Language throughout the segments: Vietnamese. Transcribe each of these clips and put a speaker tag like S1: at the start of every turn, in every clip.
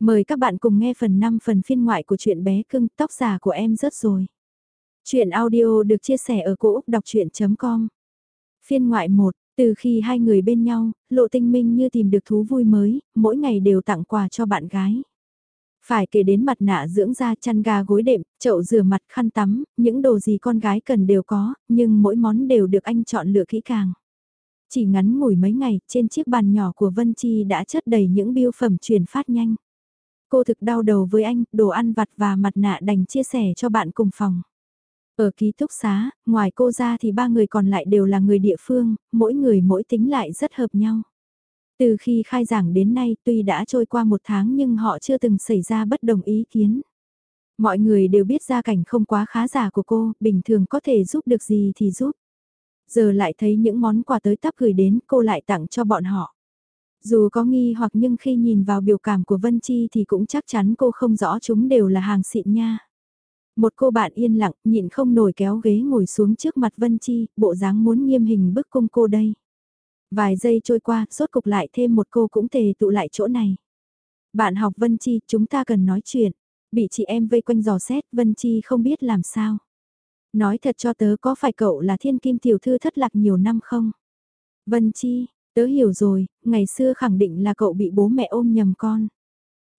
S1: Mời các bạn cùng nghe phần 5 phần phiên ngoại của truyện bé cưng tóc giả của em rớt rồi. Chuyện audio được chia sẻ ở cỗ đọc chuyện.com Phiên ngoại 1, từ khi hai người bên nhau, lộ tinh minh như tìm được thú vui mới, mỗi ngày đều tặng quà cho bạn gái. Phải kể đến mặt nạ dưỡng da chăn ga gối đệm, chậu rửa mặt khăn tắm, những đồ gì con gái cần đều có, nhưng mỗi món đều được anh chọn lựa kỹ càng. Chỉ ngắn ngủi mấy ngày, trên chiếc bàn nhỏ của Vân Chi đã chất đầy những biêu phẩm truyền phát nhanh. Cô thực đau đầu với anh, đồ ăn vặt và mặt nạ đành chia sẻ cho bạn cùng phòng. Ở ký túc xá, ngoài cô ra thì ba người còn lại đều là người địa phương, mỗi người mỗi tính lại rất hợp nhau. Từ khi khai giảng đến nay tuy đã trôi qua một tháng nhưng họ chưa từng xảy ra bất đồng ý kiến. Mọi người đều biết gia cảnh không quá khá giả của cô, bình thường có thể giúp được gì thì giúp. Giờ lại thấy những món quà tới tắp gửi đến cô lại tặng cho bọn họ. Dù có nghi hoặc nhưng khi nhìn vào biểu cảm của Vân Chi thì cũng chắc chắn cô không rõ chúng đều là hàng xịn nha. Một cô bạn yên lặng, nhịn không nổi kéo ghế ngồi xuống trước mặt Vân Chi, bộ dáng muốn nghiêm hình bức cung cô đây. Vài giây trôi qua, rốt cục lại thêm một cô cũng tề tụ lại chỗ này. Bạn học Vân Chi, chúng ta cần nói chuyện. Bị chị em vây quanh dò xét, Vân Chi không biết làm sao. Nói thật cho tớ có phải cậu là thiên kim tiểu thư thất lạc nhiều năm không? Vân Chi, Tớ hiểu rồi, ngày xưa khẳng định là cậu bị bố mẹ ôm nhầm con.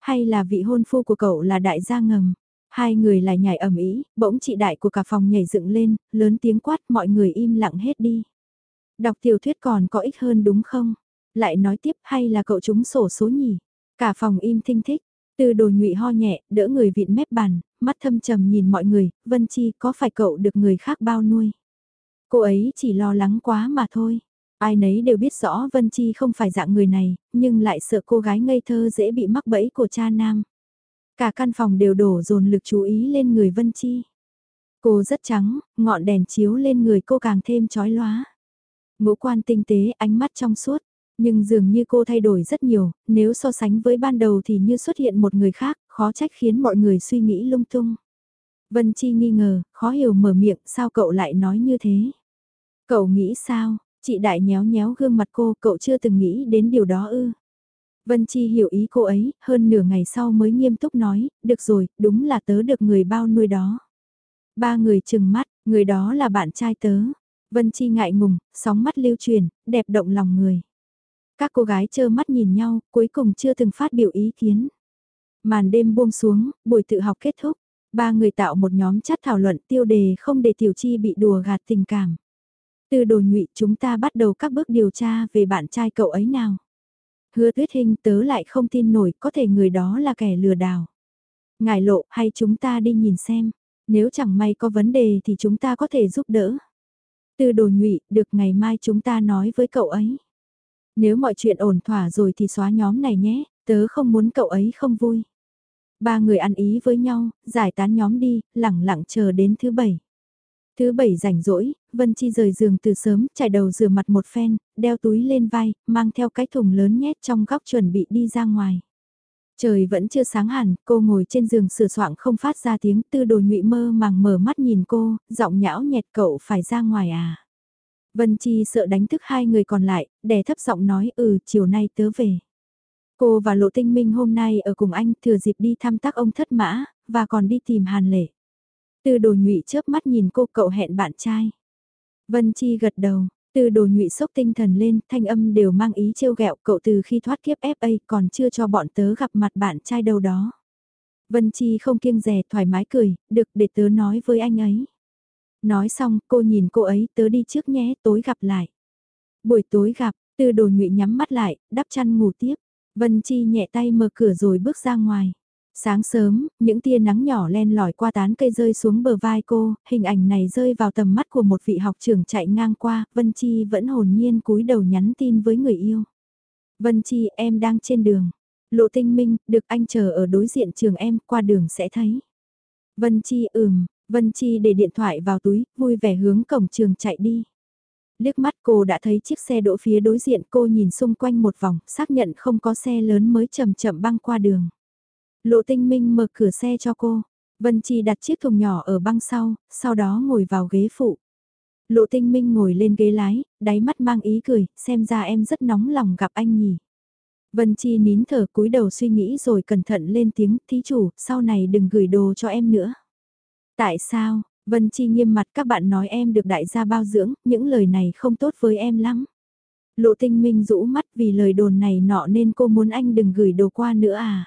S1: Hay là vị hôn phu của cậu là đại gia ngầm. Hai người lại nhảy ầm ĩ, bỗng chị đại của cả phòng nhảy dựng lên, lớn tiếng quát mọi người im lặng hết đi. Đọc tiểu thuyết còn có ích hơn đúng không? Lại nói tiếp hay là cậu trúng sổ số nhỉ? Cả phòng im thinh thích, từ đồ nhụy ho nhẹ, đỡ người vịn mép bàn, mắt thâm trầm nhìn mọi người, Vân Chi có phải cậu được người khác bao nuôi? Cô ấy chỉ lo lắng quá mà thôi. Ai nấy đều biết rõ Vân Chi không phải dạng người này, nhưng lại sợ cô gái ngây thơ dễ bị mắc bẫy của cha nam. Cả căn phòng đều đổ dồn lực chú ý lên người Vân Chi. Cô rất trắng, ngọn đèn chiếu lên người cô càng thêm chói lóa. Ngũ quan tinh tế, ánh mắt trong suốt. Nhưng dường như cô thay đổi rất nhiều, nếu so sánh với ban đầu thì như xuất hiện một người khác, khó trách khiến mọi người suy nghĩ lung tung. Vân Chi nghi ngờ, khó hiểu mở miệng, sao cậu lại nói như thế? Cậu nghĩ sao? Chị đại nhéo nhéo gương mặt cô, cậu chưa từng nghĩ đến điều đó ư. Vân Chi hiểu ý cô ấy, hơn nửa ngày sau mới nghiêm túc nói, được rồi, đúng là tớ được người bao nuôi đó. Ba người chừng mắt, người đó là bạn trai tớ. Vân Chi ngại ngùng, sóng mắt lưu truyền, đẹp động lòng người. Các cô gái chơ mắt nhìn nhau, cuối cùng chưa từng phát biểu ý kiến. Màn đêm buông xuống, buổi tự học kết thúc. Ba người tạo một nhóm chat thảo luận tiêu đề không để Tiểu Chi bị đùa gạt tình cảm. Từ đồ nhụy chúng ta bắt đầu các bước điều tra về bạn trai cậu ấy nào. Hứa tuyết hình tớ lại không tin nổi có thể người đó là kẻ lừa đảo. Ngài lộ hay chúng ta đi nhìn xem, nếu chẳng may có vấn đề thì chúng ta có thể giúp đỡ. Từ đồ nhụy, được ngày mai chúng ta nói với cậu ấy. Nếu mọi chuyện ổn thỏa rồi thì xóa nhóm này nhé, tớ không muốn cậu ấy không vui. Ba người ăn ý với nhau, giải tán nhóm đi, lẳng lặng chờ đến thứ bảy. Thứ bảy rảnh rỗi, Vân Chi rời giường từ sớm, trải đầu rửa mặt một phen, đeo túi lên vai, mang theo cái thùng lớn nhét trong góc chuẩn bị đi ra ngoài. Trời vẫn chưa sáng hẳn, cô ngồi trên giường sửa soạn không phát ra tiếng tư đồ nhụy mơ màng mở mắt nhìn cô, giọng nhão nhẹt cậu phải ra ngoài à. Vân Chi sợ đánh thức hai người còn lại, đè thấp giọng nói ừ chiều nay tớ về. Cô và Lộ Tinh Minh hôm nay ở cùng anh thừa dịp đi thăm tác ông thất mã, và còn đi tìm Hàn Lệ. Từ đồ nhụy chớp mắt nhìn cô cậu hẹn bạn trai. Vân Chi gật đầu, từ đồ nhụy sốc tinh thần lên, thanh âm đều mang ý trêu ghẹo cậu từ khi thoát kiếp FA còn chưa cho bọn tớ gặp mặt bạn trai đâu đó. Vân Chi không kiêng rè thoải mái cười, được để tớ nói với anh ấy. Nói xong, cô nhìn cô ấy, tớ đi trước nhé, tối gặp lại. Buổi tối gặp, từ đồ nhụy nhắm mắt lại, đắp chăn ngủ tiếp. Vân Chi nhẹ tay mở cửa rồi bước ra ngoài. Sáng sớm, những tia nắng nhỏ len lỏi qua tán cây rơi xuống bờ vai cô, hình ảnh này rơi vào tầm mắt của một vị học trưởng chạy ngang qua, Vân Chi vẫn hồn nhiên cúi đầu nhắn tin với người yêu. Vân Chi, em đang trên đường. Lộ tinh minh, được anh chờ ở đối diện trường em, qua đường sẽ thấy. Vân Chi ừm, Vân Chi để điện thoại vào túi, vui vẻ hướng cổng trường chạy đi. Liếc mắt cô đã thấy chiếc xe đỗ phía đối diện cô nhìn xung quanh một vòng, xác nhận không có xe lớn mới chậm chậm băng qua đường. Lộ tinh minh mở cửa xe cho cô. Vân Chi đặt chiếc thùng nhỏ ở băng sau, sau đó ngồi vào ghế phụ. Lộ tinh minh ngồi lên ghế lái, đáy mắt mang ý cười, xem ra em rất nóng lòng gặp anh nhỉ. Vân Chi nín thở cúi đầu suy nghĩ rồi cẩn thận lên tiếng thí chủ, sau này đừng gửi đồ cho em nữa. Tại sao, Vân Chi nghiêm mặt các bạn nói em được đại gia bao dưỡng, những lời này không tốt với em lắm. Lộ tinh minh rũ mắt vì lời đồn này nọ nên cô muốn anh đừng gửi đồ qua nữa à.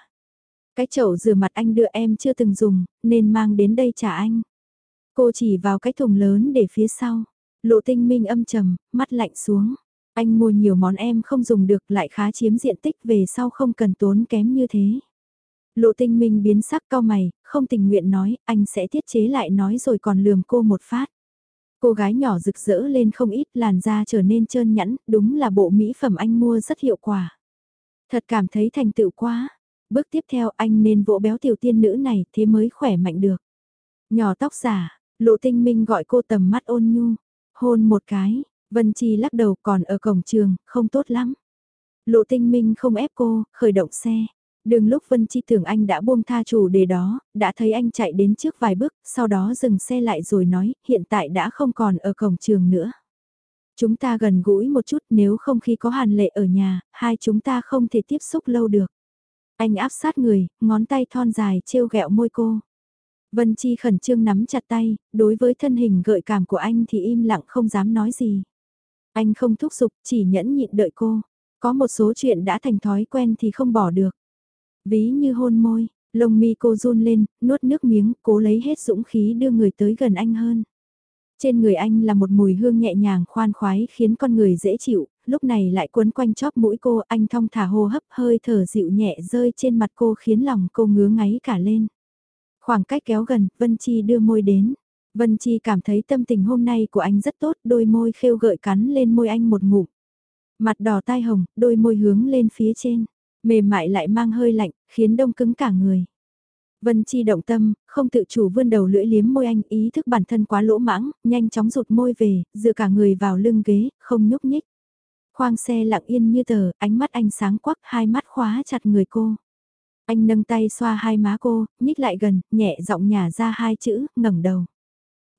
S1: Cái chậu rửa mặt anh đưa em chưa từng dùng, nên mang đến đây trả anh. Cô chỉ vào cái thùng lớn để phía sau. Lộ tinh minh âm trầm, mắt lạnh xuống. Anh mua nhiều món em không dùng được lại khá chiếm diện tích về sau không cần tốn kém như thế. Lộ tinh minh biến sắc cao mày, không tình nguyện nói, anh sẽ tiết chế lại nói rồi còn lườm cô một phát. Cô gái nhỏ rực rỡ lên không ít làn da trở nên trơn nhẵn, đúng là bộ mỹ phẩm anh mua rất hiệu quả. Thật cảm thấy thành tựu quá. Bước tiếp theo anh nên vỗ béo tiểu tiên nữ này thế mới khỏe mạnh được. Nhỏ tóc giả, lộ tinh minh gọi cô tầm mắt ôn nhu. Hôn một cái, Vân Chi lắc đầu còn ở cổng trường, không tốt lắm. Lộ tinh minh không ép cô, khởi động xe. Đường lúc Vân Chi tưởng anh đã buông tha chủ đề đó, đã thấy anh chạy đến trước vài bước, sau đó dừng xe lại rồi nói, hiện tại đã không còn ở cổng trường nữa. Chúng ta gần gũi một chút nếu không khi có hàn lệ ở nhà, hai chúng ta không thể tiếp xúc lâu được. Anh áp sát người, ngón tay thon dài trêu ghẹo môi cô. Vân Chi khẩn trương nắm chặt tay, đối với thân hình gợi cảm của anh thì im lặng không dám nói gì. Anh không thúc giục, chỉ nhẫn nhịn đợi cô. Có một số chuyện đã thành thói quen thì không bỏ được. Ví như hôn môi, lông mi cô run lên, nuốt nước miếng, cố lấy hết dũng khí đưa người tới gần anh hơn. Trên người anh là một mùi hương nhẹ nhàng khoan khoái khiến con người dễ chịu, lúc này lại quấn quanh chóp mũi cô, anh thong thả hô hấp hơi thở dịu nhẹ rơi trên mặt cô khiến lòng cô ngứa ngáy cả lên. Khoảng cách kéo gần, Vân Chi đưa môi đến. Vân Chi cảm thấy tâm tình hôm nay của anh rất tốt, đôi môi khêu gợi cắn lên môi anh một ngụm. Mặt đỏ tai hồng, đôi môi hướng lên phía trên, mềm mại lại mang hơi lạnh, khiến đông cứng cả người. Vân Chi động tâm, không tự chủ vươn đầu lưỡi liếm môi anh, ý thức bản thân quá lỗ mãng, nhanh chóng rụt môi về, dựa cả người vào lưng ghế, không nhúc nhích. Khoang xe lặng yên như tờ, ánh mắt anh sáng quắc, hai mắt khóa chặt người cô. Anh nâng tay xoa hai má cô, nhích lại gần, nhẹ giọng nhả ra hai chữ, ngẩng đầu.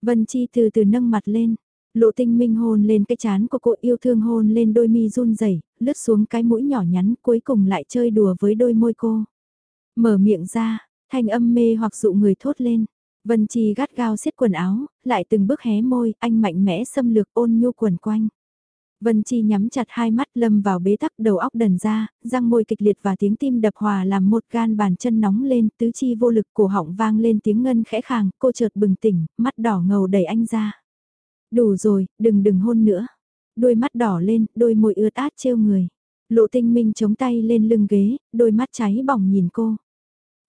S1: Vân Chi từ từ nâng mặt lên, lộ tinh minh hôn lên cái chán của cô yêu thương hôn lên đôi mi run rẩy lướt xuống cái mũi nhỏ nhắn cuối cùng lại chơi đùa với đôi môi cô. Mở miệng ra, thanh âm mê hoặc dụ người thốt lên. Vân Chi gắt gao xiết quần áo, lại từng bước hé môi, anh mạnh mẽ xâm lược ôn nhu quần quanh. Vân Chi nhắm chặt hai mắt lâm vào bế tắc đầu óc đần ra, răng môi kịch liệt và tiếng tim đập hòa làm một gan bàn chân nóng lên, tứ chi vô lực cổ họng vang lên tiếng ngân khẽ khàng, cô chợt bừng tỉnh, mắt đỏ ngầu đẩy anh ra. Đủ rồi, đừng đừng hôn nữa. Đôi mắt đỏ lên, đôi môi ướt át trêu người. Lộ tinh minh chống tay lên lưng ghế, đôi mắt cháy bỏng nhìn cô.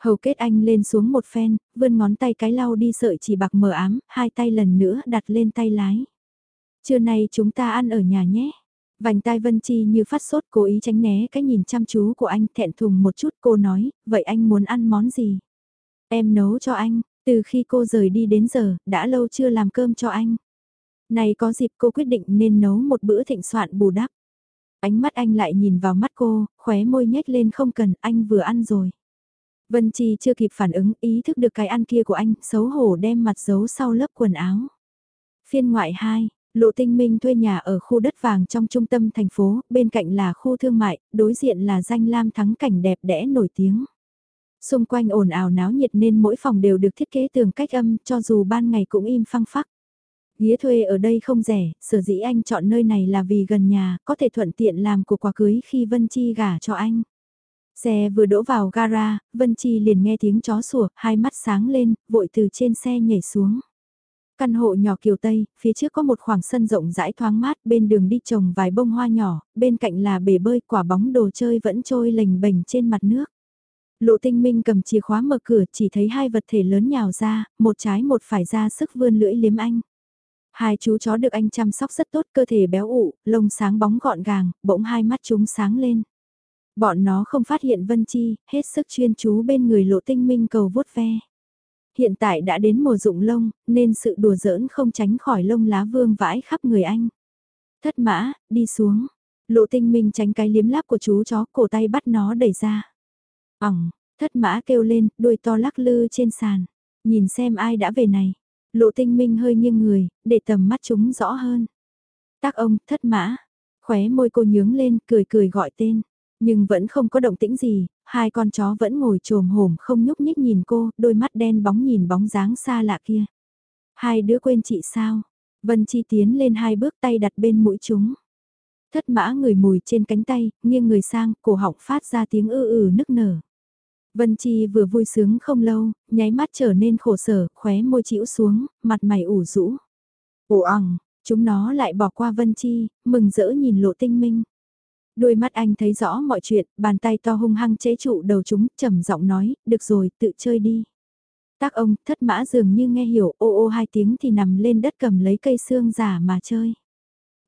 S1: Hầu kết anh lên xuống một phen, vươn ngón tay cái lau đi sợi chỉ bạc mờ ám, hai tay lần nữa đặt lên tay lái. Trưa nay chúng ta ăn ở nhà nhé. Vành tai Vân Chi như phát sốt cố ý tránh né cái nhìn chăm chú của anh thẹn thùng một chút cô nói, vậy anh muốn ăn món gì? Em nấu cho anh, từ khi cô rời đi đến giờ, đã lâu chưa làm cơm cho anh. Này có dịp cô quyết định nên nấu một bữa thịnh soạn bù đắp. Ánh mắt anh lại nhìn vào mắt cô, khóe môi nhếch lên không cần, anh vừa ăn rồi. Vân Chi chưa kịp phản ứng ý thức được cái ăn kia của anh, xấu hổ đem mặt giấu sau lớp quần áo. Phiên ngoại 2, Lộ Tinh Minh thuê nhà ở khu đất vàng trong trung tâm thành phố, bên cạnh là khu thương mại, đối diện là danh lam thắng cảnh đẹp đẽ nổi tiếng. Xung quanh ồn ào náo nhiệt nên mỗi phòng đều được thiết kế tường cách âm cho dù ban ngày cũng im phăng phắc. Ghế thuê ở đây không rẻ, sở dĩ anh chọn nơi này là vì gần nhà, có thể thuận tiện làm cuộc quà cưới khi Vân Chi gả cho anh. Xe vừa đỗ vào gara, Vân Chi liền nghe tiếng chó sủa, hai mắt sáng lên, vội từ trên xe nhảy xuống. Căn hộ nhỏ kiều Tây, phía trước có một khoảng sân rộng rãi thoáng mát, bên đường đi trồng vài bông hoa nhỏ, bên cạnh là bể bơi quả bóng đồ chơi vẫn trôi lềnh bềnh trên mặt nước. Lộ tinh minh cầm chìa khóa mở cửa chỉ thấy hai vật thể lớn nhào ra, một trái một phải ra sức vươn lưỡi liếm anh. Hai chú chó được anh chăm sóc rất tốt cơ thể béo ụ, lông sáng bóng gọn gàng, bỗng hai mắt chúng sáng lên. Bọn nó không phát hiện Vân Chi, hết sức chuyên chú bên người lộ tinh minh cầu vuốt ve. Hiện tại đã đến mùa rụng lông, nên sự đùa giỡn không tránh khỏi lông lá vương vãi khắp người anh. Thất mã, đi xuống. Lộ tinh minh tránh cái liếm láp của chú chó, cổ tay bắt nó đẩy ra. Ỏng, thất mã kêu lên, đuôi to lắc lư trên sàn. Nhìn xem ai đã về này. Lộ tinh minh hơi nghiêng người, để tầm mắt chúng rõ hơn. Tác ông, thất mã. Khóe môi cô nhướng lên, cười cười gọi tên. Nhưng vẫn không có động tĩnh gì, hai con chó vẫn ngồi trồm hổm không nhúc nhích nhìn cô, đôi mắt đen bóng nhìn bóng dáng xa lạ kia. Hai đứa quên chị sao? Vân Chi tiến lên hai bước tay đặt bên mũi chúng. Thất mã người mùi trên cánh tay, nghiêng người sang, cổ họng phát ra tiếng ư ừ nức nở. Vân Chi vừa vui sướng không lâu, nháy mắt trở nên khổ sở, khóe môi chĩu xuống, mặt mày ủ rũ. Ồ ẳng, chúng nó lại bỏ qua Vân Chi, mừng rỡ nhìn lộ tinh minh. Đôi mắt anh thấy rõ mọi chuyện, bàn tay to hung hăng chế trụ đầu chúng, trầm giọng nói, được rồi, tự chơi đi. Tác ông, thất mã dường như nghe hiểu, ô ô hai tiếng thì nằm lên đất cầm lấy cây xương giả mà chơi.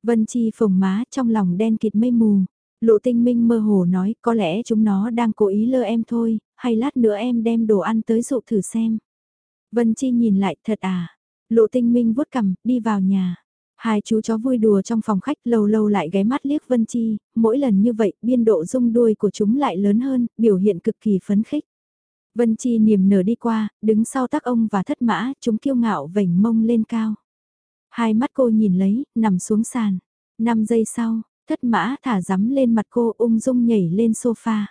S1: Vân Chi phồng má trong lòng đen kịt mây mù. Lộ tinh minh mơ hồ nói có lẽ chúng nó đang cố ý lơ em thôi, hay lát nữa em đem đồ ăn tới dụ thử xem. Vân Chi nhìn lại thật à. Lộ tinh minh vuốt cầm, đi vào nhà. Hai chú chó vui đùa trong phòng khách lâu lâu lại ghé mắt liếc Vân Chi, mỗi lần như vậy biên độ rung đuôi của chúng lại lớn hơn, biểu hiện cực kỳ phấn khích. Vân Chi niềm nở đi qua, đứng sau tác ông và thất mã, chúng kiêu ngạo vảnh mông lên cao. Hai mắt cô nhìn lấy, nằm xuống sàn. Năm giây sau, thất mã thả rắm lên mặt cô ung dung nhảy lên sofa.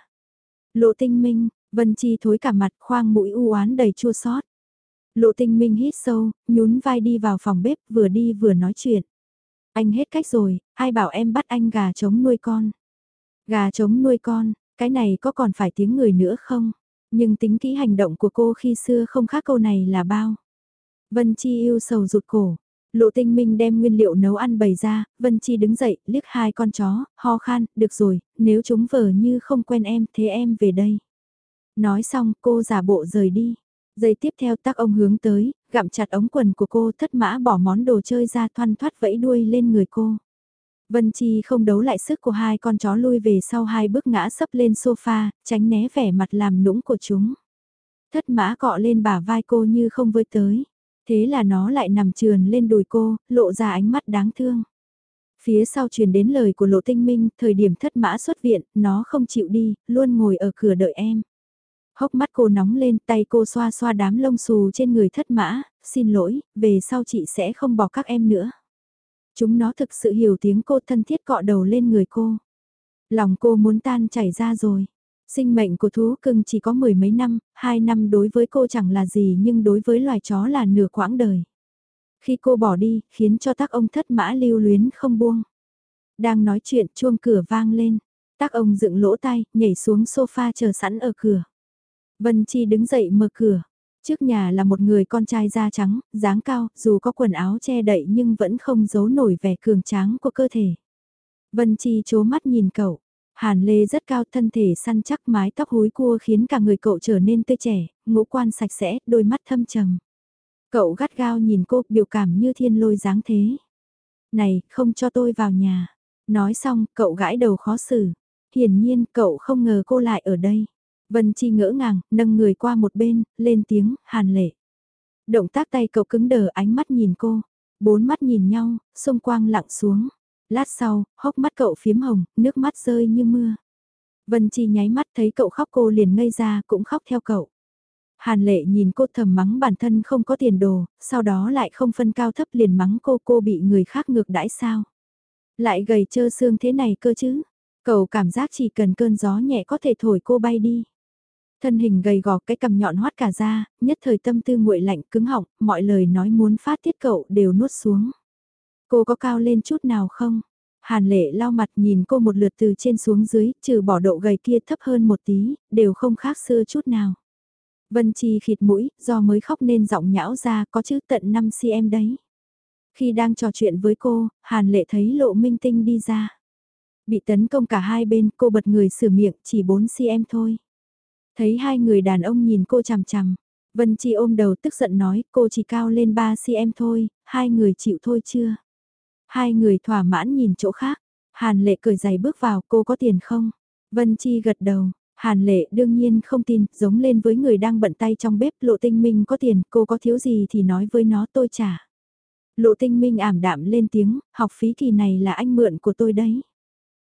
S1: Lộ tinh minh, Vân Chi thối cả mặt khoang mũi u oán đầy chua xót. Lộ tinh minh hít sâu, nhún vai đi vào phòng bếp vừa đi vừa nói chuyện. Anh hết cách rồi, ai bảo em bắt anh gà trống nuôi con. Gà trống nuôi con, cái này có còn phải tiếng người nữa không? Nhưng tính kỹ hành động của cô khi xưa không khác câu này là bao. Vân Chi yêu sầu rụt cổ. Lộ tinh minh đem nguyên liệu nấu ăn bày ra, Vân Chi đứng dậy, liếc hai con chó, ho khan, được rồi, nếu chúng vờ như không quen em, thế em về đây. Nói xong, cô giả bộ rời đi. Giây tiếp theo tác ông hướng tới, gặm chặt ống quần của cô thất mã bỏ món đồ chơi ra thoăn thoát vẫy đuôi lên người cô. Vân Chi không đấu lại sức của hai con chó lui về sau hai bước ngã sấp lên sofa, tránh né vẻ mặt làm nũng của chúng. Thất mã cọ lên bả vai cô như không với tới. Thế là nó lại nằm trườn lên đùi cô, lộ ra ánh mắt đáng thương. Phía sau truyền đến lời của lộ tinh minh, thời điểm thất mã xuất viện, nó không chịu đi, luôn ngồi ở cửa đợi em. Hốc mắt cô nóng lên, tay cô xoa xoa đám lông xù trên người thất mã, xin lỗi, về sau chị sẽ không bỏ các em nữa. Chúng nó thực sự hiểu tiếng cô thân thiết cọ đầu lên người cô. Lòng cô muốn tan chảy ra rồi. Sinh mệnh của thú cưng chỉ có mười mấy năm, hai năm đối với cô chẳng là gì nhưng đối với loài chó là nửa quãng đời. Khi cô bỏ đi, khiến cho tác ông thất mã lưu luyến không buông. Đang nói chuyện chuông cửa vang lên. Tác ông dựng lỗ tai, nhảy xuống sofa chờ sẵn ở cửa. Vân Chi đứng dậy mở cửa. Trước nhà là một người con trai da trắng, dáng cao, dù có quần áo che đậy nhưng vẫn không giấu nổi vẻ cường tráng của cơ thể. Vân Chi chố mắt nhìn cậu. Hàn Lê rất cao thân thể săn chắc mái tóc húi cua khiến cả người cậu trở nên tươi trẻ, ngũ quan sạch sẽ, đôi mắt thâm trầm. Cậu gắt gao nhìn cô, biểu cảm như thiên lôi dáng thế. Này, không cho tôi vào nhà. Nói xong, cậu gãi đầu khó xử. Hiển nhiên, cậu không ngờ cô lại ở đây. Vân Chi ngỡ ngàng, nâng người qua một bên, lên tiếng, hàn lệ. Động tác tay cậu cứng đờ ánh mắt nhìn cô. Bốn mắt nhìn nhau, xung quang lặng xuống. Lát sau, hốc mắt cậu phiếm hồng, nước mắt rơi như mưa. Vân Chi nháy mắt thấy cậu khóc cô liền ngây ra cũng khóc theo cậu. Hàn lệ nhìn cô thầm mắng bản thân không có tiền đồ, sau đó lại không phân cao thấp liền mắng cô cô bị người khác ngược đãi sao. Lại gầy trơ xương thế này cơ chứ. Cậu cảm giác chỉ cần cơn gió nhẹ có thể thổi cô bay đi. Thân hình gầy gò cái cầm nhọn hoắt cả ra, nhất thời tâm tư nguội lạnh cứng họng, mọi lời nói muốn phát tiết cậu đều nuốt xuống. Cô có cao lên chút nào không? Hàn lệ lau mặt nhìn cô một lượt từ trên xuống dưới, trừ bỏ độ gầy kia thấp hơn một tí, đều không khác xưa chút nào. Vân Chi khịt mũi, do mới khóc nên giọng nhão ra có chữ tận 5 cm đấy. Khi đang trò chuyện với cô, Hàn lệ thấy lộ minh tinh đi ra. Bị tấn công cả hai bên, cô bật người sửa miệng, chỉ 4 cm thôi. Thấy hai người đàn ông nhìn cô chằm chằm, Vân Chi ôm đầu tức giận nói cô chỉ cao lên 3 cm thôi, hai người chịu thôi chưa? Hai người thỏa mãn nhìn chỗ khác, Hàn Lệ cởi giày bước vào cô có tiền không? Vân Chi gật đầu, Hàn Lệ đương nhiên không tin, giống lên với người đang bận tay trong bếp lộ tinh minh có tiền, cô có thiếu gì thì nói với nó tôi trả. Lộ tinh minh ảm đạm lên tiếng, học phí kỳ này là anh mượn của tôi đấy.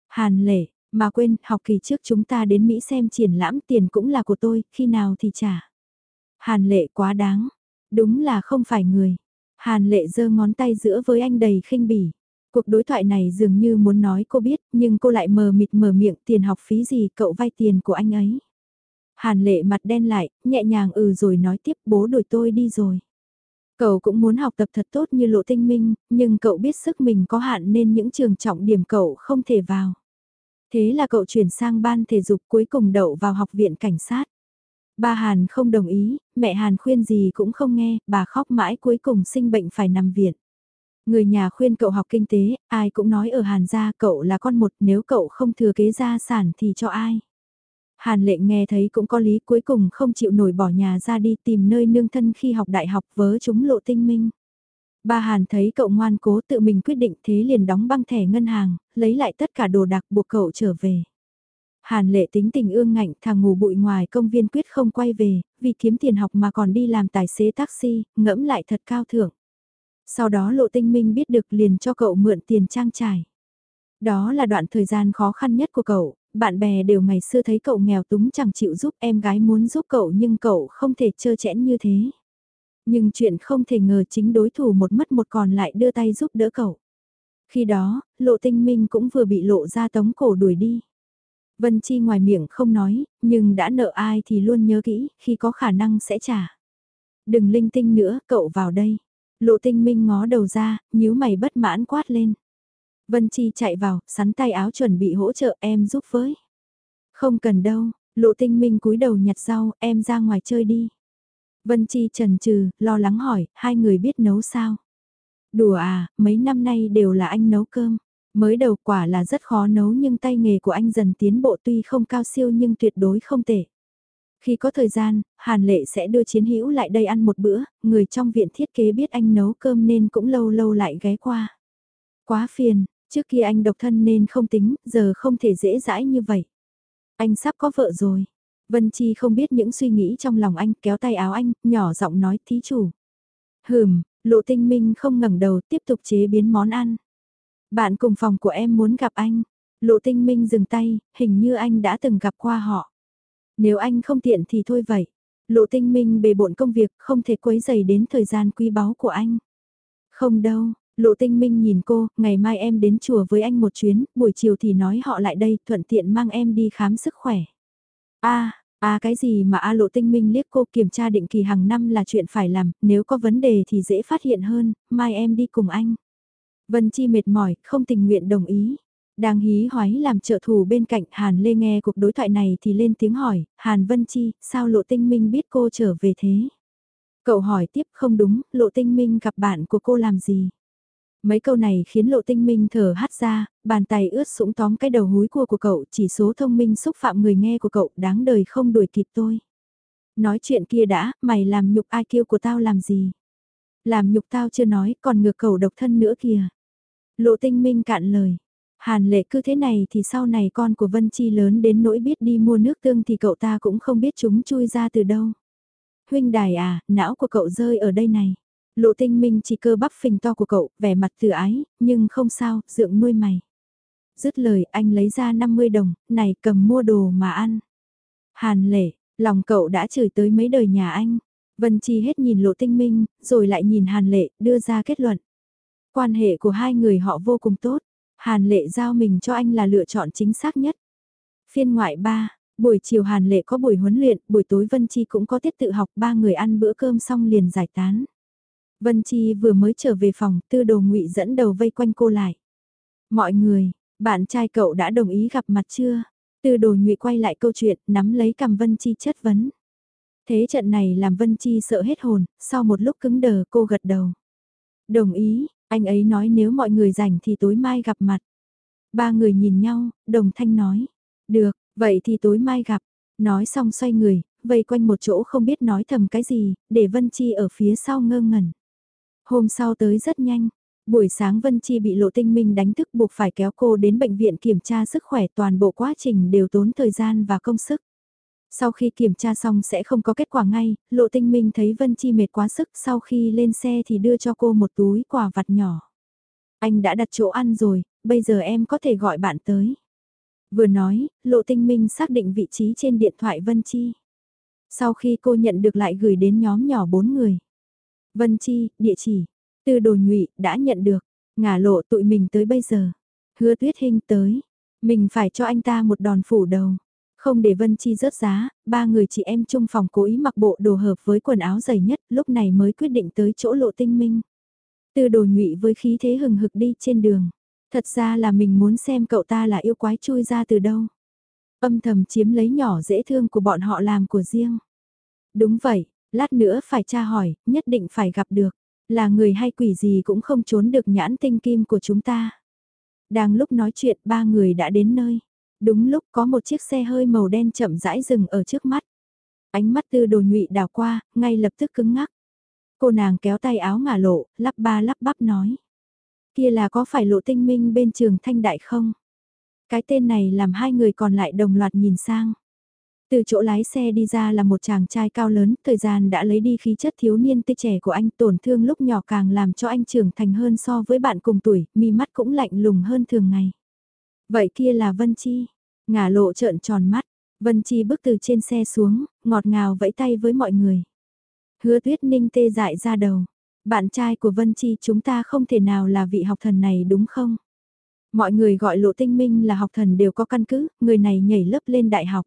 S1: Hàn Lệ, mà quên, học kỳ trước chúng ta đến Mỹ xem triển lãm tiền cũng là của tôi, khi nào thì trả. Hàn lệ quá đáng, đúng là không phải người. Hàn lệ giơ ngón tay giữa với anh đầy khinh bỉ. Cuộc đối thoại này dường như muốn nói cô biết, nhưng cô lại mờ mịt mở miệng tiền học phí gì cậu vay tiền của anh ấy. Hàn lệ mặt đen lại, nhẹ nhàng ừ rồi nói tiếp bố đuổi tôi đi rồi. Cậu cũng muốn học tập thật tốt như lộ tinh minh, nhưng cậu biết sức mình có hạn nên những trường trọng điểm cậu không thể vào. Thế là cậu chuyển sang ban thể dục cuối cùng đậu vào học viện cảnh sát. Ba Hàn không đồng ý, mẹ Hàn khuyên gì cũng không nghe, bà khóc mãi cuối cùng sinh bệnh phải nằm viện. Người nhà khuyên cậu học kinh tế, ai cũng nói ở Hàn gia cậu là con một nếu cậu không thừa kế gia sản thì cho ai. Hàn lệ nghe thấy cũng có lý cuối cùng không chịu nổi bỏ nhà ra đi tìm nơi nương thân khi học đại học vớ chúng lộ tinh minh. Ba Hàn thấy cậu ngoan cố tự mình quyết định thế liền đóng băng thẻ ngân hàng, lấy lại tất cả đồ đạc buộc cậu trở về. Hàn lệ tính tình ương ngạnh thằng ngủ bụi ngoài công viên quyết không quay về, vì kiếm tiền học mà còn đi làm tài xế taxi, ngẫm lại thật cao thượng. Sau đó lộ tinh minh biết được liền cho cậu mượn tiền trang trải. Đó là đoạn thời gian khó khăn nhất của cậu, bạn bè đều ngày xưa thấy cậu nghèo túng chẳng chịu giúp em gái muốn giúp cậu nhưng cậu không thể trơ chẽn như thế. Nhưng chuyện không thể ngờ chính đối thủ một mất một còn lại đưa tay giúp đỡ cậu. Khi đó, lộ tinh minh cũng vừa bị lộ ra tống cổ đuổi đi. Vân Chi ngoài miệng không nói, nhưng đã nợ ai thì luôn nhớ kỹ, khi có khả năng sẽ trả. Đừng linh tinh nữa, cậu vào đây. Lộ tinh minh ngó đầu ra, nhíu mày bất mãn quát lên. Vân Chi chạy vào, sắn tay áo chuẩn bị hỗ trợ em giúp với. Không cần đâu, lộ tinh minh cúi đầu nhặt rau, em ra ngoài chơi đi. Vân Chi trần trừ, lo lắng hỏi, hai người biết nấu sao? Đùa à, mấy năm nay đều là anh nấu cơm. Mới đầu quả là rất khó nấu nhưng tay nghề của anh dần tiến bộ tuy không cao siêu nhưng tuyệt đối không tệ. Khi có thời gian, Hàn Lệ sẽ đưa chiến hữu lại đây ăn một bữa, người trong viện thiết kế biết anh nấu cơm nên cũng lâu lâu lại ghé qua. Quá phiền, trước kia anh độc thân nên không tính, giờ không thể dễ dãi như vậy. Anh sắp có vợ rồi. Vân Chi không biết những suy nghĩ trong lòng anh kéo tay áo anh, nhỏ giọng nói thí chủ. Hừm, lộ tinh minh không ngẩng đầu tiếp tục chế biến món ăn. Bạn cùng phòng của em muốn gặp anh. Lộ tinh minh dừng tay, hình như anh đã từng gặp qua họ. Nếu anh không tiện thì thôi vậy. Lộ tinh minh bề bộn công việc không thể quấy dày đến thời gian quý báu của anh. Không đâu, lộ tinh minh nhìn cô, ngày mai em đến chùa với anh một chuyến, buổi chiều thì nói họ lại đây, thuận tiện mang em đi khám sức khỏe. a à à cái gì mà A lộ tinh minh liếc cô kiểm tra định kỳ hàng năm là chuyện phải làm, nếu có vấn đề thì dễ phát hiện hơn, mai em đi cùng anh. Vân Chi mệt mỏi, không tình nguyện đồng ý. Đang hí hoái làm trợ thủ bên cạnh Hàn Lê nghe cuộc đối thoại này thì lên tiếng hỏi, Hàn Vân Chi, sao Lộ Tinh Minh biết cô trở về thế? Cậu hỏi tiếp không đúng, Lộ Tinh Minh gặp bạn của cô làm gì? Mấy câu này khiến Lộ Tinh Minh thở hắt ra, bàn tay ướt sũng tóm cái đầu húi cua của cậu, chỉ số thông minh xúc phạm người nghe của cậu, đáng đời không đuổi kịp tôi. Nói chuyện kia đã, mày làm nhục ai kêu của tao làm gì? Làm nhục tao chưa nói, còn ngược cậu độc thân nữa kìa. Lộ Tinh Minh cạn lời. Hàn lệ cứ thế này thì sau này con của Vân Chi lớn đến nỗi biết đi mua nước tương thì cậu ta cũng không biết chúng chui ra từ đâu. Huynh đài à, não của cậu rơi ở đây này. Lộ tinh minh chỉ cơ bắp phình to của cậu, vẻ mặt từ ái, nhưng không sao, dưỡng nuôi mày. Dứt lời anh lấy ra 50 đồng, này cầm mua đồ mà ăn. Hàn lệ, lòng cậu đã chửi tới mấy đời nhà anh. Vân Chi hết nhìn lộ tinh minh, rồi lại nhìn Hàn lệ, đưa ra kết luận. Quan hệ của hai người họ vô cùng tốt. Hàn lệ giao mình cho anh là lựa chọn chính xác nhất. Phiên ngoại 3, buổi chiều Hàn lệ có buổi huấn luyện, buổi tối Vân Chi cũng có tiết tự học ba người ăn bữa cơm xong liền giải tán. Vân Chi vừa mới trở về phòng, tư đồ ngụy dẫn đầu vây quanh cô lại. Mọi người, bạn trai cậu đã đồng ý gặp mặt chưa? Tư đồ nhụy quay lại câu chuyện, nắm lấy cầm Vân Chi chất vấn. Thế trận này làm Vân Chi sợ hết hồn, sau một lúc cứng đờ cô gật đầu. Đồng ý, anh ấy nói nếu mọi người rảnh thì tối mai gặp mặt. Ba người nhìn nhau, đồng thanh nói. Được, vậy thì tối mai gặp. Nói xong xoay người, vây quanh một chỗ không biết nói thầm cái gì, để Vân Chi ở phía sau ngơ ngẩn. Hôm sau tới rất nhanh. Buổi sáng Vân Chi bị lộ tinh minh đánh thức buộc phải kéo cô đến bệnh viện kiểm tra sức khỏe toàn bộ quá trình đều tốn thời gian và công sức. Sau khi kiểm tra xong sẽ không có kết quả ngay, lộ tinh minh thấy Vân Chi mệt quá sức sau khi lên xe thì đưa cho cô một túi quà vặt nhỏ. Anh đã đặt chỗ ăn rồi, bây giờ em có thể gọi bạn tới. Vừa nói, lộ tinh minh xác định vị trí trên điện thoại Vân Chi. Sau khi cô nhận được lại gửi đến nhóm nhỏ bốn người. Vân Chi, địa chỉ, từ đồ nhụy, đã nhận được. Ngả lộ tụi mình tới bây giờ. Hứa tuyết hình tới. Mình phải cho anh ta một đòn phủ đầu. Không để Vân Chi rớt giá, ba người chị em chung phòng cố ý mặc bộ đồ hợp với quần áo dày nhất, lúc này mới quyết định tới chỗ lộ tinh minh. Từ đồ nhụy với khí thế hừng hực đi trên đường. Thật ra là mình muốn xem cậu ta là yêu quái chui ra từ đâu. Âm thầm chiếm lấy nhỏ dễ thương của bọn họ làm của riêng. Đúng vậy, lát nữa phải tra hỏi, nhất định phải gặp được. Là người hay quỷ gì cũng không trốn được nhãn tinh kim của chúng ta. Đang lúc nói chuyện ba người đã đến nơi. Đúng lúc có một chiếc xe hơi màu đen chậm rãi dừng ở trước mắt. Ánh mắt tư đồ nhụy đào qua, ngay lập tức cứng ngắc. Cô nàng kéo tay áo ngả lộ, lắp ba lắp bắp nói. Kia là có phải lộ tinh minh bên trường thanh đại không? Cái tên này làm hai người còn lại đồng loạt nhìn sang. Từ chỗ lái xe đi ra là một chàng trai cao lớn, thời gian đã lấy đi khí chất thiếu niên tê trẻ của anh tổn thương lúc nhỏ càng làm cho anh trưởng thành hơn so với bạn cùng tuổi, mi mắt cũng lạnh lùng hơn thường ngày. Vậy kia là Vân Chi, ngả lộ trợn tròn mắt, Vân Chi bước từ trên xe xuống, ngọt ngào vẫy tay với mọi người. Hứa tuyết ninh tê dại ra đầu, bạn trai của Vân Chi chúng ta không thể nào là vị học thần này đúng không? Mọi người gọi lộ tinh minh là học thần đều có căn cứ, người này nhảy lớp lên đại học.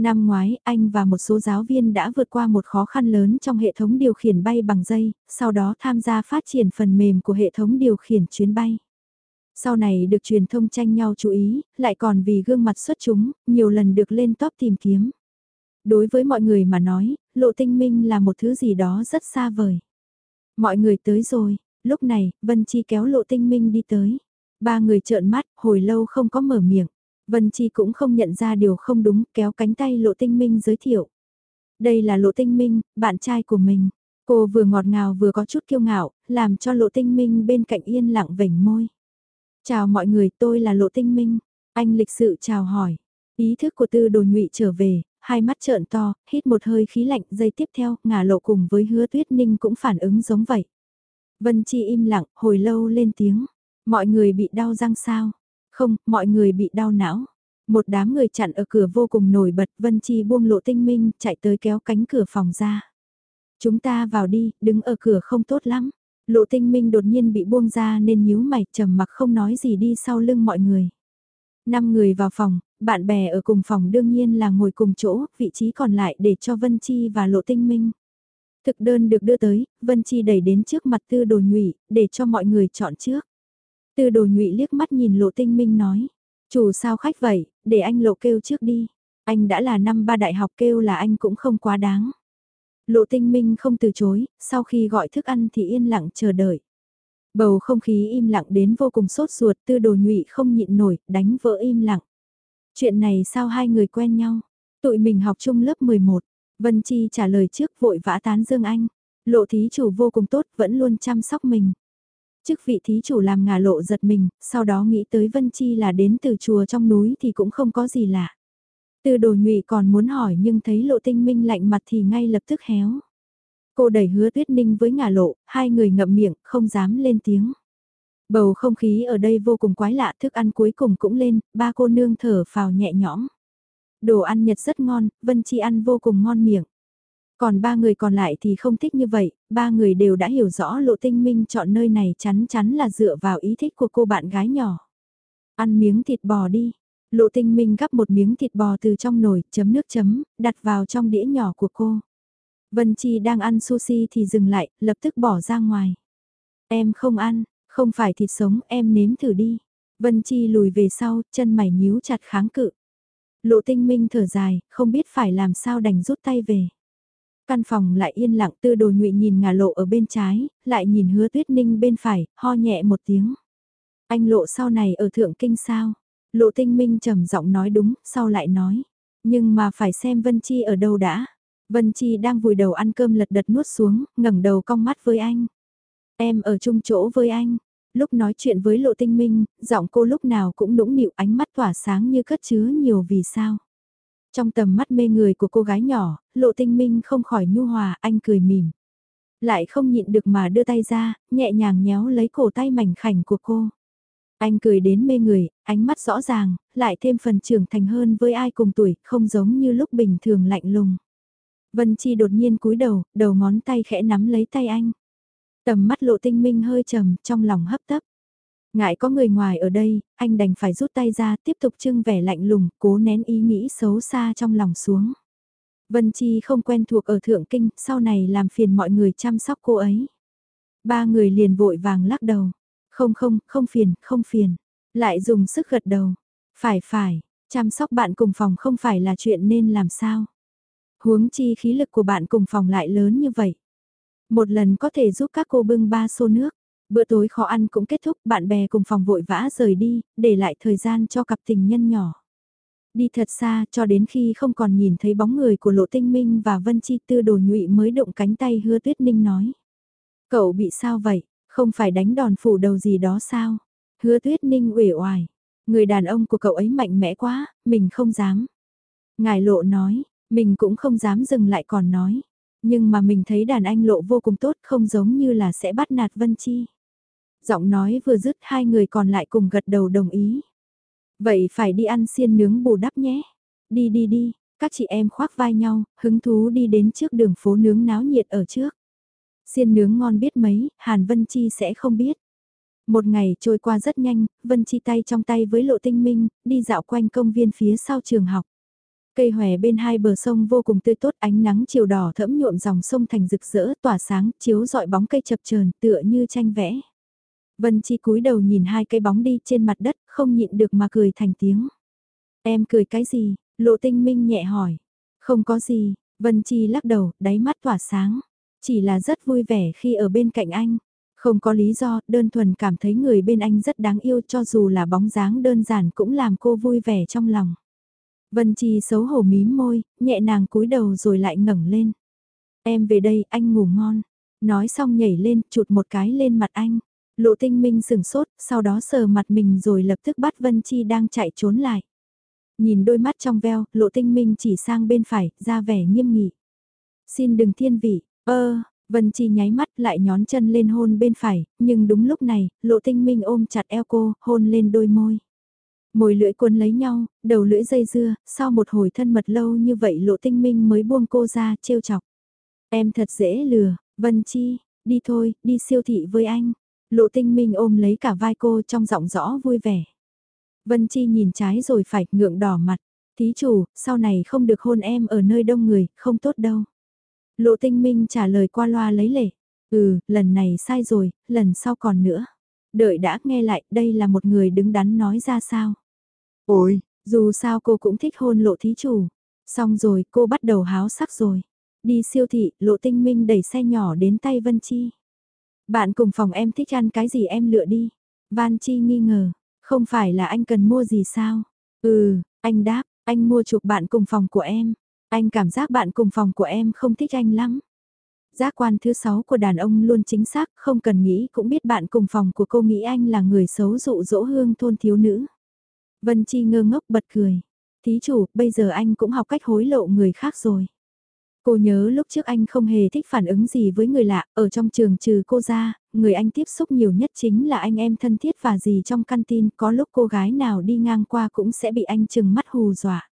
S1: Năm ngoái, anh và một số giáo viên đã vượt qua một khó khăn lớn trong hệ thống điều khiển bay bằng dây, sau đó tham gia phát triển phần mềm của hệ thống điều khiển chuyến bay. Sau này được truyền thông tranh nhau chú ý, lại còn vì gương mặt xuất chúng, nhiều lần được lên top tìm kiếm. Đối với mọi người mà nói, lộ tinh minh là một thứ gì đó rất xa vời. Mọi người tới rồi, lúc này, Vân Chi kéo lộ tinh minh đi tới. Ba người trợn mắt, hồi lâu không có mở miệng. Vân Chi cũng không nhận ra điều không đúng, kéo cánh tay Lộ Tinh Minh giới thiệu. Đây là Lộ Tinh Minh, bạn trai của mình. Cô vừa ngọt ngào vừa có chút kiêu ngạo, làm cho Lộ Tinh Minh bên cạnh yên lặng vểnh môi. Chào mọi người, tôi là Lộ Tinh Minh. Anh lịch sự chào hỏi. Ý thức của tư đồ nhụy trở về, hai mắt trợn to, hít một hơi khí lạnh, giây tiếp theo, ngả lộ cùng với hứa tuyết ninh cũng phản ứng giống vậy. Vân Chi im lặng, hồi lâu lên tiếng. Mọi người bị đau răng sao? Không, mọi người bị đau não. Một đám người chặn ở cửa vô cùng nổi bật, Vân Chi buông lộ tinh minh, chạy tới kéo cánh cửa phòng ra. Chúng ta vào đi, đứng ở cửa không tốt lắm. Lộ tinh minh đột nhiên bị buông ra nên nhíu mày trầm mặc không nói gì đi sau lưng mọi người. Năm người vào phòng, bạn bè ở cùng phòng đương nhiên là ngồi cùng chỗ, vị trí còn lại để cho Vân Chi và Lộ Tinh Minh. Thực đơn được đưa tới, Vân Chi đẩy đến trước mặt tư đồ nhụy, để cho mọi người chọn trước. Tư đồ nhụy liếc mắt nhìn lộ tinh minh nói. Chủ sao khách vậy, để anh lộ kêu trước đi. Anh đã là năm ba đại học kêu là anh cũng không quá đáng. Lộ tinh minh không từ chối, sau khi gọi thức ăn thì yên lặng chờ đợi. Bầu không khí im lặng đến vô cùng sốt ruột, tư đồ nhụy không nhịn nổi, đánh vỡ im lặng. Chuyện này sao hai người quen nhau? Tụi mình học chung lớp 11. Vân Chi trả lời trước vội vã tán Dương Anh. Lộ thí chủ vô cùng tốt, vẫn luôn chăm sóc mình. Chức vị thí chủ làm ngả lộ giật mình, sau đó nghĩ tới Vân Chi là đến từ chùa trong núi thì cũng không có gì lạ. Từ đồ nhụy còn muốn hỏi nhưng thấy lộ tinh minh lạnh mặt thì ngay lập tức héo. Cô đẩy hứa tuyết ninh với ngả lộ, hai người ngậm miệng, không dám lên tiếng. Bầu không khí ở đây vô cùng quái lạ, thức ăn cuối cùng cũng lên, ba cô nương thở phào nhẹ nhõm. Đồ ăn Nhật rất ngon, Vân Chi ăn vô cùng ngon miệng. Còn ba người còn lại thì không thích như vậy, ba người đều đã hiểu rõ lộ tinh minh chọn nơi này chắn chắn là dựa vào ý thích của cô bạn gái nhỏ. Ăn miếng thịt bò đi. Lộ tinh minh gắp một miếng thịt bò từ trong nồi, chấm nước chấm, đặt vào trong đĩa nhỏ của cô. Vân Chi đang ăn sushi thì dừng lại, lập tức bỏ ra ngoài. Em không ăn, không phải thịt sống, em nếm thử đi. Vân Chi lùi về sau, chân mày nhíu chặt kháng cự. Lộ tinh minh thở dài, không biết phải làm sao đành rút tay về. Căn phòng lại yên lặng tư đồ nhụy nhìn ngả lộ ở bên trái, lại nhìn hứa tuyết ninh bên phải, ho nhẹ một tiếng. Anh lộ sau này ở thượng kinh sao? Lộ tinh minh trầm giọng nói đúng, sau lại nói. Nhưng mà phải xem Vân Chi ở đâu đã. Vân Chi đang vùi đầu ăn cơm lật đật nuốt xuống, ngẩng đầu cong mắt với anh. Em ở chung chỗ với anh. Lúc nói chuyện với lộ tinh minh, giọng cô lúc nào cũng nũng nịu ánh mắt tỏa sáng như cất chứa nhiều vì sao. Trong tầm mắt mê người của cô gái nhỏ, lộ tinh minh không khỏi nhu hòa, anh cười mỉm. Lại không nhịn được mà đưa tay ra, nhẹ nhàng nhéo lấy cổ tay mảnh khảnh của cô. Anh cười đến mê người, ánh mắt rõ ràng, lại thêm phần trưởng thành hơn với ai cùng tuổi, không giống như lúc bình thường lạnh lùng. Vân Chi đột nhiên cúi đầu, đầu ngón tay khẽ nắm lấy tay anh. Tầm mắt lộ tinh minh hơi trầm, trong lòng hấp tấp. Ngại có người ngoài ở đây, anh đành phải rút tay ra tiếp tục trưng vẻ lạnh lùng, cố nén ý nghĩ xấu xa trong lòng xuống. Vân Chi không quen thuộc ở Thượng Kinh, sau này làm phiền mọi người chăm sóc cô ấy. Ba người liền vội vàng lắc đầu. Không không, không phiền, không phiền. Lại dùng sức gật đầu. Phải phải, chăm sóc bạn cùng phòng không phải là chuyện nên làm sao. Huống chi khí lực của bạn cùng phòng lại lớn như vậy. Một lần có thể giúp các cô bưng ba xô nước. Bữa tối khó ăn cũng kết thúc, bạn bè cùng phòng vội vã rời đi, để lại thời gian cho cặp tình nhân nhỏ. Đi thật xa cho đến khi không còn nhìn thấy bóng người của Lộ Tinh Minh và Vân Chi Tư đồ nhụy mới động cánh tay hứa Tuyết Ninh nói. Cậu bị sao vậy, không phải đánh đòn phủ đầu gì đó sao? Hứa Tuyết Ninh uể oải, người đàn ông của cậu ấy mạnh mẽ quá, mình không dám. Ngài Lộ nói, mình cũng không dám dừng lại còn nói. Nhưng mà mình thấy đàn anh Lộ vô cùng tốt không giống như là sẽ bắt nạt Vân Chi. Giọng nói vừa dứt hai người còn lại cùng gật đầu đồng ý. Vậy phải đi ăn xiên nướng bù đắp nhé. Đi đi đi, các chị em khoác vai nhau, hứng thú đi đến trước đường phố nướng náo nhiệt ở trước. Xiên nướng ngon biết mấy, Hàn Vân Chi sẽ không biết. Một ngày trôi qua rất nhanh, Vân Chi tay trong tay với lộ tinh minh, đi dạo quanh công viên phía sau trường học. Cây hòe bên hai bờ sông vô cùng tươi tốt ánh nắng chiều đỏ thẫm nhuộm dòng sông thành rực rỡ tỏa sáng chiếu dọi bóng cây chập chờn tựa như tranh vẽ. Vân Chi cúi đầu nhìn hai cái bóng đi trên mặt đất, không nhịn được mà cười thành tiếng. Em cười cái gì? Lộ tinh minh nhẹ hỏi. Không có gì, Vân Chi lắc đầu, đáy mắt tỏa sáng. Chỉ là rất vui vẻ khi ở bên cạnh anh. Không có lý do, đơn thuần cảm thấy người bên anh rất đáng yêu cho dù là bóng dáng đơn giản cũng làm cô vui vẻ trong lòng. Vân Chi xấu hổ mím môi, nhẹ nàng cúi đầu rồi lại ngẩng lên. Em về đây, anh ngủ ngon. Nói xong nhảy lên, chụt một cái lên mặt anh. Lộ tinh minh sừng sốt, sau đó sờ mặt mình rồi lập tức bắt Vân Chi đang chạy trốn lại. Nhìn đôi mắt trong veo, lộ tinh minh chỉ sang bên phải, ra vẻ nghiêm nghị. Xin đừng thiên vị, ơ, Vân Chi nháy mắt lại nhón chân lên hôn bên phải, nhưng đúng lúc này, lộ tinh minh ôm chặt eo cô, hôn lên đôi môi. Môi lưỡi cuốn lấy nhau, đầu lưỡi dây dưa, sau một hồi thân mật lâu như vậy lộ tinh minh mới buông cô ra, trêu chọc. Em thật dễ lừa, Vân Chi, đi thôi, đi siêu thị với anh. Lộ tinh minh ôm lấy cả vai cô trong giọng rõ vui vẻ. Vân Chi nhìn trái rồi phải ngượng đỏ mặt. Thí chủ, sau này không được hôn em ở nơi đông người, không tốt đâu. Lộ tinh minh trả lời qua loa lấy lệ. Ừ, lần này sai rồi, lần sau còn nữa. Đợi đã nghe lại, đây là một người đứng đắn nói ra sao. Ôi, dù sao cô cũng thích hôn lộ thí chủ. Xong rồi, cô bắt đầu háo sắc rồi. Đi siêu thị, lộ tinh minh đẩy xe nhỏ đến tay Vân Chi. Bạn cùng phòng em thích ăn cái gì em lựa đi. Van Chi nghi ngờ, không phải là anh cần mua gì sao? Ừ, anh đáp, anh mua chuộc bạn cùng phòng của em. Anh cảm giác bạn cùng phòng của em không thích anh lắm. Giác quan thứ sáu của đàn ông luôn chính xác, không cần nghĩ cũng biết bạn cùng phòng của cô nghĩ anh là người xấu dụ dỗ hương thôn thiếu nữ. Vân Chi ngơ ngốc bật cười. Thí chủ, bây giờ anh cũng học cách hối lộ người khác rồi. Cô nhớ lúc trước anh không hề thích phản ứng gì với người lạ, ở trong trường trừ cô ra, người anh tiếp xúc nhiều nhất chính là anh em thân thiết và gì trong căn tin, có lúc cô gái nào đi ngang qua cũng sẽ bị anh chừng mắt hù dọa.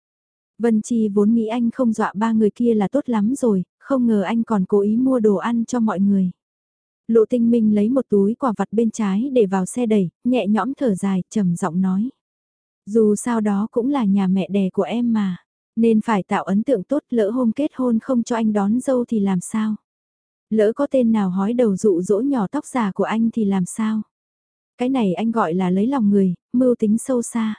S1: Vân Chi vốn nghĩ anh không dọa ba người kia là tốt lắm rồi, không ngờ anh còn cố ý mua đồ ăn cho mọi người. Lộ tinh minh lấy một túi quả vặt bên trái để vào xe đẩy, nhẹ nhõm thở dài, trầm giọng nói. Dù sao đó cũng là nhà mẹ đẻ của em mà. Nên phải tạo ấn tượng tốt lỡ hôm kết hôn không cho anh đón dâu thì làm sao? Lỡ có tên nào hói đầu dụ dỗ nhỏ tóc già của anh thì làm sao? Cái này anh gọi là lấy lòng người, mưu tính sâu xa.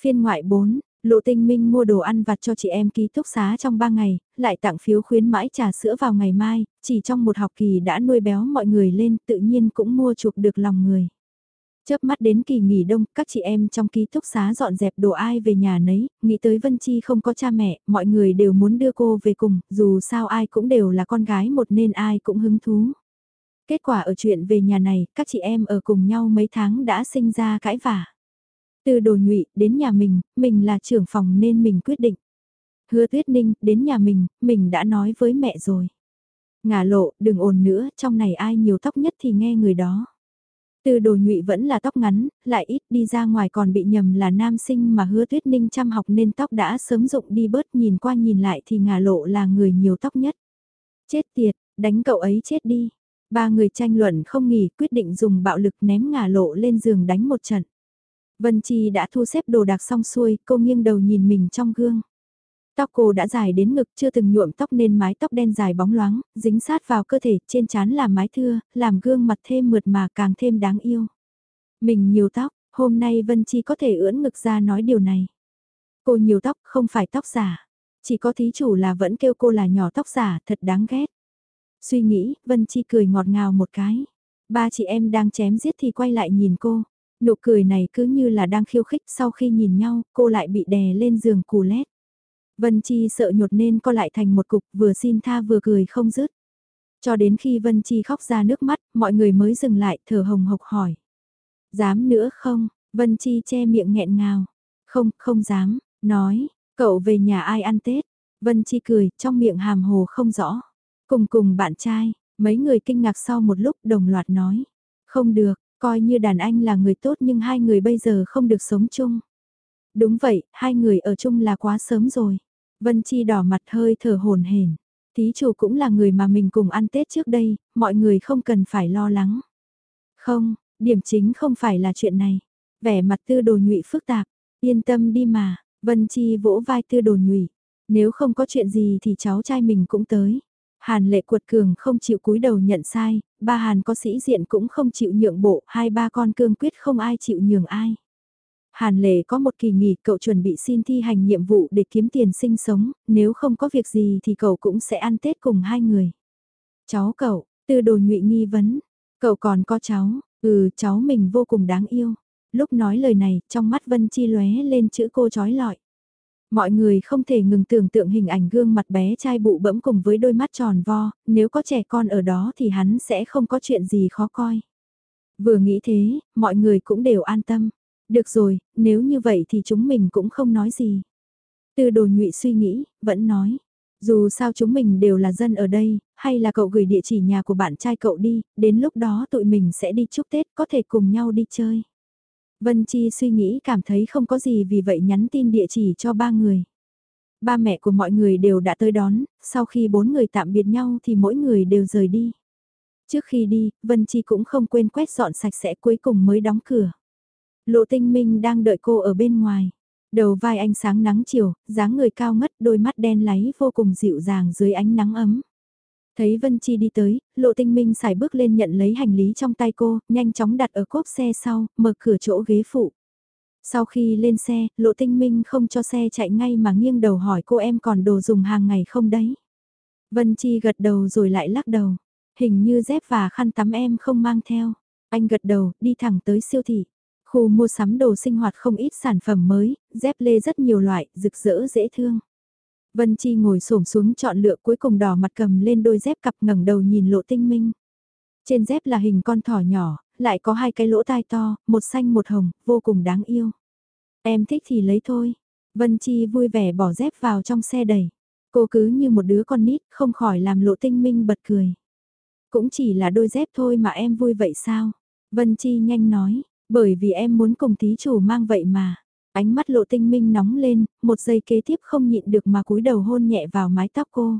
S1: Phiên ngoại 4, Lộ Tinh Minh mua đồ ăn vặt cho chị em ký túc xá trong 3 ngày, lại tặng phiếu khuyến mãi trà sữa vào ngày mai, chỉ trong một học kỳ đã nuôi béo mọi người lên tự nhiên cũng mua chuộc được lòng người. Chớp mắt đến kỳ nghỉ đông, các chị em trong ký túc xá dọn dẹp đồ ai về nhà nấy, nghĩ tới Vân Chi không có cha mẹ, mọi người đều muốn đưa cô về cùng, dù sao ai cũng đều là con gái một nên ai cũng hứng thú. Kết quả ở chuyện về nhà này, các chị em ở cùng nhau mấy tháng đã sinh ra cãi vả. Từ đồ nhụy đến nhà mình, mình là trưởng phòng nên mình quyết định. Hứa tuyết ninh, đến nhà mình, mình đã nói với mẹ rồi. Ngả lộ, đừng ồn nữa, trong này ai nhiều tóc nhất thì nghe người đó. Từ đồ nhụy vẫn là tóc ngắn, lại ít đi ra ngoài còn bị nhầm là nam sinh mà hứa tuyết ninh chăm học nên tóc đã sớm rụng đi bớt nhìn qua nhìn lại thì ngả lộ là người nhiều tóc nhất. Chết tiệt, đánh cậu ấy chết đi. Ba người tranh luận không nghỉ quyết định dùng bạo lực ném ngả lộ lên giường đánh một trận. Vân Chi đã thu xếp đồ đạc xong xuôi, cô nghiêng đầu nhìn mình trong gương. Tóc cô đã dài đến ngực chưa từng nhuộm tóc nên mái tóc đen dài bóng loáng, dính sát vào cơ thể trên trán là mái thưa, làm gương mặt thêm mượt mà càng thêm đáng yêu. Mình nhiều tóc, hôm nay Vân Chi có thể ưỡn ngực ra nói điều này. Cô nhiều tóc không phải tóc giả, chỉ có thí chủ là vẫn kêu cô là nhỏ tóc giả thật đáng ghét. Suy nghĩ, Vân Chi cười ngọt ngào một cái. Ba chị em đang chém giết thì quay lại nhìn cô. Nụ cười này cứ như là đang khiêu khích sau khi nhìn nhau, cô lại bị đè lên giường cù lét. Vân Chi sợ nhột nên co lại thành một cục vừa xin tha vừa cười không dứt. Cho đến khi Vân Chi khóc ra nước mắt, mọi người mới dừng lại thở hồng hộc hỏi. Dám nữa không? Vân Chi che miệng nghẹn ngào. Không, không dám, nói, cậu về nhà ai ăn Tết? Vân Chi cười, trong miệng hàm hồ không rõ. Cùng cùng bạn trai, mấy người kinh ngạc sau một lúc đồng loạt nói. Không được, coi như đàn anh là người tốt nhưng hai người bây giờ không được sống chung. Đúng vậy, hai người ở chung là quá sớm rồi. Vân Chi đỏ mặt hơi thở hồn hển. Thí chủ cũng là người mà mình cùng ăn Tết trước đây, mọi người không cần phải lo lắng. Không, điểm chính không phải là chuyện này. Vẻ mặt tư đồ nhụy phức tạp, yên tâm đi mà, Vân Chi vỗ vai tư đồ nhụy. Nếu không có chuyện gì thì cháu trai mình cũng tới. Hàn lệ cuột cường không chịu cúi đầu nhận sai, ba Hàn có sĩ diện cũng không chịu nhượng bộ, hai ba con cương quyết không ai chịu nhường ai. Hàn lệ có một kỳ nghỉ cậu chuẩn bị xin thi hành nhiệm vụ để kiếm tiền sinh sống, nếu không có việc gì thì cậu cũng sẽ ăn Tết cùng hai người. Cháu cậu, tư đồ nhụy nghi vấn, cậu còn có cháu, ừ cháu mình vô cùng đáng yêu. Lúc nói lời này, trong mắt Vân Chi lóe lên chữ cô chói lọi. Mọi người không thể ngừng tưởng tượng hình ảnh gương mặt bé trai bụ bẫm cùng với đôi mắt tròn vo, nếu có trẻ con ở đó thì hắn sẽ không có chuyện gì khó coi. Vừa nghĩ thế, mọi người cũng đều an tâm. Được rồi, nếu như vậy thì chúng mình cũng không nói gì. Từ đồ nhụy suy nghĩ, vẫn nói. Dù sao chúng mình đều là dân ở đây, hay là cậu gửi địa chỉ nhà của bạn trai cậu đi, đến lúc đó tụi mình sẽ đi chúc Tết có thể cùng nhau đi chơi. Vân Chi suy nghĩ cảm thấy không có gì vì vậy nhắn tin địa chỉ cho ba người. Ba mẹ của mọi người đều đã tới đón, sau khi bốn người tạm biệt nhau thì mỗi người đều rời đi. Trước khi đi, Vân Chi cũng không quên quét dọn sạch sẽ cuối cùng mới đóng cửa. Lộ tinh minh đang đợi cô ở bên ngoài. Đầu vai ánh sáng nắng chiều, dáng người cao ngất, đôi mắt đen láy vô cùng dịu dàng dưới ánh nắng ấm. Thấy Vân Chi đi tới, Lộ Tinh Minh xài bước lên nhận lấy hành lý trong tay cô, nhanh chóng đặt ở cốp xe sau, mở cửa chỗ ghế phụ. Sau khi lên xe, Lộ Tinh Minh không cho xe chạy ngay mà nghiêng đầu hỏi cô em còn đồ dùng hàng ngày không đấy. Vân Chi gật đầu rồi lại lắc đầu. Hình như dép và khăn tắm em không mang theo. Anh gật đầu, đi thẳng tới siêu thị. Khu mua sắm đồ sinh hoạt không ít sản phẩm mới, dép lê rất nhiều loại, rực rỡ dễ thương. Vân Chi ngồi xổm xuống chọn lựa cuối cùng đỏ mặt cầm lên đôi dép cặp ngẩng đầu nhìn lộ tinh minh. Trên dép là hình con thỏ nhỏ, lại có hai cái lỗ tai to, một xanh một hồng, vô cùng đáng yêu. Em thích thì lấy thôi. Vân Chi vui vẻ bỏ dép vào trong xe đẩy. Cô cứ như một đứa con nít, không khỏi làm lộ tinh minh bật cười. Cũng chỉ là đôi dép thôi mà em vui vậy sao? Vân Chi nhanh nói, bởi vì em muốn cùng tí chủ mang vậy mà. Ánh mắt lộ tinh minh nóng lên, một giây kế tiếp không nhịn được mà cúi đầu hôn nhẹ vào mái tóc cô.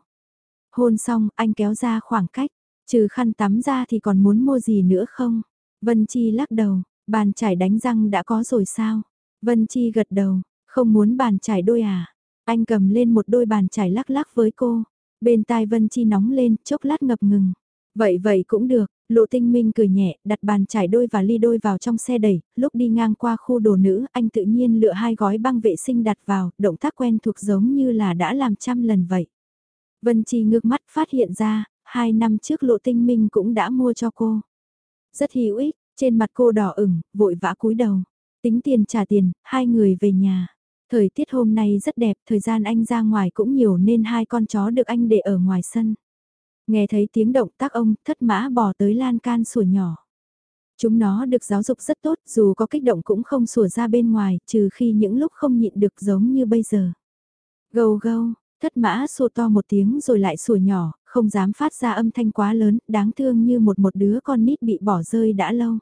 S1: Hôn xong, anh kéo ra khoảng cách, trừ khăn tắm ra thì còn muốn mua gì nữa không? Vân Chi lắc đầu, bàn chải đánh răng đã có rồi sao? Vân Chi gật đầu, không muốn bàn chải đôi à? Anh cầm lên một đôi bàn chải lắc lắc với cô. Bên tai Vân Chi nóng lên, chốc lát ngập ngừng. Vậy vậy cũng được, Lộ tinh minh cười nhẹ, đặt bàn trải đôi và ly đôi vào trong xe đẩy, lúc đi ngang qua khu đồ nữ, anh tự nhiên lựa hai gói băng vệ sinh đặt vào, động tác quen thuộc giống như là đã làm trăm lần vậy. Vân Chi ngước mắt phát hiện ra, hai năm trước lộ tinh minh cũng đã mua cho cô. Rất hữu ích, trên mặt cô đỏ ửng, vội vã cúi đầu. Tính tiền trả tiền, hai người về nhà. Thời tiết hôm nay rất đẹp, thời gian anh ra ngoài cũng nhiều nên hai con chó được anh để ở ngoài sân. Nghe thấy tiếng động tác ông, thất mã bò tới lan can sủa nhỏ. Chúng nó được giáo dục rất tốt, dù có kích động cũng không sủa ra bên ngoài, trừ khi những lúc không nhịn được giống như bây giờ. Gâu gâu, thất mã sủa to một tiếng rồi lại sủa nhỏ, không dám phát ra âm thanh quá lớn, đáng thương như một một đứa con nít bị bỏ rơi đã lâu.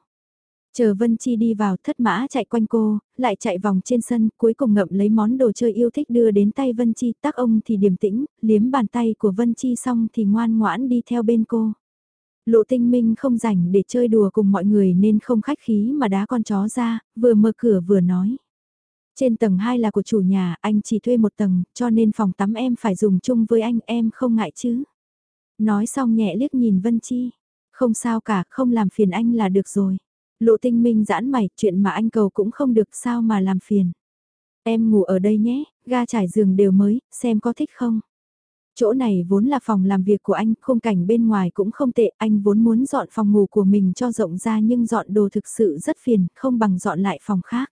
S1: Chờ Vân Chi đi vào thất mã chạy quanh cô, lại chạy vòng trên sân, cuối cùng ngậm lấy món đồ chơi yêu thích đưa đến tay Vân Chi, tác ông thì điềm tĩnh, liếm bàn tay của Vân Chi xong thì ngoan ngoãn đi theo bên cô. Lộ tinh minh không rảnh để chơi đùa cùng mọi người nên không khách khí mà đá con chó ra, vừa mở cửa vừa nói. Trên tầng 2 là của chủ nhà, anh chỉ thuê một tầng, cho nên phòng tắm em phải dùng chung với anh, em không ngại chứ. Nói xong nhẹ liếc nhìn Vân Chi. Không sao cả, không làm phiền anh là được rồi. Lộ tinh minh giãn mày, chuyện mà anh cầu cũng không được sao mà làm phiền. Em ngủ ở đây nhé, ga trải giường đều mới, xem có thích không. Chỗ này vốn là phòng làm việc của anh, khung cảnh bên ngoài cũng không tệ, anh vốn muốn dọn phòng ngủ của mình cho rộng ra nhưng dọn đồ thực sự rất phiền, không bằng dọn lại phòng khác.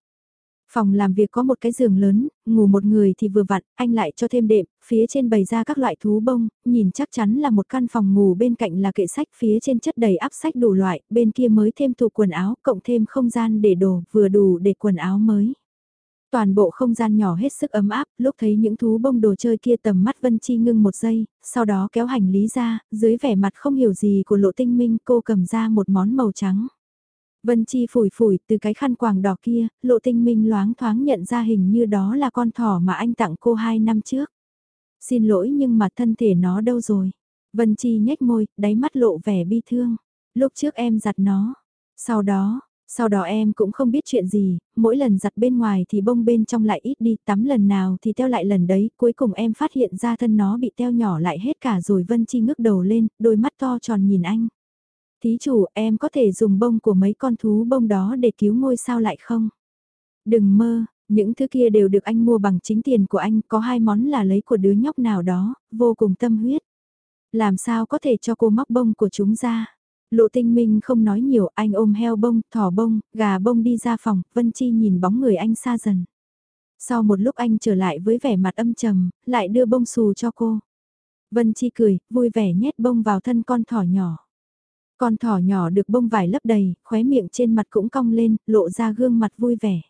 S1: Phòng làm việc có một cái giường lớn, ngủ một người thì vừa vặn, anh lại cho thêm đệm, phía trên bày ra các loại thú bông, nhìn chắc chắn là một căn phòng ngủ bên cạnh là kệ sách phía trên chất đầy áp sách đủ loại, bên kia mới thêm tủ quần áo, cộng thêm không gian để đồ, vừa đủ để quần áo mới. Toàn bộ không gian nhỏ hết sức ấm áp, lúc thấy những thú bông đồ chơi kia tầm mắt Vân Chi ngưng một giây, sau đó kéo hành lý ra, dưới vẻ mặt không hiểu gì của lộ tinh minh cô cầm ra một món màu trắng. Vân Chi phủi phủi từ cái khăn quàng đỏ kia, lộ tinh minh loáng thoáng nhận ra hình như đó là con thỏ mà anh tặng cô hai năm trước. Xin lỗi nhưng mà thân thể nó đâu rồi? Vân Chi nhếch môi, đáy mắt lộ vẻ bi thương. Lúc trước em giặt nó. Sau đó, sau đó em cũng không biết chuyện gì, mỗi lần giặt bên ngoài thì bông bên trong lại ít đi, tắm lần nào thì teo lại lần đấy, cuối cùng em phát hiện ra thân nó bị teo nhỏ lại hết cả rồi Vân Chi ngước đầu lên, đôi mắt to tròn nhìn anh. Thí chủ, em có thể dùng bông của mấy con thú bông đó để cứu ngôi sao lại không? Đừng mơ, những thứ kia đều được anh mua bằng chính tiền của anh, có hai món là lấy của đứa nhóc nào đó, vô cùng tâm huyết. Làm sao có thể cho cô móc bông của chúng ra? Lộ tinh minh không nói nhiều, anh ôm heo bông, thỏ bông, gà bông đi ra phòng, Vân Chi nhìn bóng người anh xa dần. Sau một lúc anh trở lại với vẻ mặt âm trầm, lại đưa bông xù cho cô. Vân Chi cười, vui vẻ nhét bông vào thân con thỏ nhỏ. Con thỏ nhỏ được bông vải lấp đầy, khóe miệng trên mặt cũng cong lên, lộ ra gương mặt vui vẻ.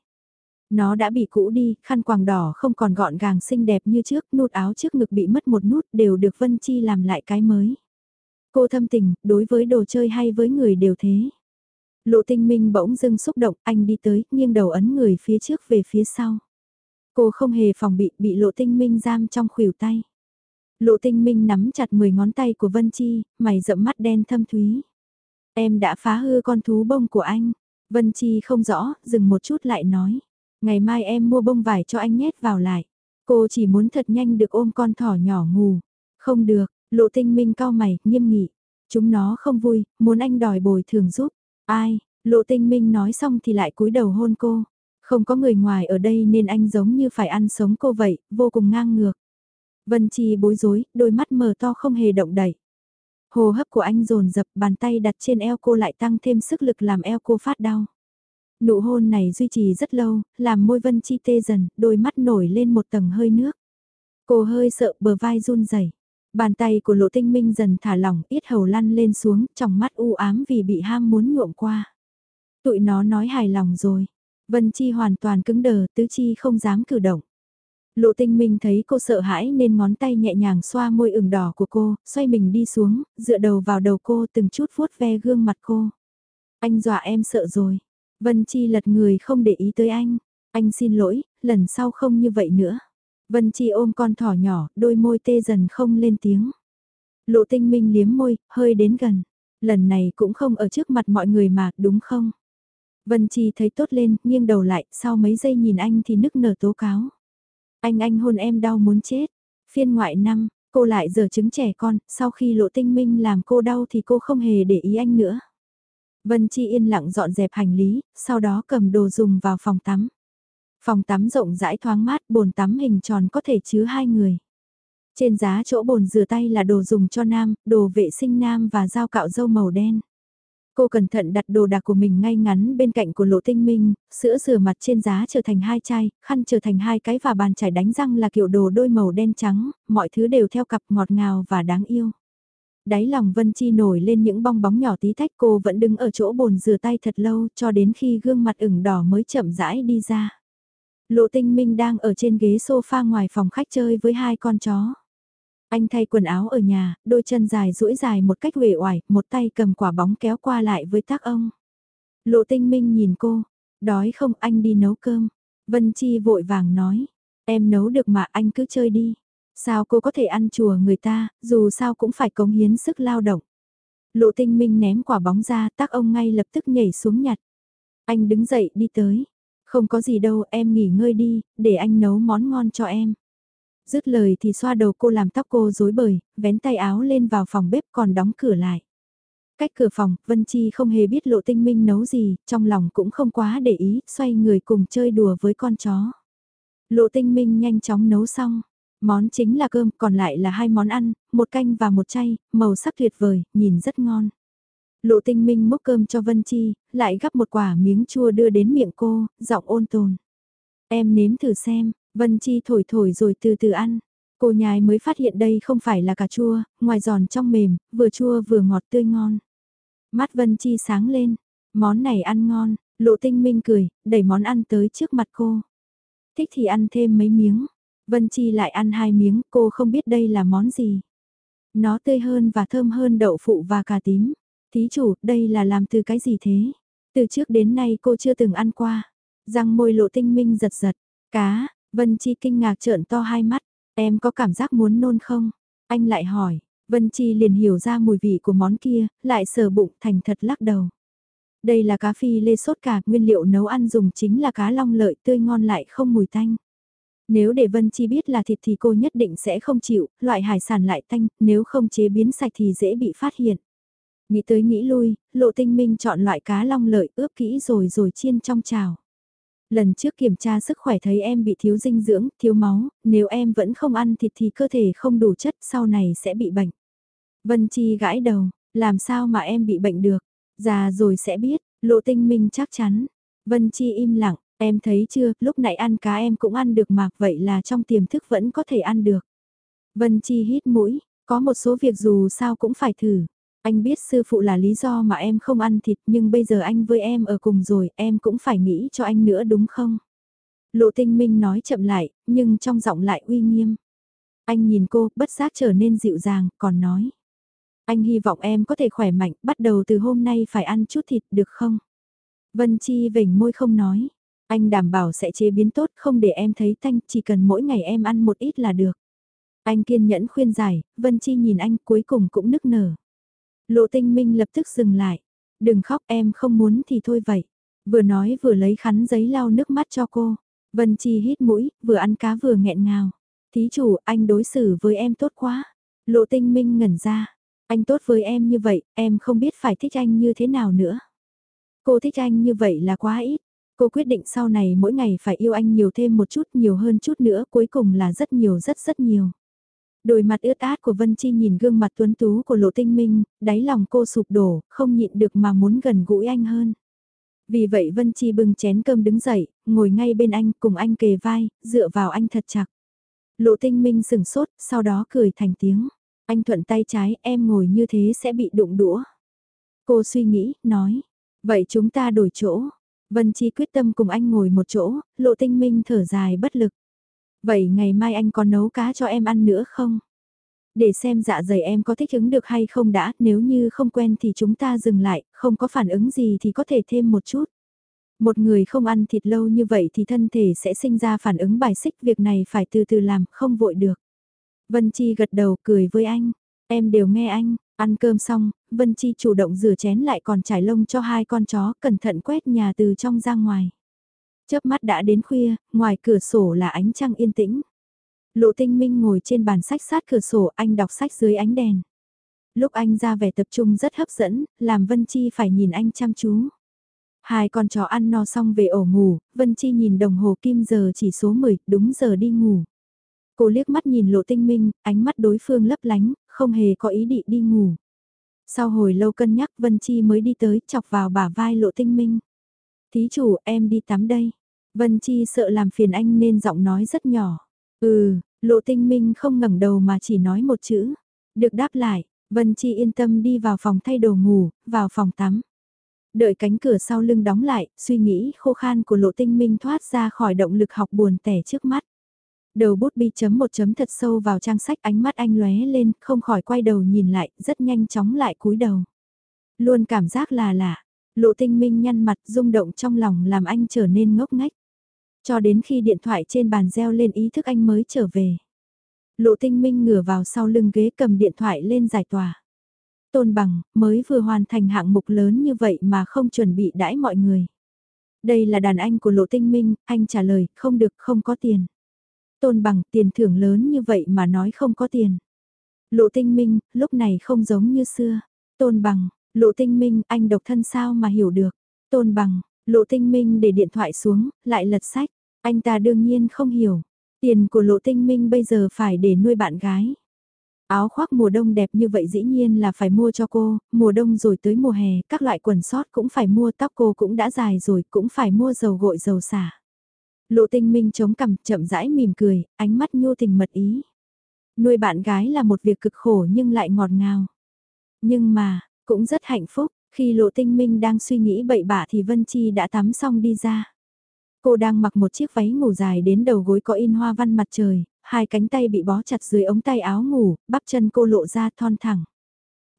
S1: Nó đã bị cũ đi, khăn quàng đỏ không còn gọn gàng xinh đẹp như trước, nút áo trước ngực bị mất một nút đều được Vân Chi làm lại cái mới. Cô thâm tình, đối với đồ chơi hay với người đều thế. Lộ tinh minh bỗng dưng xúc động, anh đi tới, nghiêng đầu ấn người phía trước về phía sau. Cô không hề phòng bị, bị lộ tinh minh giam trong khuỷu tay. Lộ tinh minh nắm chặt 10 ngón tay của Vân Chi, mày rậm mắt đen thâm thúy. Em đã phá hư con thú bông của anh. Vân Chi không rõ, dừng một chút lại nói. Ngày mai em mua bông vải cho anh nhét vào lại. Cô chỉ muốn thật nhanh được ôm con thỏ nhỏ ngủ. Không được, lộ tinh minh cao mày, nghiêm nghị. Chúng nó không vui, muốn anh đòi bồi thường giúp. Ai, lộ tinh minh nói xong thì lại cúi đầu hôn cô. Không có người ngoài ở đây nên anh giống như phải ăn sống cô vậy, vô cùng ngang ngược. Vân Chi bối rối, đôi mắt mở to không hề động đậy. Hồ hấp của anh dồn dập bàn tay đặt trên eo cô lại tăng thêm sức lực làm eo cô phát đau. Nụ hôn này duy trì rất lâu, làm môi Vân Chi tê dần, đôi mắt nổi lên một tầng hơi nước. Cô hơi sợ bờ vai run rẩy. Bàn tay của lộ tinh minh dần thả lỏng, ít hầu lăn lên xuống, trong mắt u ám vì bị ham muốn nhuộm qua. Tụi nó nói hài lòng rồi. Vân Chi hoàn toàn cứng đờ, tứ chi không dám cử động. Lộ tinh minh thấy cô sợ hãi nên ngón tay nhẹ nhàng xoa môi ửng đỏ của cô, xoay mình đi xuống, dựa đầu vào đầu cô từng chút vuốt ve gương mặt cô. Anh dọa em sợ rồi. Vân Chi lật người không để ý tới anh. Anh xin lỗi, lần sau không như vậy nữa. Vân Chi ôm con thỏ nhỏ, đôi môi tê dần không lên tiếng. Lộ tinh minh liếm môi, hơi đến gần. Lần này cũng không ở trước mặt mọi người mà, đúng không? Vân Chi thấy tốt lên, nghiêng đầu lại, sau mấy giây nhìn anh thì nức nở tố cáo. Anh anh hôn em đau muốn chết. Phiên ngoại năm, cô lại giờ chứng trẻ con, sau khi lộ tinh minh làm cô đau thì cô không hề để ý anh nữa. Vân Chi yên lặng dọn dẹp hành lý, sau đó cầm đồ dùng vào phòng tắm. Phòng tắm rộng rãi thoáng mát, bồn tắm hình tròn có thể chứa hai người. Trên giá chỗ bồn rửa tay là đồ dùng cho nam, đồ vệ sinh nam và dao cạo dâu màu đen. Cô cẩn thận đặt đồ đạc của mình ngay ngắn bên cạnh của lộ tinh minh, sữa rửa mặt trên giá trở thành hai chai, khăn trở thành hai cái và bàn chải đánh răng là kiểu đồ đôi màu đen trắng, mọi thứ đều theo cặp ngọt ngào và đáng yêu. Đáy lòng Vân Chi nổi lên những bong bóng nhỏ tí tách cô vẫn đứng ở chỗ bồn rửa tay thật lâu cho đến khi gương mặt ửng đỏ mới chậm rãi đi ra. Lộ tinh minh đang ở trên ghế sofa ngoài phòng khách chơi với hai con chó. Anh thay quần áo ở nhà, đôi chân dài duỗi dài một cách uể oải, một tay cầm quả bóng kéo qua lại với tác ông. Lộ tinh minh nhìn cô, đói không anh đi nấu cơm. Vân Chi vội vàng nói, em nấu được mà anh cứ chơi đi. Sao cô có thể ăn chùa người ta, dù sao cũng phải cống hiến sức lao động. Lộ tinh minh ném quả bóng ra tác ông ngay lập tức nhảy xuống nhặt. Anh đứng dậy đi tới. Không có gì đâu em nghỉ ngơi đi, để anh nấu món ngon cho em. Dứt lời thì xoa đầu cô làm tóc cô rối bời, vén tay áo lên vào phòng bếp còn đóng cửa lại. Cách cửa phòng, Vân Chi không hề biết lộ tinh minh nấu gì, trong lòng cũng không quá để ý, xoay người cùng chơi đùa với con chó. Lộ tinh minh nhanh chóng nấu xong. Món chính là cơm, còn lại là hai món ăn, một canh và một chay, màu sắc tuyệt vời, nhìn rất ngon. Lộ tinh minh múc cơm cho Vân Chi, lại gắp một quả miếng chua đưa đến miệng cô, giọng ôn tồn. Em nếm thử xem, Vân Chi thổi thổi rồi từ từ ăn. Cô nhái mới phát hiện đây không phải là cà chua, ngoài giòn trong mềm, vừa chua vừa ngọt tươi ngon. Mắt Vân Chi sáng lên, món này ăn ngon, lộ tinh minh cười, đẩy món ăn tới trước mặt cô. Thích thì ăn thêm mấy miếng, Vân Chi lại ăn hai miếng, cô không biết đây là món gì. Nó tươi hơn và thơm hơn đậu phụ và cà tím. Thí chủ, đây là làm từ cái gì thế? Từ trước đến nay cô chưa từng ăn qua. Răng môi lộ tinh minh giật giật. Cá, Vân Chi kinh ngạc trợn to hai mắt. Em có cảm giác muốn nôn không? Anh lại hỏi. Vân Chi liền hiểu ra mùi vị của món kia, lại sờ bụng thành thật lắc đầu. Đây là cá phi lê sốt cà, nguyên liệu nấu ăn dùng chính là cá long lợi tươi ngon lại không mùi tanh. Nếu để Vân Chi biết là thịt thì cô nhất định sẽ không chịu, loại hải sản lại tanh, nếu không chế biến sạch thì dễ bị phát hiện. Nghĩ tới nghĩ lui, lộ tinh minh chọn loại cá long lợi ướp kỹ rồi rồi chiên trong chảo. Lần trước kiểm tra sức khỏe thấy em bị thiếu dinh dưỡng, thiếu máu, nếu em vẫn không ăn thịt thì cơ thể không đủ chất sau này sẽ bị bệnh. Vân Chi gãi đầu, làm sao mà em bị bệnh được, già rồi sẽ biết, lộ tinh minh chắc chắn. Vân Chi im lặng, em thấy chưa, lúc nãy ăn cá em cũng ăn được mà, vậy là trong tiềm thức vẫn có thể ăn được. Vân Chi hít mũi, có một số việc dù sao cũng phải thử. Anh biết sư phụ là lý do mà em không ăn thịt nhưng bây giờ anh với em ở cùng rồi em cũng phải nghĩ cho anh nữa đúng không? Lộ tinh minh nói chậm lại, nhưng trong giọng lại uy nghiêm. Anh nhìn cô, bất giác trở nên dịu dàng, còn nói. Anh hy vọng em có thể khỏe mạnh, bắt đầu từ hôm nay phải ăn chút thịt được không? Vân Chi vểnh môi không nói. Anh đảm bảo sẽ chế biến tốt không để em thấy tanh, chỉ cần mỗi ngày em ăn một ít là được. Anh kiên nhẫn khuyên giải, Vân Chi nhìn anh cuối cùng cũng nức nở. Lộ tinh minh lập tức dừng lại. Đừng khóc em không muốn thì thôi vậy. Vừa nói vừa lấy khắn giấy lau nước mắt cho cô. Vân Chi hít mũi, vừa ăn cá vừa nghẹn ngào. Thí chủ, anh đối xử với em tốt quá. Lộ tinh minh ngẩn ra. Anh tốt với em như vậy, em không biết phải thích anh như thế nào nữa. Cô thích anh như vậy là quá ít. Cô quyết định sau này mỗi ngày phải yêu anh nhiều thêm một chút nhiều hơn chút nữa cuối cùng là rất nhiều rất rất nhiều. Đôi mặt ướt át của Vân Chi nhìn gương mặt tuấn tú của Lộ Tinh Minh, đáy lòng cô sụp đổ, không nhịn được mà muốn gần gũi anh hơn. Vì vậy Vân Chi bưng chén cơm đứng dậy, ngồi ngay bên anh cùng anh kề vai, dựa vào anh thật chặt. Lộ Tinh Minh sừng sốt, sau đó cười thành tiếng. Anh thuận tay trái em ngồi như thế sẽ bị đụng đũa. Cô suy nghĩ, nói. Vậy chúng ta đổi chỗ. Vân Chi quyết tâm cùng anh ngồi một chỗ, Lộ Tinh Minh thở dài bất lực. Vậy ngày mai anh có nấu cá cho em ăn nữa không? Để xem dạ dày em có thích ứng được hay không đã, nếu như không quen thì chúng ta dừng lại, không có phản ứng gì thì có thể thêm một chút. Một người không ăn thịt lâu như vậy thì thân thể sẽ sinh ra phản ứng bài xích, việc này phải từ từ làm, không vội được. Vân Chi gật đầu cười với anh, em đều nghe anh, ăn cơm xong, Vân Chi chủ động rửa chén lại còn trải lông cho hai con chó, cẩn thận quét nhà từ trong ra ngoài. Chớp mắt đã đến khuya, ngoài cửa sổ là ánh trăng yên tĩnh. Lộ tinh minh ngồi trên bàn sách sát cửa sổ anh đọc sách dưới ánh đèn. Lúc anh ra vẻ tập trung rất hấp dẫn, làm Vân Chi phải nhìn anh chăm chú. Hai con chó ăn no xong về ổ ngủ, Vân Chi nhìn đồng hồ kim giờ chỉ số 10, đúng giờ đi ngủ. Cô liếc mắt nhìn lộ tinh minh, ánh mắt đối phương lấp lánh, không hề có ý định đi ngủ. Sau hồi lâu cân nhắc Vân Chi mới đi tới chọc vào bả vai lộ tinh minh. Thí chủ em đi tắm đây. Vân Chi sợ làm phiền anh nên giọng nói rất nhỏ. Ừ, lộ tinh minh không ngẩng đầu mà chỉ nói một chữ. Được đáp lại, Vân Chi yên tâm đi vào phòng thay đồ ngủ, vào phòng tắm. Đợi cánh cửa sau lưng đóng lại, suy nghĩ khô khan của lộ tinh minh thoát ra khỏi động lực học buồn tẻ trước mắt. Đầu bút bi chấm một chấm thật sâu vào trang sách ánh mắt anh lóe lên, không khỏi quay đầu nhìn lại, rất nhanh chóng lại cúi đầu. Luôn cảm giác là lạ, lộ tinh minh nhăn mặt rung động trong lòng làm anh trở nên ngốc ngách. Cho đến khi điện thoại trên bàn reo lên ý thức anh mới trở về. Lộ tinh minh ngửa vào sau lưng ghế cầm điện thoại lên giải tỏa. Tôn bằng, mới vừa hoàn thành hạng mục lớn như vậy mà không chuẩn bị đãi mọi người. Đây là đàn anh của Lộ Tinh Minh, anh trả lời, không được, không có tiền. Tôn bằng, tiền thưởng lớn như vậy mà nói không có tiền. Lộ Tinh Minh, lúc này không giống như xưa. Tôn bằng, Lộ Tinh Minh, anh độc thân sao mà hiểu được. Tôn bằng, Lộ Tinh Minh để điện thoại xuống, lại lật sách. Anh ta đương nhiên không hiểu. Tiền của Lộ Tinh Minh bây giờ phải để nuôi bạn gái. Áo khoác mùa đông đẹp như vậy dĩ nhiên là phải mua cho cô, mùa đông rồi tới mùa hè, các loại quần sót cũng phải mua, tóc cô cũng đã dài rồi, cũng phải mua dầu gội dầu xả. Lộ tinh minh chống cằm, chậm rãi mỉm cười, ánh mắt nhô tình mật ý. Nuôi bạn gái là một việc cực khổ nhưng lại ngọt ngào. Nhưng mà, cũng rất hạnh phúc, khi lộ tinh minh đang suy nghĩ bậy bạ thì Vân Chi đã tắm xong đi ra. Cô đang mặc một chiếc váy ngủ dài đến đầu gối có in hoa văn mặt trời, hai cánh tay bị bó chặt dưới ống tay áo ngủ, bắp chân cô lộ ra thon thẳng.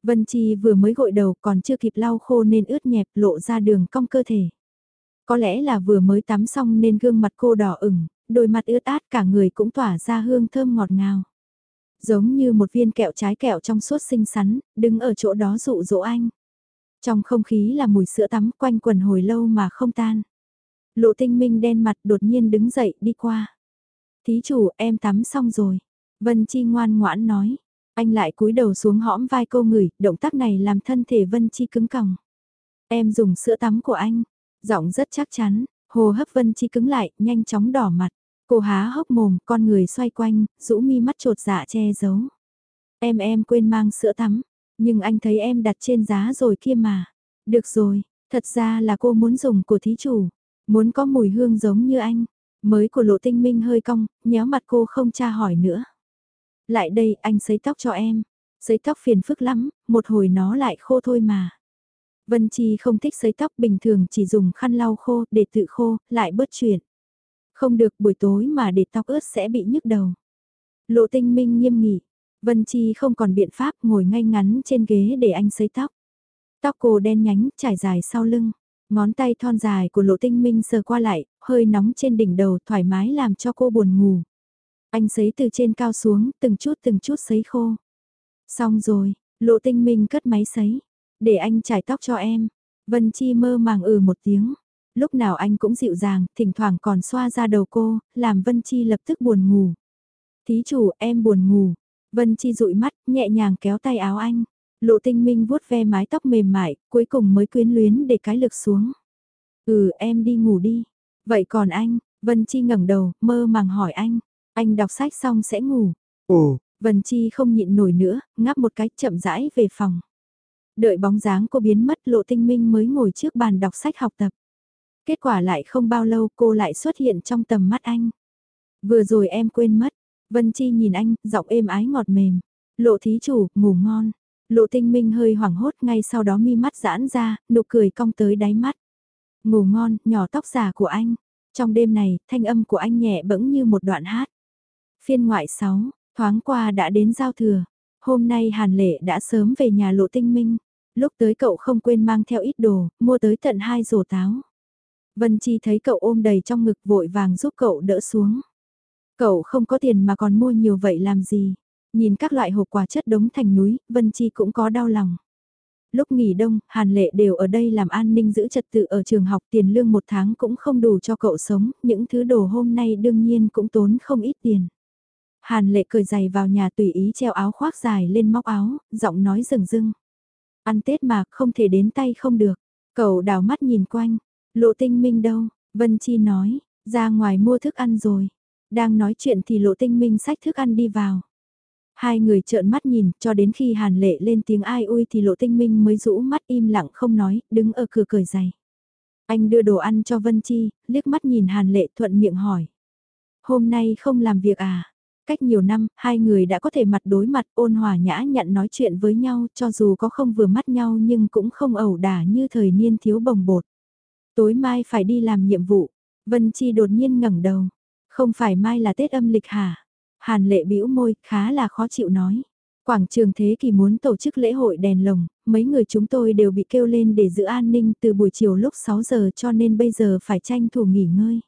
S1: Vân Chi vừa mới gội đầu còn chưa kịp lau khô nên ướt nhẹp lộ ra đường cong cơ thể. Có lẽ là vừa mới tắm xong nên gương mặt cô đỏ ửng, đôi mặt ướt át cả người cũng tỏa ra hương thơm ngọt ngào. Giống như một viên kẹo trái kẹo trong suốt xinh xắn, đứng ở chỗ đó dụ dỗ anh. Trong không khí là mùi sữa tắm quanh quần hồi lâu mà không tan. Lộ tinh minh đen mặt đột nhiên đứng dậy đi qua. Thí chủ em tắm xong rồi. Vân Chi ngoan ngoãn nói. Anh lại cúi đầu xuống hõm vai cô ngửi, động tác này làm thân thể Vân Chi cứng còng. Em dùng sữa tắm của anh. Giọng rất chắc chắn, hồ hấp Vân Chi cứng lại, nhanh chóng đỏ mặt. Cô há hốc mồm, con người xoay quanh, rũ mi mắt trột dạ che giấu. Em em quên mang sữa tắm, nhưng anh thấy em đặt trên giá rồi kia mà. Được rồi, thật ra là cô muốn dùng của thí chủ, muốn có mùi hương giống như anh. Mới của lộ tinh minh hơi cong, nhéo mặt cô không tra hỏi nữa. Lại đây anh sấy tóc cho em. Sấy tóc phiền phức lắm, một hồi nó lại khô thôi mà. Vân Chi không thích sấy tóc bình thường chỉ dùng khăn lau khô để tự khô, lại bớt chuyện. Không được buổi tối mà để tóc ướt sẽ bị nhức đầu. Lộ tinh minh nghiêm nghị. Vân Chi không còn biện pháp ngồi ngay ngắn trên ghế để anh sấy tóc. Tóc cô đen nhánh trải dài sau lưng. Ngón tay thon dài của lộ tinh minh sờ qua lại, hơi nóng trên đỉnh đầu thoải mái làm cho cô buồn ngủ. Anh sấy từ trên cao xuống, từng chút từng chút sấy khô. Xong rồi, lộ tinh minh cất máy sấy. Để anh trải tóc cho em. Vân Chi mơ màng ừ một tiếng. Lúc nào anh cũng dịu dàng, thỉnh thoảng còn xoa ra đầu cô, làm Vân Chi lập tức buồn ngủ. Thí chủ, em buồn ngủ. Vân Chi dụi mắt, nhẹ nhàng kéo tay áo anh. Lộ tinh minh vuốt ve mái tóc mềm mại, cuối cùng mới quyến luyến để cái lực xuống. Ừ em đi ngủ đi. Vậy còn anh, Vân Chi ngẩng đầu, mơ màng hỏi anh. Anh đọc sách xong sẽ ngủ.
S2: Ồ,
S1: Vân Chi không nhịn nổi nữa, ngáp một cái chậm rãi về phòng. Đợi bóng dáng cô biến mất lộ tinh minh mới ngồi trước bàn đọc sách học tập. Kết quả lại không bao lâu cô lại xuất hiện trong tầm mắt anh. Vừa rồi em quên mất. Vân Chi nhìn anh, giọng êm ái ngọt mềm. Lộ thí chủ, ngủ ngon. Lộ tinh minh hơi hoảng hốt ngay sau đó mi mắt giãn ra, nụ cười cong tới đáy mắt. Ngủ ngon, nhỏ tóc giả của anh. Trong đêm này, thanh âm của anh nhẹ bẫng như một đoạn hát. Phiên ngoại 6, thoáng qua đã đến giao thừa. Hôm nay Hàn Lệ đã sớm về nhà lộ tinh minh. Lúc tới cậu không quên mang theo ít đồ, mua tới tận hai rổ táo. Vân Chi thấy cậu ôm đầy trong ngực vội vàng giúp cậu đỡ xuống. Cậu không có tiền mà còn mua nhiều vậy làm gì? Nhìn các loại hộp quà chất đống thành núi, Vân Chi cũng có đau lòng. Lúc nghỉ đông, Hàn Lệ đều ở đây làm an ninh giữ trật tự ở trường học tiền lương một tháng cũng không đủ cho cậu sống, những thứ đồ hôm nay đương nhiên cũng tốn không ít tiền. Hàn Lệ cười giày vào nhà tùy ý treo áo khoác dài lên móc áo, giọng nói rừng rưng. Ăn Tết mà không thể đến tay không được. Cậu đào mắt nhìn quanh, lộ tinh minh đâu, Vân Chi nói, ra ngoài mua thức ăn rồi. Đang nói chuyện thì lộ tinh minh xách thức ăn đi vào. Hai người trợn mắt nhìn, cho đến khi Hàn Lệ lên tiếng ai ui thì Lộ Tinh Minh mới rũ mắt im lặng không nói, đứng ở cửa cười dày. Anh đưa đồ ăn cho Vân Chi, liếc mắt nhìn Hàn Lệ thuận miệng hỏi. Hôm nay không làm việc à? Cách nhiều năm, hai người đã có thể mặt đối mặt ôn hòa nhã nhặn nói chuyện với nhau cho dù có không vừa mắt nhau nhưng cũng không ẩu đả như thời niên thiếu bồng bột. Tối mai phải đi làm nhiệm vụ, Vân Chi đột nhiên ngẩng đầu. Không phải mai là Tết âm lịch hả? Hàn lệ bĩu môi, khá là khó chịu nói. Quảng trường Thế Kỷ muốn tổ chức lễ hội đèn lồng, mấy người chúng tôi đều bị kêu lên để giữ an ninh từ buổi chiều lúc 6 giờ cho nên bây giờ phải tranh thủ nghỉ ngơi.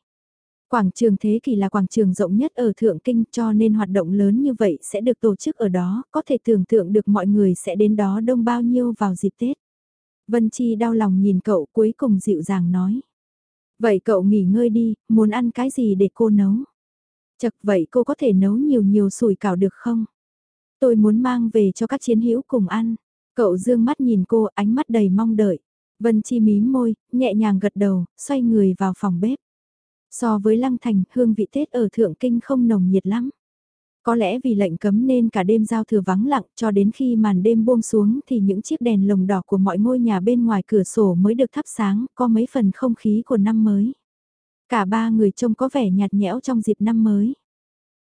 S1: Quảng trường Thế Kỷ là quảng trường rộng nhất ở Thượng Kinh cho nên hoạt động lớn như vậy sẽ được tổ chức ở đó, có thể tưởng tượng được mọi người sẽ đến đó đông bao nhiêu vào dịp Tết. Vân Chi đau lòng nhìn cậu cuối cùng dịu dàng nói. Vậy cậu nghỉ ngơi đi, muốn ăn cái gì để cô nấu? Chật vậy cô có thể nấu nhiều nhiều sủi cảo được không? Tôi muốn mang về cho các chiến hữu cùng ăn. Cậu dương mắt nhìn cô ánh mắt đầy mong đợi. Vân Chi mím môi, nhẹ nhàng gật đầu, xoay người vào phòng bếp. So với Lăng Thành, hương vị Tết ở Thượng Kinh không nồng nhiệt lắm. Có lẽ vì lệnh cấm nên cả đêm giao thừa vắng lặng cho đến khi màn đêm buông xuống thì những chiếc đèn lồng đỏ của mọi ngôi nhà bên ngoài cửa sổ mới được thắp sáng, có mấy phần không khí của năm mới. Cả ba người trông có vẻ nhạt nhẽo trong dịp năm mới.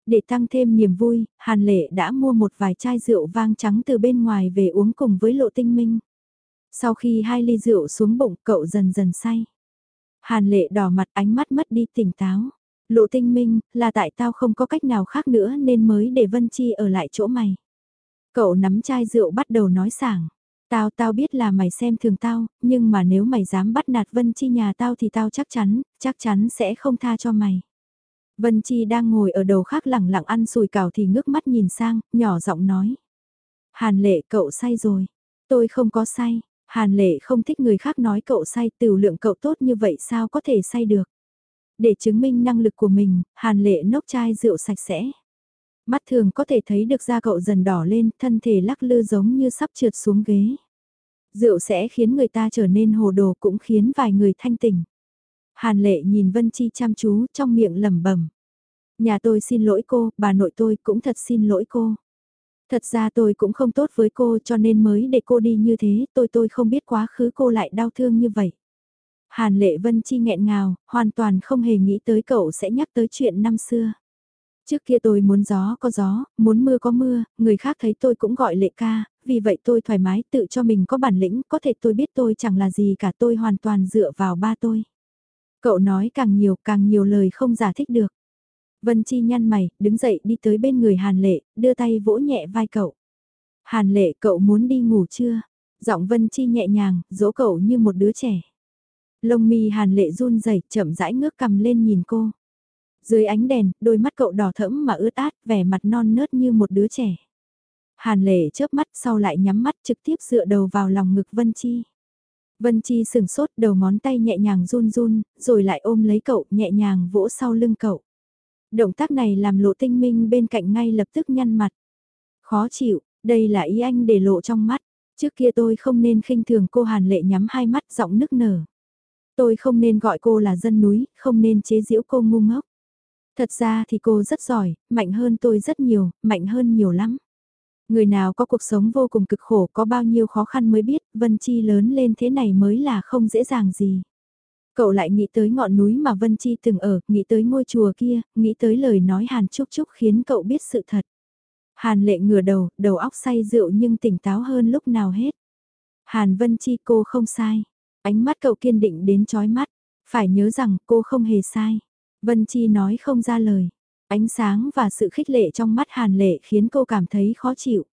S1: Để tăng thêm niềm vui, Hàn Lệ đã mua một vài chai rượu vang trắng từ bên ngoài về uống cùng với lộ tinh minh. Sau khi hai ly rượu xuống bụng cậu dần dần say. Hàn Lệ đỏ mặt ánh mắt mất đi tỉnh táo. Lộ tinh minh, là tại tao không có cách nào khác nữa nên mới để Vân Chi ở lại chỗ mày. Cậu nắm chai rượu bắt đầu nói sảng. Tao tao biết là mày xem thường tao, nhưng mà nếu mày dám bắt nạt Vân Chi nhà tao thì tao chắc chắn, chắc chắn sẽ không tha cho mày. Vân Chi đang ngồi ở đầu khác lẳng lặng ăn sùi cảo thì ngước mắt nhìn sang, nhỏ giọng nói. Hàn lệ cậu say rồi. Tôi không có say. Hàn lệ không thích người khác nói cậu say, tiểu lượng cậu tốt như vậy sao có thể say được. Để chứng minh năng lực của mình, hàn lệ nốc chai rượu sạch sẽ. Mắt thường có thể thấy được da cậu dần đỏ lên, thân thể lắc lư giống như sắp trượt xuống ghế. Rượu sẽ khiến người ta trở nên hồ đồ cũng khiến vài người thanh tỉnh. Hàn lệ nhìn Vân Chi chăm chú trong miệng lẩm bẩm. Nhà tôi xin lỗi cô, bà nội tôi cũng thật xin lỗi cô. Thật ra tôi cũng không tốt với cô cho nên mới để cô đi như thế, tôi tôi không biết quá khứ cô lại đau thương như vậy. Hàn Lệ Vân Chi nghẹn ngào, hoàn toàn không hề nghĩ tới cậu sẽ nhắc tới chuyện năm xưa. Trước kia tôi muốn gió có gió, muốn mưa có mưa, người khác thấy tôi cũng gọi lệ ca, vì vậy tôi thoải mái tự cho mình có bản lĩnh, có thể tôi biết tôi chẳng là gì cả tôi hoàn toàn dựa vào ba tôi. Cậu nói càng nhiều càng nhiều lời không giải thích được. Vân Chi nhăn mày, đứng dậy đi tới bên người Hàn Lệ, đưa tay vỗ nhẹ vai cậu. Hàn Lệ cậu muốn đi ngủ chưa? Giọng Vân Chi nhẹ nhàng, dỗ cậu như một đứa trẻ. Lông mi Hàn Lệ run rẩy, chậm rãi ngước cầm lên nhìn cô. Dưới ánh đèn, đôi mắt cậu đỏ thẫm mà ướt át, vẻ mặt non nớt như một đứa trẻ. Hàn Lệ chớp mắt sau lại nhắm mắt trực tiếp dựa đầu vào lòng ngực Vân Chi. Vân Chi sừng sốt đầu ngón tay nhẹ nhàng run run, rồi lại ôm lấy cậu nhẹ nhàng vỗ sau lưng cậu. Động tác này làm lộ tinh minh bên cạnh ngay lập tức nhăn mặt. Khó chịu, đây là ý anh để lộ trong mắt. Trước kia tôi không nên khinh thường cô Hàn Lệ nhắm hai mắt giọng nức nở. Tôi không nên gọi cô là dân núi, không nên chế giễu cô ngu ngốc. Thật ra thì cô rất giỏi, mạnh hơn tôi rất nhiều, mạnh hơn nhiều lắm. Người nào có cuộc sống vô cùng cực khổ có bao nhiêu khó khăn mới biết, Vân Chi lớn lên thế này mới là không dễ dàng gì. Cậu lại nghĩ tới ngọn núi mà Vân Chi từng ở, nghĩ tới ngôi chùa kia, nghĩ tới lời nói Hàn Trúc Trúc khiến cậu biết sự thật. Hàn lệ ngửa đầu, đầu óc say rượu nhưng tỉnh táo hơn lúc nào hết. Hàn Vân Chi cô không sai. Ánh mắt cậu kiên định đến chói mắt. Phải nhớ rằng cô không hề sai. Vân Chi nói không ra lời. Ánh sáng và sự khích lệ trong mắt Hàn Lệ khiến cô cảm thấy khó chịu.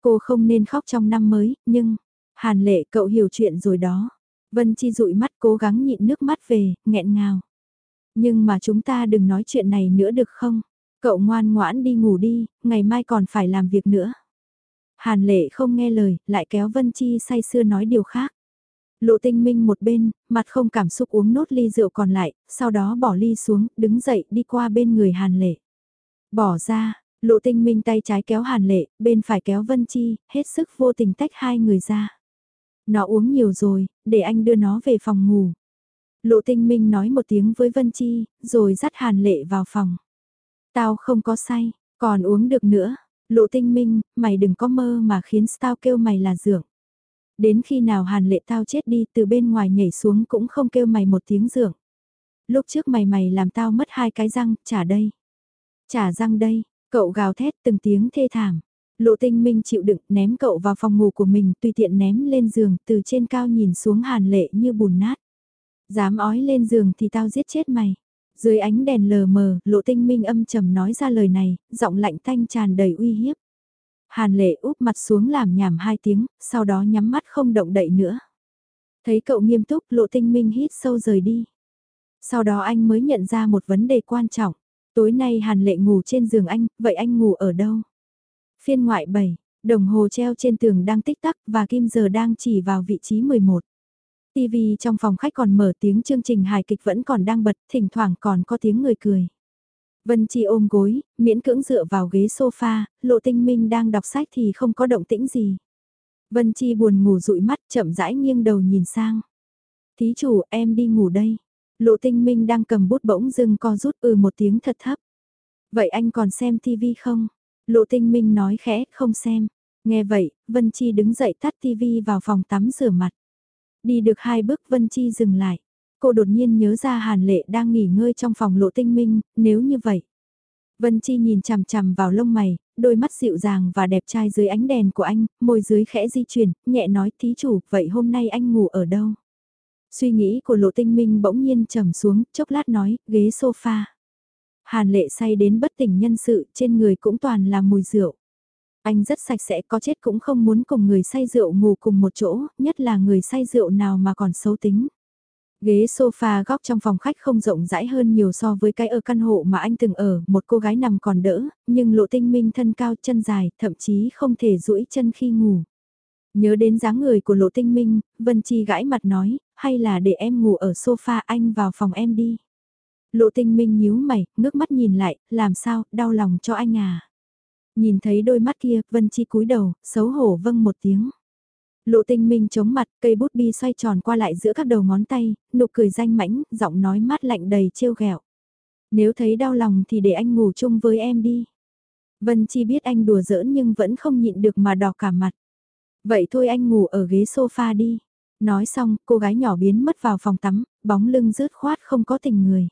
S1: Cô không nên khóc trong năm mới, nhưng... Hàn Lệ cậu hiểu chuyện rồi đó. Vân Chi dụi mắt cố gắng nhịn nước mắt về, nghẹn ngào. Nhưng mà chúng ta đừng nói chuyện này nữa được không? Cậu ngoan ngoãn đi ngủ đi, ngày mai còn phải làm việc nữa. Hàn lệ không nghe lời, lại kéo Vân Chi say sưa nói điều khác. Lộ tinh minh một bên, mặt không cảm xúc uống nốt ly rượu còn lại, sau đó bỏ ly xuống, đứng dậy đi qua bên người Hàn lệ. Bỏ ra, lộ tinh minh tay trái kéo Hàn lệ, bên phải kéo Vân Chi, hết sức vô tình tách hai người ra. Nó uống nhiều rồi, để anh đưa nó về phòng ngủ. Lộ tinh minh nói một tiếng với Vân Chi, rồi dắt Hàn Lệ vào phòng. Tao không có say, còn uống được nữa. Lộ tinh minh, mày đừng có mơ mà khiến tao kêu mày là dưỡng. Đến khi nào Hàn Lệ tao chết đi từ bên ngoài nhảy xuống cũng không kêu mày một tiếng dưỡng. Lúc trước mày mày làm tao mất hai cái răng, trả đây. Trả răng đây, cậu gào thét từng tiếng thê thảm. Lộ tinh minh chịu đựng ném cậu vào phòng ngủ của mình tùy tiện ném lên giường từ trên cao nhìn xuống hàn lệ như bùn nát. Dám ói lên giường thì tao giết chết mày. Dưới ánh đèn lờ mờ, lộ tinh minh âm trầm nói ra lời này, giọng lạnh thanh tràn đầy uy hiếp. Hàn lệ úp mặt xuống làm nhảm hai tiếng, sau đó nhắm mắt không động đậy nữa. Thấy cậu nghiêm túc, lộ tinh minh hít sâu rời đi. Sau đó anh mới nhận ra một vấn đề quan trọng. Tối nay Hàn Lệ ngủ trên giường anh, vậy anh ngủ ở đâu? Phiên ngoại 7, đồng hồ treo trên tường đang tích tắc và kim giờ đang chỉ vào vị trí 11. TV trong phòng khách còn mở tiếng chương trình hài kịch vẫn còn đang bật, thỉnh thoảng còn có tiếng người cười. Vân Chi ôm gối, miễn cưỡng dựa vào ghế sofa, Lộ Tinh Minh đang đọc sách thì không có động tĩnh gì. Vân Chi buồn ngủ dụi mắt chậm rãi nghiêng đầu nhìn sang. Thí chủ em đi ngủ đây. Lộ Tinh Minh đang cầm bút bỗng dưng co rút ừ một tiếng thật thấp. Vậy anh còn xem TV không? Lộ Tinh Minh nói khẽ không xem. Nghe vậy, Vân Chi đứng dậy tắt TV vào phòng tắm rửa mặt. Đi được hai bước Vân Chi dừng lại. Cô đột nhiên nhớ ra Hàn Lệ đang nghỉ ngơi trong phòng lộ tinh minh, nếu như vậy. Vân Chi nhìn chằm chằm vào lông mày, đôi mắt dịu dàng và đẹp trai dưới ánh đèn của anh, môi dưới khẽ di chuyển, nhẹ nói thí chủ, vậy hôm nay anh ngủ ở đâu? Suy nghĩ của lộ tinh minh bỗng nhiên trầm xuống, chốc lát nói, ghế sofa. Hàn lệ say đến bất tỉnh nhân sự, trên người cũng toàn là mùi rượu. Anh rất sạch sẽ có chết cũng không muốn cùng người say rượu ngủ cùng một chỗ, nhất là người say rượu nào mà còn xấu tính. Ghế sofa góc trong phòng khách không rộng rãi hơn nhiều so với cái ở căn hộ mà anh từng ở, một cô gái nằm còn đỡ, nhưng lộ tinh minh thân cao chân dài, thậm chí không thể duỗi chân khi ngủ. Nhớ đến dáng người của lộ tinh minh, Vân Chi gãi mặt nói, hay là để em ngủ ở sofa anh vào phòng em đi. Lộ tinh minh nhíu mày, ngước mắt nhìn lại, làm sao, đau lòng cho anh à. Nhìn thấy đôi mắt kia, Vân Chi cúi đầu, xấu hổ vâng một tiếng. Lộ tinh minh chống mặt, cây bút bi xoay tròn qua lại giữa các đầu ngón tay, nụ cười danh mãnh, giọng nói mát lạnh đầy trêu ghẹo. Nếu thấy đau lòng thì để anh ngủ chung với em đi. Vân Chi biết anh đùa giỡn nhưng vẫn không nhịn được mà đỏ cả mặt. Vậy thôi anh ngủ ở ghế sofa đi. Nói xong, cô gái nhỏ biến mất vào phòng tắm, bóng lưng rớt khoát không có tình người.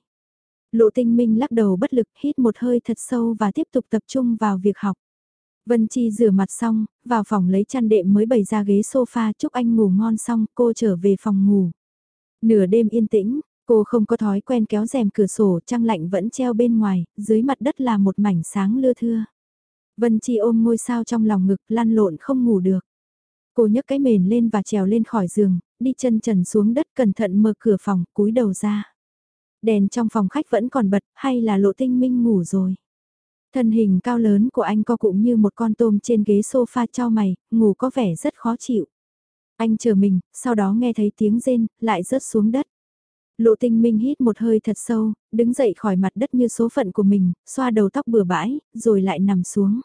S1: Lộ tinh minh lắc đầu bất lực, hít một hơi thật sâu và tiếp tục tập trung vào việc học. Vân Chi rửa mặt xong, vào phòng lấy chăn đệm mới bày ra ghế sofa chúc anh ngủ ngon xong cô trở về phòng ngủ. Nửa đêm yên tĩnh, cô không có thói quen kéo rèm cửa sổ trăng lạnh vẫn treo bên ngoài, dưới mặt đất là một mảnh sáng lưa thưa. Vân Chi ôm ngôi sao trong lòng ngực lăn lộn không ngủ được. Cô nhấc cái mền lên và trèo lên khỏi giường, đi chân trần xuống đất cẩn thận mở cửa phòng, cúi đầu ra. Đèn trong phòng khách vẫn còn bật, hay là lộ tinh minh ngủ rồi. Thân hình cao lớn của anh co cụm như một con tôm trên ghế sofa cho mày, ngủ có vẻ rất khó chịu. Anh chờ mình, sau đó nghe thấy tiếng rên, lại rớt xuống đất. Lộ tinh minh hít một hơi thật sâu, đứng dậy khỏi mặt đất như số phận của mình, xoa đầu tóc bừa bãi, rồi lại nằm xuống.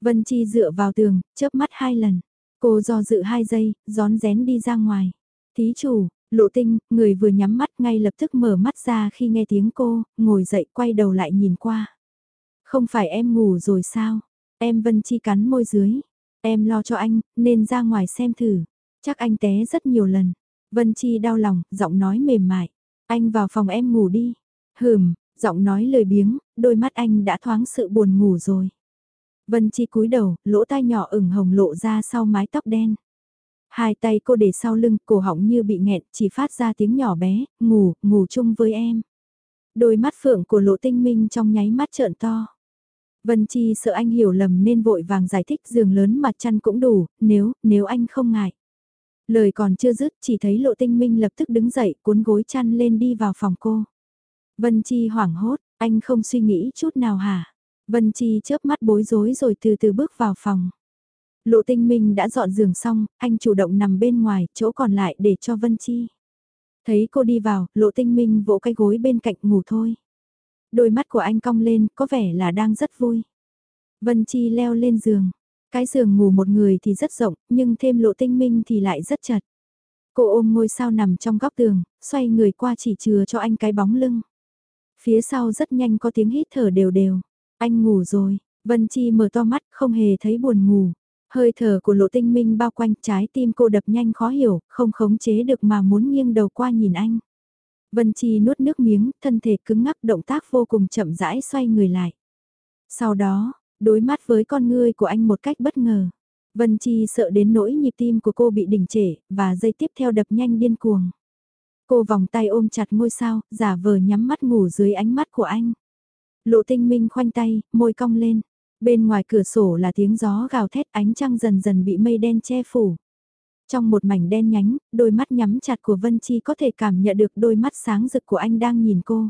S1: Vân Chi dựa vào tường, chớp mắt hai lần. Cô do dự hai giây, gión rén đi ra ngoài. Thí chủ, lộ tinh, người vừa nhắm mắt ngay lập tức mở mắt ra khi nghe tiếng cô, ngồi dậy quay đầu lại nhìn qua. Không phải em ngủ rồi sao? Em Vân Chi cắn môi dưới. Em lo cho anh, nên ra ngoài xem thử. Chắc anh té rất nhiều lần. Vân Chi đau lòng, giọng nói mềm mại. Anh vào phòng em ngủ đi. Hừm, giọng nói lời biếng, đôi mắt anh đã thoáng sự buồn ngủ rồi. Vân Chi cúi đầu, lỗ tai nhỏ ửng hồng lộ ra sau mái tóc đen. Hai tay cô để sau lưng, cổ họng như bị nghẹn, chỉ phát ra tiếng nhỏ bé, ngủ, ngủ chung với em. Đôi mắt phượng của lộ tinh minh trong nháy mắt trợn to. Vân Chi sợ anh hiểu lầm nên vội vàng giải thích giường lớn mà chăn cũng đủ, nếu, nếu anh không ngại. Lời còn chưa dứt chỉ thấy lộ tinh minh lập tức đứng dậy cuốn gối chăn lên đi vào phòng cô. Vân Chi hoảng hốt, anh không suy nghĩ chút nào hả? Vân Chi chớp mắt bối rối rồi từ từ bước vào phòng. Lộ tinh minh đã dọn giường xong, anh chủ động nằm bên ngoài, chỗ còn lại để cho Vân Chi. Thấy cô đi vào, lộ tinh minh vỗ cái gối bên cạnh ngủ thôi. Đôi mắt của anh cong lên, có vẻ là đang rất vui. Vân Chi leo lên giường. Cái giường ngủ một người thì rất rộng, nhưng thêm lộ tinh minh thì lại rất chật. Cô ôm ngôi sao nằm trong góc tường, xoay người qua chỉ chừa cho anh cái bóng lưng. Phía sau rất nhanh có tiếng hít thở đều đều. Anh ngủ rồi, Vân Chi mở to mắt không hề thấy buồn ngủ. Hơi thở của lộ tinh minh bao quanh trái tim cô đập nhanh khó hiểu, không khống chế được mà muốn nghiêng đầu qua nhìn anh. Vân Chi nuốt nước miếng, thân thể cứng ngắc động tác vô cùng chậm rãi xoay người lại. Sau đó, đối mắt với con ngươi của anh một cách bất ngờ. Vân Chi sợ đến nỗi nhịp tim của cô bị đình trệ, và dây tiếp theo đập nhanh điên cuồng. Cô vòng tay ôm chặt ngôi sao, giả vờ nhắm mắt ngủ dưới ánh mắt của anh. Lộ tinh minh khoanh tay, môi cong lên. Bên ngoài cửa sổ là tiếng gió gào thét ánh trăng dần dần bị mây đen che phủ. Trong một mảnh đen nhánh, đôi mắt nhắm chặt của Vân Chi có thể cảm nhận được đôi mắt sáng rực của anh đang nhìn cô.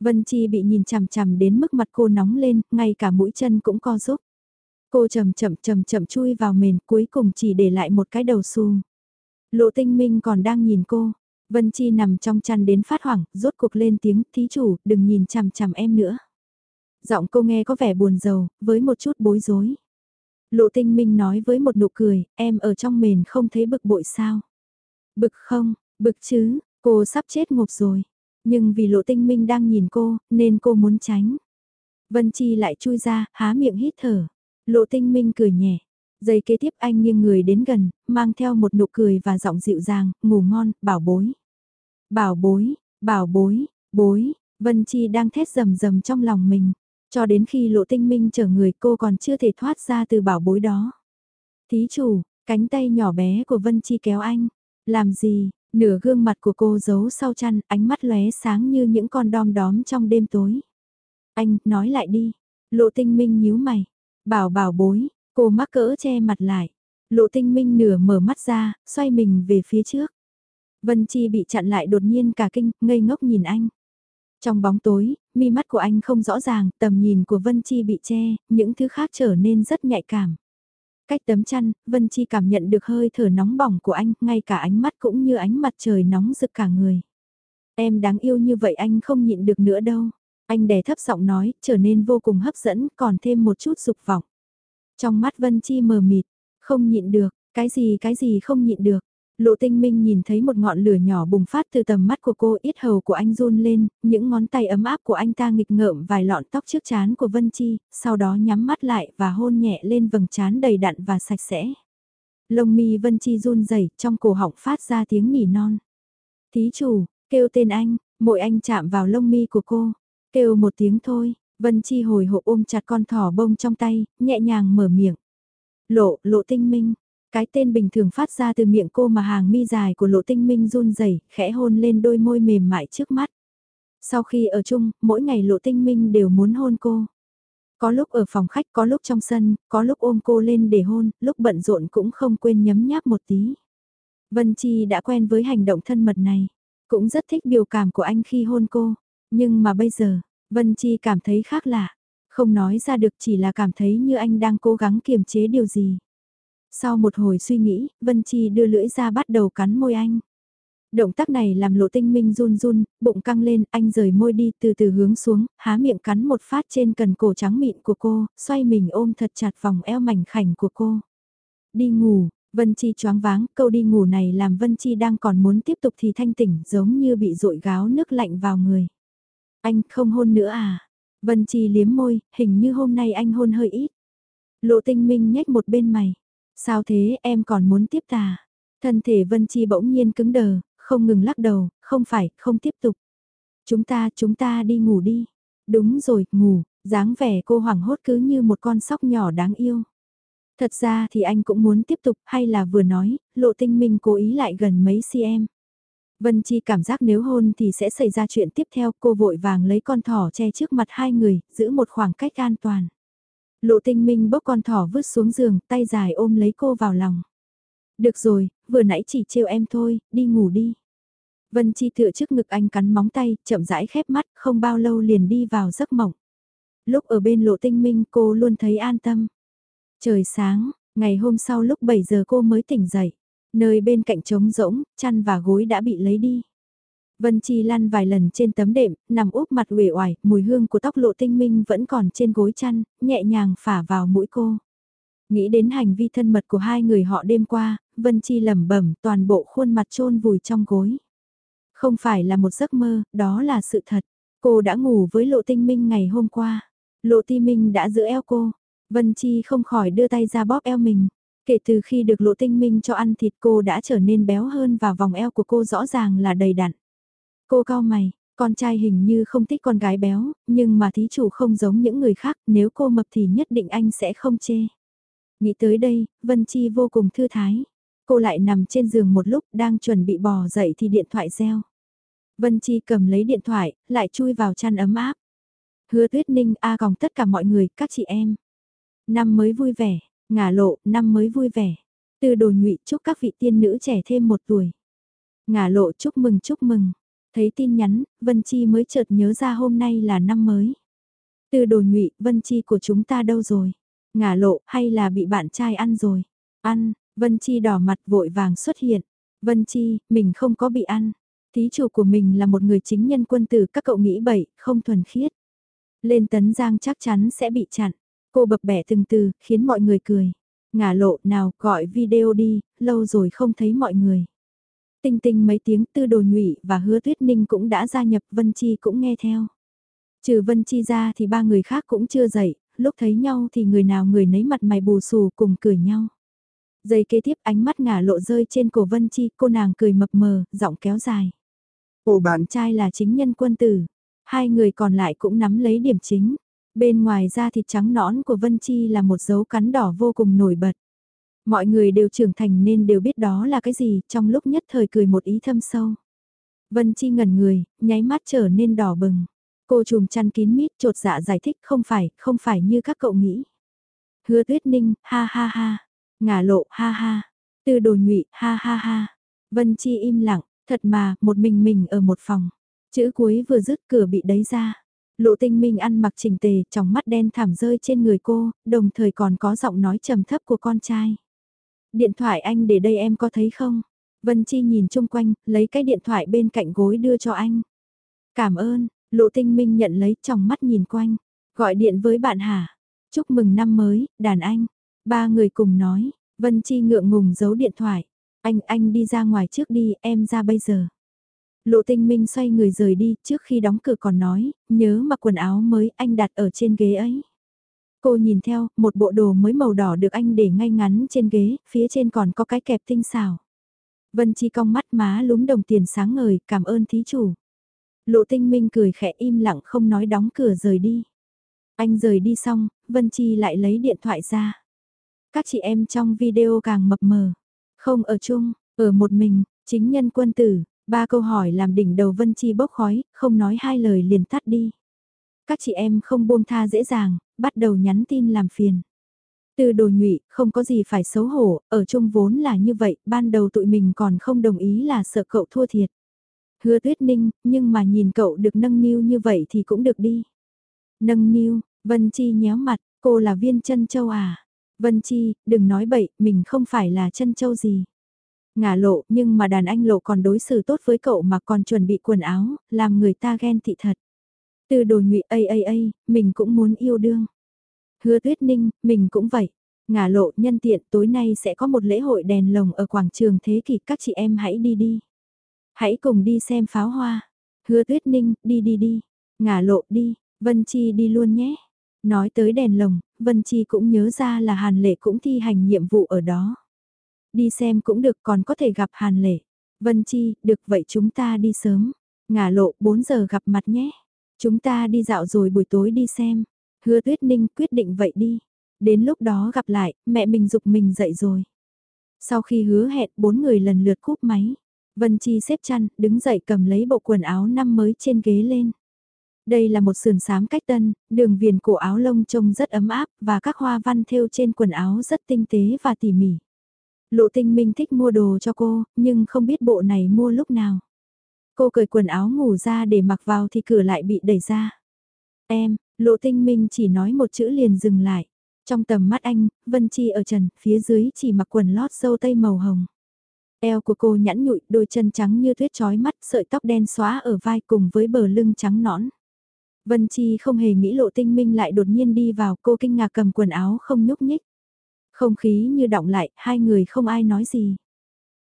S1: Vân Chi bị nhìn chằm chằm đến mức mặt cô nóng lên, ngay cả mũi chân cũng co rúc. Cô chậm chậm chậm chậm chui vào mền cuối cùng chỉ để lại một cái đầu xu. Lộ tinh minh còn đang nhìn cô. Vân Chi nằm trong chăn đến phát hoảng, rốt cuộc lên tiếng, thí chủ, đừng nhìn chằm chằm em nữa. Giọng cô nghe có vẻ buồn rầu, với một chút bối rối. Lộ tinh minh nói với một nụ cười, em ở trong mền không thấy bực bội sao. Bực không, bực chứ, cô sắp chết ngộp rồi. Nhưng vì lộ tinh minh đang nhìn cô, nên cô muốn tránh. Vân Chi lại chui ra, há miệng hít thở. Lộ tinh minh cười nhẹ. Giây kế tiếp anh nghiêng người đến gần, mang theo một nụ cười và giọng dịu dàng, ngủ ngon, bảo bối. Bảo bối, bảo bối, bối, Vân Chi đang thét rầm rầm trong lòng mình. Cho đến khi lộ tinh minh chở người cô còn chưa thể thoát ra từ bảo bối đó. Thí chủ, cánh tay nhỏ bé của Vân Chi kéo anh. Làm gì, nửa gương mặt của cô giấu sau chăn, ánh mắt lóe sáng như những con đom đóm trong đêm tối. Anh, nói lại đi. Lộ tinh minh nhíu mày. Bảo bảo bối, cô mắc cỡ che mặt lại. Lộ tinh minh nửa mở mắt ra, xoay mình về phía trước. Vân Chi bị chặn lại đột nhiên cả kinh, ngây ngốc nhìn anh. Trong bóng tối, mi mắt của anh không rõ ràng, tầm nhìn của Vân Chi bị che, những thứ khác trở nên rất nhạy cảm. Cách tấm chăn, Vân Chi cảm nhận được hơi thở nóng bỏng của anh, ngay cả ánh mắt cũng như ánh mặt trời nóng rực cả người. Em đáng yêu như vậy anh không nhịn được nữa đâu. Anh đè thấp giọng nói, trở nên vô cùng hấp dẫn, còn thêm một chút dục vọng. Trong mắt Vân Chi mờ mịt, không nhịn được, cái gì cái gì không nhịn được. Lộ tinh minh nhìn thấy một ngọn lửa nhỏ bùng phát từ tầm mắt của cô ít hầu của anh run lên, những ngón tay ấm áp của anh ta nghịch ngợm vài lọn tóc trước chán của Vân Chi, sau đó nhắm mắt lại và hôn nhẹ lên vầng trán đầy đặn và sạch sẽ. Lông mi Vân Chi run rẩy trong cổ họng phát ra tiếng nỉ non. Thí chủ, kêu tên anh, mỗi anh chạm vào lông mi của cô, kêu một tiếng thôi, Vân Chi hồi hộp ôm chặt con thỏ bông trong tay, nhẹ nhàng mở miệng. Lộ, lộ tinh minh, cái tên bình thường phát ra từ miệng cô mà hàng mi dài của lộ tinh minh run rẩy khẽ hôn lên đôi môi mềm mại trước mắt. Sau khi ở chung, mỗi ngày lộ tinh minh đều muốn hôn cô. Có lúc ở phòng khách, có lúc trong sân, có lúc ôm cô lên để hôn, lúc bận rộn cũng không quên nhấm nháp một tí. Vân Chi đã quen với hành động thân mật này, cũng rất thích biểu cảm của anh khi hôn cô. Nhưng mà bây giờ, Vân Chi cảm thấy khác lạ, không nói ra được chỉ là cảm thấy như anh đang cố gắng kiềm chế điều gì. Sau một hồi suy nghĩ, Vân Chi đưa lưỡi ra bắt đầu cắn môi anh. Động tác này làm lộ tinh minh run run, bụng căng lên, anh rời môi đi từ từ hướng xuống, há miệng cắn một phát trên cần cổ trắng mịn của cô, xoay mình ôm thật chặt vòng eo mảnh khảnh của cô. Đi ngủ, Vân Chi choáng váng, câu đi ngủ này làm Vân Chi đang còn muốn tiếp tục thì thanh tỉnh giống như bị rội gáo nước lạnh vào người. Anh không hôn nữa à? Vân Chi liếm môi, hình như hôm nay anh hôn hơi ít. Lộ tinh minh nhếch một bên mày. Sao thế em còn muốn tiếp tà? Thân thể Vân Chi bỗng nhiên cứng đờ, không ngừng lắc đầu, không phải, không tiếp tục. Chúng ta, chúng ta đi ngủ đi. Đúng rồi, ngủ, dáng vẻ cô hoảng hốt cứ như một con sóc nhỏ đáng yêu. Thật ra thì anh cũng muốn tiếp tục hay là vừa nói, lộ tinh minh cố ý lại gần mấy cm. Vân Chi cảm giác nếu hôn thì sẽ xảy ra chuyện tiếp theo cô vội vàng lấy con thỏ che trước mặt hai người, giữ một khoảng cách an toàn. Lộ tinh minh bốc con thỏ vứt xuống giường, tay dài ôm lấy cô vào lòng. Được rồi, vừa nãy chỉ trêu em thôi, đi ngủ đi. Vân Chi tựa trước ngực anh cắn móng tay, chậm rãi khép mắt, không bao lâu liền đi vào giấc mộng. Lúc ở bên lộ tinh minh cô luôn thấy an tâm. Trời sáng, ngày hôm sau lúc 7 giờ cô mới tỉnh dậy. Nơi bên cạnh trống rỗng, chăn và gối đã bị lấy đi. Vân Chi lăn vài lần trên tấm đệm, nằm úp mặt uể oải, mùi hương của tóc lộ tinh minh vẫn còn trên gối chăn, nhẹ nhàng phả vào mũi cô. Nghĩ đến hành vi thân mật của hai người họ đêm qua, Vân Chi lẩm bẩm toàn bộ khuôn mặt trôn vùi trong gối. Không phải là một giấc mơ, đó là sự thật. Cô đã ngủ với lộ tinh minh ngày hôm qua. Lộ ti minh đã giữ eo cô. Vân Chi không khỏi đưa tay ra bóp eo mình. Kể từ khi được lộ tinh minh cho ăn thịt cô đã trở nên béo hơn và vòng eo của cô rõ ràng là đầy đặn. Cô cao mày, con trai hình như không thích con gái béo, nhưng mà thí chủ không giống những người khác, nếu cô mập thì nhất định anh sẽ không chê. Nghĩ tới đây, Vân Chi vô cùng thư thái. Cô lại nằm trên giường một lúc đang chuẩn bị bò dậy thì điện thoại reo. Vân Chi cầm lấy điện thoại, lại chui vào chăn ấm áp. Hứa tuyết ninh a còng tất cả mọi người, các chị em. Năm mới vui vẻ, ngả lộ, năm mới vui vẻ. Từ đồ nhụy chúc các vị tiên nữ trẻ thêm một tuổi. Ngả lộ chúc mừng chúc mừng. Thấy tin nhắn, Vân Chi mới chợt nhớ ra hôm nay là năm mới. Từ đồ nhụy, Vân Chi của chúng ta đâu rồi? Ngả lộ hay là bị bạn trai ăn rồi? Ăn, Vân Chi đỏ mặt vội vàng xuất hiện. Vân Chi, mình không có bị ăn. Thí chủ của mình là một người chính nhân quân tử các cậu nghĩ bậy, không thuần khiết. Lên tấn giang chắc chắn sẽ bị chặn. Cô bập bẹ từng từ, khiến mọi người cười. Ngả lộ nào, gọi video đi, lâu rồi không thấy mọi người. Tinh tinh mấy tiếng tư đồ nhụy và hứa tuyết ninh cũng đã gia nhập Vân Chi cũng nghe theo. Trừ Vân Chi ra thì ba người khác cũng chưa dậy, lúc thấy nhau thì người nào người nấy mặt mày bù xù cùng cười nhau. Giây kế tiếp ánh mắt ngả lộ rơi trên cổ Vân Chi, cô nàng cười mập mờ, giọng kéo dài. Ồ bạn trai là chính nhân quân tử, hai người còn lại cũng nắm lấy điểm chính. Bên ngoài da thịt trắng nõn của Vân Chi là một dấu cắn đỏ vô cùng nổi bật. Mọi người đều trưởng thành nên đều biết đó là cái gì, trong lúc nhất thời cười một ý thâm sâu. Vân Chi ngẩn người, nháy mắt trở nên đỏ bừng. Cô trùm chăn kín mít trột dạ giải thích không phải, không phải như các cậu nghĩ. Hứa tuyết ninh, ha ha ha. Ngả lộ, ha ha. Từ đồ nhụy, ha ha ha. Vân Chi im lặng, thật mà, một mình mình ở một phòng. Chữ cuối vừa dứt cửa bị đẩy ra. Lộ tinh minh ăn mặc chỉnh tề, trong mắt đen thảm rơi trên người cô, đồng thời còn có giọng nói trầm thấp của con trai. Điện thoại anh để đây em có thấy không? Vân Chi nhìn chung quanh, lấy cái điện thoại bên cạnh gối đưa cho anh. Cảm ơn, lộ tinh minh nhận lấy trong mắt nhìn quanh. Gọi điện với bạn hả? Chúc mừng năm mới, đàn anh. Ba người cùng nói, Vân Chi ngượng ngùng giấu điện thoại. Anh, anh đi ra ngoài trước đi, em ra bây giờ. Lộ tinh minh xoay người rời đi, trước khi đóng cửa còn nói, nhớ mặc quần áo mới anh đặt ở trên ghế ấy. Cô nhìn theo, một bộ đồ mới màu đỏ được anh để ngay ngắn trên ghế, phía trên còn có cái kẹp tinh xảo. Vân Chi cong mắt má lúm đồng tiền sáng ngời, cảm ơn thí chủ. Lộ tinh minh cười khẽ im lặng không nói đóng cửa rời đi. Anh rời đi xong, Vân Chi lại lấy điện thoại ra. Các chị em trong video càng mập mờ. Không ở chung, ở một mình, chính nhân quân tử, ba câu hỏi làm đỉnh đầu Vân Chi bốc khói, không nói hai lời liền tắt đi. Các chị em không buông tha dễ dàng, bắt đầu nhắn tin làm phiền. Từ đồ nhụy, không có gì phải xấu hổ, ở chung vốn là như vậy, ban đầu tụi mình còn không đồng ý là sợ cậu thua thiệt. Hứa tuyết ninh, nhưng mà nhìn cậu được nâng niu như vậy thì cũng được đi. Nâng niu, Vân Chi nhéo mặt, cô là viên chân châu à? Vân Chi, đừng nói bậy, mình không phải là chân châu gì. Ngả lộ, nhưng mà đàn anh lộ còn đối xử tốt với cậu mà còn chuẩn bị quần áo, làm người ta ghen tị thật. Từ đồ nhụy a a a, mình cũng muốn yêu đương. Hứa tuyết ninh, mình cũng vậy. Ngả lộ nhân tiện tối nay sẽ có một lễ hội đèn lồng ở quảng trường thế kỷ các chị em hãy đi đi. Hãy cùng đi xem pháo hoa. Hứa tuyết ninh, đi đi đi. Ngả lộ đi, Vân Chi đi luôn nhé. Nói tới đèn lồng, Vân Chi cũng nhớ ra là Hàn Lệ cũng thi hành nhiệm vụ ở đó. Đi xem cũng được còn có thể gặp Hàn Lệ. Vân Chi, được vậy chúng ta đi sớm. Ngả lộ 4 giờ gặp mặt nhé. Chúng ta đi dạo rồi buổi tối đi xem. Hứa tuyết ninh quyết định vậy đi. Đến lúc đó gặp lại, mẹ mình dục mình dậy rồi. Sau khi hứa hẹn bốn người lần lượt cúp máy. Vân Chi xếp chăn, đứng dậy cầm lấy bộ quần áo năm mới trên ghế lên. Đây là một sườn sám cách tân, đường viền cổ áo lông trông rất ấm áp và các hoa văn thêu trên quần áo rất tinh tế và tỉ mỉ. Lộ tinh minh thích mua đồ cho cô, nhưng không biết bộ này mua lúc nào. Cô cởi quần áo ngủ ra để mặc vào thì cửa lại bị đẩy ra. Em, lộ tinh minh chỉ nói một chữ liền dừng lại. Trong tầm mắt anh, Vân Chi ở trần, phía dưới chỉ mặc quần lót dâu tây màu hồng. Eo của cô nhẵn nhụi, đôi chân trắng như tuyết trói mắt, sợi tóc đen xóa ở vai cùng với bờ lưng trắng nõn. Vân Chi không hề nghĩ lộ tinh minh lại đột nhiên đi vào cô kinh ngạc cầm quần áo không nhúc nhích. Không khí như động lại, hai người không ai nói gì.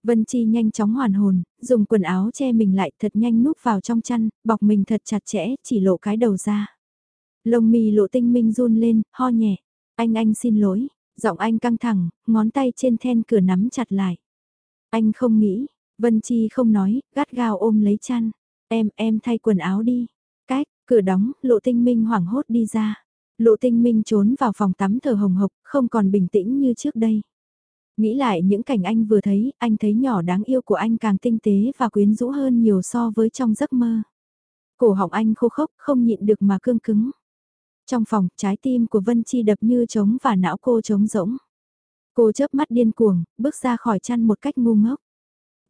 S1: Vân Chi nhanh chóng hoàn hồn, dùng quần áo che mình lại thật nhanh núp vào trong chăn, bọc mình thật chặt chẽ, chỉ lộ cái đầu ra. Lông mi lộ tinh minh run lên, ho nhẹ. Anh anh xin lỗi, giọng anh căng thẳng, ngón tay trên then cửa nắm chặt lại. Anh không nghĩ, Vân Chi không nói, gắt gao ôm lấy chăn. Em, em thay quần áo đi. Cách, cửa đóng, lộ tinh minh hoảng hốt đi ra. Lộ tinh minh trốn vào phòng tắm thở hồng hộc, không còn bình tĩnh như trước đây. Nghĩ lại những cảnh anh vừa thấy, anh thấy nhỏ đáng yêu của anh càng tinh tế và quyến rũ hơn nhiều so với trong giấc mơ. Cổ họng anh khô khốc, không nhịn được mà cương cứng. Trong phòng, trái tim của Vân Chi đập như trống và não cô trống rỗng. Cô chớp mắt điên cuồng, bước ra khỏi chăn một cách ngu ngốc.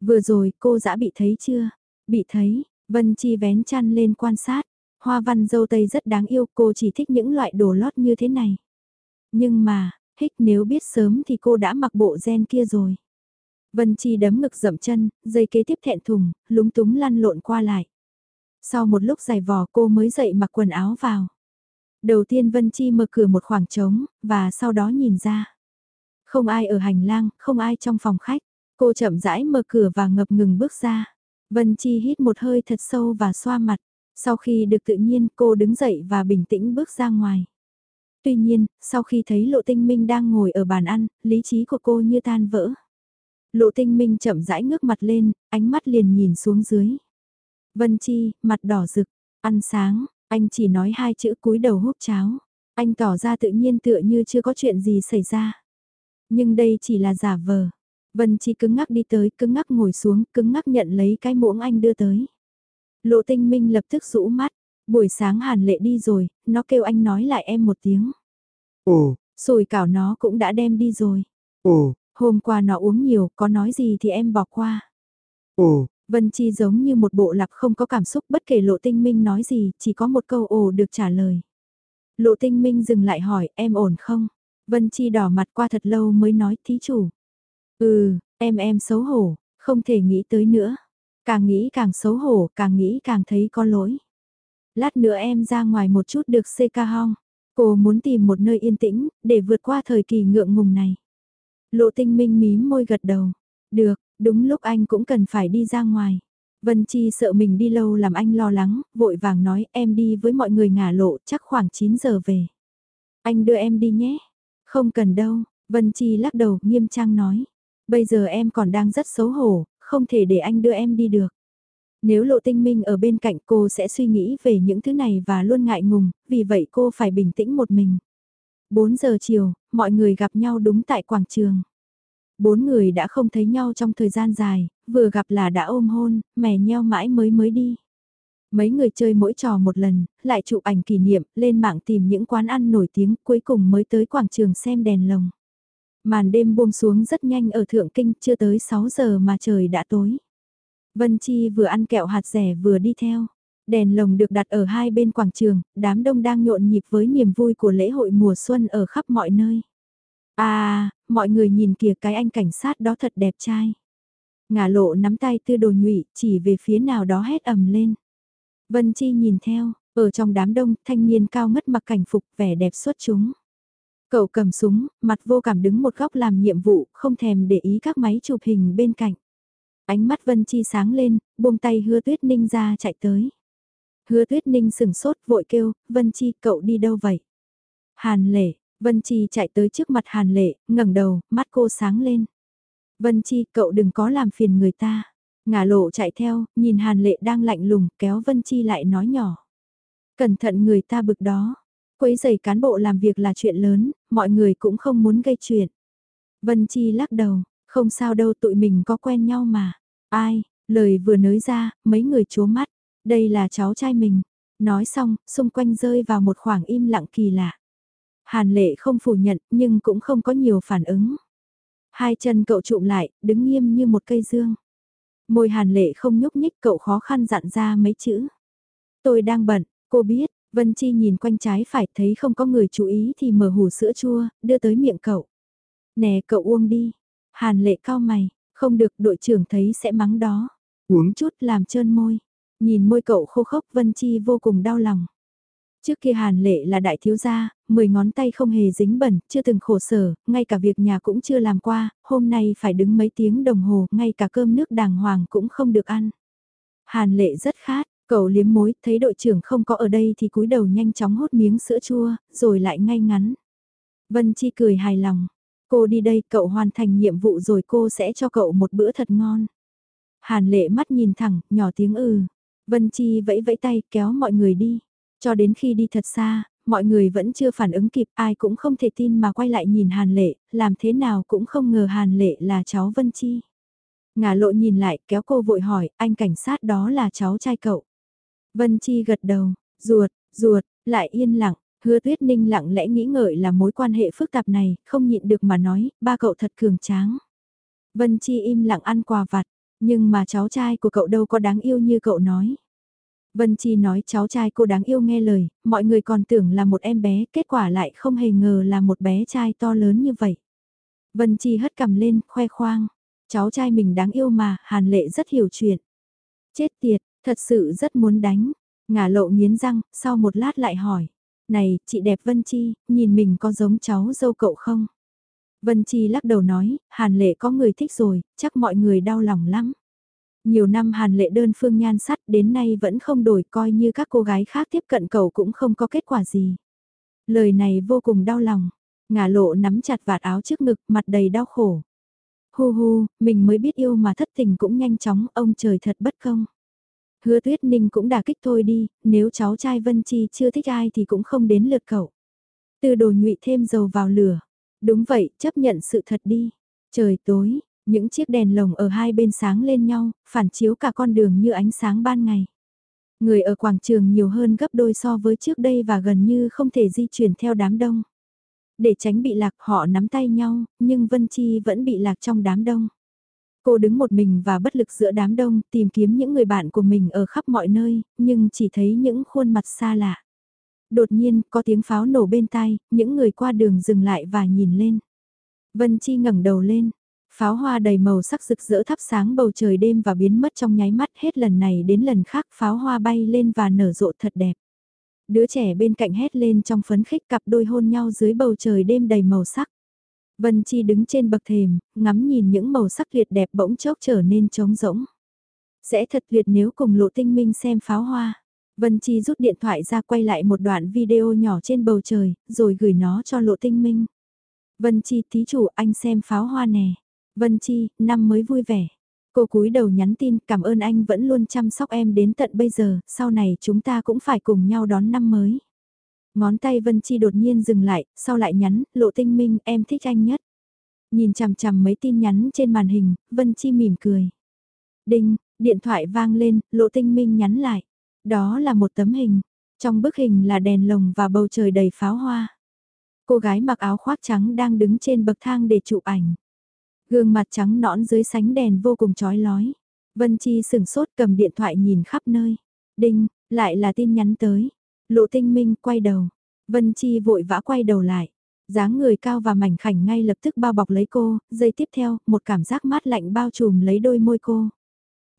S1: Vừa rồi cô đã bị thấy chưa? Bị thấy, Vân Chi vén chăn lên quan sát. Hoa văn dâu tây rất đáng yêu cô chỉ thích những loại đồ lót như thế này. Nhưng mà, hích nếu biết sớm thì cô đã mặc bộ gen kia rồi. Vân Chi đấm ngực dậm chân, dây kế tiếp thẹn thùng, lúng túng lăn lộn qua lại. Sau một lúc dài vò cô mới dậy mặc quần áo vào. Đầu tiên Vân Chi mở cửa một khoảng trống, và sau đó nhìn ra. Không ai ở hành lang, không ai trong phòng khách. Cô chậm rãi mở cửa và ngập ngừng bước ra. Vân Chi hít một hơi thật sâu và xoa mặt. Sau khi được tự nhiên cô đứng dậy và bình tĩnh bước ra ngoài. Tuy nhiên, sau khi thấy Lộ Tinh Minh đang ngồi ở bàn ăn, lý trí của cô như tan vỡ. Lộ Tinh Minh chậm rãi ngước mặt lên, ánh mắt liền nhìn xuống dưới. Vân Chi, mặt đỏ rực, ăn sáng, anh chỉ nói hai chữ cúi đầu húp cháo. Anh tỏ ra tự nhiên tựa như chưa có chuyện gì xảy ra. Nhưng đây chỉ là giả vờ. Vân Chi cứng ngắc đi tới, cứng ngắc ngồi xuống, cứng ngắc nhận lấy cái muỗng anh đưa tới. Lộ tinh minh lập tức rũ mắt, buổi sáng hàn lệ đi rồi, nó kêu anh nói lại em một tiếng.
S2: Ồ,
S1: Sùi cảo nó cũng đã đem đi rồi.
S2: ồ,
S1: Hôm qua nó uống nhiều, có nói gì thì em bỏ qua.
S2: ồ,
S1: Vân Chi giống như một bộ lạc không có cảm xúc bất kể lộ tinh minh nói gì, chỉ có một câu ồ được trả lời. Lộ tinh minh dừng lại hỏi em ổn không? Vân Chi đỏ mặt qua thật lâu mới nói thí chủ. Ừ, em em xấu hổ, không thể nghĩ tới nữa. Càng nghĩ càng xấu hổ, càng nghĩ càng thấy có lỗi. Lát nữa em ra ngoài một chút được CK hong. Cô muốn tìm một nơi yên tĩnh, để vượt qua thời kỳ ngượng ngùng này. Lộ tinh minh mím môi gật đầu. Được, đúng lúc anh cũng cần phải đi ra ngoài. Vân Chi sợ mình đi lâu làm anh lo lắng, vội vàng nói em đi với mọi người ngả lộ chắc khoảng 9 giờ về. Anh đưa em đi nhé. Không cần đâu, Vân Chi lắc đầu nghiêm trang nói. Bây giờ em còn đang rất xấu hổ, không thể để anh đưa em đi được. Nếu lộ tinh minh ở bên cạnh cô sẽ suy nghĩ về những thứ này và luôn ngại ngùng, vì vậy cô phải bình tĩnh một mình. 4 giờ chiều, mọi người gặp nhau đúng tại quảng trường. Bốn người đã không thấy nhau trong thời gian dài, vừa gặp là đã ôm hôn, mè nheo mãi mới mới đi. Mấy người chơi mỗi trò một lần, lại chụp ảnh kỷ niệm, lên mạng tìm những quán ăn nổi tiếng, cuối cùng mới tới quảng trường xem đèn lồng. Màn đêm buông xuống rất nhanh ở Thượng Kinh, chưa tới 6 giờ mà trời đã tối. Vân Chi vừa ăn kẹo hạt rẻ vừa đi theo. Đèn lồng được đặt ở hai bên quảng trường, đám đông đang nhộn nhịp với niềm vui của lễ hội mùa xuân ở khắp mọi nơi. À, mọi người nhìn kìa cái anh cảnh sát đó thật đẹp trai. Ngả lộ nắm tay tư đồ nhụy chỉ về phía nào đó hét ầm lên. Vân Chi nhìn theo, ở trong đám đông, thanh niên cao ngất mặc cảnh phục vẻ đẹp xuất chúng. Cậu cầm súng, mặt vô cảm đứng một góc làm nhiệm vụ, không thèm để ý các máy chụp hình bên cạnh. Ánh mắt Vân Chi sáng lên, buông tay hứa tuyết ninh ra chạy tới. Hứa tuyết ninh sừng sốt vội kêu, Vân Chi cậu đi đâu vậy? Hàn lệ, Vân Chi chạy tới trước mặt Hàn lệ, ngẩng đầu, mắt cô sáng lên. Vân Chi cậu đừng có làm phiền người ta. Ngả lộ chạy theo, nhìn Hàn lệ đang lạnh lùng, kéo Vân Chi lại nói nhỏ. Cẩn thận người ta bực đó. Quấy giày cán bộ làm việc là chuyện lớn, mọi người cũng không muốn gây chuyện. Vân Chi lắc đầu, không sao đâu tụi mình có quen nhau mà. Ai, lời vừa nới ra, mấy người chố mắt. Đây là cháu trai mình. Nói xong, xung quanh rơi vào một khoảng im lặng kỳ lạ. Hàn lệ không phủ nhận, nhưng cũng không có nhiều phản ứng. Hai chân cậu trụm lại, đứng nghiêm như một cây dương. Môi hàn lệ không nhúc nhích cậu khó khăn dặn ra mấy chữ. Tôi đang bận, cô biết, Vân Chi nhìn quanh trái phải thấy không có người chú ý thì mở hủ sữa chua, đưa tới miệng cậu. Nè cậu uống đi. Hàn lệ cao mày, không được đội trưởng thấy sẽ mắng đó. Uống chút làm trơn môi. Nhìn môi cậu khô khốc Vân Chi vô cùng đau lòng. Trước kia Hàn Lệ là đại thiếu gia, mười ngón tay không hề dính bẩn, chưa từng khổ sở, ngay cả việc nhà cũng chưa làm qua, hôm nay phải đứng mấy tiếng đồng hồ, ngay cả cơm nước đàng hoàng cũng không được ăn. Hàn Lệ rất khát, cậu liếm mối, thấy đội trưởng không có ở đây thì cúi đầu nhanh chóng hốt miếng sữa chua, rồi lại ngay ngắn. Vân Chi cười hài lòng, cô đi đây, cậu hoàn thành nhiệm vụ rồi cô sẽ cho cậu một bữa thật ngon. Hàn Lệ mắt nhìn thẳng, nhỏ tiếng ừ. Vân Chi vẫy vẫy tay kéo mọi người đi. Cho đến khi đi thật xa, mọi người vẫn chưa phản ứng kịp ai cũng không thể tin mà quay lại nhìn Hàn Lệ, làm thế nào cũng không ngờ Hàn Lệ là cháu Vân Chi. Ngả lộ nhìn lại kéo cô vội hỏi, anh cảnh sát đó là cháu trai cậu. Vân Chi gật đầu, ruột, ruột, lại yên lặng, Hứa tuyết ninh lặng lẽ nghĩ ngợi là mối quan hệ phức tạp này, không nhịn được mà nói, ba cậu thật cường tráng. Vân Chi im lặng ăn quà vặt, nhưng mà cháu trai của cậu đâu có đáng yêu như cậu nói. Vân Chi nói cháu trai cô đáng yêu nghe lời, mọi người còn tưởng là một em bé, kết quả lại không hề ngờ là một bé trai to lớn như vậy. Vân Chi hất cầm lên, khoe khoang. Cháu trai mình đáng yêu mà, Hàn Lệ rất hiểu chuyện. Chết tiệt, thật sự rất muốn đánh. Ngả lộ nghiến răng, sau một lát lại hỏi. Này, chị đẹp Vân Chi, nhìn mình có giống cháu dâu cậu không? Vân Chi lắc đầu nói, Hàn Lệ có người thích rồi, chắc mọi người đau lòng lắm. Nhiều năm Hàn Lệ đơn phương nhan sắt đến nay vẫn không đổi coi như các cô gái khác tiếp cận cậu cũng không có kết quả gì. Lời này vô cùng đau lòng, ngả lộ nắm chặt vạt áo trước ngực mặt đầy đau khổ. Hu hu, mình mới biết yêu mà thất tình cũng nhanh chóng, ông trời thật bất công. Hứa tuyết ninh cũng đà kích thôi đi, nếu cháu trai Vân Chi chưa thích ai thì cũng không đến lượt cậu. Từ đồ nhụy thêm dầu vào lửa. Đúng vậy, chấp nhận sự thật đi. Trời tối, những chiếc đèn lồng ở hai bên sáng lên nhau, phản chiếu cả con đường như ánh sáng ban ngày. Người ở quảng trường nhiều hơn gấp đôi so với trước đây và gần như không thể di chuyển theo đám đông. Để tránh bị lạc họ nắm tay nhau, nhưng Vân Chi vẫn bị lạc trong đám đông. Cô đứng một mình và bất lực giữa đám đông, tìm kiếm những người bạn của mình ở khắp mọi nơi, nhưng chỉ thấy những khuôn mặt xa lạ. Đột nhiên, có tiếng pháo nổ bên tai, những người qua đường dừng lại và nhìn lên. Vân Chi ngẩng đầu lên, pháo hoa đầy màu sắc rực rỡ thắp sáng bầu trời đêm và biến mất trong nháy mắt hết lần này đến lần khác pháo hoa bay lên và nở rộ thật đẹp. Đứa trẻ bên cạnh hét lên trong phấn khích cặp đôi hôn nhau dưới bầu trời đêm đầy màu sắc. Vân Chi đứng trên bậc thềm, ngắm nhìn những màu sắc tuyệt đẹp bỗng chốc trở nên trống rỗng. Sẽ thật tuyệt nếu cùng lộ tinh minh xem pháo hoa. Vân Chi rút điện thoại ra quay lại một đoạn video nhỏ trên bầu trời, rồi gửi nó cho lộ tinh minh. Vân Chi thí chủ anh xem pháo hoa nè. Vân Chi, năm mới vui vẻ. Cô cúi đầu nhắn tin cảm ơn anh vẫn luôn chăm sóc em đến tận bây giờ, sau này chúng ta cũng phải cùng nhau đón năm mới. Ngón tay Vân Chi đột nhiên dừng lại, sau lại nhắn, lộ tinh minh em thích anh nhất. Nhìn chằm chằm mấy tin nhắn trên màn hình, Vân Chi mỉm cười. Đinh, điện thoại vang lên, lộ tinh minh nhắn lại. Đó là một tấm hình. Trong bức hình là đèn lồng và bầu trời đầy pháo hoa. Cô gái mặc áo khoác trắng đang đứng trên bậc thang để chụp ảnh. Gương mặt trắng nõn dưới sánh đèn vô cùng chói lói. Vân Chi sừng sốt cầm điện thoại nhìn khắp nơi. Đinh, lại là tin nhắn tới. Lộ tinh minh quay đầu. Vân Chi vội vã quay đầu lại. dáng người cao và mảnh khảnh ngay lập tức bao bọc lấy cô, giây tiếp theo, một cảm giác mát lạnh bao trùm lấy đôi môi cô.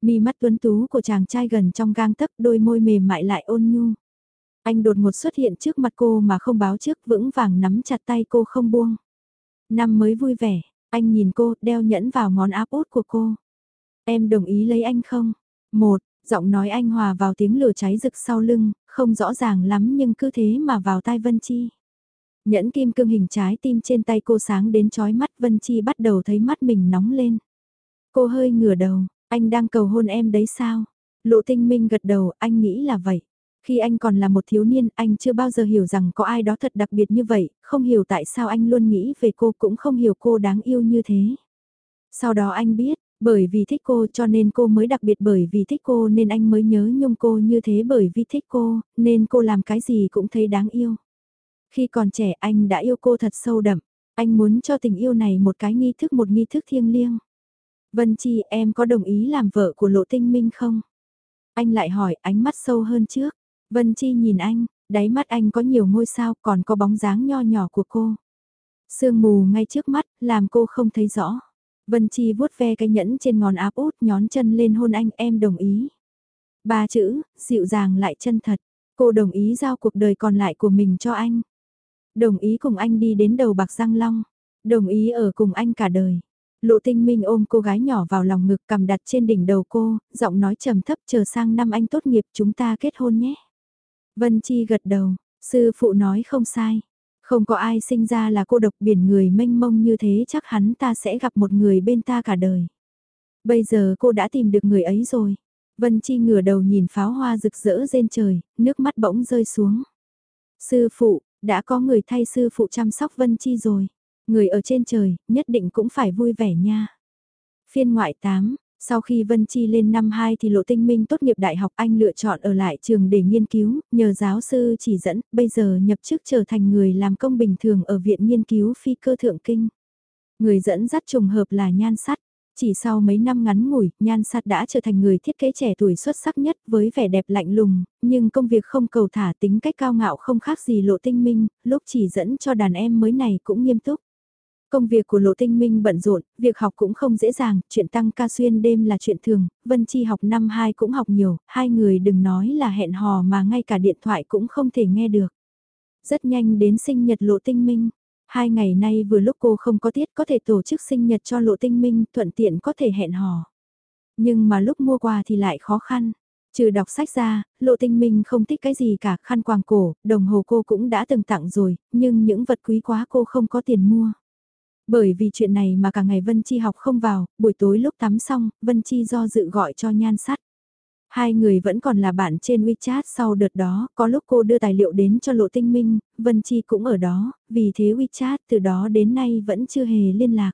S1: Mi mắt tuấn tú của chàng trai gần trong gang tấc đôi môi mềm mại lại ôn nhu. Anh đột ngột xuất hiện trước mặt cô mà không báo trước vững vàng nắm chặt tay cô không buông. Năm mới vui vẻ, anh nhìn cô đeo nhẫn vào ngón áp út của cô. Em đồng ý lấy anh không? Một, giọng nói anh hòa vào tiếng lửa cháy rực sau lưng, không rõ ràng lắm nhưng cứ thế mà vào tai Vân Chi. Nhẫn kim cương hình trái tim trên tay cô sáng đến chói mắt Vân Chi bắt đầu thấy mắt mình nóng lên. Cô hơi ngửa đầu, anh đang cầu hôn em đấy sao? Lộ tinh minh gật đầu, anh nghĩ là vậy. Khi anh còn là một thiếu niên, anh chưa bao giờ hiểu rằng có ai đó thật đặc biệt như vậy, không hiểu tại sao anh luôn nghĩ về cô cũng không hiểu cô đáng yêu như thế. Sau đó anh biết, bởi vì thích cô cho nên cô mới đặc biệt bởi vì thích cô nên anh mới nhớ nhung cô như thế bởi vì thích cô, nên cô làm cái gì cũng thấy đáng yêu. Khi còn trẻ anh đã yêu cô thật sâu đậm, anh muốn cho tình yêu này một cái nghi thức một nghi thức thiêng liêng. Vân Chi em có đồng ý làm vợ của Lộ Tinh Minh không? Anh lại hỏi ánh mắt sâu hơn trước. Vân Chi nhìn anh, đáy mắt anh có nhiều ngôi sao còn có bóng dáng nho nhỏ của cô. Sương mù ngay trước mắt, làm cô không thấy rõ. Vân Chi vuốt ve cái nhẫn trên ngón áp út nhón chân lên hôn anh em đồng ý. Ba chữ, dịu dàng lại chân thật. Cô đồng ý giao cuộc đời còn lại của mình cho anh. Đồng ý cùng anh đi đến đầu bạc răng long. Đồng ý ở cùng anh cả đời. Lộ tinh minh ôm cô gái nhỏ vào lòng ngực cầm đặt trên đỉnh đầu cô, giọng nói trầm thấp chờ sang năm anh tốt nghiệp chúng ta kết hôn nhé. Vân Chi gật đầu, sư phụ nói không sai. Không có ai sinh ra là cô độc biển người mênh mông như thế chắc hắn ta sẽ gặp một người bên ta cả đời. Bây giờ cô đã tìm được người ấy rồi. Vân Chi ngửa đầu nhìn pháo hoa rực rỡ trên trời, nước mắt bỗng rơi xuống. Sư phụ, đã có người thay sư phụ chăm sóc Vân Chi rồi. Người ở trên trời, nhất định cũng phải vui vẻ nha. Phiên ngoại 8, sau khi Vân Chi lên năm 2 thì Lộ Tinh Minh tốt nghiệp đại học anh lựa chọn ở lại trường để nghiên cứu, nhờ giáo sư chỉ dẫn, bây giờ nhập chức trở thành người làm công bình thường ở Viện Nghiên cứu Phi cơ Thượng Kinh. Người dẫn dắt trùng hợp là nhan sắt. Chỉ sau mấy năm ngắn ngủi, nhan sắt đã trở thành người thiết kế trẻ tuổi xuất sắc nhất với vẻ đẹp lạnh lùng, nhưng công việc không cầu thả tính cách cao ngạo không khác gì lộ tinh minh, lúc chỉ dẫn cho đàn em mới này cũng nghiêm túc. Công việc của Lộ Tinh Minh bận rộn, việc học cũng không dễ dàng, chuyện tăng ca xuyên đêm là chuyện thường, Vân Chi học năm 2 cũng học nhiều, hai người đừng nói là hẹn hò mà ngay cả điện thoại cũng không thể nghe được. Rất nhanh đến sinh nhật Lộ Tinh Minh, hai ngày nay vừa lúc cô không có tiết có thể tổ chức sinh nhật cho Lộ Tinh Minh thuận tiện có thể hẹn hò. Nhưng mà lúc mua quà thì lại khó khăn. Trừ đọc sách ra, Lộ Tinh Minh không thích cái gì cả, khăn quàng cổ, đồng hồ cô cũng đã từng tặng rồi, nhưng những vật quý quá cô không có tiền mua. Bởi vì chuyện này mà cả ngày Vân Chi học không vào, buổi tối lúc tắm xong, Vân Chi do dự gọi cho nhan sắt. Hai người vẫn còn là bạn trên WeChat sau đợt đó, có lúc cô đưa tài liệu đến cho Lộ Tinh Minh, Vân Chi cũng ở đó, vì thế WeChat từ đó đến nay vẫn chưa hề liên lạc.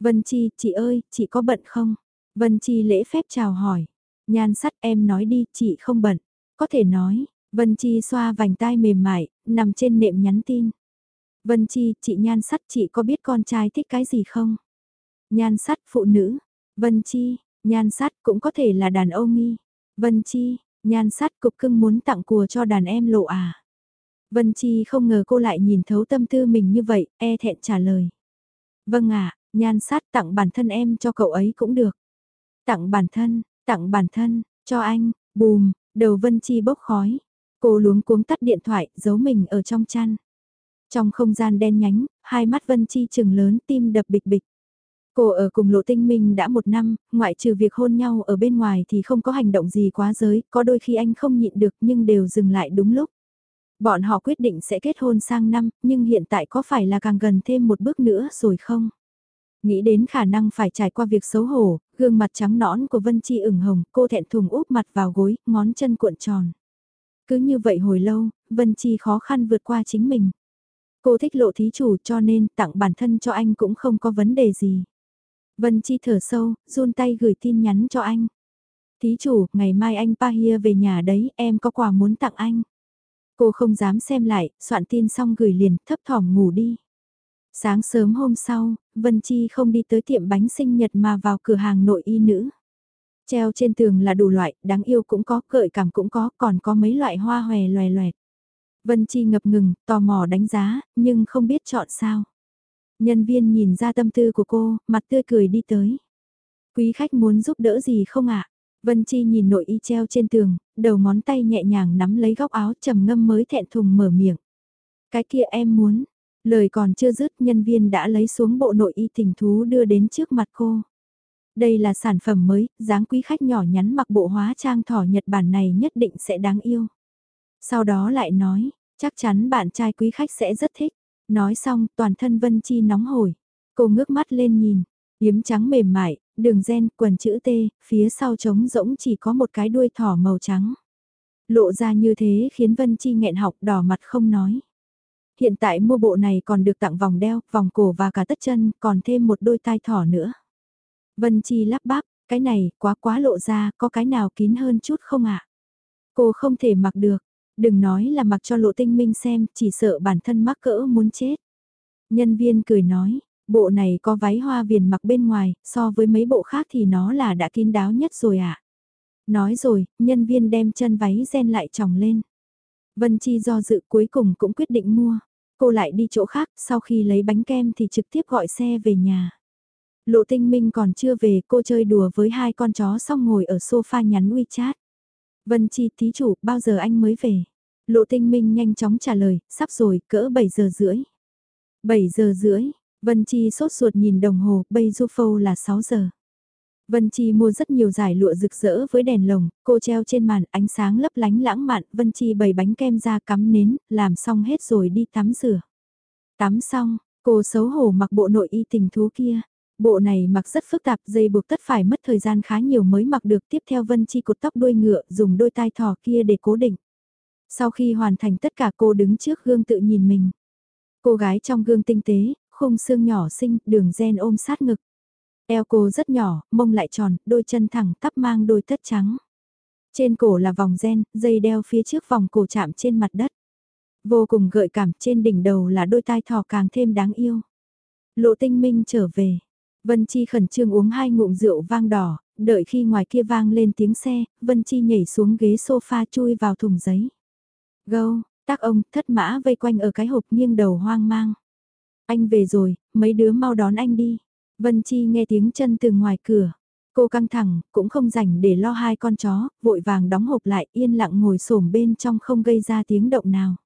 S1: Vân Chi, chị ơi, chị có bận không? Vân Chi lễ phép chào hỏi. Nhan sắt em nói đi, chị không bận. Có thể nói, Vân Chi xoa vành tai mềm mại, nằm trên nệm nhắn tin. Vân Chi, chị nhan sắt chị có biết con trai thích cái gì không? Nhan sắt phụ nữ. Vân Chi, nhan sắt cũng có thể là đàn ông nghi. Vân Chi, nhan sắt cục cưng muốn tặng cùa cho đàn em lộ à. Vân Chi không ngờ cô lại nhìn thấu tâm tư mình như vậy, e thẹn trả lời. Vâng ạ, nhan sát tặng bản thân em cho cậu ấy cũng được. Tặng bản thân, tặng bản thân, cho anh, bùm, đầu Vân Chi bốc khói. Cô luống cuống tắt điện thoại, giấu mình ở trong chăn. Trong không gian đen nhánh, hai mắt Vân Chi trừng lớn tim đập bịch bịch. Cô ở cùng Lộ Tinh Minh đã một năm, ngoại trừ việc hôn nhau ở bên ngoài thì không có hành động gì quá giới, có đôi khi anh không nhịn được nhưng đều dừng lại đúng lúc. Bọn họ quyết định sẽ kết hôn sang năm, nhưng hiện tại có phải là càng gần thêm một bước nữa rồi không? Nghĩ đến khả năng phải trải qua việc xấu hổ, gương mặt trắng nõn của Vân Chi ửng hồng, cô thẹn thùng úp mặt vào gối, ngón chân cuộn tròn. Cứ như vậy hồi lâu, Vân Chi khó khăn vượt qua chính mình. Cô thích lộ thí chủ cho nên tặng bản thân cho anh cũng không có vấn đề gì. Vân Chi thở sâu, run tay gửi tin nhắn cho anh. Thí chủ, ngày mai anh Pahia về nhà đấy, em có quà muốn tặng anh. Cô không dám xem lại, soạn tin xong gửi liền, thấp thỏm ngủ đi. Sáng sớm hôm sau, Vân Chi không đi tới tiệm bánh sinh nhật mà vào cửa hàng nội y nữ. Treo trên tường là đủ loại, đáng yêu cũng có, cợi cảm cũng có, còn có mấy loại hoa hòe loè loẹt. Vân Chi ngập ngừng, tò mò đánh giá, nhưng không biết chọn sao. Nhân viên nhìn ra tâm tư của cô, mặt tươi cười đi tới. Quý khách muốn giúp đỡ gì không ạ? Vân Chi nhìn nội y treo trên tường, đầu ngón tay nhẹ nhàng nắm lấy góc áo trầm ngâm mới thẹn thùng mở miệng. Cái kia em muốn. Lời còn chưa dứt nhân viên đã lấy xuống bộ nội y tình thú đưa đến trước mặt cô. Đây là sản phẩm mới, dáng quý khách nhỏ nhắn mặc bộ hóa trang thỏ Nhật Bản này nhất định sẽ đáng yêu. Sau đó lại nói, chắc chắn bạn trai quý khách sẽ rất thích. Nói xong, toàn thân Vân Chi nóng hổi. Cô ngước mắt lên nhìn, yếm trắng mềm mại, đường gen, quần chữ T, phía sau trống rỗng chỉ có một cái đuôi thỏ màu trắng. Lộ ra như thế khiến Vân Chi nghẹn học đỏ mặt không nói. Hiện tại mua bộ này còn được tặng vòng đeo, vòng cổ và cả tất chân, còn thêm một đôi tai thỏ nữa. Vân Chi lắp bắp, cái này quá quá lộ ra, có cái nào kín hơn chút không ạ? Cô không thể mặc được, Đừng nói là mặc cho lộ tinh minh xem, chỉ sợ bản thân mắc cỡ muốn chết. Nhân viên cười nói, bộ này có váy hoa viền mặc bên ngoài, so với mấy bộ khác thì nó là đã kín đáo nhất rồi ạ. À? Nói rồi, nhân viên đem chân váy gen lại tròng lên. Vân Chi do dự cuối cùng cũng quyết định mua. Cô lại đi chỗ khác, sau khi lấy bánh kem thì trực tiếp gọi xe về nhà. Lộ tinh minh còn chưa về, cô chơi đùa với hai con chó xong ngồi ở sofa nhắn WeChat. Vân Chi thí chủ, bao giờ anh mới về? Lộ tinh minh nhanh chóng trả lời, sắp rồi, cỡ 7 giờ rưỡi. 7 giờ rưỡi, Vân Chi sốt ruột nhìn đồng hồ, bây du phâu là 6 giờ. Vân Chi mua rất nhiều giải lụa rực rỡ với đèn lồng, cô treo trên màn ánh sáng lấp lánh lãng mạn, Vân Chi bày bánh kem ra cắm nến, làm xong hết rồi đi tắm rửa. Tắm xong, cô xấu hổ mặc bộ nội y tình thú kia, Bộ này mặc rất phức tạp, dây buộc tất phải mất thời gian khá nhiều mới mặc được. Tiếp theo Vân Chi cột tóc đuôi ngựa, dùng đôi tai thỏ kia để cố định. Sau khi hoàn thành tất cả cô đứng trước gương tự nhìn mình. Cô gái trong gương tinh tế, khung xương nhỏ xinh, đường gen ôm sát ngực. Eo cô rất nhỏ, mông lại tròn, đôi chân thẳng tắp mang đôi tất trắng. Trên cổ là vòng gen, dây đeo phía trước vòng cổ chạm trên mặt đất. Vô cùng gợi cảm trên đỉnh đầu là đôi tai thỏ càng thêm đáng yêu. Lộ tinh minh trở về. Vân Chi khẩn trương uống hai ngụm rượu vang đỏ, đợi khi ngoài kia vang lên tiếng xe, Vân Chi nhảy xuống ghế sofa chui vào thùng giấy. Gâu, tác ông, thất mã vây quanh ở cái hộp nghiêng đầu hoang mang. Anh về rồi, mấy đứa mau đón anh đi. Vân Chi nghe tiếng chân từ ngoài cửa. Cô căng thẳng, cũng không rảnh để lo hai con chó, vội vàng đóng hộp lại yên lặng ngồi xổm bên trong không gây ra tiếng động nào.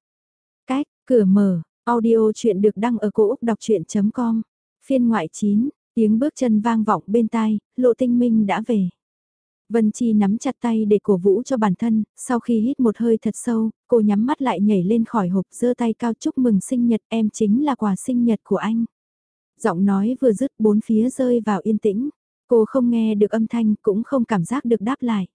S1: Cách, cửa mở, audio chuyện được đăng ở cổ Úc đọc chuyện.com, phiên ngoại 9, tiếng bước chân vang vọng bên tai, lộ tinh minh đã về. Vân Chi nắm chặt tay để cổ vũ cho bản thân, sau khi hít một hơi thật sâu, cô nhắm mắt lại nhảy lên khỏi hộp giơ tay cao chúc mừng sinh nhật em chính là quà sinh nhật của anh. Giọng nói vừa dứt bốn phía rơi vào yên tĩnh, cô không nghe được âm thanh cũng không cảm giác được đáp lại.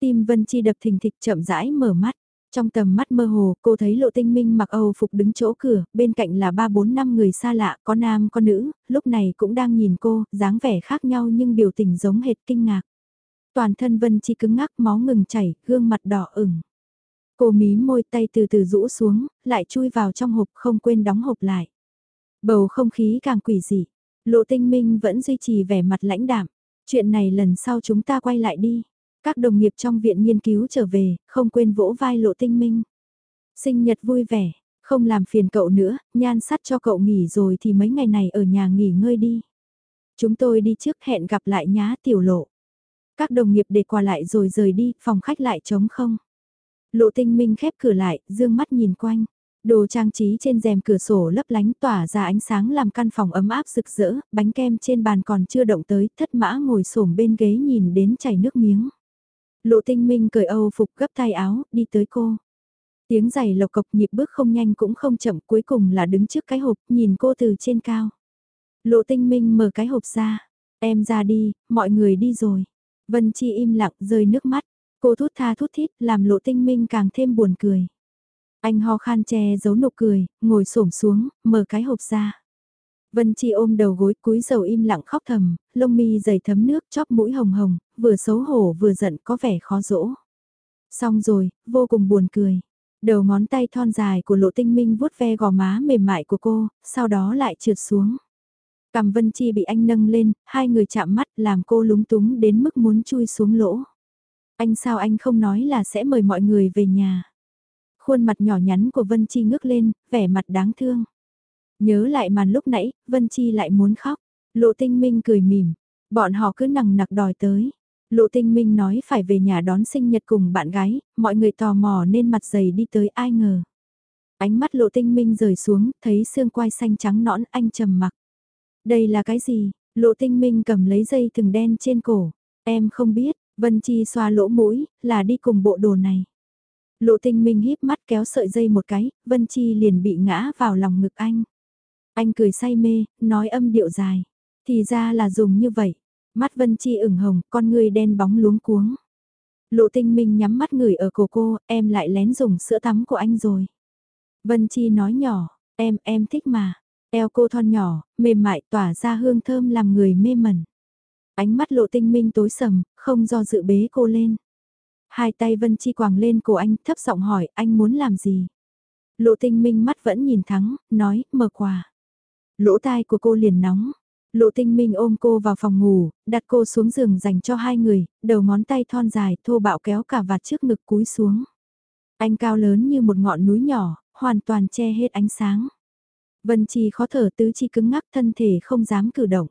S1: Tim Vân Chi đập thình thịch chậm rãi mở mắt. Trong tầm mắt mơ hồ, cô thấy Lộ Tinh Minh mặc Âu phục đứng chỗ cửa, bên cạnh là ba bốn năm người xa lạ, có nam có nữ, lúc này cũng đang nhìn cô, dáng vẻ khác nhau nhưng biểu tình giống hệt kinh ngạc. Toàn thân Vân Chi cứng ngắc máu ngừng chảy, gương mặt đỏ ửng. Cô mí môi tay từ từ rũ xuống, lại chui vào trong hộp không quên đóng hộp lại. Bầu không khí càng quỷ dị, Lộ Tinh Minh vẫn duy trì vẻ mặt lãnh đạm. Chuyện này lần sau chúng ta quay lại đi. Các đồng nghiệp trong viện nghiên cứu trở về, không quên vỗ vai Lộ Tinh Minh. Sinh nhật vui vẻ, không làm phiền cậu nữa, nhan sắt cho cậu nghỉ rồi thì mấy ngày này ở nhà nghỉ ngơi đi. Chúng tôi đi trước hẹn gặp lại nhá tiểu lộ. Các đồng nghiệp để qua lại rồi rời đi, phòng khách lại trống không. Lộ tinh minh khép cửa lại, dương mắt nhìn quanh. Đồ trang trí trên rèm cửa sổ lấp lánh tỏa ra ánh sáng làm căn phòng ấm áp rực rỡ, bánh kem trên bàn còn chưa động tới, thất mã ngồi xổm bên ghế nhìn đến chảy nước miếng. Lộ tinh minh cởi âu phục gấp tay áo, đi tới cô. Tiếng giày lộc cộc nhịp bước không nhanh cũng không chậm cuối cùng là đứng trước cái hộp nhìn cô từ trên cao. Lộ tinh minh mở cái hộp ra. Em ra đi, mọi người đi rồi. Vân Chi im lặng rơi nước mắt. Cô thút tha thút thít làm lộ tinh minh càng thêm buồn cười. Anh ho khan che giấu nụ cười, ngồi xổm xuống, mở cái hộp ra. Vân Chi ôm đầu gối cúi dầu im lặng khóc thầm, lông mi dày thấm nước chóp mũi hồng hồng, vừa xấu hổ vừa giận có vẻ khó dỗ. Xong rồi, vô cùng buồn cười. Đầu ngón tay thon dài của lộ tinh minh vuốt ve gò má mềm mại của cô, sau đó lại trượt xuống. Cầm Vân Chi bị anh nâng lên, hai người chạm mắt làm cô lúng túng đến mức muốn chui xuống lỗ. Anh sao anh không nói là sẽ mời mọi người về nhà. Khuôn mặt nhỏ nhắn của Vân Chi ngước lên, vẻ mặt đáng thương. Nhớ lại màn lúc nãy, Vân Chi lại muốn khóc. Lộ tinh minh cười mỉm, bọn họ cứ nằng nặc đòi tới. Lộ tinh minh nói phải về nhà đón sinh nhật cùng bạn gái, mọi người tò mò nên mặt dày đi tới ai ngờ. Ánh mắt lộ tinh minh rời xuống, thấy xương quai xanh trắng nõn anh trầm mặc. Đây là cái gì? Lộ tinh minh cầm lấy dây thừng đen trên cổ. Em không biết, Vân Chi xoa lỗ mũi, là đi cùng bộ đồ này. Lộ tinh minh híp mắt kéo sợi dây một cái, Vân Chi liền bị ngã vào lòng ngực anh. Anh cười say mê, nói âm điệu dài. Thì ra là dùng như vậy. Mắt Vân Chi ửng hồng, con người đen bóng luống cuống. Lộ tinh minh nhắm mắt ngửi ở cổ cô, em lại lén dùng sữa tắm của anh rồi. Vân Chi nói nhỏ, em, em thích mà. Eo cô thon nhỏ, mềm mại tỏa ra hương thơm làm người mê mẩn. Ánh mắt lộ tinh minh tối sầm, không do dự bế cô lên. Hai tay Vân Chi quàng lên cổ anh thấp giọng hỏi anh muốn làm gì. Lộ tinh minh mắt vẫn nhìn thắng, nói, mở quà. Lỗ tai của cô liền nóng. Lộ tinh minh ôm cô vào phòng ngủ, đặt cô xuống giường dành cho hai người, đầu ngón tay thon dài thô bạo kéo cả vạt trước ngực cúi xuống. Anh cao lớn như một ngọn núi nhỏ, hoàn toàn che hết ánh sáng. Vân Chi khó thở tứ chi cứng ngắc thân thể không dám cử động.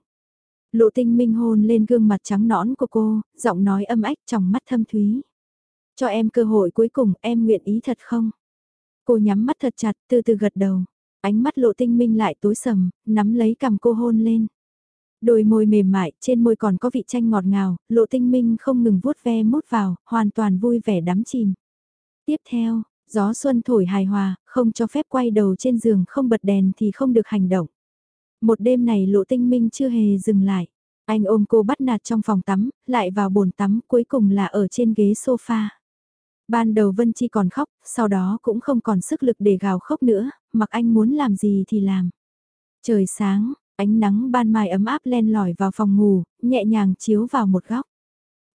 S1: Lộ tinh minh hôn lên gương mặt trắng nõn của cô, giọng nói âm ách trong mắt thâm thúy. Cho em cơ hội cuối cùng em nguyện ý thật không? Cô nhắm mắt thật chặt từ từ gật đầu. Ánh mắt lộ tinh minh lại tối sầm, nắm lấy cầm cô hôn lên. Đôi môi mềm mại, trên môi còn có vị chanh ngọt ngào, lộ tinh minh không ngừng vuốt ve mút vào, hoàn toàn vui vẻ đắm chìm. Tiếp theo, gió xuân thổi hài hòa, không cho phép quay đầu trên giường không bật đèn thì không được hành động. Một đêm này lộ tinh minh chưa hề dừng lại. Anh ôm cô bắt nạt trong phòng tắm, lại vào bồn tắm, cuối cùng là ở trên ghế sofa. Ban đầu Vân Chi còn khóc, sau đó cũng không còn sức lực để gào khóc nữa, mặc anh muốn làm gì thì làm. Trời sáng, Ánh nắng ban mai ấm áp len lỏi vào phòng ngủ, nhẹ nhàng chiếu vào một góc.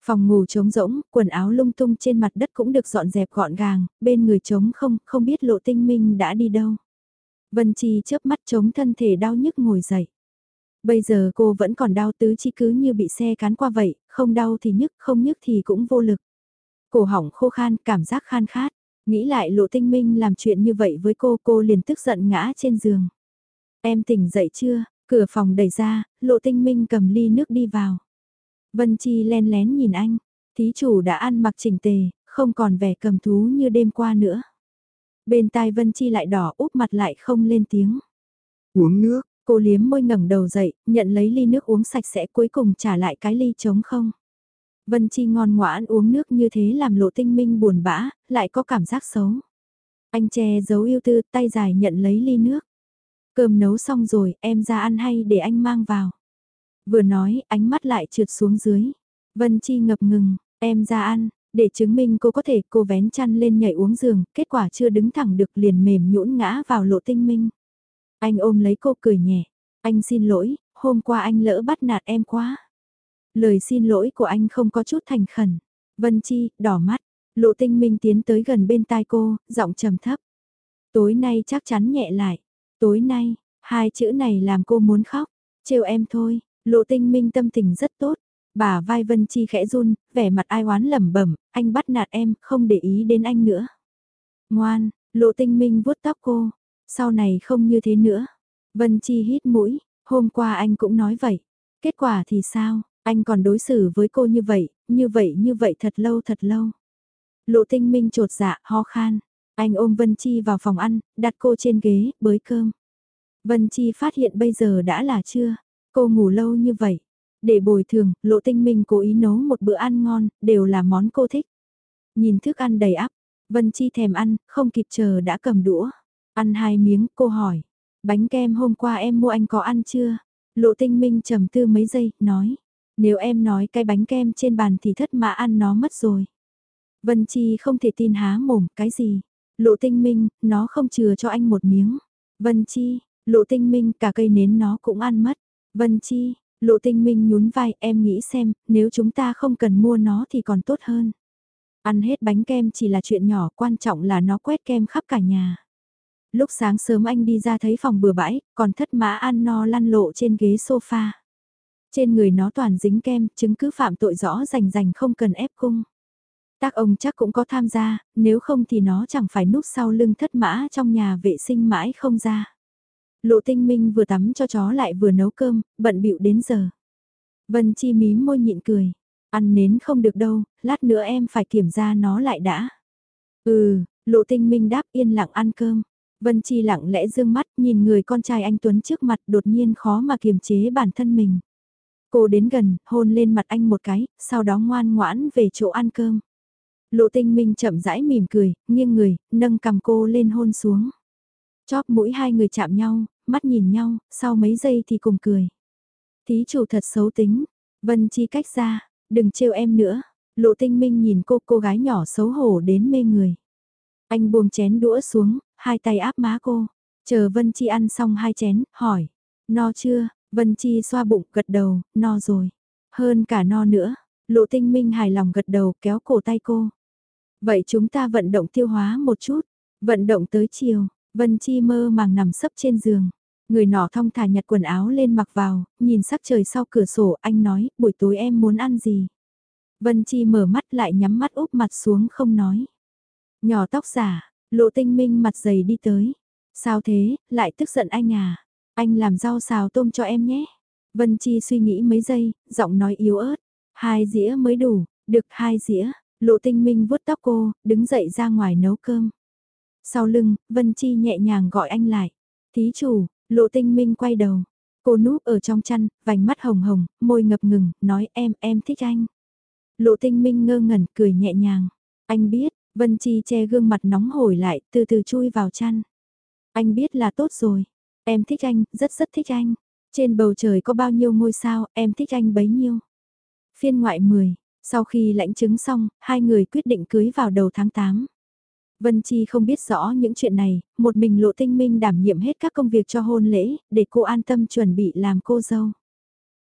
S1: Phòng ngủ trống rỗng, quần áo lung tung trên mặt đất cũng được dọn dẹp gọn gàng, bên người trống không, không biết lộ tinh minh đã đi đâu. Vân Chi chớp mắt chống thân thể đau nhức ngồi dậy. Bây giờ cô vẫn còn đau tứ chi cứ như bị xe cán qua vậy, không đau thì nhức, không nhức thì cũng vô lực. Cổ họng khô khan, cảm giác khan khát. Nghĩ lại lộ tinh minh làm chuyện như vậy với cô, cô liền tức giận ngã trên giường. Em tỉnh dậy chưa? Cửa phòng đẩy ra, lộ tinh minh cầm ly nước đi vào. Vân Chi len lén nhìn anh, thí chủ đã ăn mặc chỉnh tề, không còn vẻ cầm thú như đêm qua nữa. Bên tai Vân Chi lại đỏ úp mặt lại không lên tiếng.
S2: Uống nước,
S1: cô liếm môi ngẩng đầu dậy, nhận lấy ly nước uống sạch sẽ cuối cùng trả lại cái ly trống không. Vân Chi ngon ngoãn uống nước như thế làm lộ tinh minh buồn bã, lại có cảm giác xấu. Anh che giấu yêu tư tay dài nhận lấy ly nước. Cơm nấu xong rồi, em ra ăn hay để anh mang vào. Vừa nói, ánh mắt lại trượt xuống dưới. Vân Chi ngập ngừng, em ra ăn, để chứng minh cô có thể cô vén chăn lên nhảy uống giường, kết quả chưa đứng thẳng được liền mềm nhũn ngã vào lộ tinh minh. Anh ôm lấy cô cười nhẹ, anh xin lỗi, hôm qua anh lỡ bắt nạt em quá. Lời xin lỗi của anh không có chút thành khẩn. Vân Chi, đỏ mắt, lộ tinh minh tiến tới gần bên tai cô, giọng trầm thấp. Tối nay chắc chắn nhẹ lại. Tối nay, hai chữ này làm cô muốn khóc. Trêu em thôi, lộ tinh minh tâm tình rất tốt. Bà vai Vân Chi khẽ run, vẻ mặt ai oán lẩm bẩm, anh bắt nạt em, không để ý đến anh nữa. Ngoan, lộ tinh minh vuốt tóc cô, sau này không như thế nữa. Vân Chi hít mũi, hôm qua anh cũng nói vậy. Kết quả thì sao, anh còn đối xử với cô như vậy, như vậy như vậy thật lâu thật lâu. Lộ tinh minh trột dạ, ho khan. Anh ôm Vân Chi vào phòng ăn, đặt cô trên ghế, bới cơm. Vân Chi phát hiện bây giờ đã là trưa. Cô ngủ lâu như vậy. Để bồi thường, lộ tinh minh cố ý nấu một bữa ăn ngon, đều là món cô thích. Nhìn thức ăn đầy ắp, Vân Chi thèm ăn, không kịp chờ đã cầm đũa. Ăn hai miếng, cô hỏi. Bánh kem hôm qua em mua anh có ăn chưa? Lộ tinh minh trầm tư mấy giây, nói. Nếu em nói cái bánh kem trên bàn thì thất mã ăn nó mất rồi. Vân Chi không thể tin há mồm, cái gì? Lộ tinh minh, nó không chừa cho anh một miếng. Vân Chi, lộ tinh minh cả cây nến nó cũng ăn mất. Vân Chi, lộ tinh minh nhún vai em nghĩ xem, nếu chúng ta không cần mua nó thì còn tốt hơn. Ăn hết bánh kem chỉ là chuyện nhỏ, quan trọng là nó quét kem khắp cả nhà. Lúc sáng sớm anh đi ra thấy phòng bừa bãi, còn thất mã ăn no lăn lộ trên ghế sofa. Trên người nó toàn dính kem, chứng cứ phạm tội rõ rành rành không cần ép cung. Tác ông chắc cũng có tham gia, nếu không thì nó chẳng phải núp sau lưng thất mã trong nhà vệ sinh mãi không ra. Lộ tinh minh vừa tắm cho chó lại vừa nấu cơm, bận bịu đến giờ. Vân Chi mím môi nhịn cười. Ăn nến không được đâu, lát nữa em phải kiểm ra nó lại đã. Ừ, lộ tinh minh đáp yên lặng ăn cơm. Vân Chi lặng lẽ dương mắt nhìn người con trai anh Tuấn trước mặt đột nhiên khó mà kiềm chế bản thân mình. Cô đến gần, hôn lên mặt anh một cái, sau đó ngoan ngoãn về chỗ ăn cơm. Lộ tinh minh chậm rãi mỉm cười, nghiêng người, nâng cầm cô lên hôn xuống. Chóp mũi hai người chạm nhau, mắt nhìn nhau, sau mấy giây thì cùng cười. Thí chủ thật xấu tính, Vân Chi cách ra, đừng trêu em nữa. Lộ tinh minh nhìn cô cô gái nhỏ xấu hổ đến mê người. Anh buông chén đũa xuống, hai tay áp má cô. Chờ Vân Chi ăn xong hai chén, hỏi. No chưa? Vân Chi xoa bụng gật đầu, no rồi. Hơn cả no nữa. Lộ tinh minh hài lòng gật đầu kéo cổ tay cô. Vậy chúng ta vận động tiêu hóa một chút. Vận động tới chiều, Vân Chi mơ màng nằm sấp trên giường. Người nọ thong thả nhặt quần áo lên mặc vào, nhìn sắc trời sau cửa sổ anh nói, buổi tối em muốn ăn gì? Vân Chi mở mắt lại nhắm mắt úp mặt xuống không nói. Nhỏ tóc giả, lộ tinh minh mặt dày đi tới. Sao thế, lại tức giận anh à? Anh làm rau xào tôm cho em nhé. Vân Chi suy nghĩ mấy giây, giọng nói yếu ớt. Hai dĩa mới đủ, được hai dĩa. Lộ tinh minh vuốt tóc cô, đứng dậy ra ngoài nấu cơm. Sau lưng, Vân Chi nhẹ nhàng gọi anh lại. Thí chủ, lộ tinh minh quay đầu. Cô núp ở trong chăn, vành mắt hồng hồng, môi ngập ngừng, nói em, em thích anh. Lộ tinh minh ngơ ngẩn, cười nhẹ nhàng. Anh biết, Vân Chi che gương mặt nóng hổi lại, từ từ chui vào chăn. Anh biết là tốt rồi. Em thích anh, rất rất thích anh. Trên bầu trời có bao nhiêu ngôi sao, em thích anh bấy nhiêu. Phiên ngoại 10, sau khi lãnh chứng xong, hai người quyết định cưới vào đầu tháng 8. Vân Chi không biết rõ những chuyện này, một mình Lộ Tinh Minh đảm nhiệm hết các công việc cho hôn lễ, để cô an tâm chuẩn bị làm cô dâu.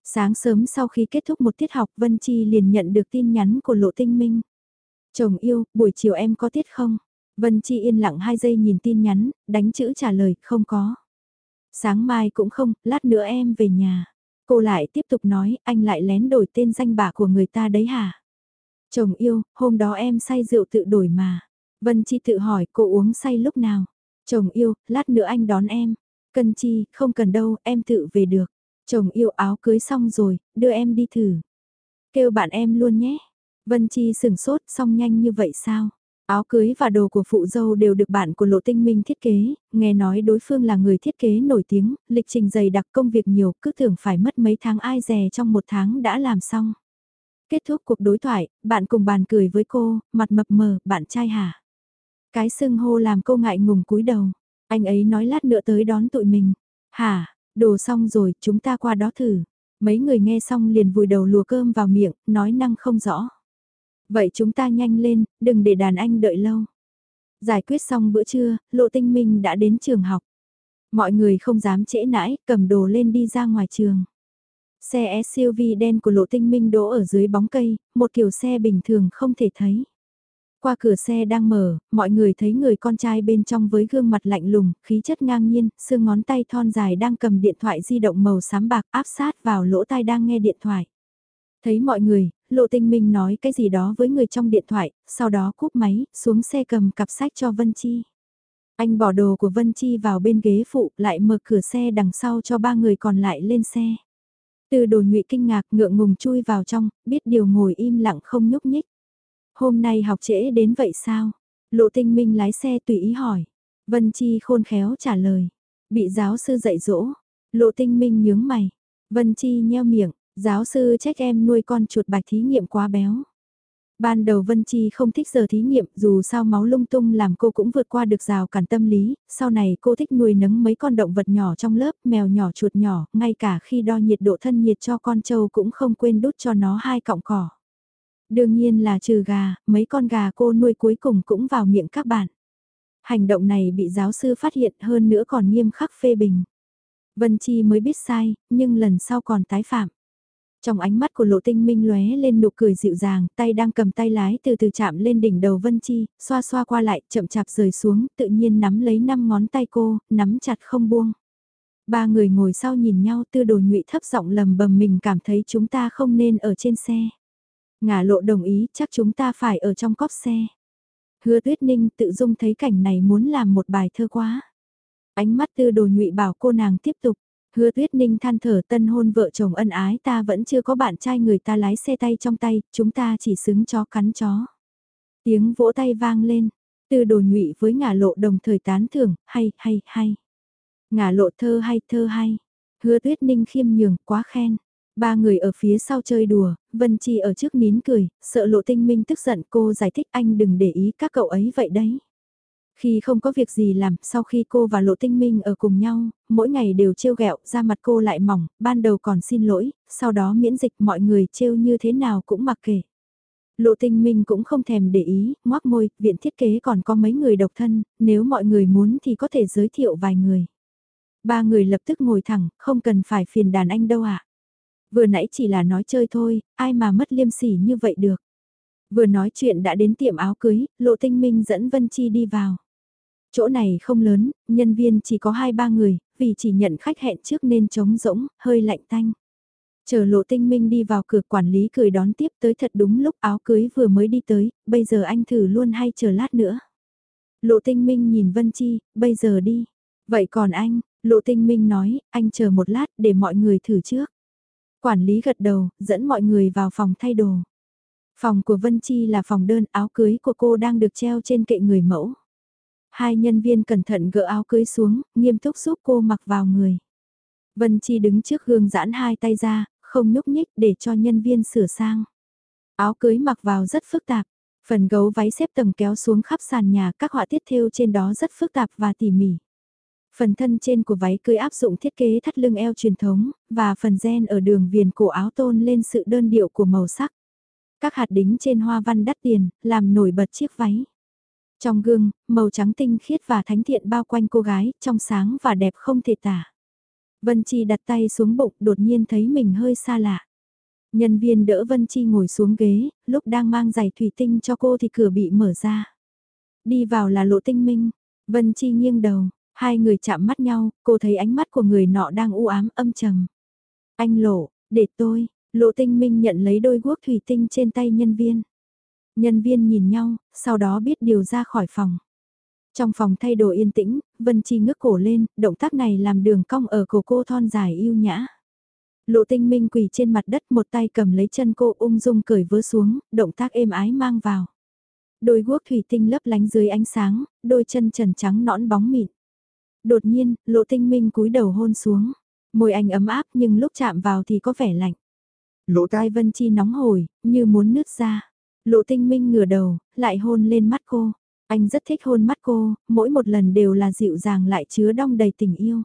S1: Sáng sớm sau khi kết thúc một tiết học Vân Chi liền nhận được tin nhắn của Lộ Tinh Minh. Chồng yêu, buổi chiều em có tiết không? Vân Chi yên lặng 2 giây nhìn tin nhắn, đánh chữ trả lời, không có. Sáng mai cũng không, lát nữa em về nhà. Cô lại tiếp tục nói, anh lại lén đổi tên danh bạ của người ta đấy hả? Chồng yêu, hôm đó em say rượu tự đổi mà. Vân Chi tự hỏi cô uống say lúc nào? Chồng yêu, lát nữa anh đón em. cần Chi, không cần đâu, em tự về được. Chồng yêu áo cưới xong rồi, đưa em đi thử. Kêu bạn em luôn nhé. Vân Chi sửng sốt, xong nhanh như vậy sao? Áo cưới và đồ của phụ dâu đều được bạn của Lộ Tinh Minh thiết kế, nghe nói đối phương là người thiết kế nổi tiếng, lịch trình dày đặc công việc nhiều, cứ tưởng phải mất mấy tháng ai dè trong một tháng đã làm xong. Kết thúc cuộc đối thoại, bạn cùng bàn cười với cô, mặt mập mờ, bạn trai hả? Cái sưng hô làm cô ngại ngùng cúi đầu. Anh ấy nói lát nữa tới đón tụi mình. Hả, đồ xong rồi, chúng ta qua đó thử. Mấy người nghe xong liền vùi đầu lùa cơm vào miệng, nói năng không rõ. Vậy chúng ta nhanh lên, đừng để đàn anh đợi lâu. Giải quyết xong bữa trưa, Lộ Tinh Minh đã đến trường học. Mọi người không dám trễ nãi, cầm đồ lên đi ra ngoài trường. Xe SUV đen của Lộ Tinh Minh đỗ ở dưới bóng cây, một kiểu xe bình thường không thể thấy. Qua cửa xe đang mở, mọi người thấy người con trai bên trong với gương mặt lạnh lùng, khí chất ngang nhiên, xương ngón tay thon dài đang cầm điện thoại di động màu xám bạc áp sát vào lỗ tai đang nghe điện thoại. Thấy mọi người, Lộ Tinh Minh nói cái gì đó với người trong điện thoại, sau đó cúp máy, xuống xe cầm cặp sách cho Vân Chi. Anh bỏ đồ của Vân Chi vào bên ghế phụ, lại mở cửa xe đằng sau cho ba người còn lại lên xe. Từ đồ nhụy kinh ngạc ngượng ngùng chui vào trong, biết điều ngồi im lặng không nhúc nhích. Hôm nay học trễ đến vậy sao? Lộ tinh minh lái xe tùy ý hỏi. Vân Chi khôn khéo trả lời. Bị giáo sư dạy dỗ. Lộ tinh minh nhướng mày. Vân Chi nheo miệng. Giáo sư trách em nuôi con chuột bạch thí nghiệm quá béo. Ban đầu Vân Chi không thích giờ thí nghiệm, dù sao máu lung tung làm cô cũng vượt qua được rào cản tâm lý, sau này cô thích nuôi nấng mấy con động vật nhỏ trong lớp, mèo nhỏ chuột nhỏ, ngay cả khi đo nhiệt độ thân nhiệt cho con trâu cũng không quên đút cho nó hai cọng cỏ. Đương nhiên là trừ gà, mấy con gà cô nuôi cuối cùng cũng vào miệng các bạn. Hành động này bị giáo sư phát hiện hơn nữa còn nghiêm khắc phê bình. Vân Chi mới biết sai, nhưng lần sau còn tái phạm. Trong ánh mắt của lộ tinh minh lóe lên nụ cười dịu dàng, tay đang cầm tay lái từ từ chạm lên đỉnh đầu Vân Chi, xoa xoa qua lại, chậm chạp rời xuống, tự nhiên nắm lấy năm ngón tay cô, nắm chặt không buông. Ba người ngồi sau nhìn nhau tư đồ nhụy thấp giọng lầm bầm mình cảm thấy chúng ta không nên ở trên xe. Ngả lộ đồng ý chắc chúng ta phải ở trong cóp xe. Hứa tuyết ninh tự dung thấy cảnh này muốn làm một bài thơ quá. Ánh mắt tư đồ nhụy bảo cô nàng tiếp tục. Hứa tuyết ninh than thở tân hôn vợ chồng ân ái ta vẫn chưa có bạn trai người ta lái xe tay trong tay, chúng ta chỉ xứng chó cắn chó. Tiếng vỗ tay vang lên, tư đồ nhụy với ngả lộ đồng thời tán thưởng, hay, hay, hay. Ngả lộ thơ hay, thơ hay. Hứa tuyết ninh khiêm nhường, quá khen. Ba người ở phía sau chơi đùa, Vân Chi ở trước nín cười, sợ lộ tinh minh tức giận cô giải thích anh đừng để ý các cậu ấy vậy đấy. Khi không có việc gì làm, sau khi cô và Lộ Tinh Minh ở cùng nhau, mỗi ngày đều trêu ghẹo, da mặt cô lại mỏng, ban đầu còn xin lỗi, sau đó miễn dịch mọi người trêu như thế nào cũng mặc kệ. Lộ Tinh Minh cũng không thèm để ý, ngoác môi, viện thiết kế còn có mấy người độc thân, nếu mọi người muốn thì có thể giới thiệu vài người. Ba người lập tức ngồi thẳng, không cần phải phiền đàn anh đâu ạ. À. Vừa nãy chỉ là nói chơi thôi, ai mà mất liêm sỉ như vậy được. Vừa nói chuyện đã đến tiệm áo cưới, Lộ Tinh Minh dẫn Vân Chi đi vào. Chỗ này không lớn, nhân viên chỉ có 2-3 người, vì chỉ nhận khách hẹn trước nên trống rỗng, hơi lạnh tanh. Chờ lộ tinh minh đi vào cửa quản lý cười đón tiếp tới thật đúng lúc áo cưới vừa mới đi tới, bây giờ anh thử luôn hay chờ lát nữa. Lộ tinh minh nhìn Vân Chi, bây giờ đi. Vậy còn anh, lộ tinh minh nói, anh chờ một lát để mọi người thử trước. Quản lý gật đầu, dẫn mọi người vào phòng thay đồ. Phòng của Vân Chi là phòng đơn áo cưới của cô đang được treo trên kệ người mẫu. Hai nhân viên cẩn thận gỡ áo cưới xuống, nghiêm túc giúp cô mặc vào người. Vân Chi đứng trước gương giãn hai tay ra, không nhúc nhích để cho nhân viên sửa sang. Áo cưới mặc vào rất phức tạp. Phần gấu váy xếp tầng kéo xuống khắp sàn nhà, các họa tiết thêu trên đó rất phức tạp và tỉ mỉ. Phần thân trên của váy cưới áp dụng thiết kế thắt lưng eo truyền thống, và phần gen ở đường viền cổ áo tôn lên sự đơn điệu của màu sắc. Các hạt đính trên hoa văn đắt tiền, làm nổi bật chiếc váy. Trong gương, màu trắng tinh khiết và thánh thiện bao quanh cô gái, trong sáng và đẹp không thể tả. Vân Chi đặt tay xuống bụng, đột nhiên thấy mình hơi xa lạ. Nhân viên đỡ Vân Chi ngồi xuống ghế, lúc đang mang giày thủy tinh cho cô thì cửa bị mở ra. Đi vào là lộ tinh minh. Vân Chi nghiêng đầu, hai người chạm mắt nhau, cô thấy ánh mắt của người nọ đang u ám âm trầm. Anh lộ, để tôi, lộ tinh minh nhận lấy đôi guốc thủy tinh trên tay nhân viên. Nhân viên nhìn nhau, sau đó biết điều ra khỏi phòng. Trong phòng thay đồ yên tĩnh, Vân Chi ngước cổ lên, động tác này làm đường cong ở cổ cô thon dài yêu nhã. Lộ tinh minh quỳ trên mặt đất một tay cầm lấy chân cô ung dung cởi vớ xuống, động tác êm ái mang vào. Đôi guốc thủy tinh lấp lánh dưới ánh sáng, đôi chân trần trắng nõn bóng mịn. Đột nhiên, lộ tinh minh cúi đầu hôn xuống. Môi anh ấm áp nhưng lúc chạm vào thì có vẻ lạnh. Lộ tai Vân Chi nóng hổi, như muốn nứt ra. Lộ tinh minh ngửa đầu, lại hôn lên mắt cô. Anh rất thích hôn mắt cô, mỗi một lần đều là dịu dàng lại chứa đong đầy tình yêu.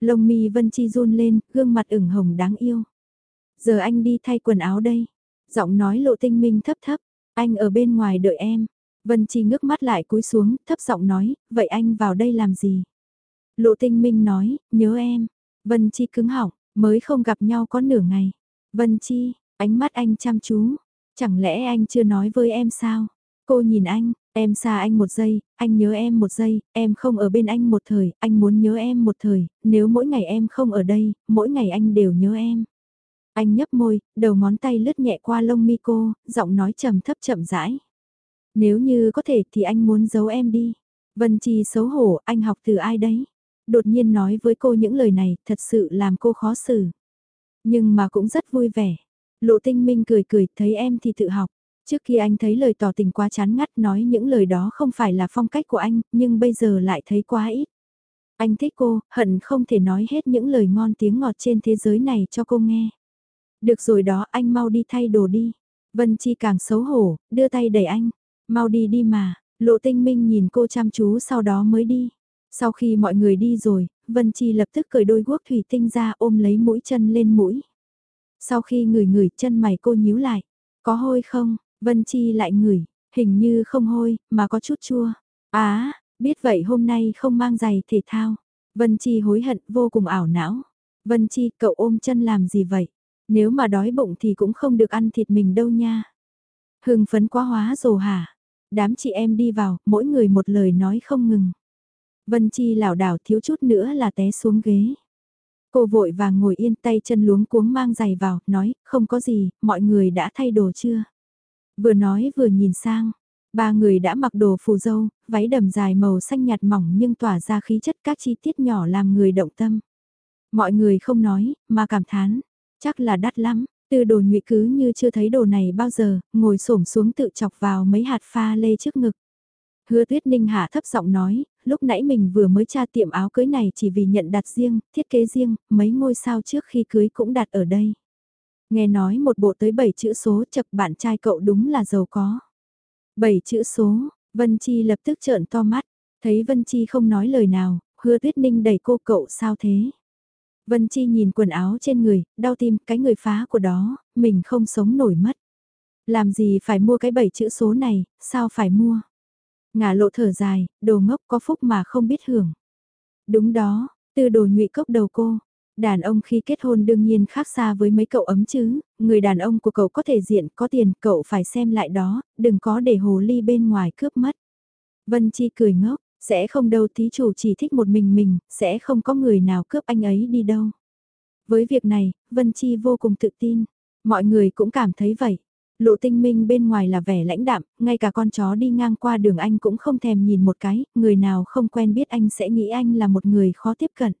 S1: Lông mi Vân Chi run lên, gương mặt ửng hồng đáng yêu. Giờ anh đi thay quần áo đây. Giọng nói lộ tinh minh thấp thấp, anh ở bên ngoài đợi em. Vân Chi ngước mắt lại cúi xuống, thấp giọng nói, vậy anh vào đây làm gì? Lộ tinh minh nói, nhớ em. Vân Chi cứng họng, mới không gặp nhau có nửa ngày. Vân Chi, ánh mắt anh chăm chú. Chẳng lẽ anh chưa nói với em sao? Cô nhìn anh, em xa anh một giây, anh nhớ em một giây, em không ở bên anh một thời, anh muốn nhớ em một thời, nếu mỗi ngày em không ở đây, mỗi ngày anh đều nhớ em. Anh nhấp môi, đầu ngón tay lướt nhẹ qua lông mi cô, giọng nói trầm thấp chậm rãi. Nếu như có thể thì anh muốn giấu em đi. Vân Chi xấu hổ, anh học từ ai đấy? Đột nhiên nói với cô những lời này, thật sự làm cô khó xử. Nhưng mà cũng rất vui vẻ. Lộ tinh minh cười cười, thấy em thì tự học. Trước khi anh thấy lời tỏ tình quá chán ngắt nói những lời đó không phải là phong cách của anh, nhưng bây giờ lại thấy quá ít. Anh thích cô, hận không thể nói hết những lời ngon tiếng ngọt trên thế giới này cho cô nghe. Được rồi đó, anh mau đi thay đồ đi. Vân Chi càng xấu hổ, đưa tay đẩy anh. Mau đi đi mà, lộ tinh minh nhìn cô chăm chú sau đó mới đi. Sau khi mọi người đi rồi, Vân Chi lập tức cởi đôi guốc thủy tinh ra ôm lấy mũi chân lên mũi. Sau khi ngửi ngửi chân mày cô nhíu lại. Có hôi không? Vân Chi lại ngửi, hình như không hôi, mà có chút chua. Á, biết vậy hôm nay không mang giày thể thao. Vân Chi hối hận vô cùng ảo não. Vân Chi, cậu ôm chân làm gì vậy? Nếu mà đói bụng thì cũng không được ăn thịt mình đâu nha. Hưng phấn quá hóa rồi hả? Đám chị em đi vào, mỗi người một lời nói không ngừng. Vân Chi lảo đảo thiếu chút nữa là té xuống ghế. Cô vội vàng ngồi yên tay chân luống cuống mang giày vào, nói, không có gì, mọi người đã thay đồ chưa? Vừa nói vừa nhìn sang, ba người đã mặc đồ phù dâu, váy đầm dài màu xanh nhạt mỏng nhưng tỏa ra khí chất các chi tiết nhỏ làm người động tâm. Mọi người không nói, mà cảm thán, chắc là đắt lắm, từ đồ nhụy cứ như chưa thấy đồ này bao giờ, ngồi xổm xuống tự chọc vào mấy hạt pha lê trước ngực. Hứa tuyết ninh hạ thấp giọng nói, lúc nãy mình vừa mới tra tiệm áo cưới này chỉ vì nhận đặt riêng, thiết kế riêng, mấy ngôi sao trước khi cưới cũng đặt ở đây. Nghe nói một bộ tới 7 chữ số chập bạn trai cậu đúng là giàu có. 7 chữ số, Vân Chi lập tức trợn to mắt, thấy Vân Chi không nói lời nào, hứa tuyết ninh đẩy cô cậu sao thế. Vân Chi nhìn quần áo trên người, đau tim cái người phá của đó, mình không sống nổi mất. Làm gì phải mua cái bảy chữ số này, sao phải mua? Ngả lộ thở dài, đồ ngốc có phúc mà không biết hưởng. Đúng đó, từ đồ nhụy cốc đầu cô. Đàn ông khi kết hôn đương nhiên khác xa với mấy cậu ấm chứ, người đàn ông của cậu có thể diện, có tiền, cậu phải xem lại đó, đừng có để hồ ly bên ngoài cướp mất. Vân Chi cười ngốc, sẽ không đâu thí chủ chỉ thích một mình mình, sẽ không có người nào cướp anh ấy đi đâu. Với việc này, Vân Chi vô cùng tự tin, mọi người cũng cảm thấy vậy. Lộ tinh minh bên ngoài là vẻ lãnh đạm, ngay cả con chó đi ngang qua đường anh cũng không thèm nhìn một cái, người nào không quen biết anh sẽ nghĩ anh là một người khó tiếp cận.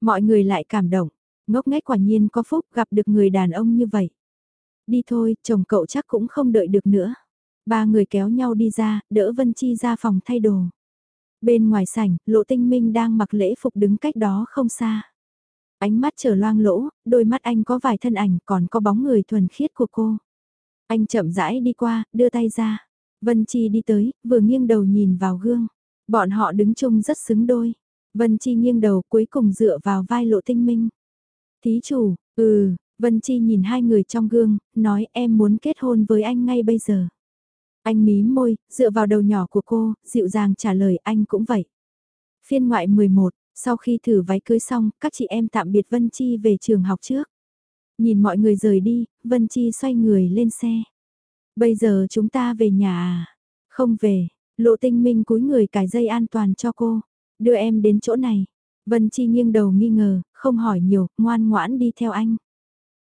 S1: Mọi người lại cảm động, ngốc nghếch quả nhiên có phúc gặp được người đàn ông như vậy. Đi thôi, chồng cậu chắc cũng không đợi được nữa. Ba người kéo nhau đi ra, đỡ Vân Chi ra phòng thay đồ. Bên ngoài sảnh, Lộ Tinh Minh đang mặc lễ phục đứng cách đó không xa. Ánh mắt trở loang lỗ, đôi mắt anh có vài thân ảnh còn có bóng người thuần khiết của cô. Anh chậm rãi đi qua, đưa tay ra. Vân Chi đi tới, vừa nghiêng đầu nhìn vào gương. Bọn họ đứng chung rất xứng đôi. Vân Chi nghiêng đầu cuối cùng dựa vào vai lộ tinh minh. Thí chủ, ừ, Vân Chi nhìn hai người trong gương, nói em muốn kết hôn với anh ngay bây giờ. Anh mím môi, dựa vào đầu nhỏ của cô, dịu dàng trả lời anh cũng vậy. Phiên ngoại 11, sau khi thử váy cưới xong, các chị em tạm biệt Vân Chi về trường học trước. Nhìn mọi người rời đi, Vân Chi xoay người lên xe. Bây giờ chúng ta về nhà à? Không về, lộ tinh minh cúi người cài dây an toàn cho cô. Đưa em đến chỗ này. Vân Chi nghiêng đầu nghi ngờ, không hỏi nhiều, ngoan ngoãn đi theo anh.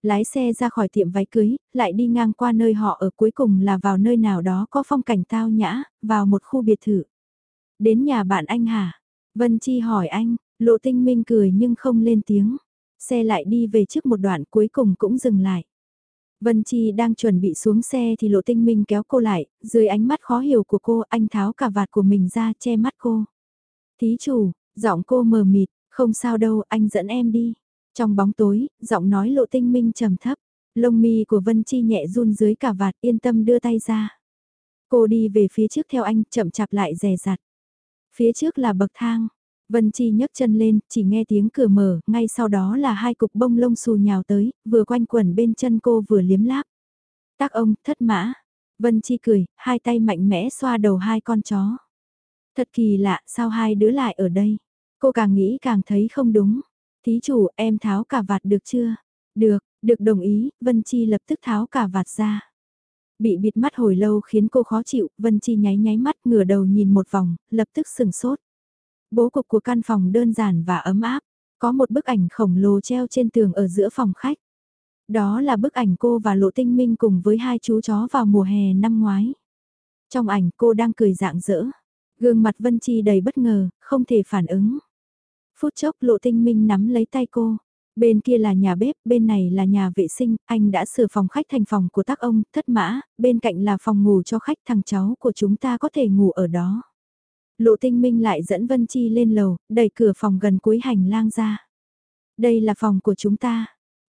S1: Lái xe ra khỏi tiệm váy cưới, lại đi ngang qua nơi họ ở cuối cùng là vào nơi nào đó có phong cảnh tao nhã, vào một khu biệt thự. Đến nhà bạn anh hả? Vân Chi hỏi anh, lộ tinh minh cười nhưng không lên tiếng. Xe lại đi về trước một đoạn cuối cùng cũng dừng lại. Vân Chi đang chuẩn bị xuống xe thì lộ tinh minh kéo cô lại, dưới ánh mắt khó hiểu của cô anh tháo cả vạt của mình ra che mắt cô. Thí chủ, giọng cô mờ mịt, không sao đâu anh dẫn em đi. Trong bóng tối, giọng nói lộ tinh minh trầm thấp, lông mi của Vân Chi nhẹ run dưới cả vạt yên tâm đưa tay ra. Cô đi về phía trước theo anh chậm chạp lại rè rặt. Phía trước là bậc thang. Vân Chi nhấc chân lên, chỉ nghe tiếng cửa mở, ngay sau đó là hai cục bông lông xù nhào tới, vừa quanh quẩn bên chân cô vừa liếm láp. Tác ông, thất mã. Vân Chi cười, hai tay mạnh mẽ xoa đầu hai con chó. Thật kỳ lạ, sao hai đứa lại ở đây? Cô càng nghĩ càng thấy không đúng. Thí chủ, em tháo cả vạt được chưa? Được, được đồng ý, Vân Chi lập tức tháo cả vạt ra. Bị bịt mắt hồi lâu khiến cô khó chịu, Vân Chi nháy nháy mắt ngửa đầu nhìn một vòng, lập tức sừng sốt. Bố cục của căn phòng đơn giản và ấm áp, có một bức ảnh khổng lồ treo trên tường ở giữa phòng khách. Đó là bức ảnh cô và Lộ Tinh Minh cùng với hai chú chó vào mùa hè năm ngoái. Trong ảnh cô đang cười dạng dỡ, gương mặt Vân Chi đầy bất ngờ, không thể phản ứng. Phút chốc Lộ Tinh Minh nắm lấy tay cô, Bên kia là nhà bếp, bên này là nhà vệ sinh, anh đã sửa phòng khách thành phòng của tác ông, thất mã, bên cạnh là phòng ngủ cho khách thằng cháu của chúng ta có thể ngủ ở đó. Lộ tinh minh lại dẫn Vân Chi lên lầu, đẩy cửa phòng gần cuối hành lang ra. Đây là phòng của chúng ta.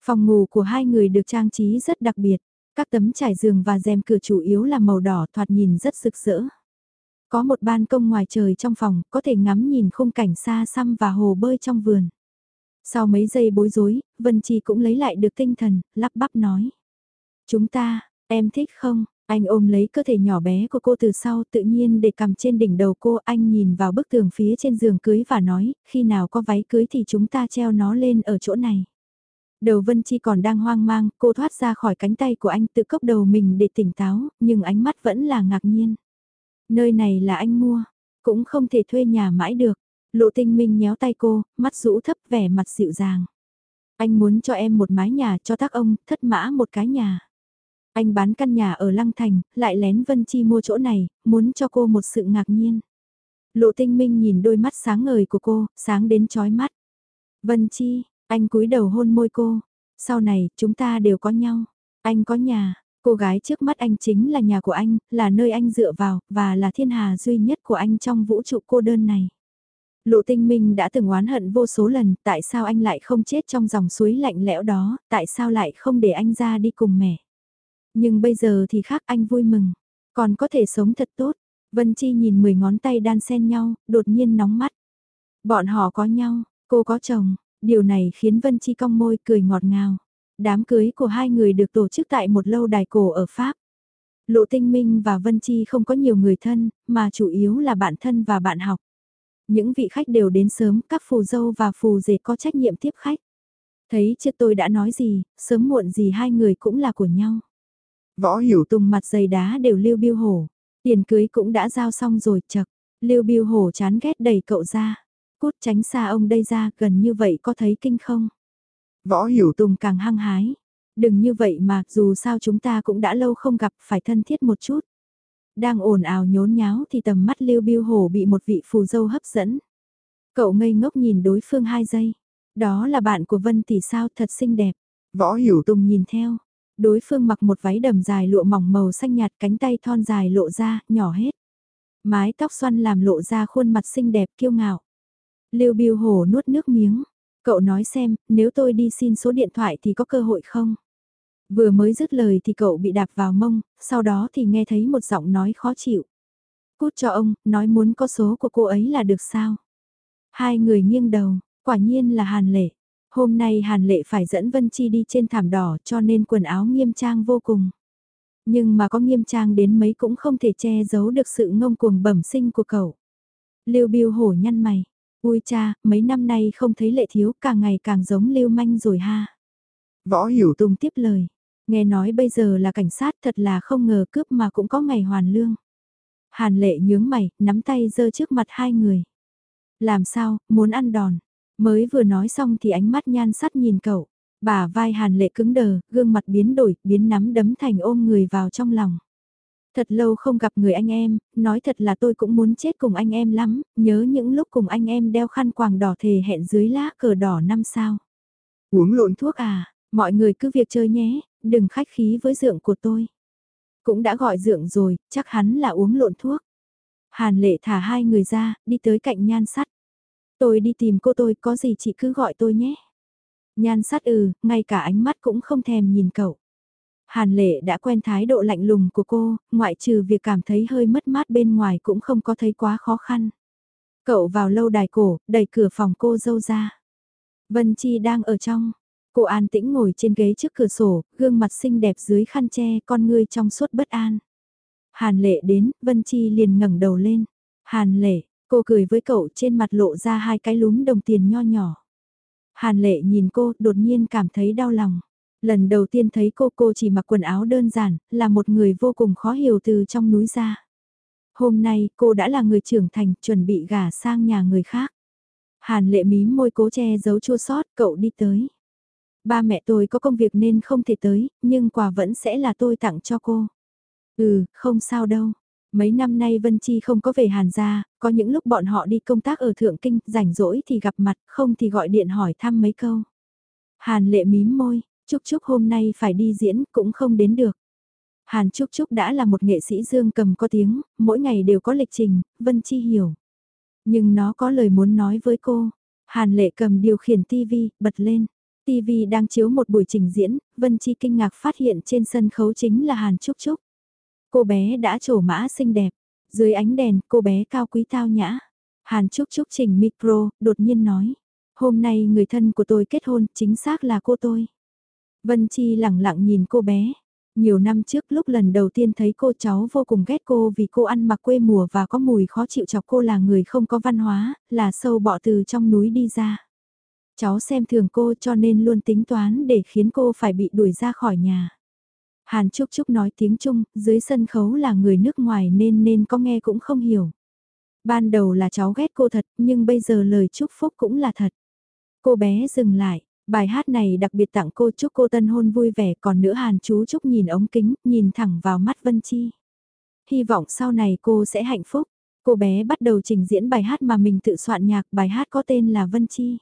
S1: Phòng ngủ của hai người được trang trí rất đặc biệt. Các tấm trải giường và rèm cửa chủ yếu là màu đỏ thoạt nhìn rất rực rỡ. Có một ban công ngoài trời trong phòng, có thể ngắm nhìn khung cảnh xa xăm và hồ bơi trong vườn. Sau mấy giây bối rối, Vân Chi cũng lấy lại được tinh thần, lắp bắp nói. Chúng ta, em thích không? Anh ôm lấy cơ thể nhỏ bé của cô từ sau tự nhiên để cầm trên đỉnh đầu cô anh nhìn vào bức tường phía trên giường cưới và nói, khi nào có váy cưới thì chúng ta treo nó lên ở chỗ này. Đầu Vân Chi còn đang hoang mang, cô thoát ra khỏi cánh tay của anh tự cốc đầu mình để tỉnh táo, nhưng ánh mắt vẫn là ngạc nhiên. Nơi này là anh mua, cũng không thể thuê nhà mãi được. Lộ tinh minh nhéo tay cô, mắt rũ thấp vẻ mặt dịu dàng. Anh muốn cho em một mái nhà cho tác ông, thất mã một cái nhà. Anh bán căn nhà ở Lăng Thành, lại lén Vân Chi mua chỗ này, muốn cho cô một sự ngạc nhiên. Lộ tinh minh nhìn đôi mắt sáng ngời của cô, sáng đến chói mắt. Vân Chi, anh cúi đầu hôn môi cô. Sau này, chúng ta đều có nhau. Anh có nhà, cô gái trước mắt anh chính là nhà của anh, là nơi anh dựa vào, và là thiên hà duy nhất của anh trong vũ trụ cô đơn này. Lộ tinh minh đã từng oán hận vô số lần, tại sao anh lại không chết trong dòng suối lạnh lẽo đó, tại sao lại không để anh ra đi cùng mẹ. Nhưng bây giờ thì khác anh vui mừng, còn có thể sống thật tốt. Vân Chi nhìn 10 ngón tay đan xen nhau, đột nhiên nóng mắt. Bọn họ có nhau, cô có chồng, điều này khiến Vân Chi cong môi cười ngọt ngào. Đám cưới của hai người được tổ chức tại một lâu đài cổ ở Pháp. Lộ Tinh Minh và Vân Chi không có nhiều người thân, mà chủ yếu là bạn thân và bạn học. Những vị khách đều đến sớm, các phù dâu và phù rể có trách nhiệm tiếp khách. Thấy chưa tôi đã nói gì, sớm muộn gì hai người cũng là của nhau.
S2: Võ hiểu
S1: tùng mặt dày đá đều lưu biêu hổ. Tiền cưới cũng đã giao xong rồi, chật. Lưu biêu hổ chán ghét đẩy cậu ra. Cút tránh xa ông đây ra, gần như vậy có thấy kinh không?
S2: Võ hiểu
S1: tùng càng hăng hái. Đừng như vậy mà, dù sao chúng ta cũng đã lâu không gặp, phải thân thiết một chút. Đang ồn ào nhốn nháo thì tầm mắt Lưu Biêu Hổ bị một vị phù dâu hấp dẫn. Cậu ngây ngốc nhìn đối phương hai giây. Đó là bạn của Vân Tỷ sao, thật xinh đẹp.
S2: Võ Hiểu
S1: Tùng nhìn theo. Đối phương mặc một váy đầm dài lụa mỏng màu xanh nhạt cánh tay thon dài lộ ra, nhỏ hết. Mái tóc xoăn làm lộ ra khuôn mặt xinh đẹp kiêu ngạo. Lưu Biêu Hổ nuốt nước miếng. Cậu nói xem, nếu tôi đi xin số điện thoại thì có cơ hội không? Vừa mới dứt lời thì cậu bị đạp vào mông, sau đó thì nghe thấy một giọng nói khó chịu. Cút cho ông, nói muốn có số của cô ấy là được sao? Hai người nghiêng đầu, quả nhiên là Hàn Lệ. Hôm nay Hàn Lệ phải dẫn Vân Chi đi trên thảm đỏ cho nên quần áo nghiêm trang vô cùng. Nhưng mà có nghiêm trang đến mấy cũng không thể che giấu được sự ngông cuồng bẩm sinh của cậu. Lưu Biêu hổ nhăn mày. Ui cha, mấy năm nay không thấy lệ thiếu càng ngày càng giống lưu manh rồi ha.
S2: Võ Hiểu
S1: Tùng tiếp lời. Nghe nói bây giờ là cảnh sát thật là không ngờ cướp mà cũng có ngày hoàn lương. Hàn lệ nhướng mày, nắm tay giơ trước mặt hai người. Làm sao, muốn ăn đòn. Mới vừa nói xong thì ánh mắt nhan sắt nhìn cậu. Bà vai hàn lệ cứng đờ, gương mặt biến đổi, biến nắm đấm thành ôm người vào trong lòng. Thật lâu không gặp người anh em, nói thật là tôi cũng muốn chết cùng anh em lắm, nhớ những lúc cùng anh em đeo khăn quàng đỏ thề hẹn dưới lá cờ đỏ năm sao.
S2: Uống lộn
S1: thuốc à, mọi người cứ việc chơi nhé, đừng khách khí với dượng của tôi. Cũng đã gọi dượng rồi, chắc hắn là uống lộn thuốc. Hàn lệ thả hai người ra, đi tới cạnh nhan sắt. Tôi đi tìm cô tôi, có gì chị cứ gọi tôi nhé. Nhan sát ừ, ngay cả ánh mắt cũng không thèm nhìn cậu. Hàn lệ đã quen thái độ lạnh lùng của cô, ngoại trừ việc cảm thấy hơi mất mát bên ngoài cũng không có thấy quá khó khăn. Cậu vào lâu đài cổ, đẩy cửa phòng cô dâu ra. Vân Chi đang ở trong. Cô an tĩnh ngồi trên ghế trước cửa sổ, gương mặt xinh đẹp dưới khăn che, con ngươi trong suốt bất an. Hàn lệ đến, Vân Chi liền ngẩng đầu lên. Hàn lệ, cô cười với cậu trên mặt lộ ra hai cái lúm đồng tiền nho nhỏ. Hàn lệ nhìn cô, đột nhiên cảm thấy đau lòng. Lần đầu tiên thấy cô cô chỉ mặc quần áo đơn giản, là một người vô cùng khó hiểu từ trong núi ra. Hôm nay cô đã là người trưởng thành, chuẩn bị gả sang nhà người khác. Hàn lệ mím môi cố che giấu chua sót, cậu đi tới. Ba mẹ tôi có công việc nên không thể tới, nhưng quà vẫn sẽ là tôi tặng cho cô. Ừ, không sao đâu. Mấy năm nay Vân Chi không có về Hàn gia, có những lúc bọn họ đi công tác ở Thượng Kinh, rảnh rỗi thì gặp mặt, không thì gọi điện hỏi thăm mấy câu. Hàn lệ mím môi, Trúc Trúc hôm nay phải đi diễn cũng không đến được. Hàn Trúc Trúc đã là một nghệ sĩ dương cầm có tiếng, mỗi ngày đều có lịch trình, Vân Chi hiểu. Nhưng nó có lời muốn nói với cô. Hàn lệ cầm điều khiển TV, bật lên. TV đang chiếu một buổi trình diễn, Vân Chi kinh ngạc phát hiện trên sân khấu chính là Hàn Trúc Trúc. Cô bé đã trổ mã xinh đẹp, dưới ánh đèn cô bé cao quý tao nhã. Hàn Trúc Trúc trình micro, đột nhiên nói. Hôm nay người thân của tôi kết hôn, chính xác là cô tôi. Vân Chi lẳng lặng nhìn cô bé. Nhiều năm trước lúc lần đầu tiên thấy cô cháu vô cùng ghét cô vì cô ăn mặc quê mùa và có mùi khó chịu chọc cô là người không có văn hóa, là sâu bọ từ trong núi đi ra. Cháu xem thường cô cho nên luôn tính toán để khiến cô phải bị đuổi ra khỏi nhà. Hàn Trúc Trúc nói tiếng Trung, dưới sân khấu là người nước ngoài nên nên có nghe cũng không hiểu. Ban đầu là cháu ghét cô thật, nhưng bây giờ lời chúc phúc cũng là thật. Cô bé dừng lại, bài hát này đặc biệt tặng cô chúc cô tân hôn vui vẻ còn nữa Hàn chú Trúc nhìn ống kính, nhìn thẳng vào mắt Vân Chi. Hy vọng sau này cô sẽ hạnh phúc. Cô bé bắt đầu trình diễn bài hát mà mình tự soạn nhạc, bài hát có tên là Vân Chi.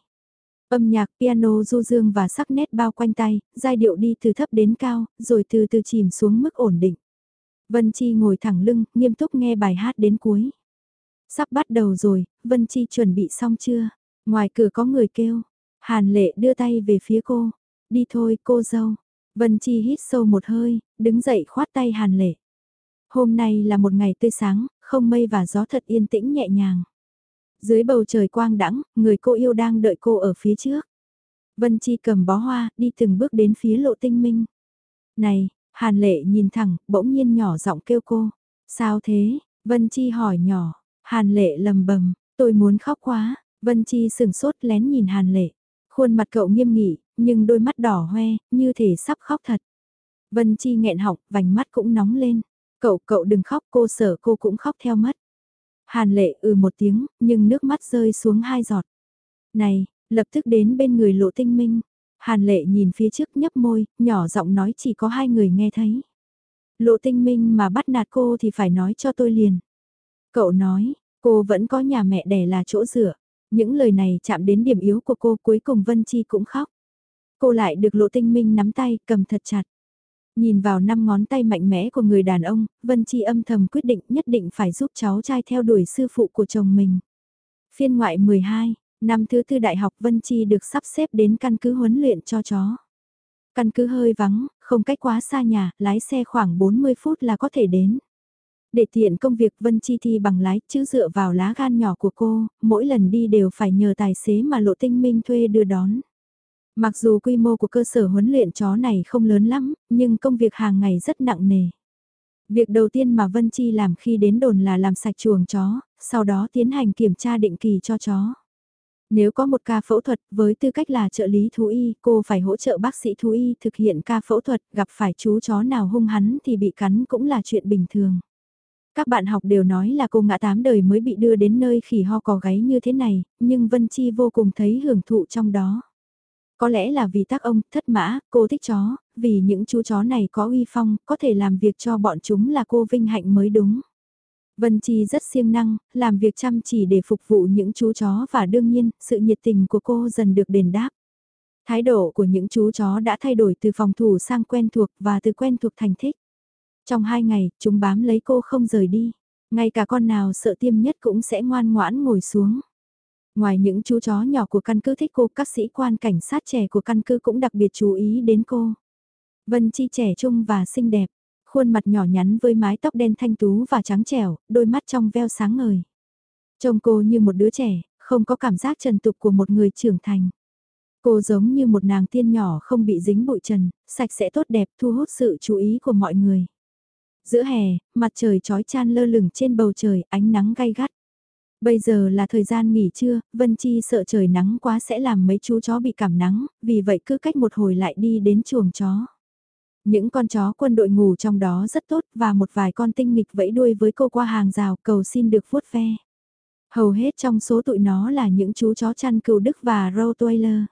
S1: Âm nhạc piano du dương và sắc nét bao quanh tay, giai điệu đi từ thấp đến cao, rồi từ từ chìm xuống mức ổn định. Vân Chi ngồi thẳng lưng, nghiêm túc nghe bài hát đến cuối. Sắp bắt đầu rồi, Vân Chi chuẩn bị xong chưa? Ngoài cửa có người kêu. Hàn lệ đưa tay về phía cô. Đi thôi cô dâu. Vân Chi hít sâu một hơi, đứng dậy khoát tay Hàn lệ. Hôm nay là một ngày tươi sáng, không mây và gió thật yên tĩnh nhẹ nhàng. Dưới bầu trời quang đãng, người cô yêu đang đợi cô ở phía trước. Vân Chi cầm bó hoa, đi từng bước đến phía lộ tinh minh. Này, Hàn Lệ nhìn thẳng, bỗng nhiên nhỏ giọng kêu cô. Sao thế? Vân Chi hỏi nhỏ. Hàn Lệ lầm bầm, tôi muốn khóc quá. Vân Chi sừng sốt lén nhìn Hàn Lệ. Khuôn mặt cậu nghiêm nghị, nhưng đôi mắt đỏ hoe, như thể sắp khóc thật. Vân Chi nghẹn họng, vành mắt cũng nóng lên. Cậu, cậu đừng khóc, cô sợ cô cũng khóc theo mất. Hàn lệ ừ một tiếng, nhưng nước mắt rơi xuống hai giọt. Này, lập tức đến bên người lộ tinh minh. Hàn lệ nhìn phía trước nhấp môi, nhỏ giọng nói chỉ có hai người nghe thấy. Lộ tinh minh mà bắt nạt cô thì phải nói cho tôi liền. Cậu nói, cô vẫn có nhà mẹ đẻ là chỗ dựa. Những lời này chạm đến điểm yếu của cô cuối cùng Vân Chi cũng khóc. Cô lại được lộ tinh minh nắm tay cầm thật chặt. Nhìn vào năm ngón tay mạnh mẽ của người đàn ông, Vân Chi âm thầm quyết định nhất định phải giúp cháu trai theo đuổi sư phụ của chồng mình. Phiên ngoại 12, năm thứ tư đại học Vân Chi được sắp xếp đến căn cứ huấn luyện cho chó. Căn cứ hơi vắng, không cách quá xa nhà, lái xe khoảng 40 phút là có thể đến. Để tiện công việc Vân Chi thi bằng lái chứ dựa vào lá gan nhỏ của cô, mỗi lần đi đều phải nhờ tài xế mà lộ tinh minh thuê đưa đón. Mặc dù quy mô của cơ sở huấn luyện chó này không lớn lắm, nhưng công việc hàng ngày rất nặng nề. Việc đầu tiên mà Vân Chi làm khi đến đồn là làm sạch chuồng chó, sau đó tiến hành kiểm tra định kỳ cho chó. Nếu có một ca phẫu thuật với tư cách là trợ lý thú y, cô phải hỗ trợ bác sĩ thú y thực hiện ca phẫu thuật, gặp phải chú chó nào hung hắn thì bị cắn cũng là chuyện bình thường. Các bạn học đều nói là cô ngã tám đời mới bị đưa đến nơi khỉ ho cò gáy như thế này, nhưng Vân Chi vô cùng thấy hưởng thụ trong đó. Có lẽ là vì tác ông, thất mã, cô thích chó, vì những chú chó này có uy phong, có thể làm việc cho bọn chúng là cô vinh hạnh mới đúng. Vân Chi rất siêng năng, làm việc chăm chỉ để phục vụ những chú chó và đương nhiên, sự nhiệt tình của cô dần được đền đáp. Thái độ của những chú chó đã thay đổi từ phòng thủ sang quen thuộc và từ quen thuộc thành thích. Trong hai ngày, chúng bám lấy cô không rời đi. Ngay cả con nào sợ tiêm nhất cũng sẽ ngoan ngoãn ngồi xuống. Ngoài những chú chó nhỏ của căn cứ thích cô, các sĩ quan cảnh sát trẻ của căn cứ cũng đặc biệt chú ý đến cô. Vân Chi trẻ trung và xinh đẹp, khuôn mặt nhỏ nhắn với mái tóc đen thanh tú và trắng trẻo, đôi mắt trong veo sáng ngời. Trông cô như một đứa trẻ, không có cảm giác trần tục của một người trưởng thành. Cô giống như một nàng tiên nhỏ không bị dính bụi trần, sạch sẽ tốt đẹp thu hút sự chú ý của mọi người. Giữa hè, mặt trời trói chan lơ lửng trên bầu trời, ánh nắng gay gắt. Bây giờ là thời gian nghỉ trưa, Vân Chi sợ trời nắng quá sẽ làm mấy chú chó bị cảm nắng, vì vậy cứ cách một hồi lại đi đến chuồng chó. Những con chó quân đội ngủ trong đó rất tốt và một vài con tinh nghịch vẫy đuôi với cô qua hàng rào cầu xin được vuốt ve. Hầu hết trong số tụi nó là những chú chó chăn cừu Đức và Rottweiler.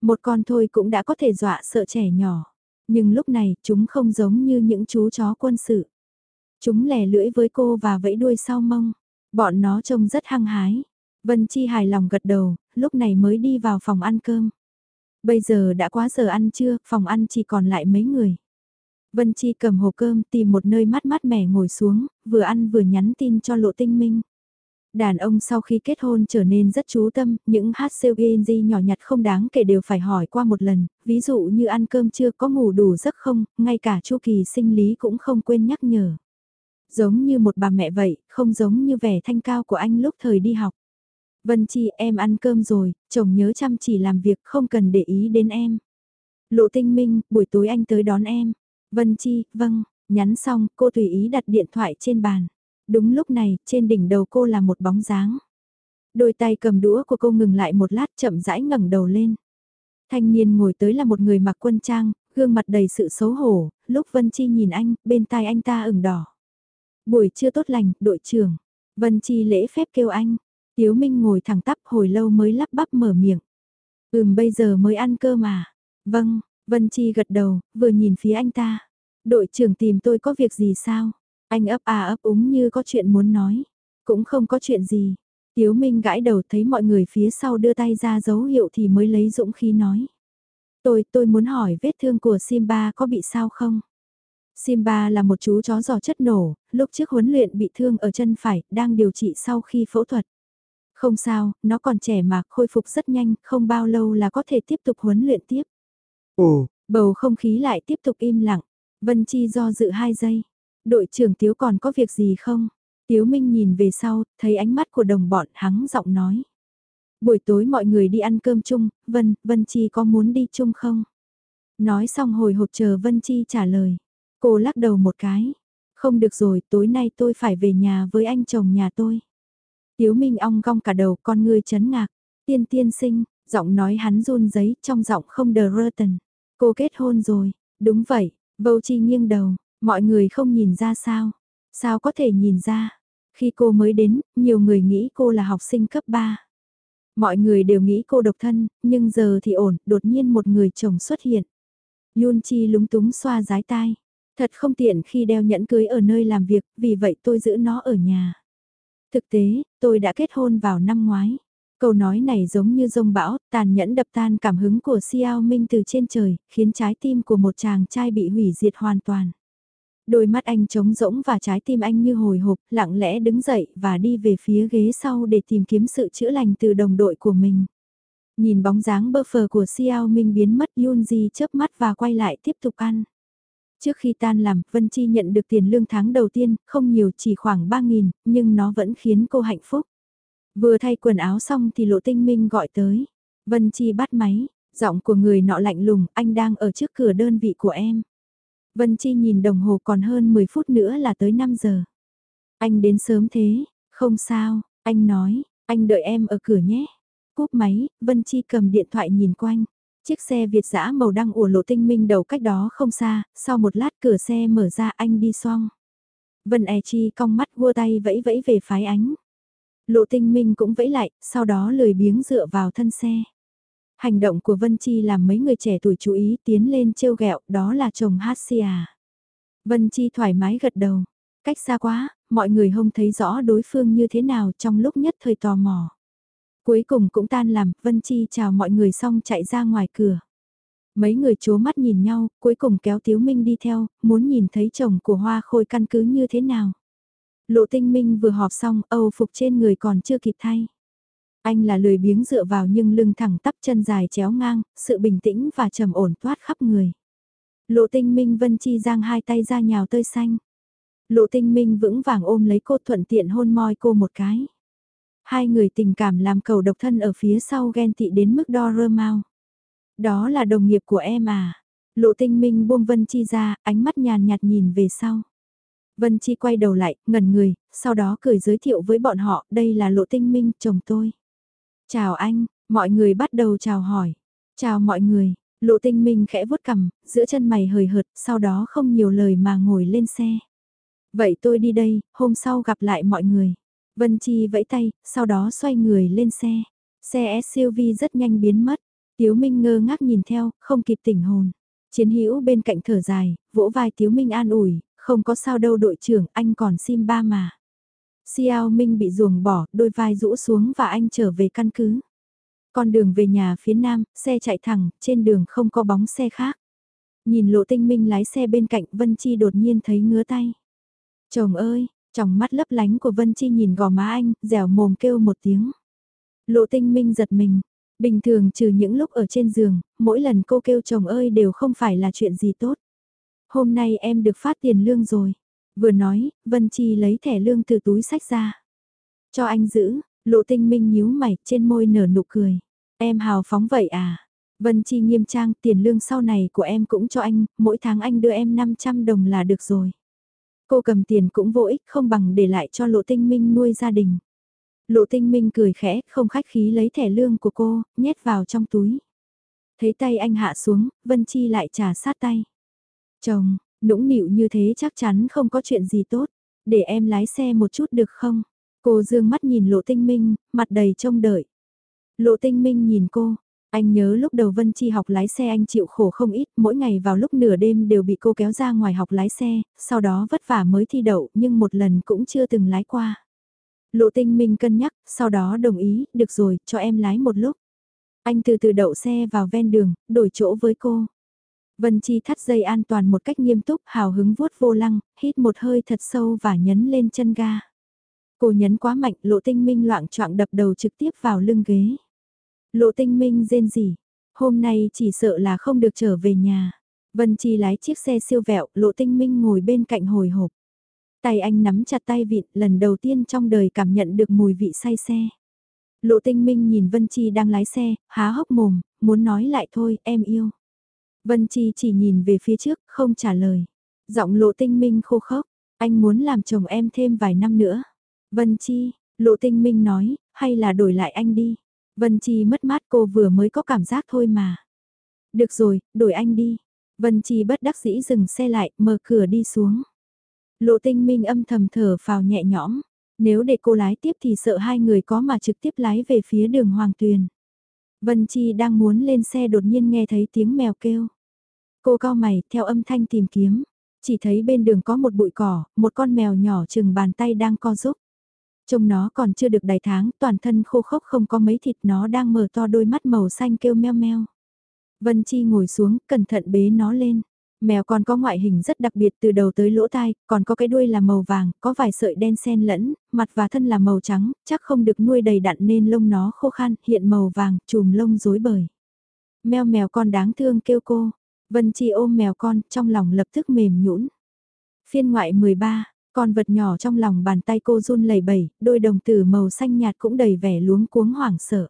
S1: Một con thôi cũng đã có thể dọa sợ trẻ nhỏ. Nhưng lúc này chúng không giống như những chú chó quân sự. Chúng lè lưỡi với cô và vẫy đuôi sau mông. Bọn nó trông rất hăng hái. Vân Chi hài lòng gật đầu, lúc này mới đi vào phòng ăn cơm. Bây giờ đã quá giờ ăn trưa, phòng ăn chỉ còn lại mấy người. Vân Chi cầm hộp cơm tìm một nơi mát mát mẻ ngồi xuống, vừa ăn vừa nhắn tin cho Lộ Tinh Minh. Đàn ông sau khi kết hôn trở nên rất chú tâm, những hát siêu nhỏ nhặt không đáng kể đều phải hỏi qua một lần, ví dụ như ăn cơm chưa có ngủ đủ giấc không, ngay cả chu kỳ sinh lý cũng không quên nhắc nhở. Giống như một bà mẹ vậy, không giống như vẻ thanh cao của anh lúc thời đi học. Vân Chi em ăn cơm rồi, chồng nhớ chăm chỉ làm việc không cần để ý đến em. Lộ tinh minh, buổi tối anh tới đón em. Vân Chi, vâng, nhắn xong cô tùy ý đặt điện thoại trên bàn. Đúng lúc này, trên đỉnh đầu cô là một bóng dáng. Đôi tay cầm đũa của cô ngừng lại một lát chậm rãi ngẩng đầu lên. Thanh niên ngồi tới là một người mặc quân trang, gương mặt đầy sự xấu hổ, lúc Vân Chi nhìn anh, bên tai anh ta ửng đỏ. Buổi trưa tốt lành, đội trưởng. Vân Chi lễ phép kêu anh. Tiếu Minh ngồi thẳng tắp hồi lâu mới lắp bắp mở miệng. Ừm bây giờ mới ăn cơ mà. Vâng, Vân Chi gật đầu, vừa nhìn phía anh ta. Đội trưởng tìm tôi có việc gì sao? Anh ấp à ấp úng như có chuyện muốn nói. Cũng không có chuyện gì. Tiếu Minh gãi đầu thấy mọi người phía sau đưa tay ra dấu hiệu thì mới lấy dũng khí nói. Tôi, tôi muốn hỏi vết thương của Simba có bị sao không? Simba là một chú chó giò chất nổ, lúc trước huấn luyện bị thương ở chân phải, đang điều trị sau khi phẫu thuật. Không sao, nó còn trẻ mà, khôi phục rất nhanh, không bao lâu là có thể tiếp tục huấn luyện tiếp.
S2: Ồ,
S1: bầu không khí lại tiếp tục im lặng. Vân Chi do dự hai giây. Đội trưởng Tiếu còn có việc gì không? Tiếu Minh nhìn về sau, thấy ánh mắt của đồng bọn hắng giọng nói. Buổi tối mọi người đi ăn cơm chung, Vân, Vân Chi có muốn đi chung không? Nói xong hồi hộp chờ Vân Chi trả lời. Cô lắc đầu một cái. Không được rồi, tối nay tôi phải về nhà với anh chồng nhà tôi. Tiếu Minh ong cong cả đầu con người chấn ngạc. Tiên tiên sinh, giọng nói hắn run giấy trong giọng không đờ rơ tần. Cô kết hôn rồi, đúng vậy, Vâu Chi nghiêng đầu, mọi người không nhìn ra sao. Sao có thể nhìn ra? Khi cô mới đến, nhiều người nghĩ cô là học sinh cấp 3. Mọi người đều nghĩ cô độc thân, nhưng giờ thì ổn, đột nhiên một người chồng xuất hiện. Yun Chi lúng túng xoa rái tai. Thật không tiện khi đeo nhẫn cưới ở nơi làm việc, vì vậy tôi giữ nó ở nhà. Thực tế, tôi đã kết hôn vào năm ngoái. Câu nói này giống như rông bão, tàn nhẫn đập tan cảm hứng của Xiao Minh từ trên trời, khiến trái tim của một chàng trai bị hủy diệt hoàn toàn. Đôi mắt anh trống rỗng và trái tim anh như hồi hộp, lặng lẽ đứng dậy và đi về phía ghế sau để tìm kiếm sự chữa lành từ đồng đội của mình. Nhìn bóng dáng bơ phờ của Xiao Minh biến mất Yunji chớp mắt và quay lại tiếp tục ăn. Trước khi tan làm, Vân Chi nhận được tiền lương tháng đầu tiên, không nhiều chỉ khoảng 3.000, nhưng nó vẫn khiến cô hạnh phúc. Vừa thay quần áo xong thì Lộ Tinh Minh gọi tới. Vân Chi bắt máy, giọng của người nọ lạnh lùng, anh đang ở trước cửa đơn vị của em. Vân Chi nhìn đồng hồ còn hơn 10 phút nữa là tới 5 giờ. Anh đến sớm thế, không sao, anh nói, anh đợi em ở cửa nhé. Cúp máy, Vân Chi cầm điện thoại nhìn quanh. Chiếc xe Việt dã màu đăng ủa lộ tinh minh đầu cách đó không xa, sau một lát cửa xe mở ra anh đi xong. Vân E Chi cong mắt vua tay vẫy vẫy về phái ánh. Lộ tinh minh cũng vẫy lại, sau đó lười biếng dựa vào thân xe. Hành động của Vân Chi làm mấy người trẻ tuổi chú ý tiến lên trêu ghẹo đó là chồng hát à. Vân Chi thoải mái gật đầu. Cách xa quá, mọi người không thấy rõ đối phương như thế nào trong lúc nhất thời tò mò. Cuối cùng cũng tan làm, Vân Chi chào mọi người xong chạy ra ngoài cửa. Mấy người chố mắt nhìn nhau, cuối cùng kéo Tiếu Minh đi theo, muốn nhìn thấy chồng của Hoa Khôi căn cứ như thế nào. Lộ tinh minh vừa họp xong, Âu phục trên người còn chưa kịp thay. Anh là lười biếng dựa vào nhưng lưng thẳng tắp chân dài chéo ngang, sự bình tĩnh và trầm ổn toát khắp người. Lộ tinh minh Vân Chi giang hai tay ra nhào tơi xanh. Lộ tinh minh vững vàng ôm lấy cô thuận tiện hôn môi cô một cái. Hai người tình cảm làm cầu độc thân ở phía sau ghen tị đến mức đo rơ mau. Đó là đồng nghiệp của em à. Lộ tinh minh buông Vân Chi ra, ánh mắt nhàn nhạt nhìn về sau. Vân Chi quay đầu lại, ngẩn người, sau đó cười giới thiệu với bọn họ, đây là Lộ tinh minh, chồng tôi. Chào anh, mọi người bắt đầu chào hỏi. Chào mọi người, Lộ tinh minh khẽ vuốt cằm, giữa chân mày hời hợt, sau đó không nhiều lời mà ngồi lên xe. Vậy tôi đi đây, hôm sau gặp lại mọi người. Vân Chi vẫy tay, sau đó xoay người lên xe. Xe SUV rất nhanh biến mất. Tiếu Minh ngơ ngác nhìn theo, không kịp tỉnh hồn. Chiến hữu bên cạnh thở dài, vỗ vai Tiếu Minh an ủi, không có sao đâu đội trưởng, anh còn sim ba mà. Xiao Minh bị ruồng bỏ, đôi vai rũ xuống và anh trở về căn cứ. Con đường về nhà phía nam, xe chạy thẳng, trên đường không có bóng xe khác. Nhìn lộ tinh minh lái xe bên cạnh Vân Chi đột nhiên thấy ngứa tay. Chồng ơi, trong mắt lấp lánh của Vân Chi nhìn gò má anh, dẻo mồm kêu một tiếng. Lộ tinh minh giật mình. Bình thường trừ những lúc ở trên giường, mỗi lần cô kêu chồng ơi đều không phải là chuyện gì tốt. Hôm nay em được phát tiền lương rồi. Vừa nói, Vân Chi lấy thẻ lương từ túi sách ra. Cho anh giữ, lộ tinh minh nhíu mày, trên môi nở nụ cười. Em hào phóng vậy à? Vân Chi nghiêm trang, tiền lương sau này của em cũng cho anh, mỗi tháng anh đưa em 500 đồng là được rồi. Cô cầm tiền cũng vô ích không bằng để lại cho Lộ Tinh Minh nuôi gia đình. Lộ Tinh Minh cười khẽ, không khách khí lấy thẻ lương của cô, nhét vào trong túi. Thấy tay anh hạ xuống, Vân Chi lại trà sát tay. Chồng, nũng nịu như thế chắc chắn không có chuyện gì tốt. Để em lái xe một chút được không? Cô dương mắt nhìn Lộ Tinh Minh, mặt đầy trông đợi. Lộ Tinh Minh nhìn cô, anh nhớ lúc đầu Vân Chi học lái xe anh chịu khổ không ít, mỗi ngày vào lúc nửa đêm đều bị cô kéo ra ngoài học lái xe, sau đó vất vả mới thi đậu nhưng một lần cũng chưa từng lái qua. Lộ tinh minh cân nhắc, sau đó đồng ý, được rồi, cho em lái một lúc. Anh từ từ đậu xe vào ven đường, đổi chỗ với cô. Vân Chi thắt dây an toàn một cách nghiêm túc, hào hứng vuốt vô lăng, hít một hơi thật sâu và nhấn lên chân ga. Cô nhấn quá mạnh, lộ tinh minh loạn choạng đập đầu trực tiếp vào lưng ghế. Lộ tinh minh rên gì, hôm nay chỉ sợ là không được trở về nhà. Vân Chi lái chiếc xe siêu vẹo, lộ tinh minh ngồi bên cạnh hồi hộp. Tay anh nắm chặt tay vịt lần đầu tiên trong đời cảm nhận được mùi vị say xe. Lộ tinh minh nhìn Vân Chi đang lái xe, há hốc mồm, muốn nói lại thôi, em yêu. Vân Chi chỉ nhìn về phía trước, không trả lời. Giọng lộ tinh minh khô khốc, anh muốn làm chồng em thêm vài năm nữa. Vân Chi, lộ tinh minh nói, hay là đổi lại anh đi. Vân Chi mất mát cô vừa mới có cảm giác thôi mà. Được rồi, đổi anh đi. Vân Chi bất đắc dĩ dừng xe lại, mở cửa đi xuống. Lộ tinh minh âm thầm thở phào nhẹ nhõm. Nếu để cô lái tiếp thì sợ hai người có mà trực tiếp lái về phía đường Hoàng Tuyền. Vân Chi đang muốn lên xe đột nhiên nghe thấy tiếng mèo kêu. Cô cao mày, theo âm thanh tìm kiếm. Chỉ thấy bên đường có một bụi cỏ, một con mèo nhỏ chừng bàn tay đang co giúp. Trông nó còn chưa được đầy tháng, toàn thân khô khốc không có mấy thịt nó đang mở to đôi mắt màu xanh kêu meo meo. Vân Chi ngồi xuống, cẩn thận bế nó lên. Mèo còn có ngoại hình rất đặc biệt từ đầu tới lỗ tai, còn có cái đuôi là màu vàng, có vài sợi đen xen lẫn, mặt và thân là màu trắng, chắc không được nuôi đầy đặn nên lông nó khô khan, hiện màu vàng, chùm lông rối bời. Mèo mèo con đáng thương kêu cô. Vân Chi ôm mèo con, trong lòng lập tức mềm nhũn. Phiên ngoại 13, con vật nhỏ trong lòng bàn tay cô run lẩy bẩy, đôi đồng tử màu xanh nhạt cũng đầy vẻ luống cuống hoảng sợ.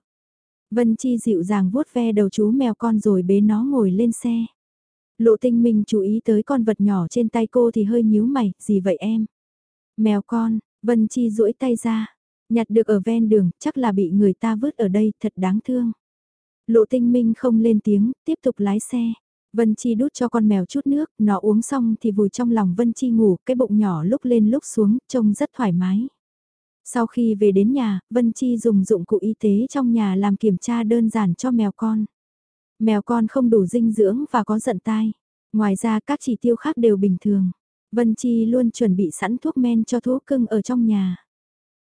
S1: Vân Chi dịu dàng vuốt ve đầu chú mèo con rồi bế nó ngồi lên xe. Lộ tinh minh chú ý tới con vật nhỏ trên tay cô thì hơi nhíu mày, gì vậy em? Mèo con, Vân Chi duỗi tay ra, nhặt được ở ven đường, chắc là bị người ta vứt ở đây, thật đáng thương. Lộ tinh minh không lên tiếng, tiếp tục lái xe. Vân Chi đút cho con mèo chút nước, nó uống xong thì vùi trong lòng Vân Chi ngủ, cái bụng nhỏ lúc lên lúc xuống, trông rất thoải mái. Sau khi về đến nhà, Vân Chi dùng dụng cụ y tế trong nhà làm kiểm tra đơn giản cho mèo con. Mèo con không đủ dinh dưỡng và có giận tai. Ngoài ra các chỉ tiêu khác đều bình thường. Vân Chi luôn chuẩn bị sẵn thuốc men cho thú cưng ở trong nhà.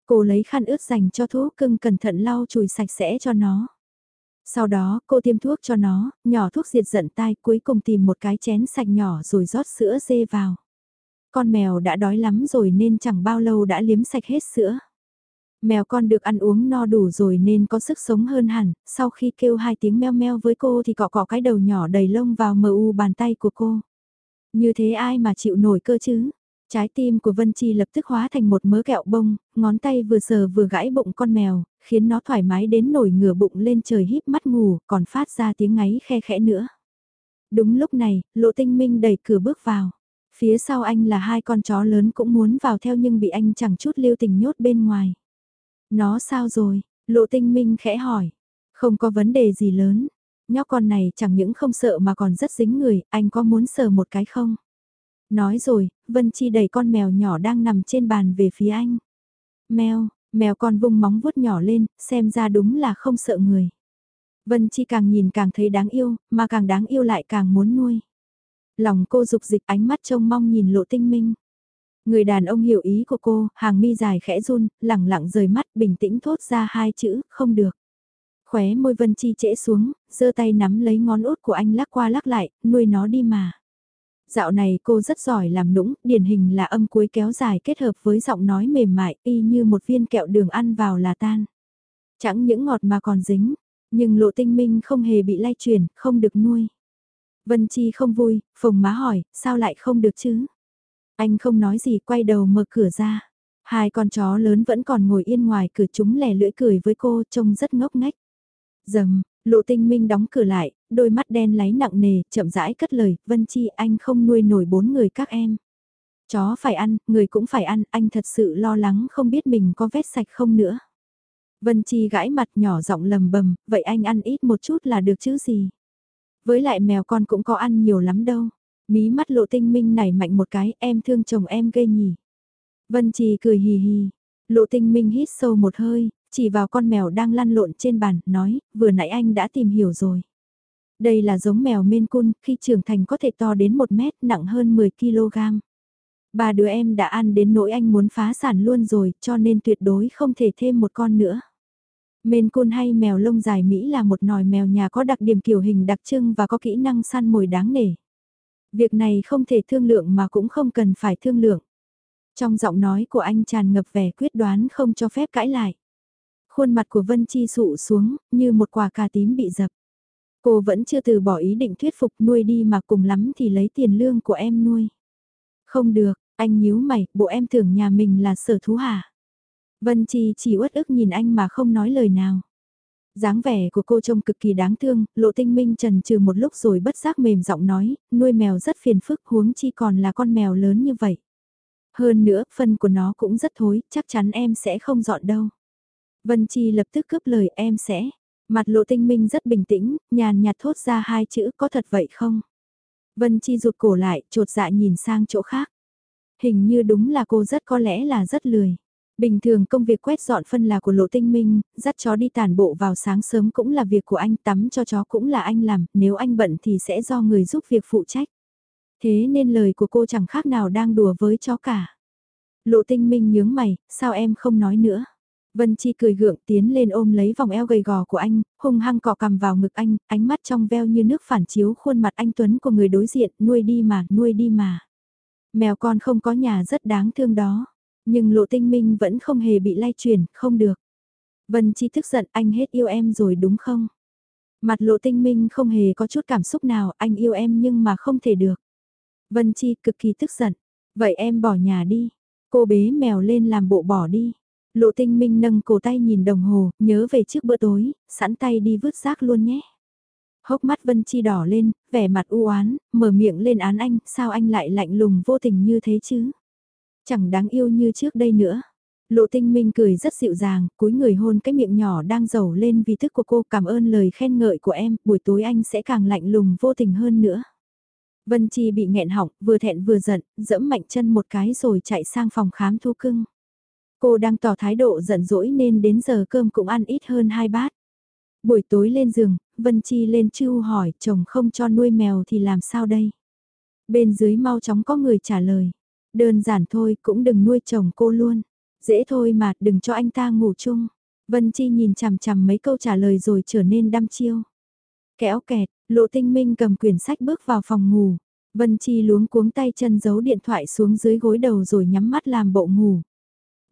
S1: Cô lấy khăn ướt dành cho thú cưng cẩn thận lau chùi sạch sẽ cho nó. Sau đó cô tiêm thuốc cho nó, nhỏ thuốc diệt giận tai cuối cùng tìm một cái chén sạch nhỏ rồi rót sữa dê vào. Con mèo đã đói lắm rồi nên chẳng bao lâu đã liếm sạch hết sữa. Mèo con được ăn uống no đủ rồi nên có sức sống hơn hẳn, sau khi kêu hai tiếng meo meo với cô thì cọ cọ cái đầu nhỏ đầy lông vào mờ u bàn tay của cô. Như thế ai mà chịu nổi cơ chứ? Trái tim của Vân Chi lập tức hóa thành một mớ kẹo bông, ngón tay vừa sờ vừa gãi bụng con mèo, khiến nó thoải mái đến nổi ngửa bụng lên trời híp mắt ngủ, còn phát ra tiếng ngáy khe khẽ nữa. Đúng lúc này, Lộ Tinh Minh đẩy cửa bước vào. Phía sau anh là hai con chó lớn cũng muốn vào theo nhưng bị anh chẳng chút lưu tình nhốt bên ngoài. Nó sao rồi? Lộ Tinh Minh khẽ hỏi. Không có vấn đề gì lớn. Nhóc con này chẳng những không sợ mà còn rất dính người, anh có muốn sờ một cái không? Nói rồi, Vân Chi đẩy con mèo nhỏ đang nằm trên bàn về phía anh. Mèo, mèo con vung móng vuốt nhỏ lên, xem ra đúng là không sợ người. Vân Chi càng nhìn càng thấy đáng yêu, mà càng đáng yêu lại càng muốn nuôi. Lòng cô dục dịch ánh mắt trông mong nhìn lộ tinh minh. Người đàn ông hiểu ý của cô, hàng mi dài khẽ run, lẳng lặng rời mắt bình tĩnh thốt ra hai chữ, không được. Khóe môi Vân Chi trễ xuống, giơ tay nắm lấy ngón út của anh lắc qua lắc lại, nuôi nó đi mà. Dạo này cô rất giỏi làm nũng, điển hình là âm cuối kéo dài kết hợp với giọng nói mềm mại y như một viên kẹo đường ăn vào là tan. Chẳng những ngọt mà còn dính, nhưng lộ tinh minh không hề bị lay chuyển, không được nuôi. Vân Chi không vui, phồng má hỏi, sao lại không được chứ? Anh không nói gì quay đầu mở cửa ra. Hai con chó lớn vẫn còn ngồi yên ngoài cửa chúng lẻ lưỡi cười với cô trông rất ngốc ngách. Dầm, lộ tinh minh đóng cửa lại, đôi mắt đen láy nặng nề, chậm rãi cất lời, Vân Chi anh không nuôi nổi bốn người các em. Chó phải ăn, người cũng phải ăn, anh thật sự lo lắng không biết mình có vết sạch không nữa. Vân Chi gãi mặt nhỏ giọng lầm bầm, vậy anh ăn ít một chút là được chứ gì. Với lại mèo con cũng có ăn nhiều lắm đâu. Mí mắt lộ tinh minh nảy mạnh một cái, em thương chồng em gây nhỉ. Vân Chi cười hì hì. Lộ tinh minh hít sâu một hơi, chỉ vào con mèo đang lăn lộn trên bàn, nói, vừa nãy anh đã tìm hiểu rồi. Đây là giống mèo Maine Coon, khi trưởng thành có thể to đến 1 mét, nặng hơn 10 kg. Ba đứa em đã ăn đến nỗi anh muốn phá sản luôn rồi, cho nên tuyệt đối không thể thêm một con nữa. Maine Coon hay mèo lông dài Mỹ là một nòi mèo nhà có đặc điểm kiểu hình đặc trưng và có kỹ năng săn mồi đáng nể. Việc này không thể thương lượng mà cũng không cần phải thương lượng. Trong giọng nói của anh tràn ngập vẻ quyết đoán không cho phép cãi lại. Khuôn mặt của Vân Chi sụ xuống, như một quả cà tím bị dập. Cô vẫn chưa từ bỏ ý định thuyết phục nuôi đi mà cùng lắm thì lấy tiền lương của em nuôi. Không được, anh nhíu mày, bộ em tưởng nhà mình là sở thú hả? Vân Chi chỉ uất ức nhìn anh mà không nói lời nào dáng vẻ của cô trông cực kỳ đáng thương, lộ tinh minh trần trừ một lúc rồi bất giác mềm giọng nói, nuôi mèo rất phiền phức huống chi còn là con mèo lớn như vậy. Hơn nữa, phân của nó cũng rất thối, chắc chắn em sẽ không dọn đâu. Vân Chi lập tức cướp lời em sẽ. Mặt lộ tinh minh rất bình tĩnh, nhàn nhạt thốt ra hai chữ có thật vậy không? Vân Chi rụt cổ lại, trột dạ nhìn sang chỗ khác. Hình như đúng là cô rất có lẽ là rất lười. Bình thường công việc quét dọn phân là của Lộ Tinh Minh, dắt chó đi tàn bộ vào sáng sớm cũng là việc của anh, tắm cho chó cũng là anh làm, nếu anh bận thì sẽ do người giúp việc phụ trách. Thế nên lời của cô chẳng khác nào đang đùa với chó cả. Lộ Tinh Minh nhướng mày, sao em không nói nữa? Vân Chi cười gượng tiến lên ôm lấy vòng eo gầy gò của anh, hung hăng cọ cằm vào ngực anh, ánh mắt trong veo như nước phản chiếu khuôn mặt anh Tuấn của người đối diện, nuôi đi mà, nuôi đi mà. Mèo con không có nhà rất đáng thương đó. Nhưng lộ tinh minh vẫn không hề bị lay chuyển, không được. Vân Chi tức giận anh hết yêu em rồi đúng không? Mặt lộ tinh minh không hề có chút cảm xúc nào, anh yêu em nhưng mà không thể được. Vân Chi cực kỳ tức giận. Vậy em bỏ nhà đi. Cô bế mèo lên làm bộ bỏ đi. Lộ tinh minh nâng cổ tay nhìn đồng hồ, nhớ về trước bữa tối, sẵn tay đi vứt rác luôn nhé. Hốc mắt Vân Chi đỏ lên, vẻ mặt u oán, mở miệng lên án anh, sao anh lại lạnh lùng vô tình như thế chứ? Chẳng đáng yêu như trước đây nữa. Lộ tinh minh cười rất dịu dàng, cúi người hôn cái miệng nhỏ đang dầu lên vì thức của cô cảm ơn lời khen ngợi của em, buổi tối anh sẽ càng lạnh lùng vô tình hơn nữa. Vân Chi bị nghẹn họng, vừa thẹn vừa giận, dẫm mạnh chân một cái rồi chạy sang phòng khám thu cưng. Cô đang tỏ thái độ giận dỗi nên đến giờ cơm cũng ăn ít hơn hai bát. Buổi tối lên giường, Vân Chi lên chu hỏi chồng không cho nuôi mèo thì làm sao đây? Bên dưới mau chóng có người trả lời. Đơn giản thôi cũng đừng nuôi chồng cô luôn. Dễ thôi mà đừng cho anh ta ngủ chung. Vân Chi nhìn chằm chằm mấy câu trả lời rồi trở nên đăm chiêu. Kéo kẹt, lộ tinh minh cầm quyển sách bước vào phòng ngủ. Vân Chi luống cuống tay chân giấu điện thoại xuống dưới gối đầu rồi nhắm mắt làm bộ ngủ.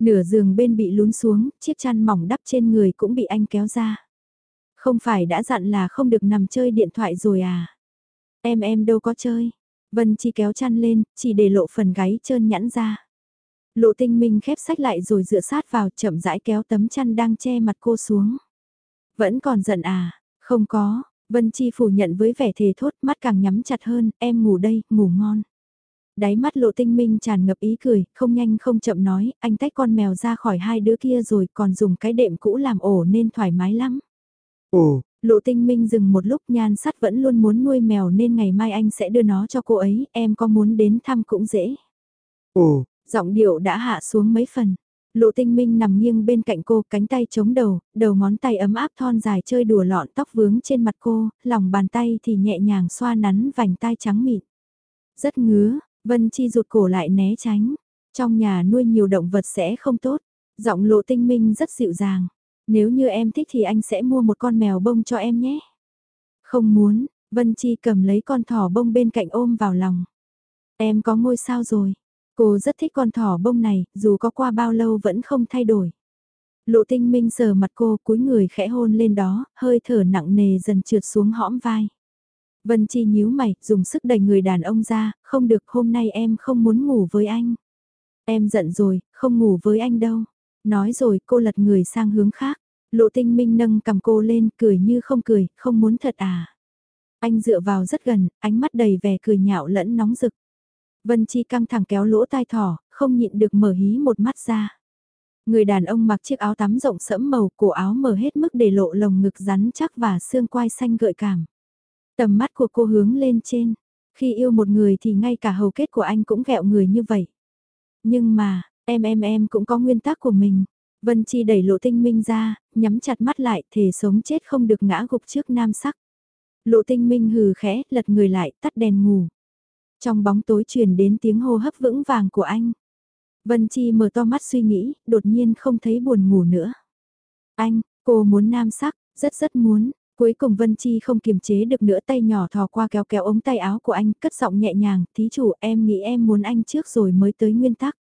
S1: Nửa giường bên bị lún xuống, chiếc chăn mỏng đắp trên người cũng bị anh kéo ra. Không phải đã dặn là không được nằm chơi điện thoại rồi à? Em em đâu có chơi. Vân Chi kéo chăn lên, chỉ để lộ phần gáy trơn nhẵn ra. Lộ tinh minh khép sách lại rồi dựa sát vào chậm rãi kéo tấm chăn đang che mặt cô xuống. Vẫn còn giận à? Không có, Vân Chi phủ nhận với vẻ thề thốt mắt càng nhắm chặt hơn, em ngủ đây, ngủ ngon. Đáy mắt lộ tinh minh tràn ngập ý cười, không nhanh không chậm nói, anh tách con mèo ra khỏi hai đứa kia rồi còn dùng cái đệm cũ làm ổ nên thoải mái lắm.
S2: Ồ,
S1: lộ tinh minh dừng một lúc nhan sắt vẫn luôn muốn nuôi mèo nên ngày mai anh sẽ đưa nó cho cô ấy, em có muốn đến thăm cũng dễ.
S2: ồ,
S1: Giọng điệu đã hạ xuống mấy phần. Lộ tinh minh nằm nghiêng bên cạnh cô, cánh tay chống đầu, đầu ngón tay ấm áp thon dài chơi đùa lọn tóc vướng trên mặt cô, lòng bàn tay thì nhẹ nhàng xoa nắn vành tai trắng mịn. Rất ngứa, Vân Chi rụt cổ lại né tránh. Trong nhà nuôi nhiều động vật sẽ không tốt. Giọng lộ tinh minh rất dịu dàng. Nếu như em thích thì anh sẽ mua một con mèo bông cho em nhé. Không muốn, Vân Chi cầm lấy con thỏ bông bên cạnh ôm vào lòng. Em có ngôi sao rồi. Cô rất thích con thỏ bông này, dù có qua bao lâu vẫn không thay đổi. Lộ tinh minh sờ mặt cô cúi người khẽ hôn lên đó, hơi thở nặng nề dần trượt xuống hõm vai. Vân Chi nhíu mày, dùng sức đẩy người đàn ông ra, không được hôm nay em không muốn ngủ với anh. Em giận rồi, không ngủ với anh đâu. Nói rồi cô lật người sang hướng khác. Lộ tinh minh nâng cầm cô lên, cười như không cười, không muốn thật à. Anh dựa vào rất gần, ánh mắt đầy vẻ cười nhạo lẫn nóng rực. Vân Chi căng thẳng kéo lỗ tai thỏ, không nhịn được mở hí một mắt ra. Người đàn ông mặc chiếc áo tắm rộng sẫm màu, cổ áo mở hết mức để lộ lồng ngực rắn chắc và xương quai xanh gợi cảm. Tầm mắt của cô hướng lên trên, khi yêu một người thì ngay cả hầu kết của anh cũng ghẹo người như vậy. Nhưng mà, em em em cũng có nguyên tắc của mình. Vân Chi đẩy lộ tinh minh ra, nhắm chặt mắt lại, thể sống chết không được ngã gục trước nam sắc. Lộ tinh minh hừ khẽ, lật người lại, tắt đèn ngủ. Trong bóng tối truyền đến tiếng hô hấp vững vàng của anh. Vân Chi mở to mắt suy nghĩ, đột nhiên không thấy buồn ngủ nữa. Anh, cô muốn nam sắc, rất rất muốn. Cuối cùng Vân Chi không kiềm chế được nữa tay nhỏ thò qua kéo kéo ống tay áo của anh, cất giọng nhẹ nhàng, thí chủ em nghĩ em muốn anh trước rồi mới tới nguyên tắc.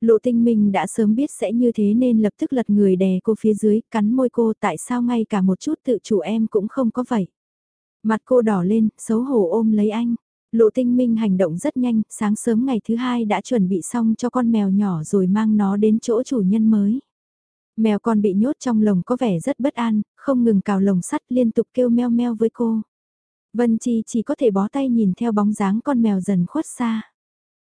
S1: Lộ tinh minh đã sớm biết sẽ như thế nên lập tức lật người đè cô phía dưới, cắn môi cô tại sao ngay cả một chút tự chủ em cũng không có vậy. Mặt cô đỏ lên, xấu hổ ôm lấy anh. Lộ tinh minh hành động rất nhanh, sáng sớm ngày thứ hai đã chuẩn bị xong cho con mèo nhỏ rồi mang nó đến chỗ chủ nhân mới. Mèo con bị nhốt trong lồng có vẻ rất bất an, không ngừng cào lồng sắt liên tục kêu meo meo với cô. Vân Chi chỉ có thể bó tay nhìn theo bóng dáng con mèo dần khuất xa.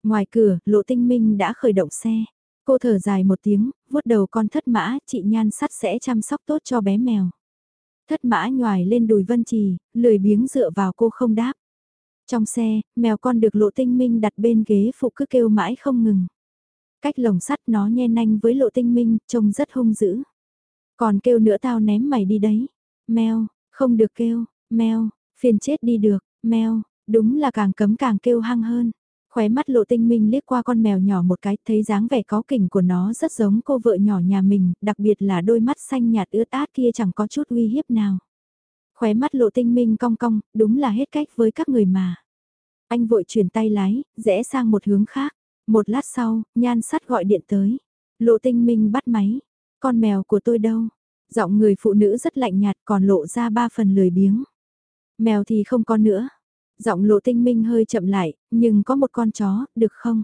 S1: Ngoài cửa, lộ tinh minh đã khởi động xe. Cô thở dài một tiếng, vuốt đầu con thất mã, chị nhan sắt sẽ chăm sóc tốt cho bé mèo. Thất mã nhòi lên đùi Vân Trì, lười biếng dựa vào cô không đáp. Trong xe, mèo con được lộ tinh minh đặt bên ghế phụ cứ kêu mãi không ngừng. Cách lồng sắt nó nhe nanh với lộ tinh minh, trông rất hung dữ. Còn kêu nữa tao ném mày đi đấy. Mèo, không được kêu, mèo, phiền chết đi được, mèo, đúng là càng cấm càng kêu hăng hơn. Khóe mắt lộ tinh minh liếc qua con mèo nhỏ một cái, thấy dáng vẻ có kỉnh của nó rất giống cô vợ nhỏ nhà mình, đặc biệt là đôi mắt xanh nhạt ướt át kia chẳng có chút uy hiếp nào. Khóe mắt lộ tinh minh cong cong, đúng là hết cách với các người mà. Anh vội chuyển tay lái, rẽ sang một hướng khác. Một lát sau, nhan sắt gọi điện tới. Lộ tinh minh bắt máy. Con mèo của tôi đâu? Giọng người phụ nữ rất lạnh nhạt còn lộ ra ba phần lười biếng. Mèo thì không có nữa. Giọng lộ tinh minh hơi chậm lại, nhưng có một con chó, được không?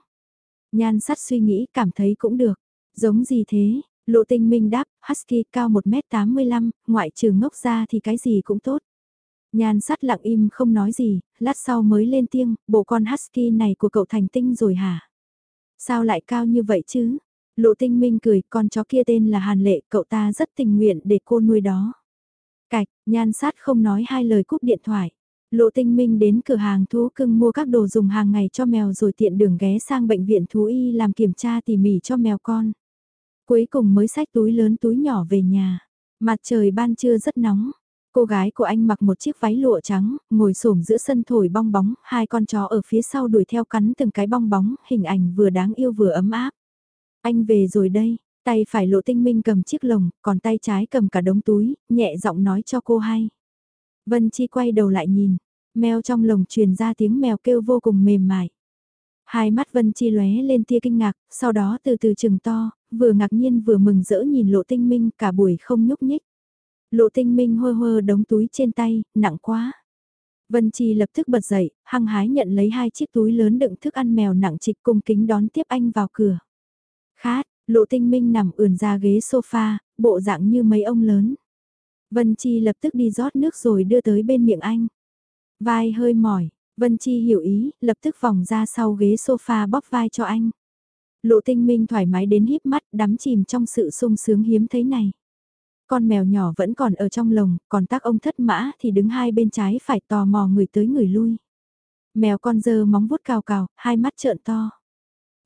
S1: Nhan sắt suy nghĩ cảm thấy cũng được. Giống gì thế? Lộ tinh minh đáp, Husky cao 1m85, ngoại trừ ngốc ra thì cái gì cũng tốt. Nhan sắt lặng im không nói gì, lát sau mới lên tiếng, bộ con husky này của cậu thành tinh rồi hả? Sao lại cao như vậy chứ? Lộ tinh minh cười, con chó kia tên là Hàn Lệ, cậu ta rất tình nguyện để cô nuôi đó. Cạch, nhan sát không nói hai lời cúp điện thoại. Lộ tinh minh đến cửa hàng thú cưng mua các đồ dùng hàng ngày cho mèo rồi tiện đường ghé sang bệnh viện thú y làm kiểm tra tỉ mỉ cho mèo con. Cuối cùng mới xách túi lớn túi nhỏ về nhà. Mặt trời ban trưa rất nóng. Cô gái của anh mặc một chiếc váy lụa trắng, ngồi xổm giữa sân thổi bong bóng, hai con chó ở phía sau đuổi theo cắn từng cái bong bóng, hình ảnh vừa đáng yêu vừa ấm áp. Anh về rồi đây, tay phải lộ tinh minh cầm chiếc lồng, còn tay trái cầm cả đống túi, nhẹ giọng nói cho cô hay. Vân Chi quay đầu lại nhìn, mèo trong lồng truyền ra tiếng mèo kêu vô cùng mềm mại. Hai mắt Vân Chi lóe lên tia kinh ngạc, sau đó từ từ chừng to, vừa ngạc nhiên vừa mừng rỡ nhìn lộ tinh minh cả buổi không nhúc nhích. Lộ tinh minh hơ hơ đống túi trên tay, nặng quá. Vân Chi lập tức bật dậy, hăng hái nhận lấy hai chiếc túi lớn đựng thức ăn mèo nặng trịch cung kính đón tiếp anh vào cửa. Khát, lộ tinh minh nằm ườn ra ghế sofa, bộ dạng như mấy ông lớn. Vân Chi lập tức đi rót nước rồi đưa tới bên miệng anh. Vai hơi mỏi, Vân Chi hiểu ý, lập tức vòng ra sau ghế sofa bóp vai cho anh. Lộ tinh minh thoải mái đến híp mắt đắm chìm trong sự sung sướng hiếm thấy này. Con mèo nhỏ vẫn còn ở trong lồng, còn tác ông thất mã thì đứng hai bên trái phải tò mò người tới người lui. Mèo con dơ móng vuốt cào cào, hai mắt trợn to.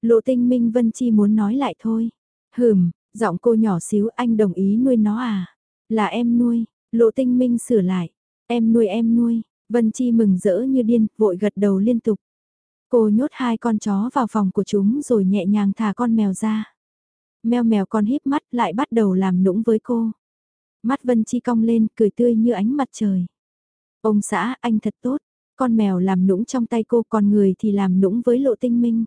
S1: Lộ tinh minh Vân Chi muốn nói lại thôi. Hừm, giọng cô nhỏ xíu anh đồng ý nuôi nó à? Là em nuôi, lộ tinh minh sửa lại. Em nuôi em nuôi, Vân Chi mừng rỡ như điên, vội gật đầu liên tục. Cô nhốt hai con chó vào phòng của chúng rồi nhẹ nhàng thả con mèo ra. Mèo mèo con híp mắt lại bắt đầu làm nũng với cô. Mắt Vân Chi cong lên, cười tươi như ánh mặt trời. Ông xã, anh thật tốt. Con mèo làm nũng trong tay cô, còn người thì làm nũng với lộ tinh minh.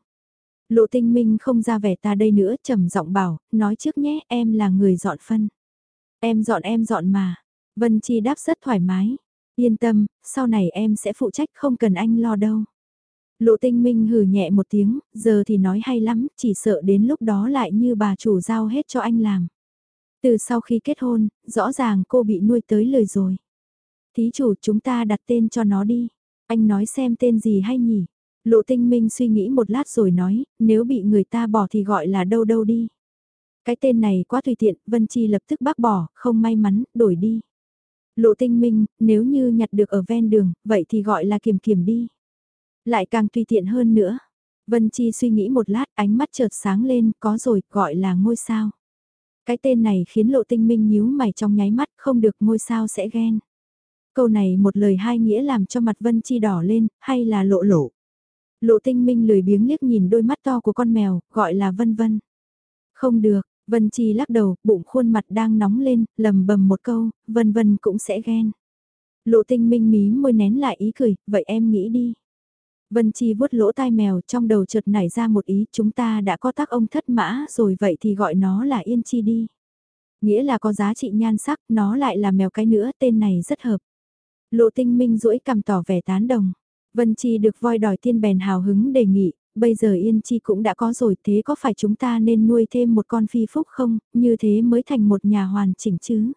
S1: Lộ tinh minh không ra vẻ ta đây nữa, trầm giọng bảo, nói trước nhé, em là người dọn phân. Em dọn em dọn mà. Vân Chi đáp rất thoải mái. Yên tâm, sau này em sẽ phụ trách không cần anh lo đâu. Lộ tinh minh hừ nhẹ một tiếng, giờ thì nói hay lắm, chỉ sợ đến lúc đó lại như bà chủ giao hết cho anh làm. Từ sau khi kết hôn, rõ ràng cô bị nuôi tới lời rồi. Thí chủ chúng ta đặt tên cho nó đi. Anh nói xem tên gì hay nhỉ? Lộ tinh minh suy nghĩ một lát rồi nói, nếu bị người ta bỏ thì gọi là đâu đâu đi. Cái tên này quá tùy tiện, Vân Chi lập tức bác bỏ, không may mắn, đổi đi. Lộ tinh minh, nếu như nhặt được ở ven đường, vậy thì gọi là kiểm kiểm đi. Lại càng tùy tiện hơn nữa. Vân Chi suy nghĩ một lát, ánh mắt chợt sáng lên, có rồi, gọi là ngôi sao. Cái tên này khiến lộ tinh minh nhíu mày trong nháy mắt, không được ngôi sao sẽ ghen. Câu này một lời hai nghĩa làm cho mặt Vân Chi đỏ lên, hay là lộ lộ. Lộ tinh minh lười biếng liếc nhìn đôi mắt to của con mèo, gọi là Vân Vân. Không được, Vân Chi lắc đầu, bụng khuôn mặt đang nóng lên, lầm bầm một câu, Vân Vân cũng sẽ ghen. Lộ tinh minh mí môi nén lại ý cười, vậy em nghĩ đi. Vân Chi vuốt lỗ tai mèo trong đầu chợt nảy ra một ý chúng ta đã có tác ông thất mã rồi vậy thì gọi nó là Yên Chi đi. Nghĩa là có giá trị nhan sắc, nó lại là mèo cái nữa, tên này rất hợp. Lộ tinh minh duỗi cầm tỏ vẻ tán đồng. Vân Chi được voi đòi tiên bèn hào hứng đề nghị, bây giờ Yên Chi cũng đã có rồi thế có phải chúng ta nên nuôi thêm một con phi phúc không, như thế mới thành một nhà hoàn chỉnh chứ.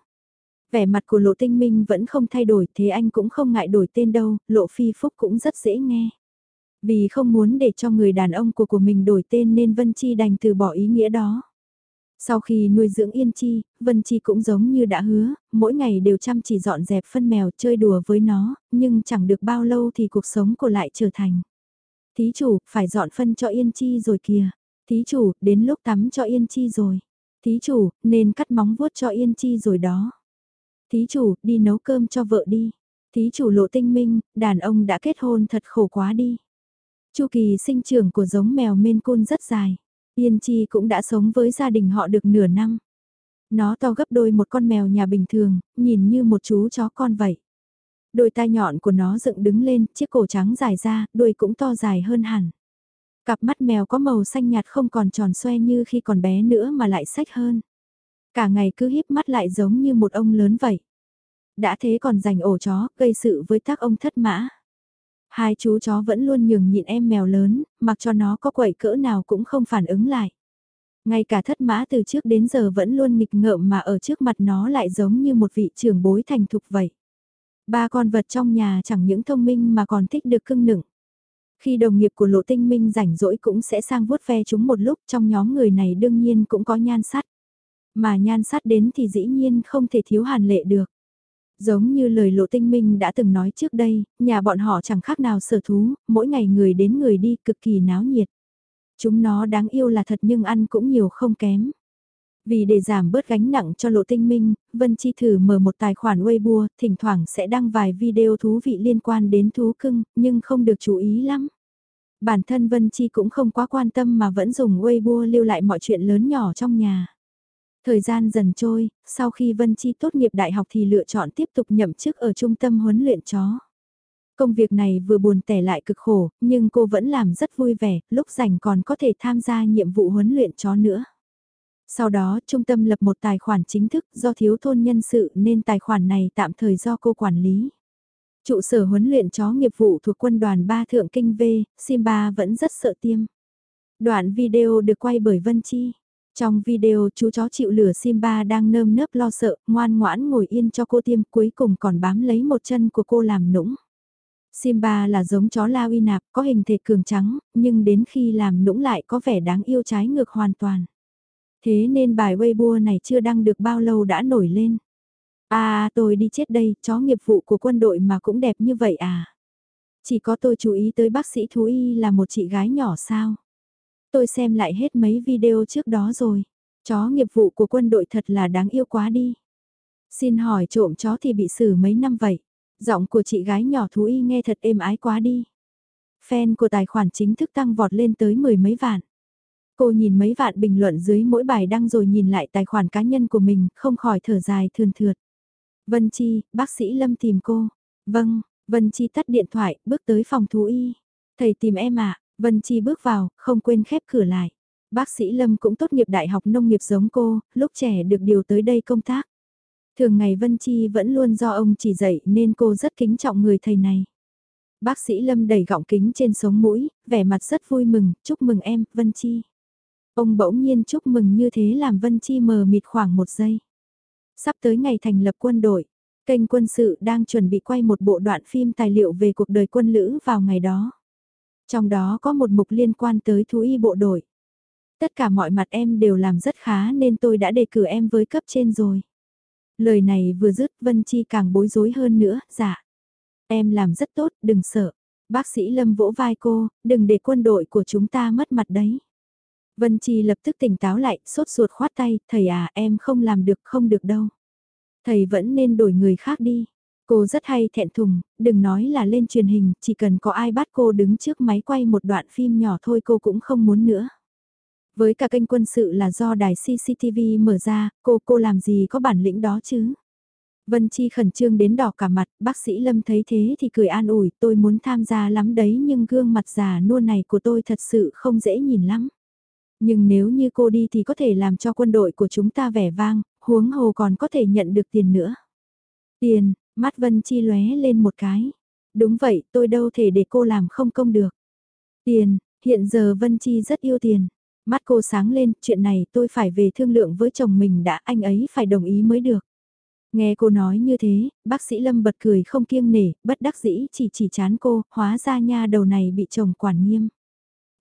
S1: Vẻ mặt của lộ tinh minh vẫn không thay đổi thế anh cũng không ngại đổi tên đâu, lộ phi phúc cũng rất dễ nghe. Vì không muốn để cho người đàn ông của của mình đổi tên nên Vân Chi đành từ bỏ ý nghĩa đó. Sau khi nuôi dưỡng Yên Chi, Vân Chi cũng giống như đã hứa, mỗi ngày đều chăm chỉ dọn dẹp phân mèo chơi đùa với nó, nhưng chẳng được bao lâu thì cuộc sống của lại trở thành. Thí chủ, phải dọn phân cho Yên Chi rồi kìa. Thí chủ, đến lúc tắm cho Yên Chi rồi. Thí chủ, nên cắt móng vuốt cho Yên Chi rồi đó. Thí chủ, đi nấu cơm cho vợ đi. Thí chủ lộ tinh minh, đàn ông đã kết hôn thật khổ quá đi. Chu kỳ sinh trưởng của giống mèo Maine Coon rất dài. Yên Chi cũng đã sống với gia đình họ được nửa năm. Nó to gấp đôi một con mèo nhà bình thường, nhìn như một chú chó con vậy. Đôi tai nhọn của nó dựng đứng lên, chiếc cổ trắng dài ra, đuôi cũng to dài hơn hẳn. Cặp mắt mèo có màu xanh nhạt không còn tròn xoe như khi còn bé nữa mà lại sách hơn. Cả ngày cứ híp mắt lại giống như một ông lớn vậy. Đã thế còn giành ổ chó, gây sự với tác ông thất mã. Hai chú chó vẫn luôn nhường nhịn em mèo lớn, mặc cho nó có quậy cỡ nào cũng không phản ứng lại. Ngay cả thất mã từ trước đến giờ vẫn luôn nghịch ngợm mà ở trước mặt nó lại giống như một vị trưởng bối thành thục vậy. Ba con vật trong nhà chẳng những thông minh mà còn thích được cưng nựng. Khi đồng nghiệp của lộ tinh minh rảnh rỗi cũng sẽ sang vuốt ve chúng một lúc trong nhóm người này đương nhiên cũng có nhan sắt. Mà nhan sắt đến thì dĩ nhiên không thể thiếu hàn lệ được. Giống như lời lộ tinh minh đã từng nói trước đây, nhà bọn họ chẳng khác nào sở thú, mỗi ngày người đến người đi cực kỳ náo nhiệt. Chúng nó đáng yêu là thật nhưng ăn cũng nhiều không kém. Vì để giảm bớt gánh nặng cho lộ tinh minh, Vân Chi thử mở một tài khoản Weibo, thỉnh thoảng sẽ đăng vài video thú vị liên quan đến thú cưng, nhưng không được chú ý lắm. Bản thân Vân Chi cũng không quá quan tâm mà vẫn dùng Weibo lưu lại mọi chuyện lớn nhỏ trong nhà. Thời gian dần trôi, sau khi Vân Chi tốt nghiệp đại học thì lựa chọn tiếp tục nhậm chức ở trung tâm huấn luyện chó. Công việc này vừa buồn tẻ lại cực khổ, nhưng cô vẫn làm rất vui vẻ, lúc rảnh còn có thể tham gia nhiệm vụ huấn luyện chó nữa. Sau đó, trung tâm lập một tài khoản chính thức do thiếu thôn nhân sự nên tài khoản này tạm thời do cô quản lý. Trụ sở huấn luyện chó nghiệp vụ thuộc quân đoàn 3 Thượng Kinh V, Simba vẫn rất sợ tiêm. Đoạn video được quay bởi Vân Chi. Trong video chú chó chịu lửa Simba đang nơm nớp lo sợ, ngoan ngoãn ngồi yên cho cô tiêm cuối cùng còn bám lấy một chân của cô làm nũng. Simba là giống chó La Uy Nạp có hình thể cường trắng, nhưng đến khi làm nũng lại có vẻ đáng yêu trái ngược hoàn toàn. Thế nên bài Weibo này chưa đăng được bao lâu đã nổi lên. À tôi đi chết đây, chó nghiệp vụ của quân đội mà cũng đẹp như vậy à. Chỉ có tôi chú ý tới bác sĩ thú y là một chị gái nhỏ sao. Tôi xem lại hết mấy video trước đó rồi. Chó nghiệp vụ của quân đội thật là đáng yêu quá đi. Xin hỏi trộm chó thì bị xử mấy năm vậy? Giọng của chị gái nhỏ thú y nghe thật êm ái quá đi. Fan của tài khoản chính thức tăng vọt lên tới mười mấy vạn. Cô nhìn mấy vạn bình luận dưới mỗi bài đăng rồi nhìn lại tài khoản cá nhân của mình, không khỏi thở dài thườn thượt. Vân Chi, bác sĩ Lâm tìm cô. Vâng, Vân Chi tắt điện thoại, bước tới phòng thú y. Thầy tìm em ạ, Vân Chi bước vào, không quên khép cửa lại. Bác sĩ Lâm cũng tốt nghiệp đại học nông nghiệp giống cô, lúc trẻ được điều tới đây công tác. Thường ngày Vân Chi vẫn luôn do ông chỉ dạy nên cô rất kính trọng người thầy này. Bác sĩ Lâm đẩy gọng kính trên sống mũi, vẻ mặt rất vui mừng, chúc mừng em, Vân Chi. Ông bỗng nhiên chúc mừng như thế làm Vân Chi mờ mịt khoảng một giây. Sắp tới ngày thành lập quân đội, kênh quân sự đang chuẩn bị quay một bộ đoạn phim tài liệu về cuộc đời quân lữ vào ngày đó. Trong đó có một mục liên quan tới thú y bộ đội. Tất cả mọi mặt em đều làm rất khá nên tôi đã đề cử em với cấp trên rồi. Lời này vừa dứt Vân Chi càng bối rối hơn nữa, dạ. Em làm rất tốt, đừng sợ. Bác sĩ Lâm vỗ vai cô, đừng để quân đội của chúng ta mất mặt đấy. Vân Chi lập tức tỉnh táo lại, sốt ruột khoát tay, thầy à em không làm được không được đâu. Thầy vẫn nên đổi người khác đi. Cô rất hay thẹn thùng, đừng nói là lên truyền hình, chỉ cần có ai bắt cô đứng trước máy quay một đoạn phim nhỏ thôi cô cũng không muốn nữa. Với cả kênh quân sự là do đài CCTV mở ra, cô cô làm gì có bản lĩnh đó chứ? Vân Chi khẩn trương đến đỏ cả mặt, bác sĩ Lâm thấy thế thì cười an ủi, tôi muốn tham gia lắm đấy nhưng gương mặt già nua này của tôi thật sự không dễ nhìn lắm. Nhưng nếu như cô đi thì có thể làm cho quân đội của chúng ta vẻ vang, huống hồ còn có thể nhận được tiền nữa. Tiền, mắt Vân Chi lóe lên một cái. Đúng vậy, tôi đâu thể để cô làm không công được. Tiền, hiện giờ Vân Chi rất yêu tiền. Mắt cô sáng lên, chuyện này tôi phải về thương lượng với chồng mình đã anh ấy phải đồng ý mới được. Nghe cô nói như thế, bác sĩ Lâm bật cười không kiêng nể, bất đắc dĩ chỉ chỉ chán cô, hóa ra nha đầu này bị chồng quản nghiêm.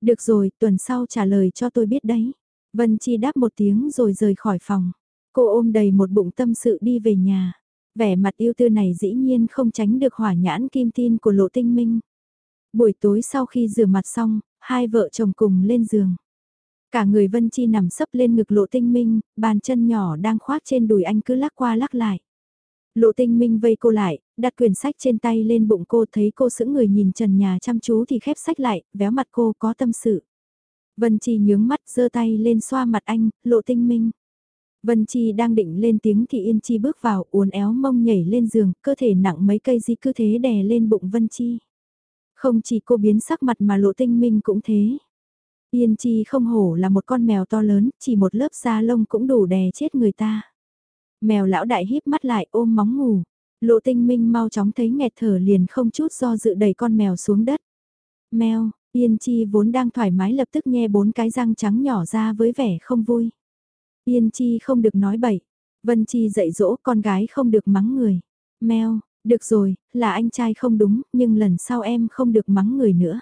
S1: Được rồi, tuần sau trả lời cho tôi biết đấy. Vân Chi đáp một tiếng rồi rời khỏi phòng. Cô ôm đầy một bụng tâm sự đi về nhà. Vẻ mặt yêu tư này dĩ nhiên không tránh được hỏa nhãn kim tin của lộ tinh minh. Buổi tối sau khi rửa mặt xong, hai vợ chồng cùng lên giường. Cả người Vân Chi nằm sấp lên ngực lộ tinh minh, bàn chân nhỏ đang khoác trên đùi anh cứ lắc qua lắc lại. Lộ tinh minh vây cô lại, đặt quyển sách trên tay lên bụng cô thấy cô sững người nhìn trần nhà chăm chú thì khép sách lại, véo mặt cô có tâm sự. Vân Chi nhướng mắt giơ tay lên xoa mặt anh, lộ tinh minh. Vân Chi đang định lên tiếng thì Yên Chi bước vào uốn éo mông nhảy lên giường, cơ thể nặng mấy cây di cứ thế đè lên bụng Vân Chi. Không chỉ cô biến sắc mặt mà lộ tinh minh cũng thế. Yên Chi không hổ là một con mèo to lớn, chỉ một lớp da lông cũng đủ đè chết người ta. Mèo lão đại híp mắt lại ôm móng ngủ. Lộ tinh minh mau chóng thấy nghẹt thở liền không chút do dự đẩy con mèo xuống đất. Mèo, Yên Chi vốn đang thoải mái lập tức nghe bốn cái răng trắng nhỏ ra với vẻ không vui. Yên Chi không được nói bậy. Vân Chi dạy dỗ con gái không được mắng người. Mèo, Được rồi, là anh trai không đúng, nhưng lần sau em không được mắng người nữa.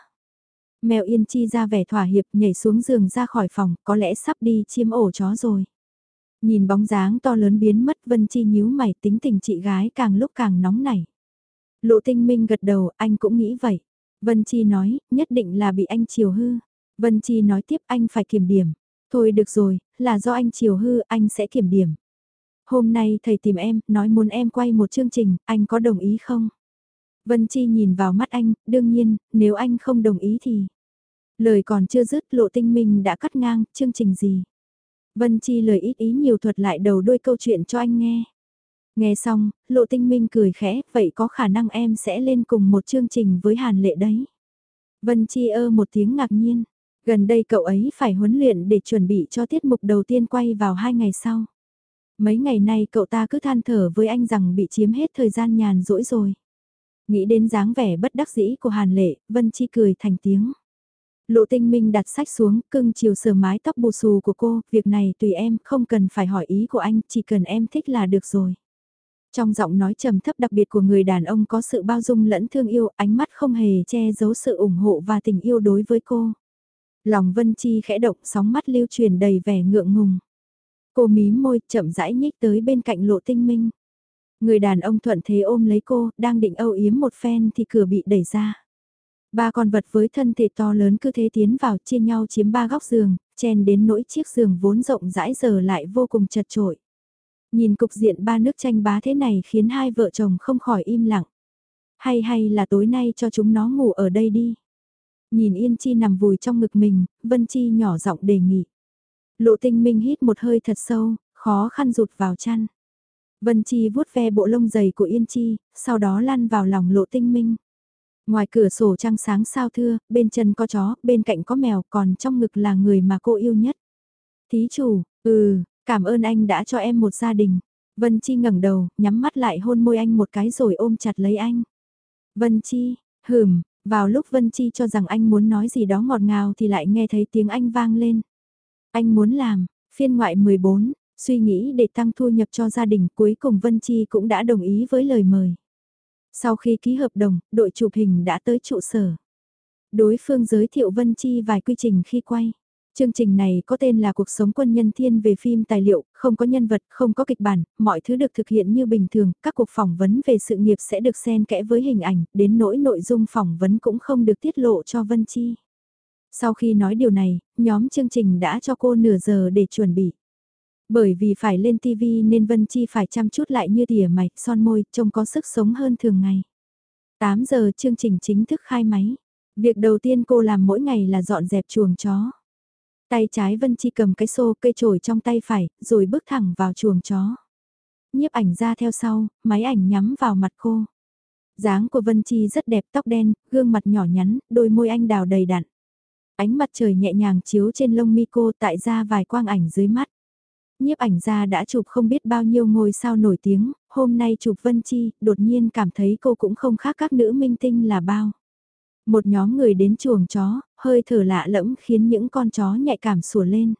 S1: Mèo Yên Chi ra vẻ thỏa hiệp nhảy xuống giường ra khỏi phòng, có lẽ sắp đi chiêm ổ chó rồi. Nhìn bóng dáng to lớn biến mất Vân Chi nhíu mày tính tình chị gái càng lúc càng nóng nảy. Lộ tinh minh gật đầu, anh cũng nghĩ vậy. Vân Chi nói, nhất định là bị anh chiều hư. Vân Chi nói tiếp anh phải kiểm điểm. Thôi được rồi, là do anh chiều hư, anh sẽ kiểm điểm. Hôm nay thầy tìm em, nói muốn em quay một chương trình, anh có đồng ý không? Vân Chi nhìn vào mắt anh, đương nhiên, nếu anh không đồng ý thì... Lời còn chưa dứt lộ tinh minh đã cắt ngang, chương trình gì? Vân Chi lời ít ý nhiều thuật lại đầu đôi câu chuyện cho anh nghe. Nghe xong, lộ tinh minh cười khẽ, vậy có khả năng em sẽ lên cùng một chương trình với Hàn Lệ đấy. Vân Chi ơ một tiếng ngạc nhiên, gần đây cậu ấy phải huấn luyện để chuẩn bị cho tiết mục đầu tiên quay vào hai ngày sau. Mấy ngày nay cậu ta cứ than thở với anh rằng bị chiếm hết thời gian nhàn rỗi rồi. Nghĩ đến dáng vẻ bất đắc dĩ của Hàn Lệ, Vân Chi cười thành tiếng. Lộ tinh minh đặt sách xuống, cưng chiều sờ mái tóc bù xù của cô, việc này tùy em, không cần phải hỏi ý của anh, chỉ cần em thích là được rồi. Trong giọng nói trầm thấp đặc biệt của người đàn ông có sự bao dung lẫn thương yêu, ánh mắt không hề che giấu sự ủng hộ và tình yêu đối với cô. Lòng Vân Chi khẽ động sóng mắt lưu truyền đầy vẻ ngượng ngùng. Cô mí môi chậm rãi nhích tới bên cạnh lộ tinh minh. Người đàn ông thuận thế ôm lấy cô, đang định âu yếm một phen thì cửa bị đẩy ra. Ba con vật với thân thể to lớn cứ thế tiến vào chia nhau chiếm ba góc giường, chen đến nỗi chiếc giường vốn rộng rãi giờ lại vô cùng chật trội. Nhìn cục diện ba nước tranh bá thế này khiến hai vợ chồng không khỏi im lặng. Hay hay là tối nay cho chúng nó ngủ ở đây đi. Nhìn Yên Chi nằm vùi trong ngực mình, Vân Chi nhỏ giọng đề nghị. Lộ tinh minh hít một hơi thật sâu, khó khăn rụt vào chăn. Vân Chi vuốt ve bộ lông dày của Yên Chi, sau đó lăn vào lòng lộ tinh minh. Ngoài cửa sổ trăng sáng sao thưa, bên chân có chó, bên cạnh có mèo, còn trong ngực là người mà cô yêu nhất. Thí chủ, ừ, cảm ơn anh đã cho em một gia đình. Vân Chi ngẩng đầu, nhắm mắt lại hôn môi anh một cái rồi ôm chặt lấy anh. Vân Chi, hừm, vào lúc Vân Chi cho rằng anh muốn nói gì đó ngọt ngào thì lại nghe thấy tiếng anh vang lên. Anh muốn làm, phiên ngoại 14, suy nghĩ để tăng thu nhập cho gia đình cuối cùng Vân Chi cũng đã đồng ý với lời mời. Sau khi ký hợp đồng, đội chụp hình đã tới trụ sở. Đối phương giới thiệu Vân Chi vài quy trình khi quay. Chương trình này có tên là Cuộc sống quân nhân thiên về phim tài liệu, không có nhân vật, không có kịch bản, mọi thứ được thực hiện như bình thường, các cuộc phỏng vấn về sự nghiệp sẽ được xen kẽ với hình ảnh, đến nỗi nội dung phỏng vấn cũng không được tiết lộ cho Vân Chi. Sau khi nói điều này, nhóm chương trình đã cho cô nửa giờ để chuẩn bị. Bởi vì phải lên TV nên Vân Chi phải chăm chút lại như tỉa mày, son môi, trông có sức sống hơn thường ngày. 8 giờ chương trình chính thức khai máy. Việc đầu tiên cô làm mỗi ngày là dọn dẹp chuồng chó. Tay trái Vân Chi cầm cái xô cây trổi trong tay phải, rồi bước thẳng vào chuồng chó. Nhiếp ảnh ra theo sau, máy ảnh nhắm vào mặt cô. dáng của Vân Chi rất đẹp tóc đen, gương mặt nhỏ nhắn, đôi môi anh đào đầy đặn. Ánh mặt trời nhẹ nhàng chiếu trên lông mi cô tại ra vài quang ảnh dưới mắt. Nhiếp ảnh gia đã chụp không biết bao nhiêu ngôi sao nổi tiếng, hôm nay chụp Vân Chi, đột nhiên cảm thấy cô cũng không khác các nữ minh tinh là bao. Một nhóm người đến chuồng chó, hơi thở lạ lẫm khiến những con chó nhạy cảm sủa lên.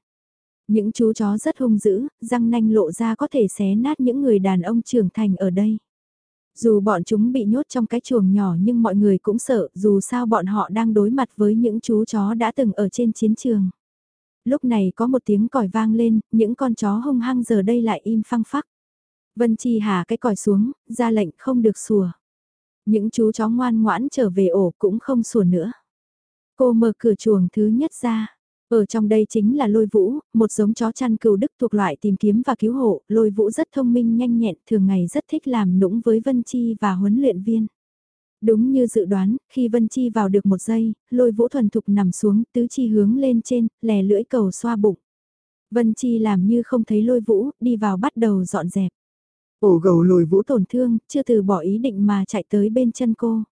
S1: Những chú chó rất hung dữ, răng nanh lộ ra có thể xé nát những người đàn ông trưởng thành ở đây. Dù bọn chúng bị nhốt trong cái chuồng nhỏ nhưng mọi người cũng sợ dù sao bọn họ đang đối mặt với những chú chó đã từng ở trên chiến trường. Lúc này có một tiếng còi vang lên, những con chó hung hăng giờ đây lại im phăng phắc. Vân Chi hà cái còi xuống, ra lệnh không được sủa. Những chú chó ngoan ngoãn trở về ổ cũng không sủa nữa. Cô mở cửa chuồng thứ nhất ra. Ở trong đây chính là lôi vũ, một giống chó chăn cừu đức thuộc loại tìm kiếm và cứu hộ, lôi vũ rất thông minh nhanh nhẹn, thường ngày rất thích làm nũng với Vân Chi và huấn luyện viên. Đúng như dự đoán, khi Vân Chi vào được một giây, lôi vũ thuần thục nằm xuống, tứ chi hướng lên trên, lè lưỡi cầu xoa bụng. Vân Chi làm như không thấy lôi vũ, đi vào bắt đầu dọn dẹp.
S2: Ổ gầu lôi vũ
S1: tổn thương, chưa từ bỏ ý định mà chạy tới bên chân cô.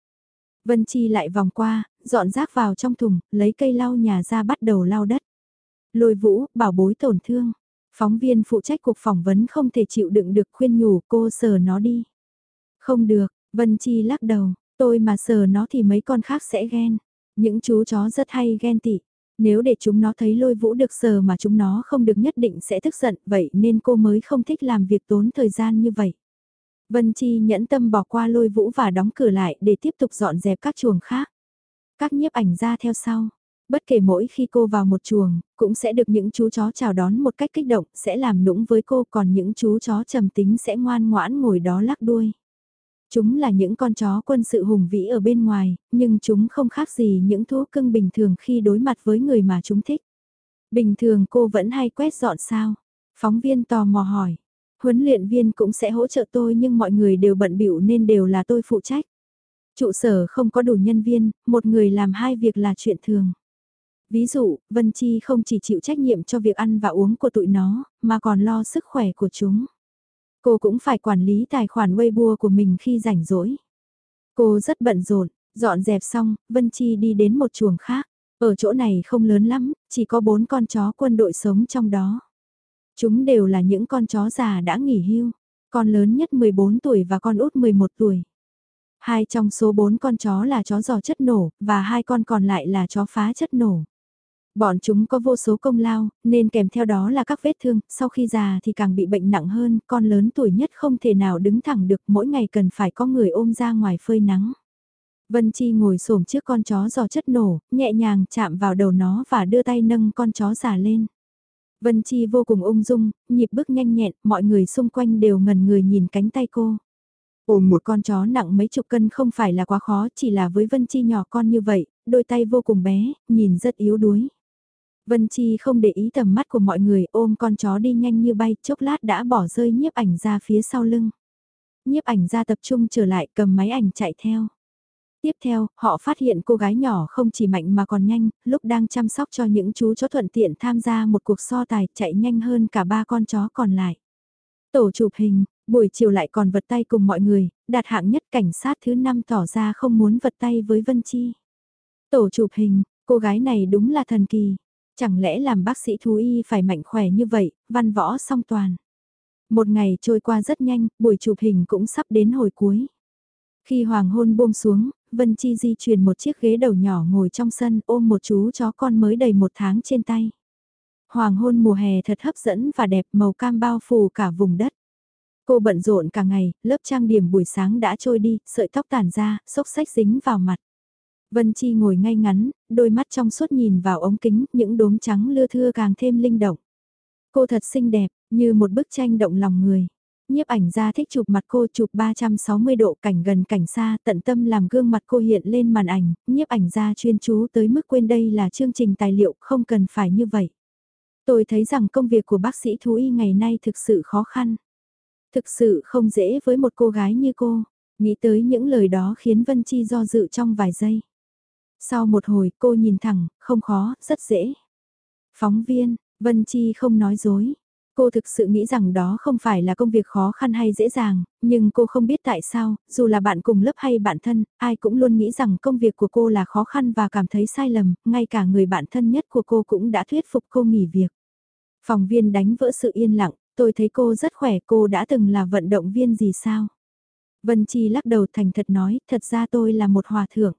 S1: Vân Chi lại vòng qua, dọn rác vào trong thùng, lấy cây lau nhà ra bắt đầu lau đất. Lôi vũ, bảo bối tổn thương. Phóng viên phụ trách cuộc phỏng vấn không thể chịu đựng được khuyên nhủ cô sờ nó đi. Không được, Vân Chi lắc đầu, tôi mà sờ nó thì mấy con khác sẽ ghen. Những chú chó rất hay ghen tị. Nếu để chúng nó thấy lôi vũ được sờ mà chúng nó không được nhất định sẽ tức giận vậy nên cô mới không thích làm việc tốn thời gian như vậy. Vân Chi nhẫn tâm bỏ qua lôi vũ và đóng cửa lại để tiếp tục dọn dẹp các chuồng khác. Các nhiếp ảnh ra theo sau. Bất kể mỗi khi cô vào một chuồng, cũng sẽ được những chú chó chào đón một cách kích động, sẽ làm nũng với cô còn những chú chó trầm tính sẽ ngoan ngoãn ngồi đó lắc đuôi. Chúng là những con chó quân sự hùng vĩ ở bên ngoài, nhưng chúng không khác gì những thú cưng bình thường khi đối mặt với người mà chúng thích. Bình thường cô vẫn hay quét dọn sao? Phóng viên tò mò hỏi. Huấn luyện viên cũng sẽ hỗ trợ tôi nhưng mọi người đều bận bịu nên đều là tôi phụ trách. Trụ sở không có đủ nhân viên, một người làm hai việc là chuyện thường. Ví dụ, Vân Chi không chỉ chịu trách nhiệm cho việc ăn và uống của tụi nó, mà còn lo sức khỏe của chúng. Cô cũng phải quản lý tài khoản Weibo của mình khi rảnh rỗi. Cô rất bận rộn, dọn dẹp xong, Vân Chi đi đến một chuồng khác. Ở chỗ này không lớn lắm, chỉ có bốn con chó quân đội sống trong đó. Chúng đều là những con chó già đã nghỉ hưu. Con lớn nhất 14 tuổi và con út 11 tuổi. Hai trong số bốn con chó là chó giò chất nổ, và hai con còn lại là chó phá chất nổ. Bọn chúng có vô số công lao, nên kèm theo đó là các vết thương, sau khi già thì càng bị bệnh nặng hơn, con lớn tuổi nhất không thể nào đứng thẳng được, mỗi ngày cần phải có người ôm ra ngoài phơi nắng. Vân Chi ngồi xổm trước con chó giò chất nổ, nhẹ nhàng chạm vào đầu nó và đưa tay nâng con chó già lên. Vân Chi vô cùng ung dung, nhịp bước nhanh nhẹn, mọi người xung quanh đều ngần người nhìn cánh tay cô. Ôm một con chó nặng mấy chục cân không phải là quá khó, chỉ là với Vân Chi nhỏ con như vậy, đôi tay vô cùng bé, nhìn rất yếu đuối. Vân Chi không để ý tầm mắt của mọi người ôm con chó đi nhanh như bay, chốc lát đã bỏ rơi nhiếp ảnh ra phía sau lưng. Nhiếp ảnh ra tập trung trở lại cầm máy ảnh chạy theo. Tiếp theo, họ phát hiện cô gái nhỏ không chỉ mạnh mà còn nhanh, lúc đang chăm sóc cho những chú chó thuận tiện tham gia một cuộc so tài chạy nhanh hơn cả ba con chó còn lại. Tổ chụp hình, buổi chiều lại còn vật tay cùng mọi người, đạt hạng nhất cảnh sát thứ năm tỏ ra không muốn vật tay với Vân Chi. Tổ chụp hình, cô gái này đúng là thần kỳ, chẳng lẽ làm bác sĩ thú y phải mạnh khỏe như vậy, văn võ song toàn. Một ngày trôi qua rất nhanh, buổi chụp hình cũng sắp đến hồi cuối. Khi hoàng hôn buông xuống, Vân Chi di chuyển một chiếc ghế đầu nhỏ ngồi trong sân ôm một chú chó con mới đầy một tháng trên tay. Hoàng hôn mùa hè thật hấp dẫn và đẹp màu cam bao phủ cả vùng đất. Cô bận rộn cả ngày, lớp trang điểm buổi sáng đã trôi đi, sợi tóc tàn ra, xốc xách dính vào mặt. Vân Chi ngồi ngay ngắn, đôi mắt trong suốt nhìn vào ống kính, những đốm trắng lưa thưa càng thêm linh động. Cô thật xinh đẹp, như một bức tranh động lòng người. Nhiếp ảnh gia thích chụp mặt cô chụp 360 độ cảnh gần cảnh xa tận tâm làm gương mặt cô hiện lên màn ảnh, nhiếp ảnh gia chuyên chú tới mức quên đây là chương trình tài liệu không cần phải như vậy. Tôi thấy rằng công việc của bác sĩ thú y ngày nay thực sự khó khăn. Thực sự không dễ với một cô gái như cô, nghĩ tới những lời đó khiến Vân Chi do dự trong vài giây. Sau một hồi cô nhìn thẳng, không khó, rất dễ. Phóng viên, Vân Chi không nói dối. Cô thực sự nghĩ rằng đó không phải là công việc khó khăn hay dễ dàng, nhưng cô không biết tại sao, dù là bạn cùng lớp hay bạn thân, ai cũng luôn nghĩ rằng công việc của cô là khó khăn và cảm thấy sai lầm, ngay cả người bạn thân nhất của cô cũng đã thuyết phục cô nghỉ việc. Phòng viên đánh vỡ sự yên lặng, tôi thấy cô rất khỏe, cô đã từng là vận động viên gì sao? Vân Chi lắc đầu thành thật nói, thật ra tôi là một hòa thượng.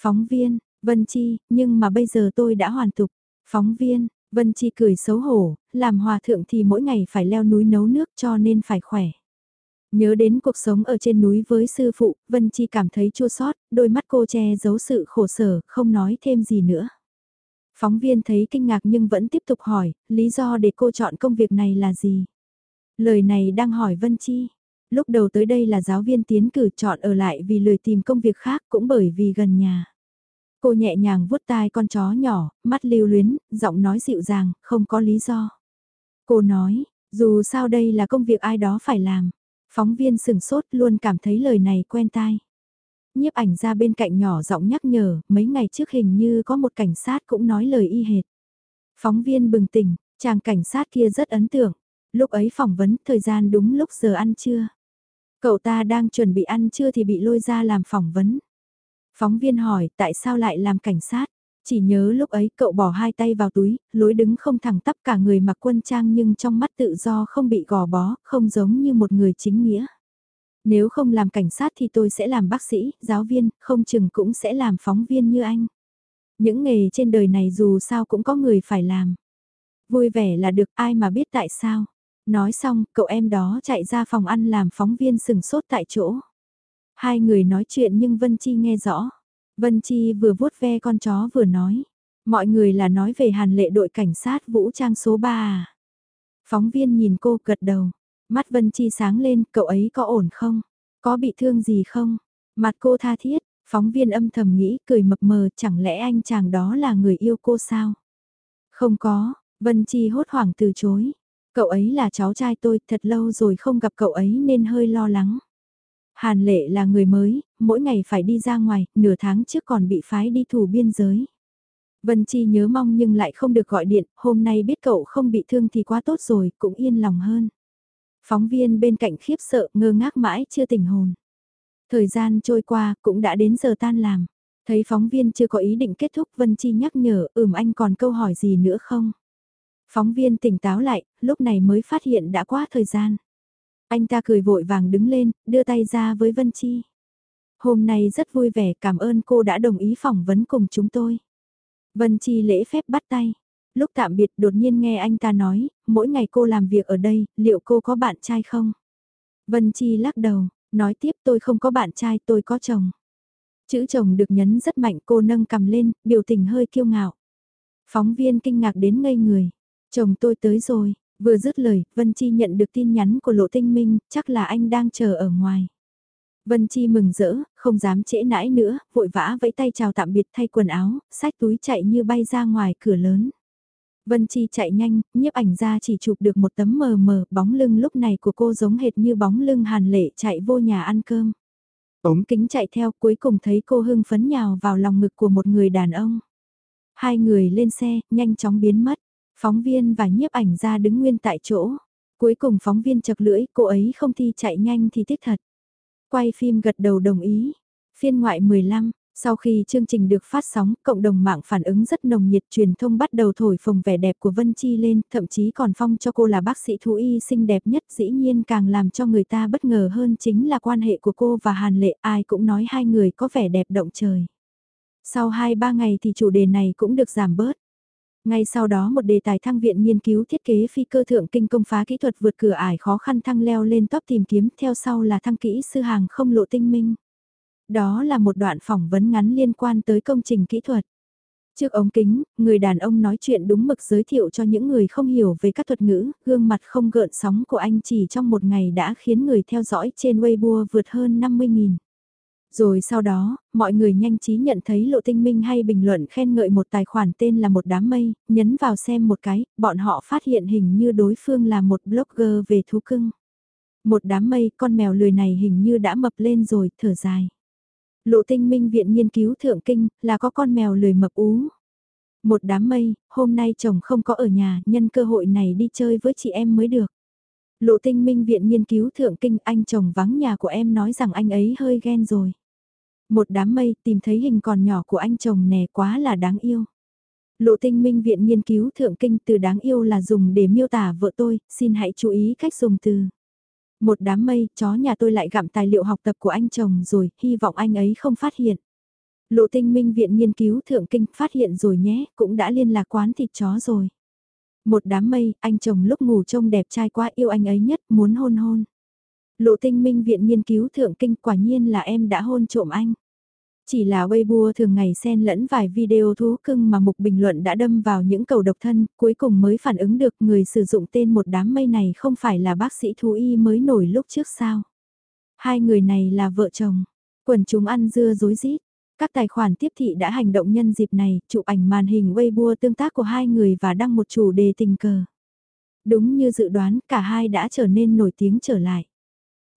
S1: Phóng viên, Vân Chi, nhưng mà bây giờ tôi đã hoàn tục. Phóng viên, Vân Chi cười xấu hổ, làm hòa thượng thì mỗi ngày phải leo núi nấu nước cho nên phải khỏe. Nhớ đến cuộc sống ở trên núi với sư phụ, Vân Chi cảm thấy chua xót, đôi mắt cô che giấu sự khổ sở, không nói thêm gì nữa. Phóng viên thấy kinh ngạc nhưng vẫn tiếp tục hỏi, lý do để cô chọn công việc này là gì? Lời này đang hỏi Vân Chi. Lúc đầu tới đây là giáo viên tiến cử chọn ở lại vì lười tìm công việc khác cũng bởi vì gần nhà. Cô nhẹ nhàng vuốt tai con chó nhỏ, mắt lưu luyến, giọng nói dịu dàng, không có lý do. Cô nói, dù sao đây là công việc ai đó phải làm. Phóng viên sừng sốt luôn cảm thấy lời này quen tai. Nhiếp ảnh ra bên cạnh nhỏ giọng nhắc nhở, mấy ngày trước hình như có một cảnh sát cũng nói lời y hệt. Phóng viên bừng tỉnh, chàng cảnh sát kia rất ấn tượng. Lúc ấy phỏng vấn, thời gian đúng lúc giờ ăn trưa. Cậu ta đang chuẩn bị ăn trưa thì bị lôi ra làm phỏng vấn. Phóng viên hỏi tại sao lại làm cảnh sát. Chỉ nhớ lúc ấy cậu bỏ hai tay vào túi, lối đứng không thẳng tắp cả người mặc quân trang nhưng trong mắt tự do không bị gò bó, không giống như một người chính nghĩa. Nếu không làm cảnh sát thì tôi sẽ làm bác sĩ, giáo viên, không chừng cũng sẽ làm phóng viên như anh. Những nghề trên đời này dù sao cũng có người phải làm. Vui vẻ là được ai mà biết tại sao. Nói xong, cậu em đó chạy ra phòng ăn làm phóng viên sừng sốt tại chỗ. Hai người nói chuyện nhưng Vân Chi nghe rõ. Vân Chi vừa vuốt ve con chó vừa nói. Mọi người là nói về hàn lệ đội cảnh sát vũ trang số 3 à. Phóng viên nhìn cô gật đầu. Mắt Vân Chi sáng lên, cậu ấy có ổn không? Có bị thương gì không? Mặt cô tha thiết, phóng viên âm thầm nghĩ cười mập mờ chẳng lẽ anh chàng đó là người yêu cô sao? Không có, Vân Chi hốt hoảng từ chối. Cậu ấy là cháu trai tôi, thật lâu rồi không gặp cậu ấy nên hơi lo lắng. Hàn lệ là người mới, mỗi ngày phải đi ra ngoài, nửa tháng trước còn bị phái đi thủ biên giới. Vân Chi nhớ mong nhưng lại không được gọi điện, hôm nay biết cậu không bị thương thì quá tốt rồi, cũng yên lòng hơn. Phóng viên bên cạnh khiếp sợ, ngơ ngác mãi chưa tỉnh hồn. Thời gian trôi qua, cũng đã đến giờ tan làm. Thấy phóng viên chưa có ý định kết thúc Vân Chi nhắc nhở, ừm anh còn câu hỏi gì nữa không? Phóng viên tỉnh táo lại, lúc này mới phát hiện đã quá thời gian. Anh ta cười vội vàng đứng lên, đưa tay ra với Vân Chi. Hôm nay rất vui vẻ, cảm ơn cô đã đồng ý phỏng vấn cùng chúng tôi. Vân Chi lễ phép bắt tay. Lúc tạm biệt đột nhiên nghe anh ta nói, mỗi ngày cô làm việc ở đây, liệu cô có bạn trai không? Vân Chi lắc đầu, nói tiếp tôi không có bạn trai, tôi có chồng. Chữ chồng được nhấn rất mạnh cô nâng cầm lên, biểu tình hơi kiêu ngạo. Phóng viên kinh ngạc đến ngây người. Chồng tôi tới rồi, vừa dứt lời, Vân Chi nhận được tin nhắn của Lộ Tinh Minh, chắc là anh đang chờ ở ngoài. Vân Chi mừng rỡ, không dám trễ nãi nữa, vội vã vẫy tay chào tạm biệt thay quần áo, sách túi chạy như bay ra ngoài cửa lớn. Vân Chi chạy nhanh, nhiếp ảnh ra chỉ chụp được một tấm mờ mờ, bóng lưng lúc này của cô giống hệt như bóng lưng hàn lệ chạy vô nhà ăn cơm. Ống kính chạy theo cuối cùng thấy cô hưng phấn nhào vào lòng ngực của một người đàn ông. Hai người lên xe, nhanh chóng biến mất. Phóng viên và nhiếp ảnh ra đứng nguyên tại chỗ. Cuối cùng phóng viên chật lưỡi, cô ấy không thi chạy nhanh thì tiếc thật. Quay phim gật đầu đồng ý. Phiên ngoại 15, sau khi chương trình được phát sóng, cộng đồng mạng phản ứng rất nồng nhiệt truyền thông bắt đầu thổi phồng vẻ đẹp của Vân Chi lên, thậm chí còn phong cho cô là bác sĩ thú y xinh đẹp nhất dĩ nhiên càng làm cho người ta bất ngờ hơn chính là quan hệ của cô và Hàn Lệ, ai cũng nói hai người có vẻ đẹp động trời. Sau 2-3 ngày thì chủ đề này cũng được giảm bớt. Ngay sau đó một đề tài thăng viện nghiên cứu thiết kế phi cơ thượng kinh công phá kỹ thuật vượt cửa ải khó khăn thăng leo lên top tìm kiếm theo sau là thăng kỹ sư hàng không lộ tinh minh. Đó là một đoạn phỏng vấn ngắn liên quan tới công trình kỹ thuật. Trước ống kính, người đàn ông nói chuyện đúng mực giới thiệu cho những người không hiểu về các thuật ngữ, gương mặt không gợn sóng của anh chỉ trong một ngày đã khiến người theo dõi trên Weibo vượt hơn 50.000. Rồi sau đó, mọi người nhanh trí nhận thấy lộ tinh minh hay bình luận khen ngợi một tài khoản tên là một đám mây, nhấn vào xem một cái, bọn họ phát hiện hình như đối phương là một blogger về thú cưng. Một đám mây, con mèo lười này hình như đã mập lên rồi, thở dài. Lộ tinh minh viện nghiên cứu thượng kinh, là có con mèo lười mập ú. Một đám mây, hôm nay chồng không có ở nhà, nhân cơ hội này đi chơi với chị em mới được. Lộ tinh minh viện nghiên cứu thượng kinh anh chồng vắng nhà của em nói rằng anh ấy hơi ghen rồi. Một đám mây tìm thấy hình còn nhỏ của anh chồng nè quá là đáng yêu. Lộ tinh minh viện nghiên cứu thượng kinh từ đáng yêu là dùng để miêu tả vợ tôi, xin hãy chú ý cách dùng từ. Một đám mây, chó nhà tôi lại gặm tài liệu học tập của anh chồng rồi, hy vọng anh ấy không phát hiện. Lộ tinh minh viện nghiên cứu thượng kinh phát hiện rồi nhé, cũng đã liên lạc quán thịt chó rồi. Một đám mây, anh chồng lúc ngủ trông đẹp trai quá yêu anh ấy nhất, muốn hôn hôn. Lộ tinh minh viện nghiên cứu thượng kinh quả nhiên là em đã hôn trộm anh. Chỉ là Weibo thường ngày xen lẫn vài video thú cưng mà mục bình luận đã đâm vào những cầu độc thân, cuối cùng mới phản ứng được người sử dụng tên một đám mây này không phải là bác sĩ thú y mới nổi lúc trước sao. Hai người này là vợ chồng, quần chúng ăn dưa dối rít các tài khoản tiếp thị đã hành động nhân dịp này, chụp ảnh màn hình Weibo tương tác của hai người và đăng một chủ đề tình cờ. Đúng như dự đoán, cả hai đã trở nên nổi tiếng trở lại.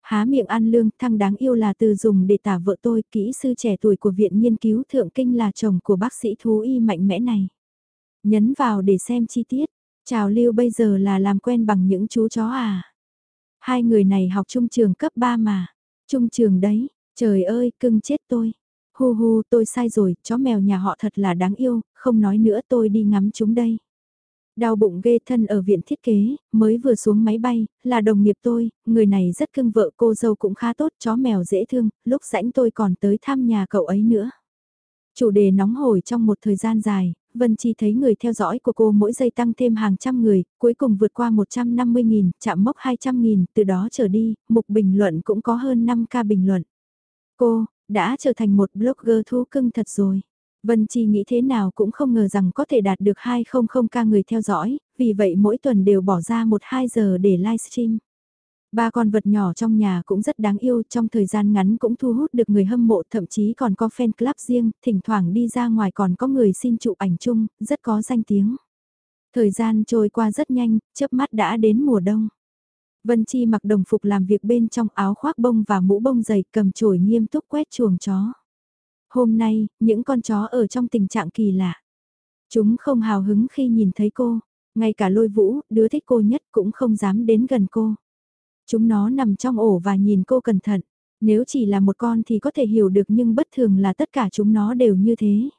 S1: Há miệng ăn lương, thăng đáng yêu là từ dùng để tả vợ tôi, kỹ sư trẻ tuổi của Viện Nghiên cứu Thượng Kinh là chồng của bác sĩ thú y mạnh mẽ này. Nhấn vào để xem chi tiết, chào lưu bây giờ là làm quen bằng những chú chó à. Hai người này học trung trường cấp 3 mà, trung trường đấy, trời ơi, cưng chết tôi. Hu hu, tôi sai rồi, chó mèo nhà họ thật là đáng yêu, không nói nữa tôi đi ngắm chúng đây. Đau bụng ghê thân ở viện thiết kế, mới vừa xuống máy bay, là đồng nghiệp tôi, người này rất cưng vợ cô dâu cũng khá tốt, chó mèo dễ thương, lúc rãnh tôi còn tới thăm nhà cậu ấy nữa. Chủ đề nóng hổi trong một thời gian dài, Vân Chi thấy người theo dõi của cô mỗi giây tăng thêm hàng trăm người, cuối cùng vượt qua 150.000, chạm mốc 200.000, từ đó trở đi, mục bình luận cũng có hơn 5 ca bình luận. Cô, đã trở thành một blogger thú cưng thật rồi. Vân Chi nghĩ thế nào cũng không ngờ rằng có thể đạt được 200 ca người theo dõi, vì vậy mỗi tuần đều bỏ ra 1-2 giờ để livestream. Ba con vật nhỏ trong nhà cũng rất đáng yêu, trong thời gian ngắn cũng thu hút được người hâm mộ, thậm chí còn có fan club riêng, thỉnh thoảng đi ra ngoài còn có người xin chụp ảnh chung, rất có danh tiếng. Thời gian trôi qua rất nhanh, chớp mắt đã đến mùa đông. Vân Chi mặc đồng phục làm việc bên trong áo khoác bông và mũ bông dày cầm chổi nghiêm túc quét chuồng chó. Hôm nay, những con chó ở trong tình trạng kỳ lạ. Chúng không hào hứng khi nhìn thấy cô, ngay cả lôi vũ, đứa thích cô nhất cũng không dám đến gần cô. Chúng nó nằm trong ổ và nhìn cô cẩn thận. Nếu chỉ là một con thì có thể hiểu được nhưng bất thường là tất cả chúng nó đều như thế.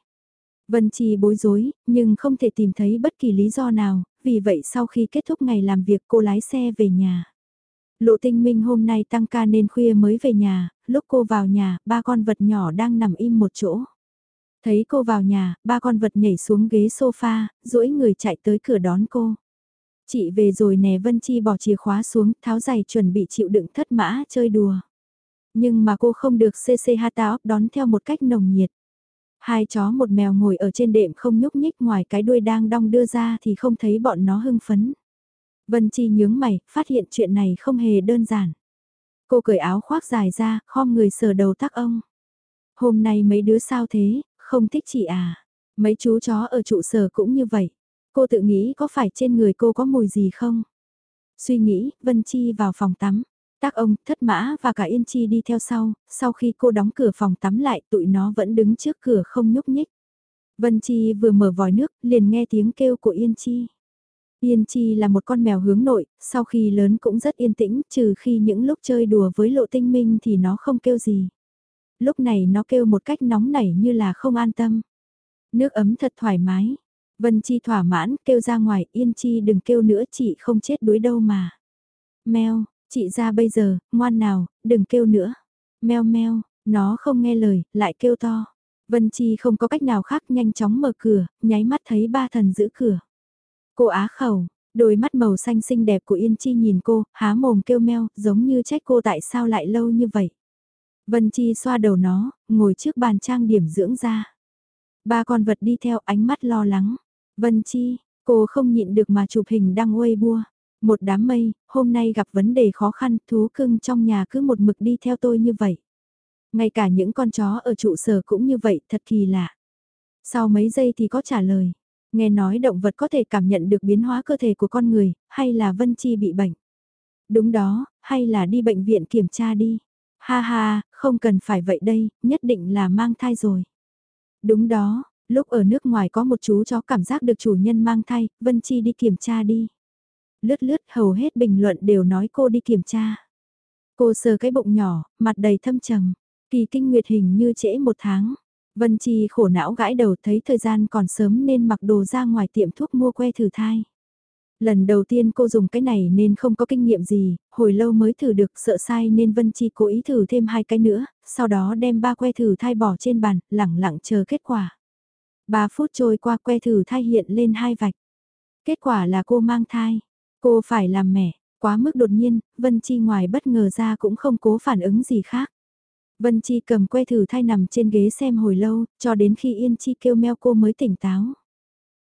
S1: Vân Chi bối rối, nhưng không thể tìm thấy bất kỳ lý do nào, vì vậy sau khi kết thúc ngày làm việc cô lái xe về nhà. Lộ tinh minh hôm nay tăng ca nên khuya mới về nhà, lúc cô vào nhà, ba con vật nhỏ đang nằm im một chỗ. Thấy cô vào nhà, ba con vật nhảy xuống ghế sofa, duỗi người chạy tới cửa đón cô. Chị về rồi nè Vân Chi bỏ chìa khóa xuống, tháo giày chuẩn bị chịu đựng thất mã chơi đùa. Nhưng mà cô không được CC Hata đón theo một cách nồng nhiệt. Hai chó một mèo ngồi ở trên đệm không nhúc nhích ngoài cái đuôi đang đong đưa ra thì không thấy bọn nó hưng phấn. Vân Chi nhướng mày, phát hiện chuyện này không hề đơn giản. Cô cởi áo khoác dài ra, khom người sờ đầu tắc ông. Hôm nay mấy đứa sao thế, không thích chị à? Mấy chú chó ở trụ sở cũng như vậy. Cô tự nghĩ có phải trên người cô có mùi gì không? Suy nghĩ, Vân Chi vào phòng tắm. Tác ông, thất mã và cả Yên Chi đi theo sau, sau khi cô đóng cửa phòng tắm lại tụi nó vẫn đứng trước cửa không nhúc nhích. Vân Chi vừa mở vòi nước, liền nghe tiếng kêu của Yên Chi. Yên Chi là một con mèo hướng nội, sau khi lớn cũng rất yên tĩnh, trừ khi những lúc chơi đùa với lộ tinh minh thì nó không kêu gì. Lúc này nó kêu một cách nóng nảy như là không an tâm. Nước ấm thật thoải mái, Vân Chi thỏa mãn, kêu ra ngoài, Yên Chi đừng kêu nữa chị không chết đuối đâu mà. Mèo, chị ra bây giờ, ngoan nào, đừng kêu nữa. Mèo mèo, nó không nghe lời, lại kêu to. Vân Chi không có cách nào khác nhanh chóng mở cửa, nháy mắt thấy ba thần giữ cửa. Cô á khẩu, đôi mắt màu xanh xinh đẹp của Yên Chi nhìn cô, há mồm kêu meo, giống như trách cô tại sao lại lâu như vậy. Vân Chi xoa đầu nó, ngồi trước bàn trang điểm dưỡng da. Ba con vật đi theo ánh mắt lo lắng. Vân Chi, cô không nhịn được mà chụp hình đăng bua. Một đám mây, hôm nay gặp vấn đề khó khăn, thú cưng trong nhà cứ một mực đi theo tôi như vậy. Ngay cả những con chó ở trụ sở cũng như vậy, thật kỳ lạ. Sau mấy giây thì có trả lời. Nghe nói động vật có thể cảm nhận được biến hóa cơ thể của con người, hay là Vân Chi bị bệnh. Đúng đó, hay là đi bệnh viện kiểm tra đi. Ha ha, không cần phải vậy đây, nhất định là mang thai rồi. Đúng đó, Lúc ở nước ngoài có một chú chó cảm giác được chủ nhân mang thai, Vân Chi đi kiểm tra đi. Lướt lướt hầu hết bình luận đều nói cô đi kiểm tra. Cô sờ cái bụng nhỏ, mặt đầy thâm trầm. Kỳ kinh nguyệt hình như trễ một tháng. Vân Chi khổ não gãi đầu thấy thời gian còn sớm nên mặc đồ ra ngoài tiệm thuốc mua que thử thai. Lần đầu tiên cô dùng cái này nên không có kinh nghiệm gì, hồi lâu mới thử được sợ sai nên Vân Chi cố ý thử thêm hai cái nữa, sau đó đem ba que thử thai bỏ trên bàn, lẳng lặng chờ kết quả. 3 phút trôi qua que thử thai hiện lên hai vạch. Kết quả là cô mang thai. Cô phải làm mẹ. Quá mức đột nhiên, Vân Chi ngoài bất ngờ ra cũng không cố phản ứng gì khác. Vân Chi cầm que thử thai nằm trên ghế xem hồi lâu, cho đến khi Yên Chi kêu meo cô mới tỉnh táo.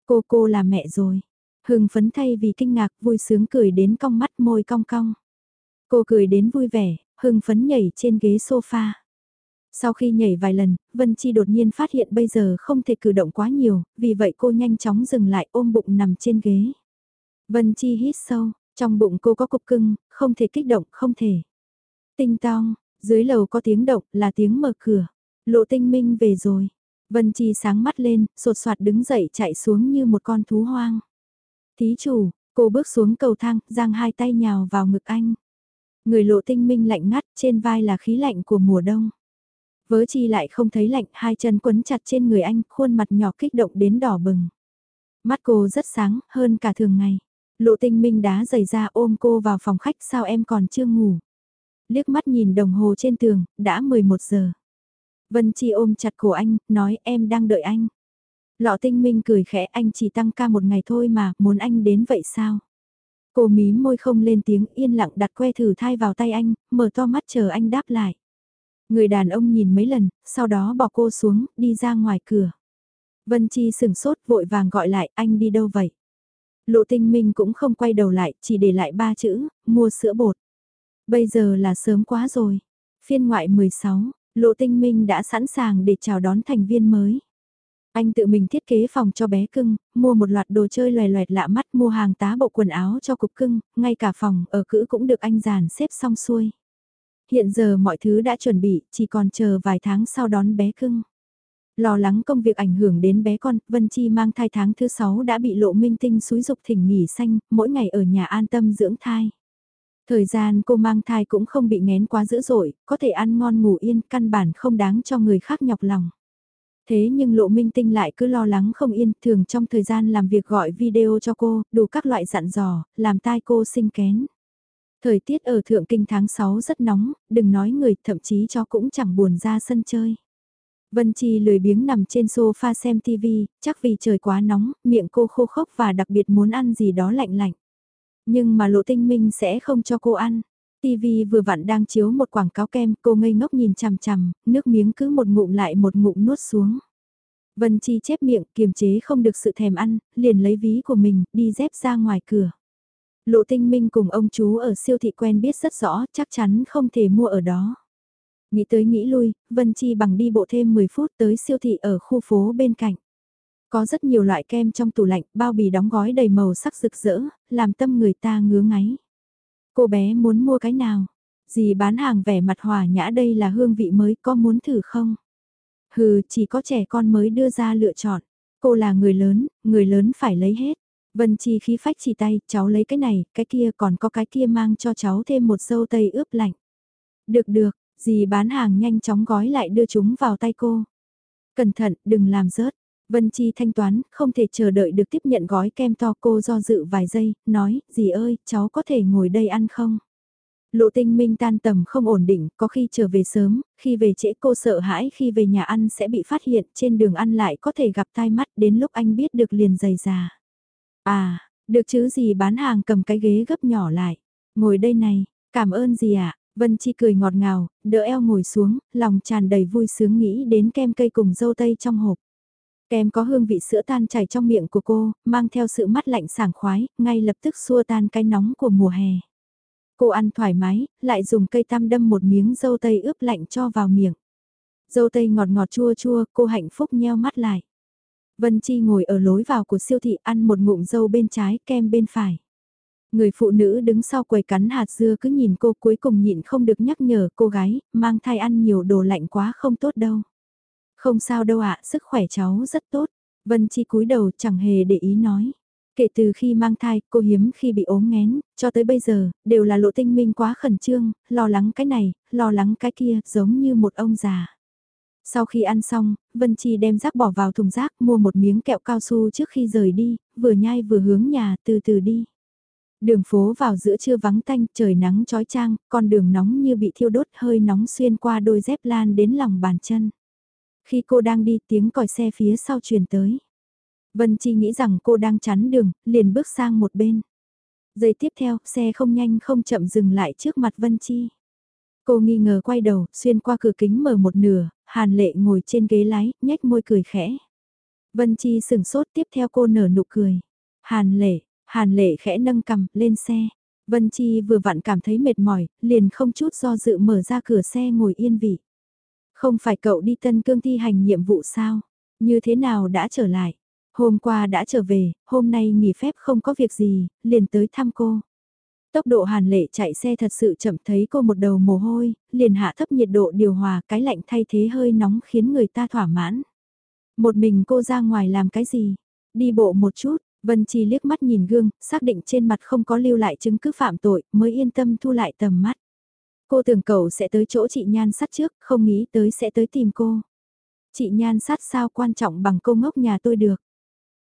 S1: Cô cô là mẹ rồi. Hưng phấn thay vì kinh ngạc vui sướng cười đến cong mắt môi cong cong. Cô cười đến vui vẻ, hưng phấn nhảy trên ghế sofa. Sau khi nhảy vài lần, Vân Chi đột nhiên phát hiện bây giờ không thể cử động quá nhiều, vì vậy cô nhanh chóng dừng lại ôm bụng nằm trên ghế. Vân Chi hít sâu, trong bụng cô có cục cưng, không thể kích động, không thể. Tinh tong, dưới lầu có tiếng động, là tiếng mở cửa. Lộ tinh minh về rồi. Vân Chi sáng mắt lên, sột soạt đứng dậy chạy xuống như một con thú hoang. Thí chủ, cô bước xuống cầu thang, giang hai tay nhào vào ngực anh. Người lộ tinh minh lạnh ngắt, trên vai là khí lạnh của mùa đông. Vớ chi lại không thấy lạnh, hai chân quấn chặt trên người anh, khuôn mặt nhỏ kích động đến đỏ bừng. Mắt cô rất sáng, hơn cả thường ngày. Lộ tinh minh đá giày ra ôm cô vào phòng khách sao em còn chưa ngủ. Liếc mắt nhìn đồng hồ trên tường, đã 11 giờ. Vân Chi ôm chặt cổ anh, nói em đang đợi anh. Lọ tinh minh cười khẽ anh chỉ tăng ca một ngày thôi mà, muốn anh đến vậy sao? Cô mím môi không lên tiếng yên lặng đặt que thử thai vào tay anh, mở to mắt chờ anh đáp lại. Người đàn ông nhìn mấy lần, sau đó bỏ cô xuống, đi ra ngoài cửa. Vân Chi sừng sốt vội vàng gọi lại anh đi đâu vậy? Lộ tinh minh cũng không quay đầu lại, chỉ để lại ba chữ, mua sữa bột. Bây giờ là sớm quá rồi. Phiên ngoại 16, Lộ tinh minh đã sẵn sàng để chào đón thành viên mới. Anh tự mình thiết kế phòng cho bé cưng, mua một loạt đồ chơi loè loẹt lạ mắt mua hàng tá bộ quần áo cho cục cưng, ngay cả phòng ở cữ cũng được anh dàn xếp xong xuôi. Hiện giờ mọi thứ đã chuẩn bị, chỉ còn chờ vài tháng sau đón bé cưng. Lo lắng công việc ảnh hưởng đến bé con, Vân Chi mang thai tháng thứ 6 đã bị lộ minh tinh xúi dục thỉnh nghỉ xanh, mỗi ngày ở nhà an tâm dưỡng thai. Thời gian cô mang thai cũng không bị ngén quá dữ dội, có thể ăn ngon ngủ yên, căn bản không đáng cho người khác nhọc lòng. Thế nhưng lộ minh tinh lại cứ lo lắng không yên, thường trong thời gian làm việc gọi video cho cô, đủ các loại dặn dò, làm tai cô sinh kén. Thời tiết ở Thượng Kinh tháng 6 rất nóng, đừng nói người, thậm chí cho cũng chẳng buồn ra sân chơi. Vân Chi lười biếng nằm trên sofa xem TV, chắc vì trời quá nóng, miệng cô khô khốc và đặc biệt muốn ăn gì đó lạnh lạnh. Nhưng mà lộ tinh minh sẽ không cho cô ăn. TV vừa vặn đang chiếu một quảng cáo kem, cô ngây ngốc nhìn chằm chằm, nước miếng cứ một ngụm lại một ngụm nuốt xuống. Vân Chi chép miệng, kiềm chế không được sự thèm ăn, liền lấy ví của mình, đi dép ra ngoài cửa. Lộ tinh minh cùng ông chú ở siêu thị quen biết rất rõ, chắc chắn không thể mua ở đó. Nghĩ tới nghĩ lui, Vân Chi bằng đi bộ thêm 10 phút tới siêu thị ở khu phố bên cạnh. Có rất nhiều loại kem trong tủ lạnh, bao bì đóng gói đầy màu sắc rực rỡ, làm tâm người ta ngứa ngáy. Cô bé muốn mua cái nào? Dì bán hàng vẻ mặt hòa nhã đây là hương vị mới có muốn thử không? Hừ, chỉ có trẻ con mới đưa ra lựa chọn. Cô là người lớn, người lớn phải lấy hết. Vân Chi khí phách chỉ tay, cháu lấy cái này, cái kia còn có cái kia mang cho cháu thêm một dâu tây ướp lạnh. Được được, dì bán hàng nhanh chóng gói lại đưa chúng vào tay cô. Cẩn thận, đừng làm rớt. Vân Chi thanh toán, không thể chờ đợi được tiếp nhận gói kem to cô do dự vài giây, nói, dì ơi, cháu có thể ngồi đây ăn không? Lộ tinh minh tan tầm không ổn định, có khi trở về sớm, khi về trễ cô sợ hãi khi về nhà ăn sẽ bị phát hiện, trên đường ăn lại có thể gặp tai mắt, đến lúc anh biết được liền dày già. À, được chứ gì bán hàng cầm cái ghế gấp nhỏ lại. Ngồi đây này, cảm ơn gì ạ? À? Vân Chi cười ngọt ngào, đỡ eo ngồi xuống, lòng tràn đầy vui sướng nghĩ đến kem cây cùng dâu tây trong hộp. Kem có hương vị sữa tan chảy trong miệng của cô, mang theo sự mắt lạnh sảng khoái, ngay lập tức xua tan cái nóng của mùa hè. Cô ăn thoải mái, lại dùng cây tam đâm một miếng dâu tây ướp lạnh cho vào miệng. Dâu tây ngọt ngọt chua chua, cô hạnh phúc nheo mắt lại. Vân Chi ngồi ở lối vào của siêu thị ăn một ngụm dâu bên trái, kem bên phải. Người phụ nữ đứng sau quầy cắn hạt dưa cứ nhìn cô cuối cùng nhịn không được nhắc nhở cô gái, mang thai ăn nhiều đồ lạnh quá không tốt đâu. Không sao đâu ạ, sức khỏe cháu rất tốt. Vân Chi cúi đầu chẳng hề để ý nói. Kể từ khi mang thai, cô hiếm khi bị ốm nghén, cho tới bây giờ, đều là lộ tinh minh quá khẩn trương, lo lắng cái này, lo lắng cái kia, giống như một ông già. Sau khi ăn xong, Vân Chi đem rác bỏ vào thùng rác, mua một miếng kẹo cao su trước khi rời đi, vừa nhai vừa hướng nhà, từ từ đi. Đường phố vào giữa trưa vắng tanh, trời nắng trói trang, con đường nóng như bị thiêu đốt hơi nóng xuyên qua đôi dép lan đến lòng bàn chân. Khi cô đang đi tiếng còi xe phía sau truyền tới. Vân Chi nghĩ rằng cô đang chắn đường, liền bước sang một bên. Giây tiếp theo, xe không nhanh không chậm dừng lại trước mặt Vân Chi. Cô nghi ngờ quay đầu, xuyên qua cửa kính mở một nửa, Hàn Lệ ngồi trên ghế lái, nhếch môi cười khẽ. Vân Chi sừng sốt tiếp theo cô nở nụ cười. Hàn Lệ, Hàn Lệ khẽ nâng cầm, lên xe. Vân Chi vừa vặn cảm thấy mệt mỏi, liền không chút do dự mở ra cửa xe ngồi yên vị. Không phải cậu đi Tân Cương thi hành nhiệm vụ sao? Như thế nào đã trở lại? Hôm qua đã trở về, hôm nay nghỉ phép không có việc gì, liền tới thăm cô. Tốc độ hàn lệ chạy xe thật sự chậm thấy cô một đầu mồ hôi, liền hạ thấp nhiệt độ điều hòa cái lạnh thay thế hơi nóng khiến người ta thỏa mãn. Một mình cô ra ngoài làm cái gì? Đi bộ một chút, Vân Chi liếc mắt nhìn gương, xác định trên mặt không có lưu lại chứng cứ phạm tội, mới yên tâm thu lại tầm mắt. Cô tưởng cậu sẽ tới chỗ chị Nhan sắt trước, không nghĩ tới sẽ tới tìm cô. Chị Nhan sát sao quan trọng bằng cô ngốc nhà tôi được.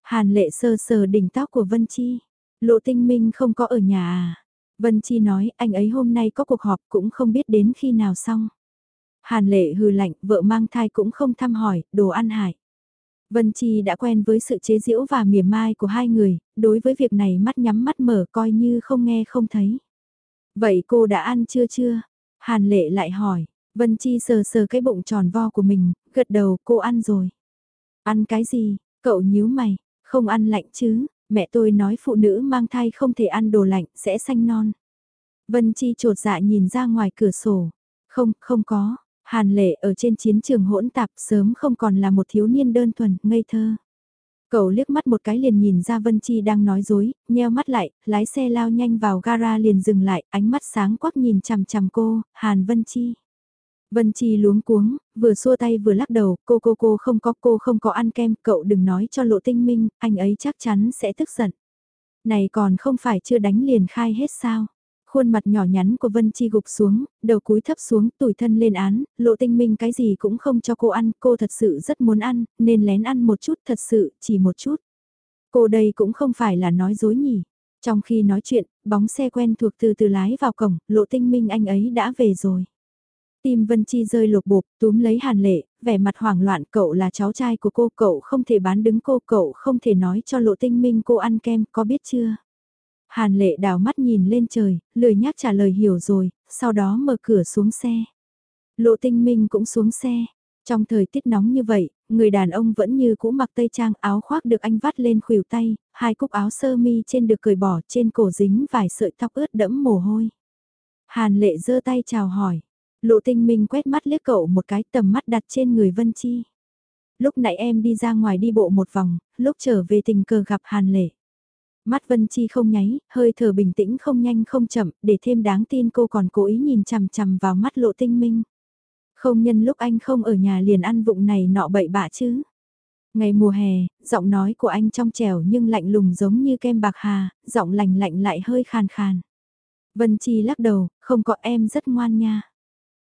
S1: Hàn lệ sơ sờ đỉnh tóc của Vân Chi. Lộ tinh minh không có ở nhà à. Vân Chi nói anh ấy hôm nay có cuộc họp cũng không biết đến khi nào xong. Hàn lệ hừ lạnh, vợ mang thai cũng không thăm hỏi, đồ ăn hại. Vân Chi đã quen với sự chế giễu và mỉa mai của hai người, đối với việc này mắt nhắm mắt mở coi như không nghe không thấy. Vậy cô đã ăn chưa chưa? Hàn lệ lại hỏi, Vân Chi sờ sờ cái bụng tròn vo của mình, gật đầu cô ăn rồi. Ăn cái gì? Cậu nhíu mày, không ăn lạnh chứ, mẹ tôi nói phụ nữ mang thai không thể ăn đồ lạnh, sẽ xanh non. Vân Chi trột dạ nhìn ra ngoài cửa sổ. Không, không có. Hàn lệ ở trên chiến trường hỗn tạp sớm không còn là một thiếu niên đơn thuần, ngây thơ. Cậu liếc mắt một cái liền nhìn ra Vân Chi đang nói dối, nheo mắt lại, lái xe lao nhanh vào gara liền dừng lại, ánh mắt sáng quắc nhìn chằm chằm cô, Hàn Vân Chi. Vân Chi luống cuống, vừa xua tay vừa lắc đầu, cô cô cô không có cô không có ăn kem, cậu đừng nói cho lộ tinh minh, anh ấy chắc chắn sẽ tức giận. Này còn không phải chưa đánh liền khai hết sao. Khuôn mặt nhỏ nhắn của Vân Chi gục xuống, đầu cúi thấp xuống, tủi thân lên án, lộ tinh minh cái gì cũng không cho cô ăn, cô thật sự rất muốn ăn, nên lén ăn một chút thật sự, chỉ một chút. Cô đây cũng không phải là nói dối nhỉ. Trong khi nói chuyện, bóng xe quen thuộc từ từ lái vào cổng, lộ tinh minh anh ấy đã về rồi. Tim Vân Chi rơi lột bột, túm lấy Hàn Lệ, vẻ mặt hoảng loạn cậu là cháu trai của cô, cậu không thể bán đứng cô, cậu không thể nói cho lộ tinh minh cô ăn kem, có biết chưa? Hàn Lệ đào mắt nhìn lên trời, lười nhác trả lời hiểu rồi, sau đó mở cửa xuống xe. Lộ tinh minh cũng xuống xe. Trong thời tiết nóng như vậy, người đàn ông vẫn như cũ mặc tây trang áo khoác được anh vắt lên khuỷu tay, hai cúc áo sơ mi trên được cởi bỏ trên cổ dính vài sợi tóc ướt đẫm mồ hôi. Hàn lệ giơ tay chào hỏi. Lộ tinh minh quét mắt liếc cậu một cái tầm mắt đặt trên người Vân Chi. Lúc nãy em đi ra ngoài đi bộ một vòng, lúc trở về tình cờ gặp Hàn lệ. Mắt Vân Chi không nháy, hơi thở bình tĩnh không nhanh không chậm, để thêm đáng tin cô còn cố ý nhìn chằm chằm vào mắt lộ tinh minh. Không nhân lúc anh không ở nhà liền ăn vụng này nọ bậy bạ chứ. Ngày mùa hè, giọng nói của anh trong trẻo nhưng lạnh lùng giống như kem bạc hà, giọng lạnh lạnh lại hơi khàn khàn. Vân Chi lắc đầu, không có em rất ngoan nha.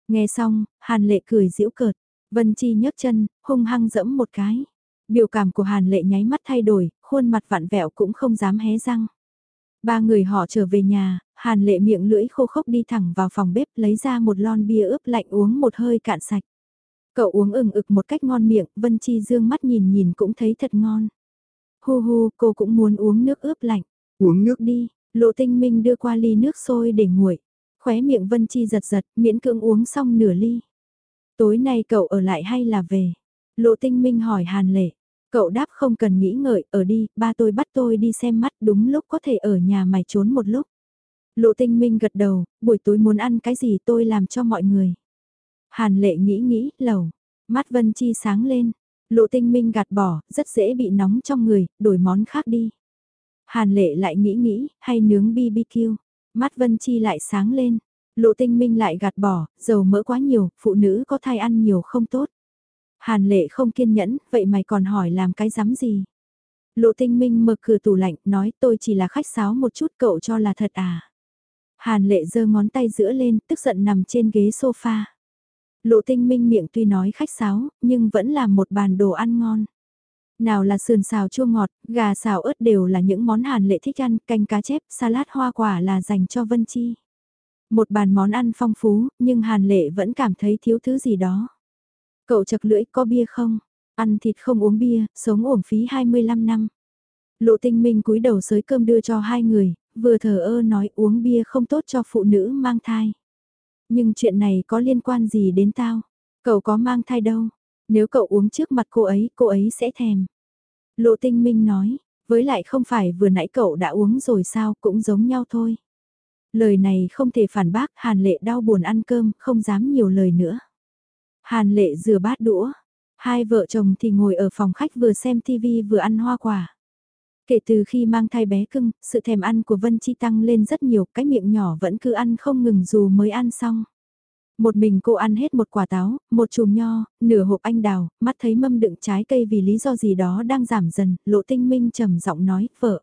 S1: Nghe xong, Hàn Lệ cười giễu cợt. Vân Chi nhấc chân, hung hăng dẫm một cái. Biểu cảm của Hàn Lệ nháy mắt thay đổi, khuôn mặt vặn vẹo cũng không dám hé răng. Ba người họ trở về nhà, Hàn Lệ miệng lưỡi khô khốc đi thẳng vào phòng bếp lấy ra một lon bia ướp lạnh uống một hơi cạn sạch. Cậu uống ừng ực một cách ngon miệng, Vân Chi dương mắt nhìn nhìn cũng thấy thật ngon. Hu hu, cô cũng muốn uống nước ướp lạnh.
S2: Uống nước
S1: đi, Lộ Tinh Minh đưa qua ly nước sôi để nguội. Khóe miệng Vân Chi giật giật, miễn cưỡng uống xong nửa ly. Tối nay cậu ở lại hay là về? Lộ Tinh Minh hỏi Hàn Lệ. Cậu đáp không cần nghĩ ngợi, ở đi, ba tôi bắt tôi đi xem mắt đúng lúc có thể ở nhà mày trốn một lúc. Lộ tinh minh gật đầu, buổi tối muốn ăn cái gì tôi làm cho mọi người. Hàn lệ nghĩ nghĩ, lầu, mắt Vân Chi sáng lên, lộ tinh minh gạt bỏ, rất dễ bị nóng trong người, đổi món khác đi. Hàn lệ lại nghĩ nghĩ, hay nướng BBQ, mắt Vân Chi lại sáng lên, lộ tinh minh lại gạt bỏ, dầu mỡ quá nhiều, phụ nữ có thai ăn nhiều không tốt. Hàn lệ không kiên nhẫn, vậy mày còn hỏi làm cái dám gì? Lộ tinh minh mở cửa tủ lạnh, nói tôi chỉ là khách sáo một chút cậu cho là thật à? Hàn lệ giơ ngón tay giữa lên, tức giận nằm trên ghế sofa. Lộ tinh minh miệng tuy nói khách sáo, nhưng vẫn là một bàn đồ ăn ngon. Nào là sườn xào chua ngọt, gà xào ớt đều là những món hàn lệ thích ăn, canh cá chép, salad hoa quả là dành cho Vân Chi. Một bàn món ăn phong phú, nhưng hàn lệ vẫn cảm thấy thiếu thứ gì đó. Cậu chật lưỡi có bia không? Ăn thịt không uống bia, sống uổng phí 25 năm. Lộ tinh minh cúi đầu sới cơm đưa cho hai người, vừa thờ ơ nói uống bia không tốt cho phụ nữ mang thai. Nhưng chuyện này có liên quan gì đến tao? Cậu có mang thai đâu? Nếu cậu uống trước mặt cô ấy, cô ấy sẽ thèm. Lộ tinh minh nói, với lại không phải vừa nãy cậu đã uống rồi sao, cũng giống nhau thôi. Lời này không thể phản bác, Hàn Lệ đau buồn ăn cơm, không dám nhiều lời nữa. Hàn lệ rửa bát đũa. Hai vợ chồng thì ngồi ở phòng khách vừa xem TV vừa ăn hoa quả. Kể từ khi mang thai bé cưng, sự thèm ăn của Vân Chi tăng lên rất nhiều, cái miệng nhỏ vẫn cứ ăn không ngừng dù mới ăn xong. Một mình cô ăn hết một quả táo, một chùm nho, nửa hộp anh đào, mắt thấy mâm đựng trái cây vì lý do gì đó đang giảm dần, lộ tinh minh trầm giọng nói, vợ.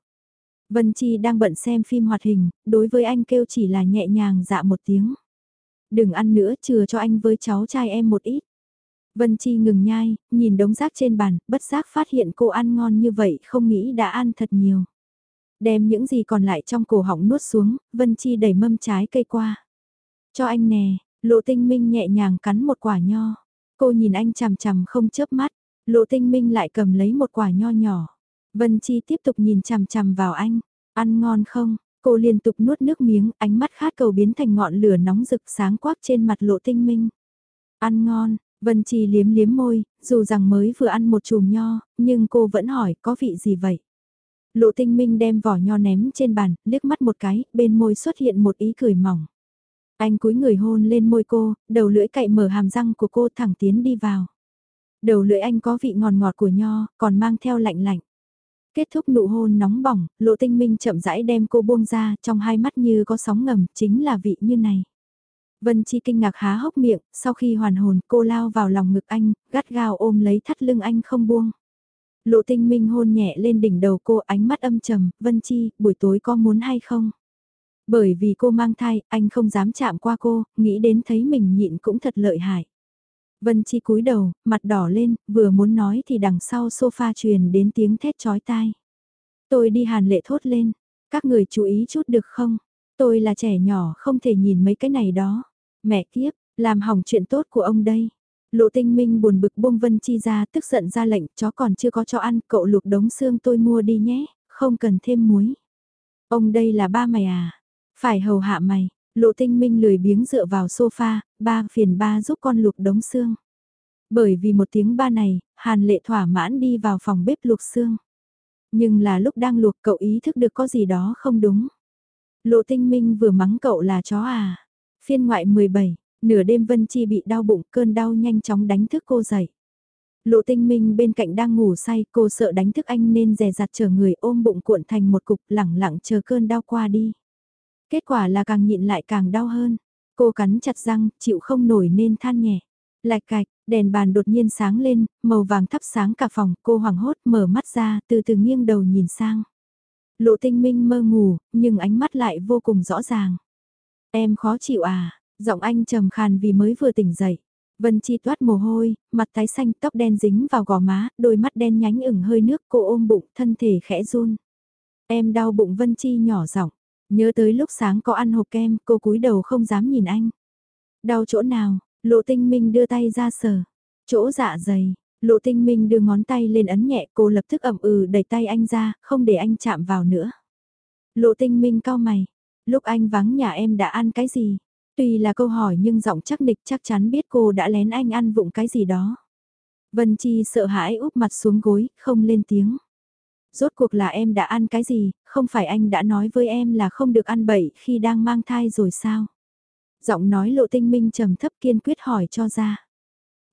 S1: Vân Chi đang bận xem phim hoạt hình, đối với anh kêu chỉ là nhẹ nhàng dạ một tiếng. Đừng ăn nữa chừa cho anh với cháu trai em một ít. Vân Chi ngừng nhai, nhìn đống rác trên bàn, bất giác phát hiện cô ăn ngon như vậy không nghĩ đã ăn thật nhiều. Đem những gì còn lại trong cổ họng nuốt xuống, Vân Chi đẩy mâm trái cây qua. Cho anh nè, lộ tinh minh nhẹ nhàng cắn một quả nho. Cô nhìn anh chằm chằm không chớp mắt. Lộ tinh minh lại cầm lấy một quả nho nhỏ. Vân Chi tiếp tục nhìn chằm chằm vào anh. Ăn ngon không? Cô liên tục nuốt nước miếng, ánh mắt khát cầu biến thành ngọn lửa nóng rực sáng quắc trên mặt lộ tinh minh. Ăn ngon, Vân trì liếm liếm môi, dù rằng mới vừa ăn một chùm nho, nhưng cô vẫn hỏi có vị gì vậy? Lộ tinh minh đem vỏ nho ném trên bàn, liếc mắt một cái, bên môi xuất hiện một ý cười mỏng. Anh cúi người hôn lên môi cô, đầu lưỡi cậy mở hàm răng của cô thẳng tiến đi vào. Đầu lưỡi anh có vị ngọt ngọt của nho, còn mang theo lạnh lạnh. Kết thúc nụ hôn nóng bỏng, lộ tinh minh chậm rãi đem cô buông ra, trong hai mắt như có sóng ngầm, chính là vị như này. Vân Chi kinh ngạc há hốc miệng, sau khi hoàn hồn cô lao vào lòng ngực anh, gắt gao ôm lấy thắt lưng anh không buông. Lộ tinh minh hôn nhẹ lên đỉnh đầu cô ánh mắt âm trầm, Vân Chi, buổi tối có muốn hay không? Bởi vì cô mang thai, anh không dám chạm qua cô, nghĩ đến thấy mình nhịn cũng thật lợi hại. Vân Chi cúi đầu, mặt đỏ lên, vừa muốn nói thì đằng sau sofa truyền đến tiếng thét chói tai. Tôi đi hàn lệ thốt lên, các người chú ý chút được không? Tôi là trẻ nhỏ không thể nhìn mấy cái này đó. Mẹ kiếp, làm hỏng chuyện tốt của ông đây. Lộ tinh minh buồn bực buông Vân Chi ra tức giận ra lệnh chó còn chưa có cho ăn cậu luộc đống xương tôi mua đi nhé, không cần thêm muối. Ông đây là ba mày à? Phải hầu hạ mày, lộ tinh minh lười biếng dựa vào sofa, ba phiền ba giúp con luộc đống xương. Bởi vì một tiếng ba này, Hàn lệ thỏa mãn đi vào phòng bếp luộc xương. Nhưng là lúc đang luộc cậu ý thức được có gì đó không đúng. Lộ tinh minh vừa mắng cậu là chó à. Phiên ngoại 17, nửa đêm Vân Chi bị đau bụng, cơn đau nhanh chóng đánh thức cô dậy. Lộ tinh minh bên cạnh đang ngủ say, cô sợ đánh thức anh nên dè dặt chờ người ôm bụng cuộn thành một cục lẳng lặng chờ cơn đau qua đi. Kết quả là càng nhịn lại càng đau hơn. Cô cắn chặt răng, chịu không nổi nên than nhẹ. Lạch cạch, đèn bàn đột nhiên sáng lên, màu vàng thắp sáng cả phòng, cô hoảng hốt mở mắt ra, từ từ nghiêng đầu nhìn sang. Lộ tinh minh mơ ngủ, nhưng ánh mắt lại vô cùng rõ ràng. Em khó chịu à, giọng anh trầm khàn vì mới vừa tỉnh dậy. Vân Chi toát mồ hôi, mặt tái xanh tóc đen dính vào gò má, đôi mắt đen nhánh ửng hơi nước cô ôm bụng, thân thể khẽ run. Em đau bụng Vân Chi nhỏ giọng nhớ tới lúc sáng có ăn hộp kem, cô cúi đầu không dám nhìn anh. Đau chỗ nào, lộ tinh minh đưa tay ra sờ, chỗ dạ dày, lộ tinh minh đưa ngón tay lên ấn nhẹ cô lập tức ẩm ừ đẩy tay anh ra, không để anh chạm vào nữa. Lộ tinh minh cao mày, lúc anh vắng nhà em đã ăn cái gì? Tuy là câu hỏi nhưng giọng chắc nịch chắc chắn biết cô đã lén anh ăn vụng cái gì đó. Vân Chi sợ hãi úp mặt xuống gối, không lên tiếng. Rốt cuộc là em đã ăn cái gì, không phải anh đã nói với em là không được ăn bậy khi đang mang thai rồi sao? Giọng nói lộ tinh minh trầm thấp kiên quyết hỏi cho ra.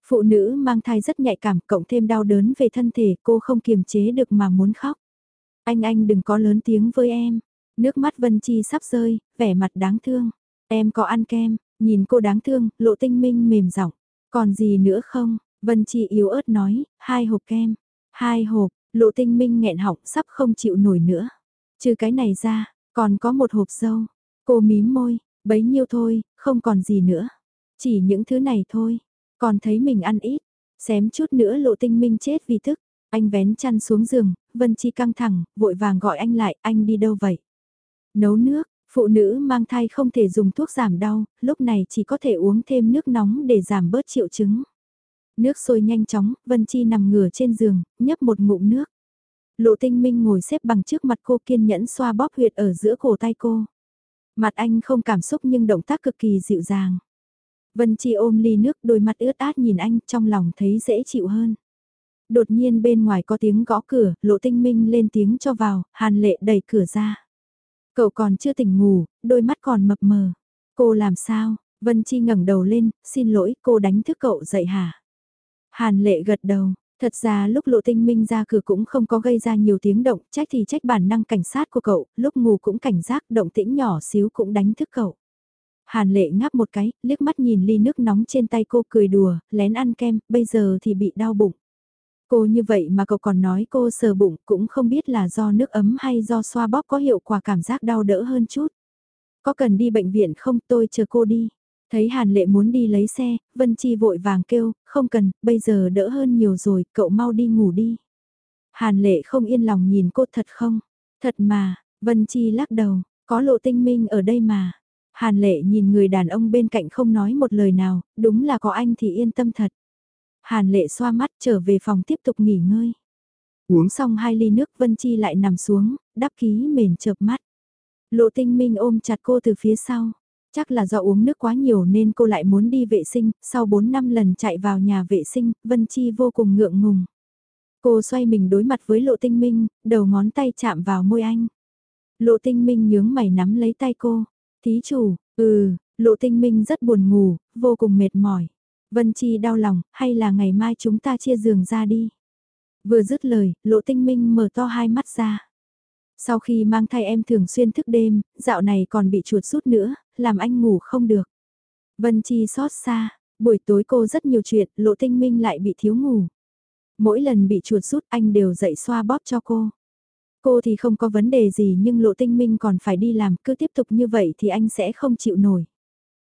S1: Phụ nữ mang thai rất nhạy cảm, cộng thêm đau đớn về thân thể, cô không kiềm chế được mà muốn khóc. Anh anh đừng có lớn tiếng với em. Nước mắt Vân Chi sắp rơi, vẻ mặt đáng thương. Em có ăn kem, nhìn cô đáng thương, lộ tinh minh mềm giọng. Còn gì nữa không? Vân Chi yếu ớt nói, hai hộp kem. Hai hộp, lộ tinh minh nghẹn họng sắp không chịu nổi nữa. Trừ cái này ra, còn có một hộp dâu. Cô mím môi, bấy nhiêu thôi, không còn gì nữa. Chỉ những thứ này thôi. Còn thấy mình ăn ít, xém chút nữa lộ tinh minh chết vì thức. Anh vén chăn xuống giường, Vân Chi căng thẳng, vội vàng gọi anh lại, anh đi đâu vậy? Nấu nước, phụ nữ mang thai không thể dùng thuốc giảm đau, lúc này chỉ có thể uống thêm nước nóng để giảm bớt triệu chứng. Nước sôi nhanh chóng, Vân Chi nằm ngửa trên giường, nhấp một ngụm nước. Lộ tinh minh ngồi xếp bằng trước mặt cô kiên nhẫn xoa bóp huyệt ở giữa cổ tay cô. Mặt anh không cảm xúc nhưng động tác cực kỳ dịu dàng. Vân Chi ôm ly nước đôi mắt ướt át nhìn anh trong lòng thấy dễ chịu hơn. Đột nhiên bên ngoài có tiếng gõ cửa, lộ tinh minh lên tiếng cho vào, hàn lệ đẩy cửa ra. Cậu còn chưa tỉnh ngủ, đôi mắt còn mập mờ. Cô làm sao? Vân Chi ngẩng đầu lên, xin lỗi, cô đánh thức cậu dậy hả? Hàn lệ gật đầu, Thật ra lúc lộ tinh minh ra cửa cũng không có gây ra nhiều tiếng động, trách thì trách bản năng cảnh sát của cậu, lúc ngủ cũng cảnh giác động tĩnh nhỏ xíu cũng đánh thức cậu. Hàn lệ ngáp một cái, liếc mắt nhìn ly nước nóng trên tay cô cười đùa, lén ăn kem, bây giờ thì bị đau bụng. Cô như vậy mà cậu còn nói cô sờ bụng cũng không biết là do nước ấm hay do xoa bóp có hiệu quả cảm giác đau đỡ hơn chút. Có cần đi bệnh viện không tôi chờ cô đi. Thấy Hàn Lệ muốn đi lấy xe, Vân Chi vội vàng kêu, không cần, bây giờ đỡ hơn nhiều rồi, cậu mau đi ngủ đi. Hàn Lệ không yên lòng nhìn cô thật không? Thật mà, Vân Chi lắc đầu, có lộ tinh minh ở đây mà. Hàn Lệ nhìn người đàn ông bên cạnh không nói một lời nào, đúng là có anh thì yên tâm thật. Hàn lệ xoa mắt trở về phòng tiếp tục nghỉ ngơi. Uống xong hai ly nước Vân Chi lại nằm xuống, đắp ký mền chợp mắt. Lộ tinh minh ôm chặt cô từ phía sau. Chắc là do uống nước quá nhiều nên cô lại muốn đi vệ sinh, sau 4 năm lần chạy vào nhà vệ sinh, Vân Chi vô cùng ngượng ngùng. Cô xoay mình đối mặt với lộ tinh minh, đầu ngón tay chạm vào môi anh. Lộ tinh minh nhướng mày nắm lấy tay cô. Thí chủ, ừ, lộ tinh minh rất buồn ngủ, vô cùng mệt mỏi. Vân Chi đau lòng, hay là ngày mai chúng ta chia giường ra đi. Vừa dứt lời, lộ tinh minh mở to hai mắt ra. Sau khi mang thai em thường xuyên thức đêm, dạo này còn bị chuột rút nữa, làm anh ngủ không được. Vân Chi xót xa, buổi tối cô rất nhiều chuyện, lộ tinh minh lại bị thiếu ngủ. Mỗi lần bị chuột rút anh đều dậy xoa bóp cho cô. Cô thì không có vấn đề gì nhưng lộ tinh minh còn phải đi làm, cứ tiếp tục như vậy thì anh sẽ không chịu nổi.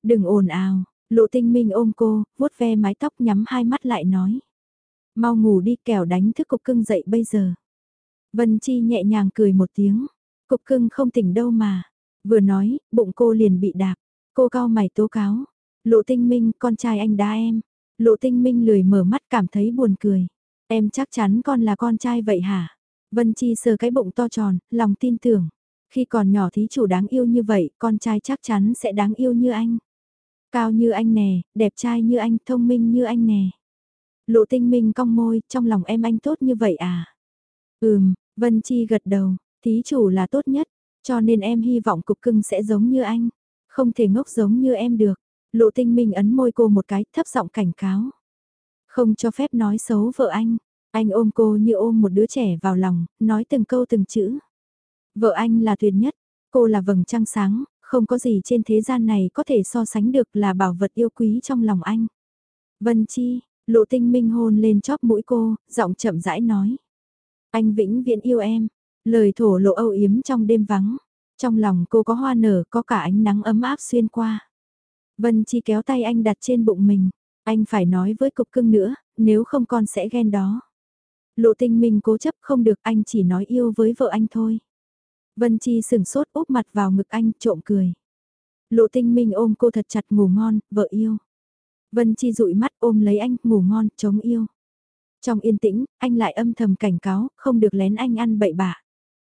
S1: Đừng ồn ào, lộ tinh minh ôm cô, vuốt ve mái tóc nhắm hai mắt lại nói. Mau ngủ đi kẻo đánh thức cục cưng dậy bây giờ. Vân Chi nhẹ nhàng cười một tiếng. Cục cưng không tỉnh đâu mà. Vừa nói, bụng cô liền bị đạp. Cô cao mày tố cáo. Lộ tinh minh, con trai anh đá em. Lộ tinh minh lười mở mắt cảm thấy buồn cười. Em chắc chắn con là con trai vậy hả? Vân Chi sờ cái bụng to tròn, lòng tin tưởng. Khi còn nhỏ thí chủ đáng yêu như vậy, con trai chắc chắn sẽ đáng yêu như anh. Cao như anh nè, đẹp trai như anh, thông minh như anh nè. Lộ tinh minh cong môi, trong lòng em anh tốt như vậy à? Ừm, Vân Chi gật đầu, thí chủ là tốt nhất, cho nên em hy vọng cục cưng sẽ giống như anh. Không thể ngốc giống như em được. Lộ tinh minh ấn môi cô một cái, thấp giọng cảnh cáo. Không cho phép nói xấu vợ anh. Anh ôm cô như ôm một đứa trẻ vào lòng, nói từng câu từng chữ. Vợ anh là tuyệt nhất, cô là vầng trăng sáng, không có gì trên thế gian này có thể so sánh được là bảo vật yêu quý trong lòng anh. Vân Chi, lộ tinh minh hôn lên chóp mũi cô, giọng chậm rãi nói. Anh vĩnh viễn yêu em, lời thổ lộ âu yếm trong đêm vắng. Trong lòng cô có hoa nở, có cả ánh nắng ấm áp xuyên qua. Vân Chi kéo tay anh đặt trên bụng mình. Anh phải nói với cục cưng nữa, nếu không con sẽ ghen đó. Lộ tinh minh cố chấp không được anh chỉ nói yêu với vợ anh thôi. Vân Chi sừng sốt úp mặt vào ngực anh trộm cười. Lộ tinh minh ôm cô thật chặt ngủ ngon, vợ yêu. Vân Chi dụi mắt ôm lấy anh, ngủ ngon, chống yêu. Trong yên tĩnh, anh lại âm thầm cảnh cáo, không được lén anh ăn bậy bạ.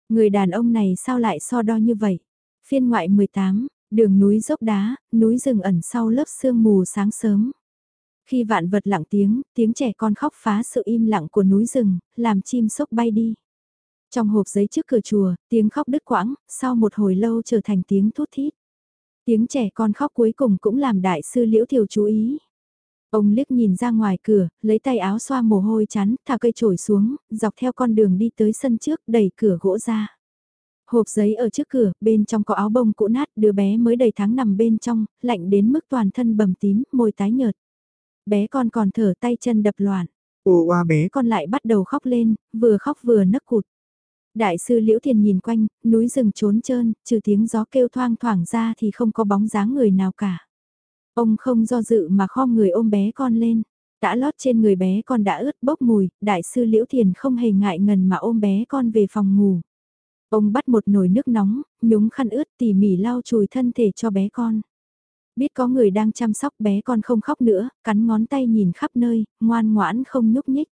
S1: Người đàn ông này sao lại so đo như vậy? Phiên ngoại 18, đường núi dốc đá, núi rừng ẩn sau lớp sương mù sáng sớm. Khi vạn vật lặng tiếng, tiếng trẻ con khóc phá sự im lặng của núi rừng, làm chim sốc bay đi. Trong hộp giấy trước cửa chùa, tiếng khóc đứt quãng, sau một hồi lâu trở thành tiếng thút thít. Tiếng trẻ con khóc cuối cùng cũng làm đại sư Liễu Thiều chú ý. Ông liếc nhìn ra ngoài cửa, lấy tay áo xoa mồ hôi chán, thả cây trổi xuống, dọc theo con đường đi tới sân trước, đẩy cửa gỗ ra. Hộp giấy ở trước cửa, bên trong có áo bông cũ nát, đứa bé mới đầy tháng nằm bên trong, lạnh đến mức toàn thân bầm tím, môi tái nhợt. Bé con còn thở tay chân đập loạn.
S2: Ồ oa bé
S1: con lại bắt đầu khóc lên, vừa khóc vừa nấc cụt. Đại sư Liễu Thiền nhìn quanh, núi rừng trốn trơn, trừ tiếng gió kêu thoang thoảng ra thì không có bóng dáng người nào cả. Ông không do dự mà khom người ôm bé con lên. Tã lót trên người bé con đã ướt bốc mùi, đại sư Liễu Thiền không hề ngại ngần mà ôm bé con về phòng ngủ. Ông bắt một nồi nước nóng, nhúng khăn ướt tỉ mỉ lau chùi thân thể cho bé con. Biết có người đang chăm sóc bé con không khóc nữa, cắn ngón tay nhìn khắp nơi, ngoan ngoãn không nhúc nhích.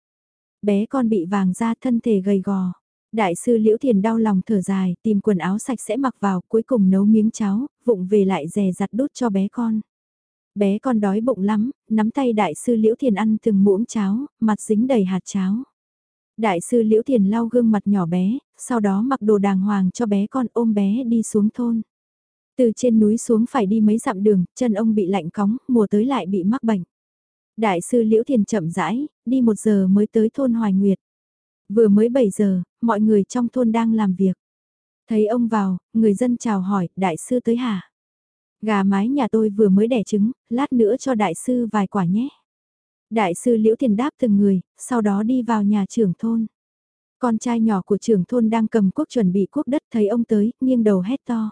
S1: Bé con bị vàng ra thân thể gầy gò. Đại sư Liễu Thiền đau lòng thở dài, tìm quần áo sạch sẽ mặc vào, cuối cùng nấu miếng cháo, vụng về lại dè dặt đút cho bé con. Bé con đói bụng lắm, nắm tay đại sư Liễu Thiền ăn từng muỗng cháo, mặt dính đầy hạt cháo. Đại sư Liễu Thiền lau gương mặt nhỏ bé, sau đó mặc đồ đàng hoàng cho bé con ôm bé đi xuống thôn. Từ trên núi xuống phải đi mấy dặm đường, chân ông bị lạnh cóng, mùa tới lại bị mắc bệnh. Đại sư Liễu Thiền chậm rãi, đi một giờ mới tới thôn Hoài Nguyệt. Vừa mới 7 giờ, mọi người trong thôn đang làm việc. Thấy ông vào, người dân chào hỏi, đại sư tới hả? Gà mái nhà tôi vừa mới đẻ trứng, lát nữa cho đại sư vài quả nhé. Đại sư Liễu Thiền đáp từng người, sau đó đi vào nhà trưởng thôn. Con trai nhỏ của trưởng thôn đang cầm quốc chuẩn bị quốc đất thấy ông tới, nghiêng đầu hét to.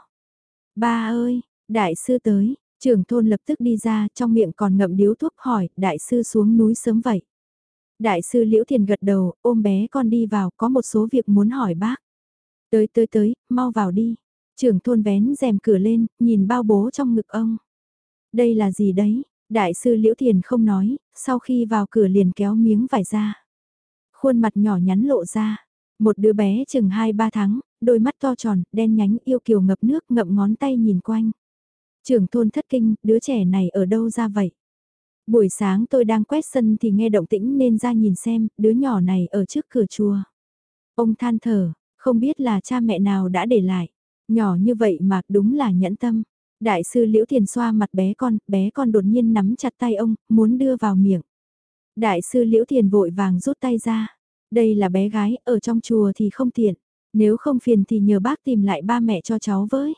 S1: Ba ơi, đại sư tới, trưởng thôn lập tức đi ra trong miệng còn ngậm điếu thuốc hỏi, đại sư xuống núi sớm vậy. Đại sư Liễu Thiền gật đầu, ôm bé con đi vào, có một số việc muốn hỏi bác. Tới tới tới, mau vào đi. Trưởng thôn vén rèm cửa lên, nhìn bao bố trong ngực ông. Đây là gì đấy? Đại sư Liễu Thiền không nói, sau khi vào cửa liền kéo miếng vải ra. Khuôn mặt nhỏ nhắn lộ ra, một đứa bé chừng 2-3 tháng, đôi mắt to tròn, đen nhánh yêu kiều ngập nước ngậm ngón tay nhìn quanh. Trưởng thôn thất kinh, đứa trẻ này ở đâu ra vậy? Buổi sáng tôi đang quét sân thì nghe động tĩnh nên ra nhìn xem, đứa nhỏ này ở trước cửa chùa. Ông than thở, không biết là cha mẹ nào đã để lại. Nhỏ như vậy mà đúng là nhẫn tâm. Đại sư Liễu Thiền xoa mặt bé con, bé con đột nhiên nắm chặt tay ông, muốn đưa vào miệng. Đại sư Liễu Thiền vội vàng rút tay ra. Đây là bé gái, ở trong chùa thì không tiện. Nếu không phiền thì nhờ bác tìm lại ba mẹ cho cháu với.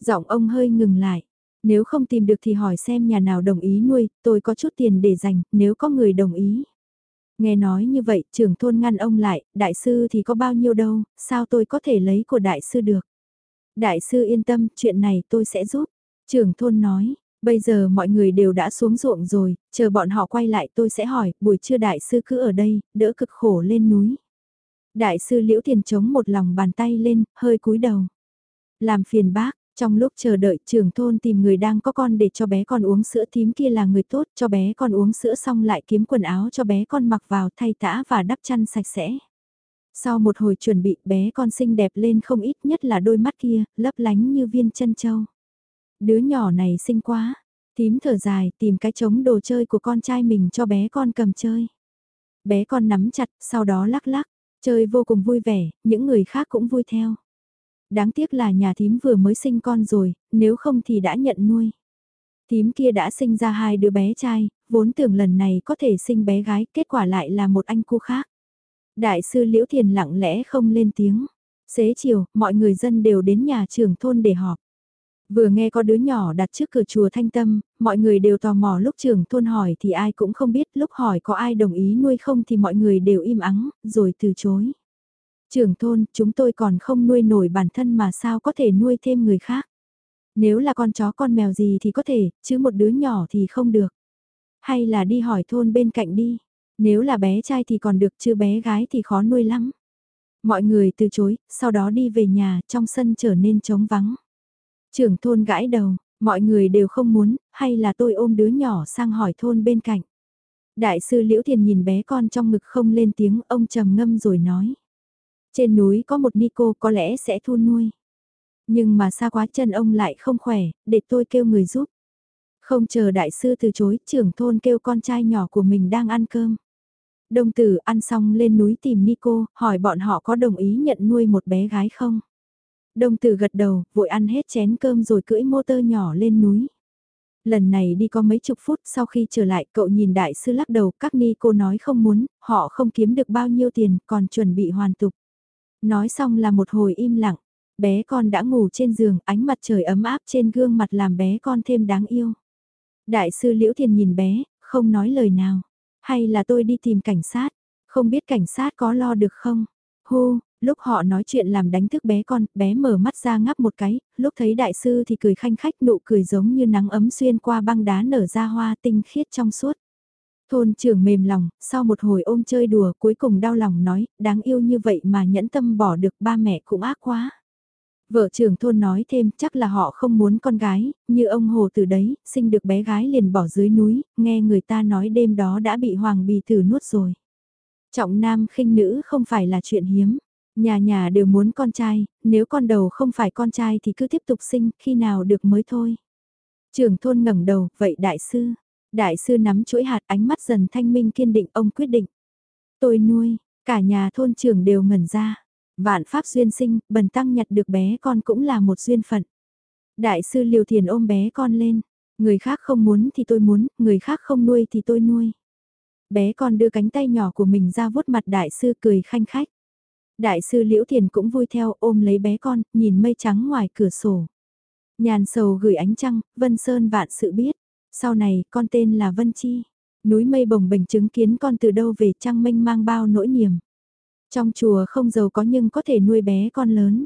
S1: Giọng ông hơi ngừng lại. Nếu không tìm được thì hỏi xem nhà nào đồng ý nuôi, tôi có chút tiền để dành, nếu có người đồng ý. Nghe nói như vậy, trưởng thôn ngăn ông lại, đại sư thì có bao nhiêu đâu, sao tôi có thể lấy của đại sư được. Đại sư yên tâm, chuyện này tôi sẽ giúp. Trưởng thôn nói, bây giờ mọi người đều đã xuống ruộng rồi, chờ bọn họ quay lại tôi sẽ hỏi, buổi trưa đại sư cứ ở đây, đỡ cực khổ lên núi. Đại sư liễu tiền chống một lòng bàn tay lên, hơi cúi đầu. Làm phiền bác, trong lúc chờ đợi trưởng thôn tìm người đang có con để cho bé con uống sữa tím kia là người tốt cho bé con uống sữa xong lại kiếm quần áo cho bé con mặc vào thay tã và đắp chăn sạch sẽ. Sau một hồi chuẩn bị bé con xinh đẹp lên không ít nhất là đôi mắt kia, lấp lánh như viên chân châu. Đứa nhỏ này xinh quá, tím thở dài tìm cái trống đồ chơi của con trai mình cho bé con cầm chơi. Bé con nắm chặt, sau đó lắc lắc, chơi vô cùng vui vẻ, những người khác cũng vui theo. Đáng tiếc là nhà thím vừa mới sinh con rồi, nếu không thì đã nhận nuôi. Thím kia đã sinh ra hai đứa bé trai, vốn tưởng lần này có thể sinh bé gái, kết quả lại là một anh cu khác. Đại sư Liễu Thiền lặng lẽ không lên tiếng. Xế chiều, mọi người dân đều đến nhà trưởng thôn để họp. Vừa nghe có đứa nhỏ đặt trước cửa chùa Thanh Tâm, mọi người đều tò mò lúc trưởng thôn hỏi thì ai cũng không biết, lúc hỏi có ai đồng ý nuôi không thì mọi người đều im ắng, rồi từ chối. Trưởng thôn, chúng tôi còn không nuôi nổi bản thân mà sao có thể nuôi thêm người khác. Nếu là con chó con mèo gì thì có thể, chứ một đứa nhỏ thì không được. Hay là đi hỏi thôn bên cạnh đi. Nếu là bé trai thì còn được chứ bé gái thì khó nuôi lắm. Mọi người từ chối, sau đó đi về nhà, trong sân trở nên trống vắng. Trưởng thôn gãi đầu, mọi người đều không muốn, hay là tôi ôm đứa nhỏ sang hỏi thôn bên cạnh. Đại sư Liễu Thiền nhìn bé con trong ngực không lên tiếng, ông trầm ngâm rồi nói. Trên núi có một Nico có lẽ sẽ thu nuôi. Nhưng mà xa quá chân ông lại không khỏe, để tôi kêu người giúp. Không chờ đại sư từ chối, trưởng thôn kêu con trai nhỏ của mình đang ăn cơm. Đông tử ăn xong lên núi tìm Nico, hỏi bọn họ có đồng ý nhận nuôi một bé gái không? Đông tử gật đầu, vội ăn hết chén cơm rồi cưỡi mô tơ nhỏ lên núi. Lần này đi có mấy chục phút sau khi trở lại cậu nhìn đại sư lắc đầu các ni cô nói không muốn, họ không kiếm được bao nhiêu tiền còn chuẩn bị hoàn tục. Nói xong là một hồi im lặng, bé con đã ngủ trên giường ánh mặt trời ấm áp trên gương mặt làm bé con thêm đáng yêu. Đại sư Liễu Thiền nhìn bé, không nói lời nào. Hay là tôi đi tìm cảnh sát? Không biết cảnh sát có lo được không? Hu, lúc họ nói chuyện làm đánh thức bé con, bé mở mắt ra ngắp một cái, lúc thấy đại sư thì cười khanh khách nụ cười giống như nắng ấm xuyên qua băng đá nở ra hoa tinh khiết trong suốt. Thôn trưởng mềm lòng, sau một hồi ôm chơi đùa cuối cùng đau lòng nói, đáng yêu như vậy mà nhẫn tâm bỏ được ba mẹ cũng ác quá. Vợ trưởng thôn nói thêm chắc là họ không muốn con gái, như ông hồ từ đấy, sinh được bé gái liền bỏ dưới núi, nghe người ta nói đêm đó đã bị hoàng bì tử nuốt rồi. Trọng nam khinh nữ không phải là chuyện hiếm, nhà nhà đều muốn con trai, nếu con đầu không phải con trai thì cứ tiếp tục sinh, khi nào được mới thôi. Trưởng thôn ngẩng đầu, vậy đại sư, đại sư nắm chuỗi hạt ánh mắt dần thanh minh kiên định ông quyết định. Tôi nuôi, cả nhà thôn trưởng đều ngẩn ra. Vạn pháp duyên sinh, bần tăng nhặt được bé con cũng là một duyên phận. Đại sư Liều Thiền ôm bé con lên, người khác không muốn thì tôi muốn, người khác không nuôi thì tôi nuôi. Bé con đưa cánh tay nhỏ của mình ra vuốt mặt đại sư cười khanh khách. Đại sư Liễu Thiền cũng vui theo ôm lấy bé con, nhìn mây trắng ngoài cửa sổ. Nhàn sầu gửi ánh trăng, Vân Sơn vạn sự biết. Sau này, con tên là Vân Chi. Núi mây bồng bềnh chứng kiến con từ đâu về trăng mênh mang bao nỗi niềm. Trong chùa không giàu có nhưng có thể nuôi bé con lớn.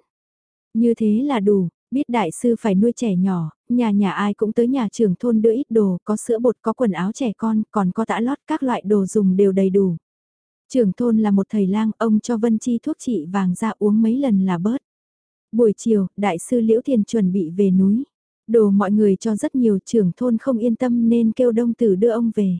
S1: Như thế là đủ, biết đại sư phải nuôi trẻ nhỏ, nhà nhà ai cũng tới nhà trưởng thôn đưa ít đồ, có sữa bột, có quần áo trẻ con, còn có tã lót, các loại đồ dùng đều đầy đủ. Trưởng thôn là một thầy lang, ông cho Vân Chi thuốc trị vàng ra uống mấy lần là bớt. Buổi chiều, đại sư Liễu Thiền chuẩn bị về núi. Đồ mọi người cho rất nhiều trưởng thôn không yên tâm nên kêu đông tử đưa ông về.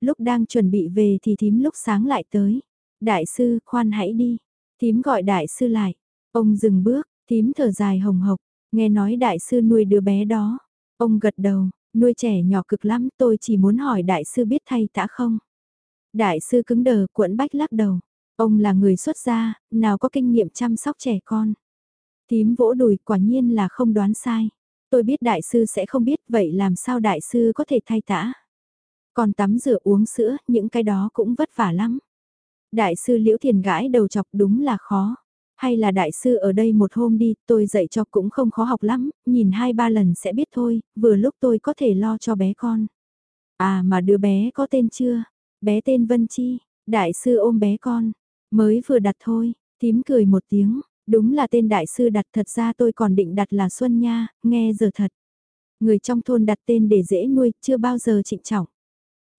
S1: Lúc đang chuẩn bị về thì thím lúc sáng lại tới. Đại sư, khoan hãy đi. Thím gọi đại sư lại. Ông dừng bước, thím thở dài hồng hộc. Nghe nói đại sư nuôi đứa bé đó. Ông gật đầu, nuôi trẻ nhỏ cực lắm tôi chỉ muốn hỏi đại sư biết thay tã không. Đại sư cứng đờ cuộn bách lắc đầu. Ông là người xuất gia, nào có kinh nghiệm chăm sóc trẻ con. Tím vỗ đùi quả nhiên là không đoán sai. Tôi biết đại sư sẽ không biết vậy làm sao đại sư có thể thay tã. Còn tắm rửa uống sữa, những cái đó cũng vất vả lắm. Đại sư liễu thiền gãi đầu chọc đúng là khó. Hay là đại sư ở đây một hôm đi, tôi dạy cho cũng không khó học lắm, nhìn hai ba lần sẽ biết thôi, vừa lúc tôi có thể lo cho bé con. À mà đứa bé có tên chưa? Bé tên Vân Chi, đại sư ôm bé con, mới vừa đặt thôi, tím cười một tiếng, đúng là tên đại sư đặt thật ra tôi còn định đặt là Xuân Nha, nghe giờ thật. Người trong thôn đặt tên để dễ nuôi, chưa bao giờ trịnh trọng.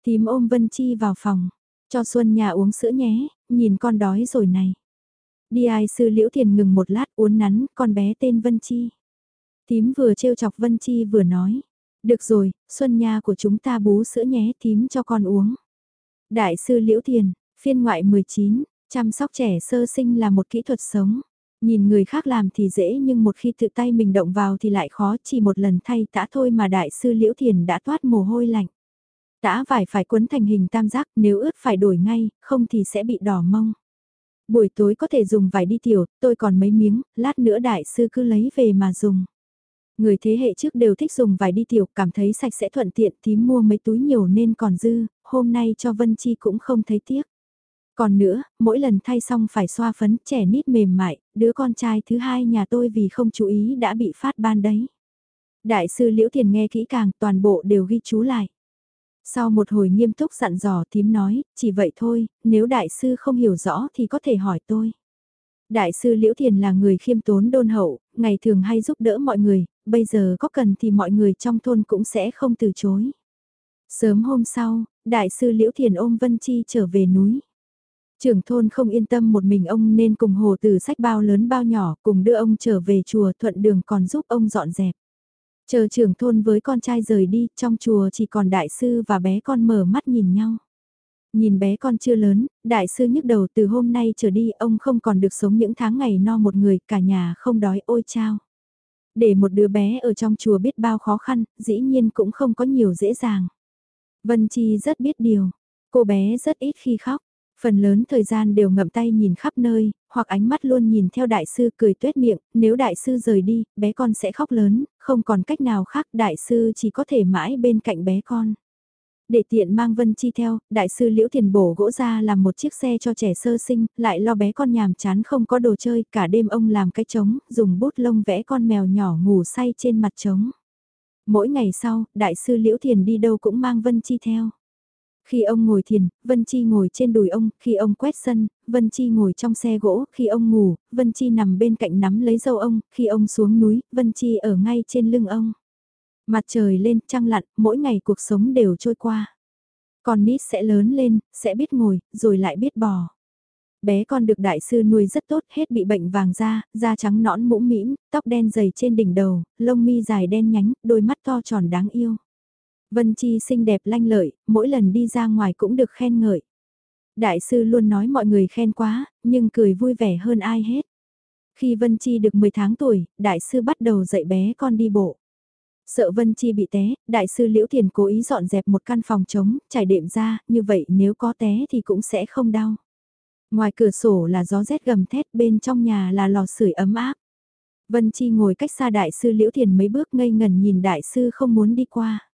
S1: Tím ôm Vân Chi vào phòng, cho Xuân nhà uống sữa nhé, nhìn con đói rồi này. Đi ai sư liễu thiền ngừng một lát uốn nắn con bé tên Vân Chi. Tím vừa trêu chọc Vân Chi vừa nói. Được rồi, Xuân Nha của chúng ta bú sữa nhé tím cho con uống. Đại sư Liễu Thiền, phiên ngoại 19, chăm sóc trẻ sơ sinh là một kỹ thuật sống. Nhìn người khác làm thì dễ nhưng một khi tự tay mình động vào thì lại khó chỉ một lần thay tã thôi mà đại sư Liễu Thiền đã toát mồ hôi lạnh. Tã vải phải quấn thành hình tam giác nếu ướt phải đổi ngay, không thì sẽ bị đỏ mông. Buổi tối có thể dùng vải đi tiểu, tôi còn mấy miếng, lát nữa đại sư cứ lấy về mà dùng. Người thế hệ trước đều thích dùng vải đi tiểu, cảm thấy sạch sẽ thuận tiện, thím mua mấy túi nhiều nên còn dư, hôm nay cho Vân Chi cũng không thấy tiếc. Còn nữa, mỗi lần thay xong phải xoa phấn, trẻ nít mềm mại, đứa con trai thứ hai nhà tôi vì không chú ý đã bị phát ban đấy. Đại sư Liễu Thiền nghe kỹ càng, toàn bộ đều ghi chú lại. Sau một hồi nghiêm túc dặn dò tím nói, chỉ vậy thôi, nếu đại sư không hiểu rõ thì có thể hỏi tôi. Đại sư Liễu Thiền là người khiêm tốn đôn hậu, ngày thường hay giúp đỡ mọi người, bây giờ có cần thì mọi người trong thôn cũng sẽ không từ chối. Sớm hôm sau, đại sư Liễu Thiền ôm Vân Chi trở về núi. Trưởng thôn không yên tâm một mình ông nên cùng hồ từ sách bao lớn bao nhỏ cùng đưa ông trở về chùa thuận đường còn giúp ông dọn dẹp. Chờ trưởng thôn với con trai rời đi, trong chùa chỉ còn đại sư và bé con mở mắt nhìn nhau. Nhìn bé con chưa lớn, đại sư nhức đầu từ hôm nay trở đi ông không còn được sống những tháng ngày no một người, cả nhà không đói ôi chao. Để một đứa bé ở trong chùa biết bao khó khăn, dĩ nhiên cũng không có nhiều dễ dàng. Vân Chi rất biết điều, cô bé rất ít khi khóc, phần lớn thời gian đều ngậm tay nhìn khắp nơi, hoặc ánh mắt luôn nhìn theo đại sư cười tuét miệng, nếu đại sư rời đi, bé con sẽ khóc lớn, không còn cách nào khác đại sư chỉ có thể mãi bên cạnh bé con. Để tiện mang Vân Chi theo, đại sư Liễu Thiền bổ gỗ ra làm một chiếc xe cho trẻ sơ sinh, lại lo bé con nhàm chán không có đồ chơi, cả đêm ông làm cái trống, dùng bút lông vẽ con mèo nhỏ ngủ say trên mặt trống. Mỗi ngày sau, đại sư Liễu Thiền đi đâu cũng mang Vân Chi theo. Khi ông ngồi thiền, Vân Chi ngồi trên đùi ông, khi ông quét sân, Vân Chi ngồi trong xe gỗ, khi ông ngủ, Vân Chi nằm bên cạnh nắm lấy dâu ông, khi ông xuống núi, Vân Chi ở ngay trên lưng ông. Mặt trời lên, trăng lặn, mỗi ngày cuộc sống đều trôi qua. Con nít sẽ lớn lên, sẽ biết ngồi, rồi lại biết bò. Bé con được đại sư nuôi rất tốt, hết bị bệnh vàng da, da trắng nõn mũm mĩm, tóc đen dày trên đỉnh đầu, lông mi dài đen nhánh, đôi mắt to tròn đáng yêu. Vân Chi xinh đẹp lanh lợi, mỗi lần đi ra ngoài cũng được khen ngợi. Đại sư luôn nói mọi người khen quá, nhưng cười vui vẻ hơn ai hết. Khi Vân Chi được 10 tháng tuổi, đại sư bắt đầu dạy bé con đi bộ. Sợ Vân Chi bị té, đại sư Liễu Thiền cố ý dọn dẹp một căn phòng trống, trải đệm ra, như vậy nếu có té thì cũng sẽ không đau. Ngoài cửa sổ là gió rét gầm thét, bên trong nhà là lò sưởi ấm áp. Vân Chi ngồi cách xa đại sư Liễu Thiền mấy bước ngây ngần nhìn đại sư không muốn đi qua.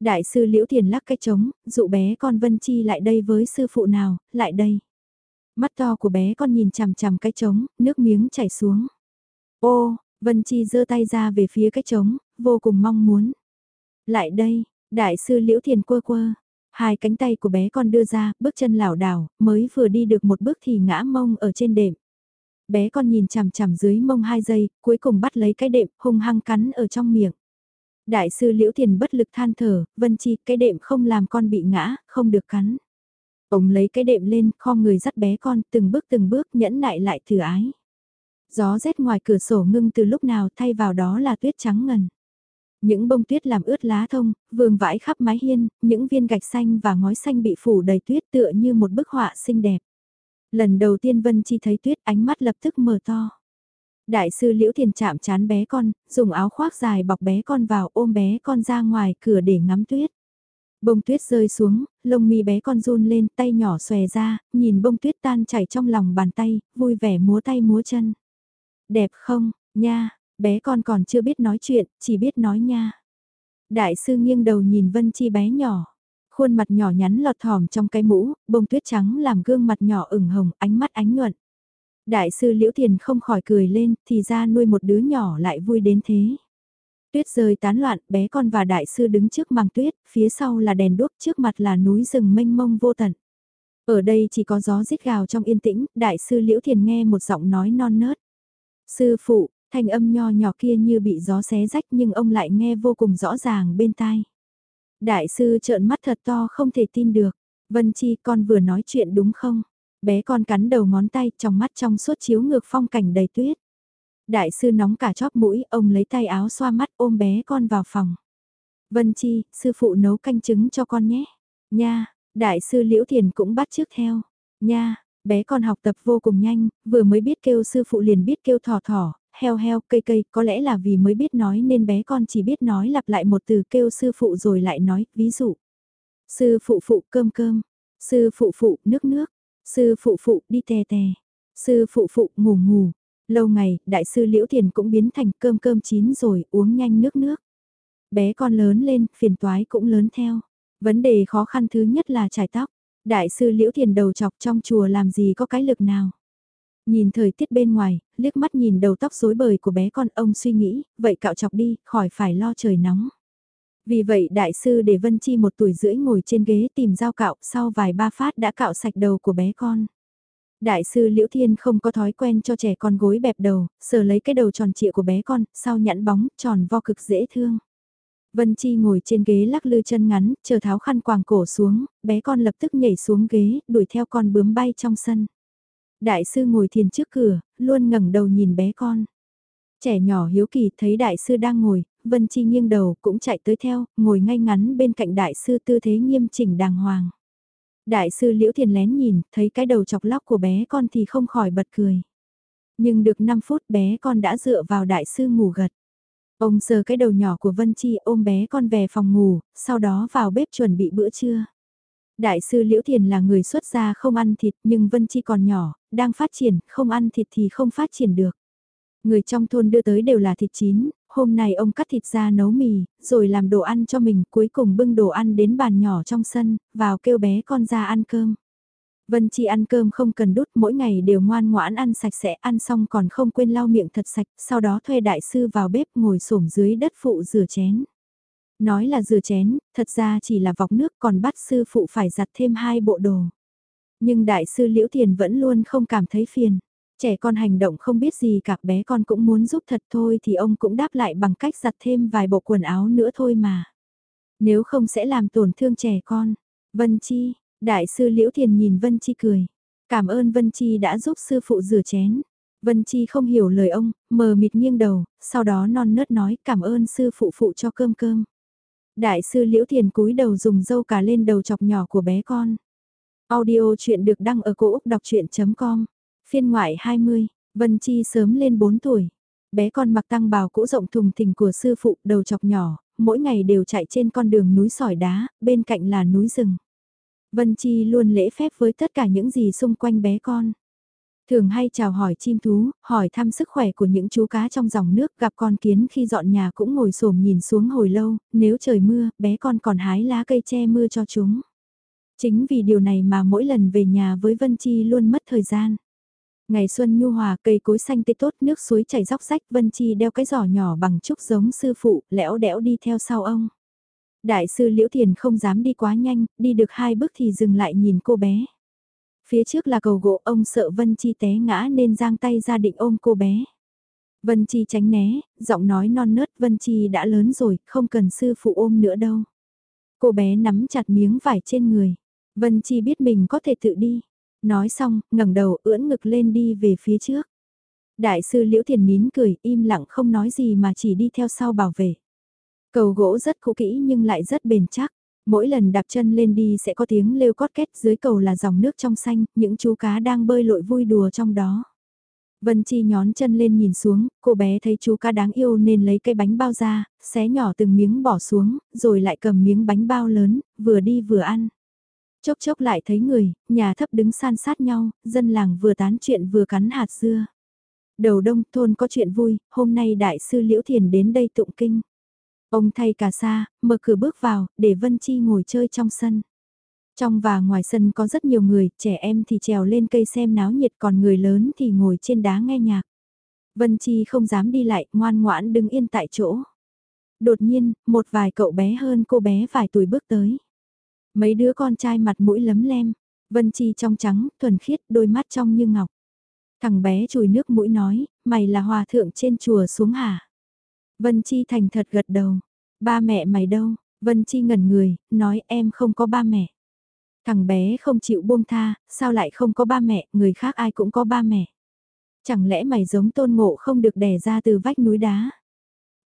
S1: Đại sư Liễu Thiền lắc cái trống, dụ bé con Vân Chi lại đây với sư phụ nào, lại đây. Mắt to của bé con nhìn chằm chằm cái trống, nước miếng chảy xuống. Ô, Vân Chi giơ tay ra về phía cái trống, vô cùng mong muốn. Lại đây, đại sư Liễu Thiền quơ quơ, hai cánh tay của bé con đưa ra, bước chân lảo đảo, mới vừa đi được một bước thì ngã mông ở trên đệm. Bé con nhìn chằm chằm dưới mông hai giây, cuối cùng bắt lấy cái đệm, hung hăng cắn ở trong miệng. Đại sư Liễu Thiền bất lực than thở, Vân Chi, cái đệm không làm con bị ngã, không được cắn. Ông lấy cái đệm lên, kho người dắt bé con, từng bước từng bước nhẫn nại lại thử ái. Gió rét ngoài cửa sổ ngưng từ lúc nào thay vào đó là tuyết trắng ngần. Những bông tuyết làm ướt lá thông, vương vãi khắp mái hiên, những viên gạch xanh và ngói xanh bị phủ đầy tuyết tựa như một bức họa xinh đẹp. Lần đầu tiên Vân Chi thấy tuyết ánh mắt lập tức mở to. Đại sư Liễu Thiền chạm chán bé con, dùng áo khoác dài bọc bé con vào ôm bé con ra ngoài cửa để ngắm tuyết. Bông tuyết rơi xuống, lông mi bé con run lên, tay nhỏ xòe ra, nhìn bông tuyết tan chảy trong lòng bàn tay, vui vẻ múa tay múa chân. Đẹp không, nha, bé con còn chưa biết nói chuyện, chỉ biết nói nha. Đại sư nghiêng đầu nhìn Vân Chi bé nhỏ. Khuôn mặt nhỏ nhắn lọt thỏm trong cái mũ, bông tuyết trắng làm gương mặt nhỏ ửng hồng, ánh mắt ánh nhuận. Đại sư Liễu Thiền không khỏi cười lên, thì ra nuôi một đứa nhỏ lại vui đến thế. Tuyết rơi tán loạn, bé con và đại sư đứng trước màng tuyết, phía sau là đèn đuốc, trước mặt là núi rừng mênh mông vô tận. Ở đây chỉ có gió rít gào trong yên tĩnh, đại sư Liễu Thiền nghe một giọng nói non nớt. Sư phụ, thanh âm nho nhỏ kia như bị gió xé rách nhưng ông lại nghe vô cùng rõ ràng bên tai. Đại sư trợn mắt thật to không thể tin được. Vân Chi con vừa nói chuyện đúng không? Bé con cắn đầu ngón tay trong mắt trong suốt chiếu ngược phong cảnh đầy tuyết. Đại sư nóng cả chóp mũi, ông lấy tay áo xoa mắt ôm bé con vào phòng. Vân Chi, sư phụ nấu canh trứng cho con nhé. Nha, đại sư Liễu Thiền cũng bắt trước theo. Nha, bé con học tập vô cùng nhanh, vừa mới biết kêu sư phụ liền biết kêu thỏ thỏ, heo heo, cây cây, có lẽ là vì mới biết nói nên bé con chỉ biết nói lặp lại một từ kêu sư phụ rồi lại nói, ví dụ. Sư phụ phụ cơm cơm, sư phụ phụ nước nước, sư phụ phụ đi tè tè, sư phụ phụ ngủ ngủ, Lâu ngày, đại sư Liễu Thiền cũng biến thành cơm cơm chín rồi, uống nhanh nước nước. Bé con lớn lên, phiền toái cũng lớn theo. Vấn đề khó khăn thứ nhất là trải tóc. Đại sư Liễu Thiền đầu chọc trong chùa làm gì có cái lực nào. Nhìn thời tiết bên ngoài, liếc mắt nhìn đầu tóc rối bời của bé con ông suy nghĩ, vậy cạo chọc đi, khỏi phải lo trời nóng. Vì vậy đại sư để Vân Chi một tuổi rưỡi ngồi trên ghế tìm dao cạo sau vài ba phát đã cạo sạch đầu của bé con. Đại sư Liễu Thiên không có thói quen cho trẻ con gối bẹp đầu, sờ lấy cái đầu tròn trịa của bé con, sau nhẵn bóng, tròn vo cực dễ thương. Vân Chi ngồi trên ghế lắc lư chân ngắn, chờ tháo khăn quàng cổ xuống, bé con lập tức nhảy xuống ghế, đuổi theo con bướm bay trong sân. Đại sư ngồi thiền trước cửa, luôn ngẩng đầu nhìn bé con. Trẻ nhỏ hiếu kỳ thấy đại sư đang ngồi, Vân Chi nghiêng đầu cũng chạy tới theo, ngồi ngay ngắn bên cạnh đại sư tư thế nghiêm chỉnh đàng hoàng. Đại sư Liễu Thiền lén nhìn, thấy cái đầu chọc lóc của bé con thì không khỏi bật cười. Nhưng được 5 phút bé con đã dựa vào đại sư ngủ gật. Ông sờ cái đầu nhỏ của Vân Chi ôm bé con về phòng ngủ, sau đó vào bếp chuẩn bị bữa trưa. Đại sư Liễu Thiền là người xuất gia không ăn thịt nhưng Vân Chi còn nhỏ, đang phát triển, không ăn thịt thì không phát triển được. Người trong thôn đưa tới đều là thịt chín, hôm nay ông cắt thịt ra nấu mì, rồi làm đồ ăn cho mình, cuối cùng bưng đồ ăn đến bàn nhỏ trong sân, vào kêu bé con ra ăn cơm. Vân Chi ăn cơm không cần đút, mỗi ngày đều ngoan ngoãn ăn sạch sẽ, ăn xong còn không quên lau miệng thật sạch, sau đó thuê đại sư vào bếp ngồi xổm dưới đất phụ rửa chén. Nói là rửa chén, thật ra chỉ là vọc nước còn bắt sư phụ phải giặt thêm hai bộ đồ. Nhưng đại sư Liễu Thiền vẫn luôn không cảm thấy phiền. Trẻ con hành động không biết gì cả bé con cũng muốn giúp thật thôi thì ông cũng đáp lại bằng cách giặt thêm vài bộ quần áo nữa thôi mà. Nếu không sẽ làm tổn thương trẻ con. Vân Chi, đại sư Liễu Thiền nhìn Vân Chi cười. Cảm ơn Vân Chi đã giúp sư phụ rửa chén. Vân Chi không hiểu lời ông, mờ mịt nghiêng đầu, sau đó non nớt nói cảm ơn sư phụ phụ cho cơm cơm. Đại sư Liễu Thiền cúi đầu dùng dâu cả lên đầu chọc nhỏ của bé con. Audio chuyện được đăng ở cổ Úc đọc chuyện.com Phiên ngoại 20, Vân Chi sớm lên 4 tuổi. Bé con mặc tăng bào cũ rộng thùng thình của sư phụ đầu chọc nhỏ, mỗi ngày đều chạy trên con đường núi sỏi đá, bên cạnh là núi rừng. Vân Chi luôn lễ phép với tất cả những gì xung quanh bé con. Thường hay chào hỏi chim thú, hỏi thăm sức khỏe của những chú cá trong dòng nước gặp con kiến khi dọn nhà cũng ngồi xổm nhìn xuống hồi lâu, nếu trời mưa, bé con còn hái lá cây che mưa cho chúng. Chính vì điều này mà mỗi lần về nhà với Vân Chi luôn mất thời gian. Ngày xuân nhu hòa cây cối xanh tươi tốt nước suối chảy róc rách Vân Chi đeo cái giỏ nhỏ bằng trúc giống sư phụ lẽo đẽo đi theo sau ông. Đại sư Liễu Thiền không dám đi quá nhanh, đi được hai bước thì dừng lại nhìn cô bé. Phía trước là cầu gỗ ông sợ Vân Chi té ngã nên giang tay ra định ôm cô bé. Vân Chi tránh né, giọng nói non nớt Vân Chi đã lớn rồi, không cần sư phụ ôm nữa đâu. Cô bé nắm chặt miếng vải trên người. Vân Chi biết mình có thể tự đi. Nói xong, ngẩng đầu ưỡn ngực lên đi về phía trước. Đại sư Liễu Thiền nín cười, im lặng không nói gì mà chỉ đi theo sau bảo vệ. Cầu gỗ rất cũ kỹ nhưng lại rất bền chắc. Mỗi lần đạp chân lên đi sẽ có tiếng lêu cót két dưới cầu là dòng nước trong xanh, những chú cá đang bơi lội vui đùa trong đó. Vân Chi nhón chân lên nhìn xuống, cô bé thấy chú cá đáng yêu nên lấy cây bánh bao ra, xé nhỏ từng miếng bỏ xuống, rồi lại cầm miếng bánh bao lớn, vừa đi vừa ăn. Chốc chốc lại thấy người, nhà thấp đứng san sát nhau, dân làng vừa tán chuyện vừa cắn hạt dưa. Đầu đông thôn có chuyện vui, hôm nay đại sư Liễu Thiền đến đây tụng kinh. Ông thay cả sa, mở cửa bước vào, để Vân Chi ngồi chơi trong sân. Trong và ngoài sân có rất nhiều người, trẻ em thì trèo lên cây xem náo nhiệt còn người lớn thì ngồi trên đá nghe nhạc. Vân Chi không dám đi lại, ngoan ngoãn đứng yên tại chỗ. Đột nhiên, một vài cậu bé hơn cô bé vài tuổi bước tới. Mấy đứa con trai mặt mũi lấm lem, Vân Chi trong trắng, thuần khiết, đôi mắt trong như ngọc. Thằng bé chùi nước mũi nói, mày là hòa thượng trên chùa xuống hả? Vân Chi thành thật gật đầu. Ba mẹ mày đâu? Vân Chi ngẩn người, nói em không có ba mẹ. Thằng bé không chịu buông tha, sao lại không có ba mẹ, người khác ai cũng có ba mẹ. Chẳng lẽ mày giống tôn ngộ không được đẻ ra từ vách núi đá?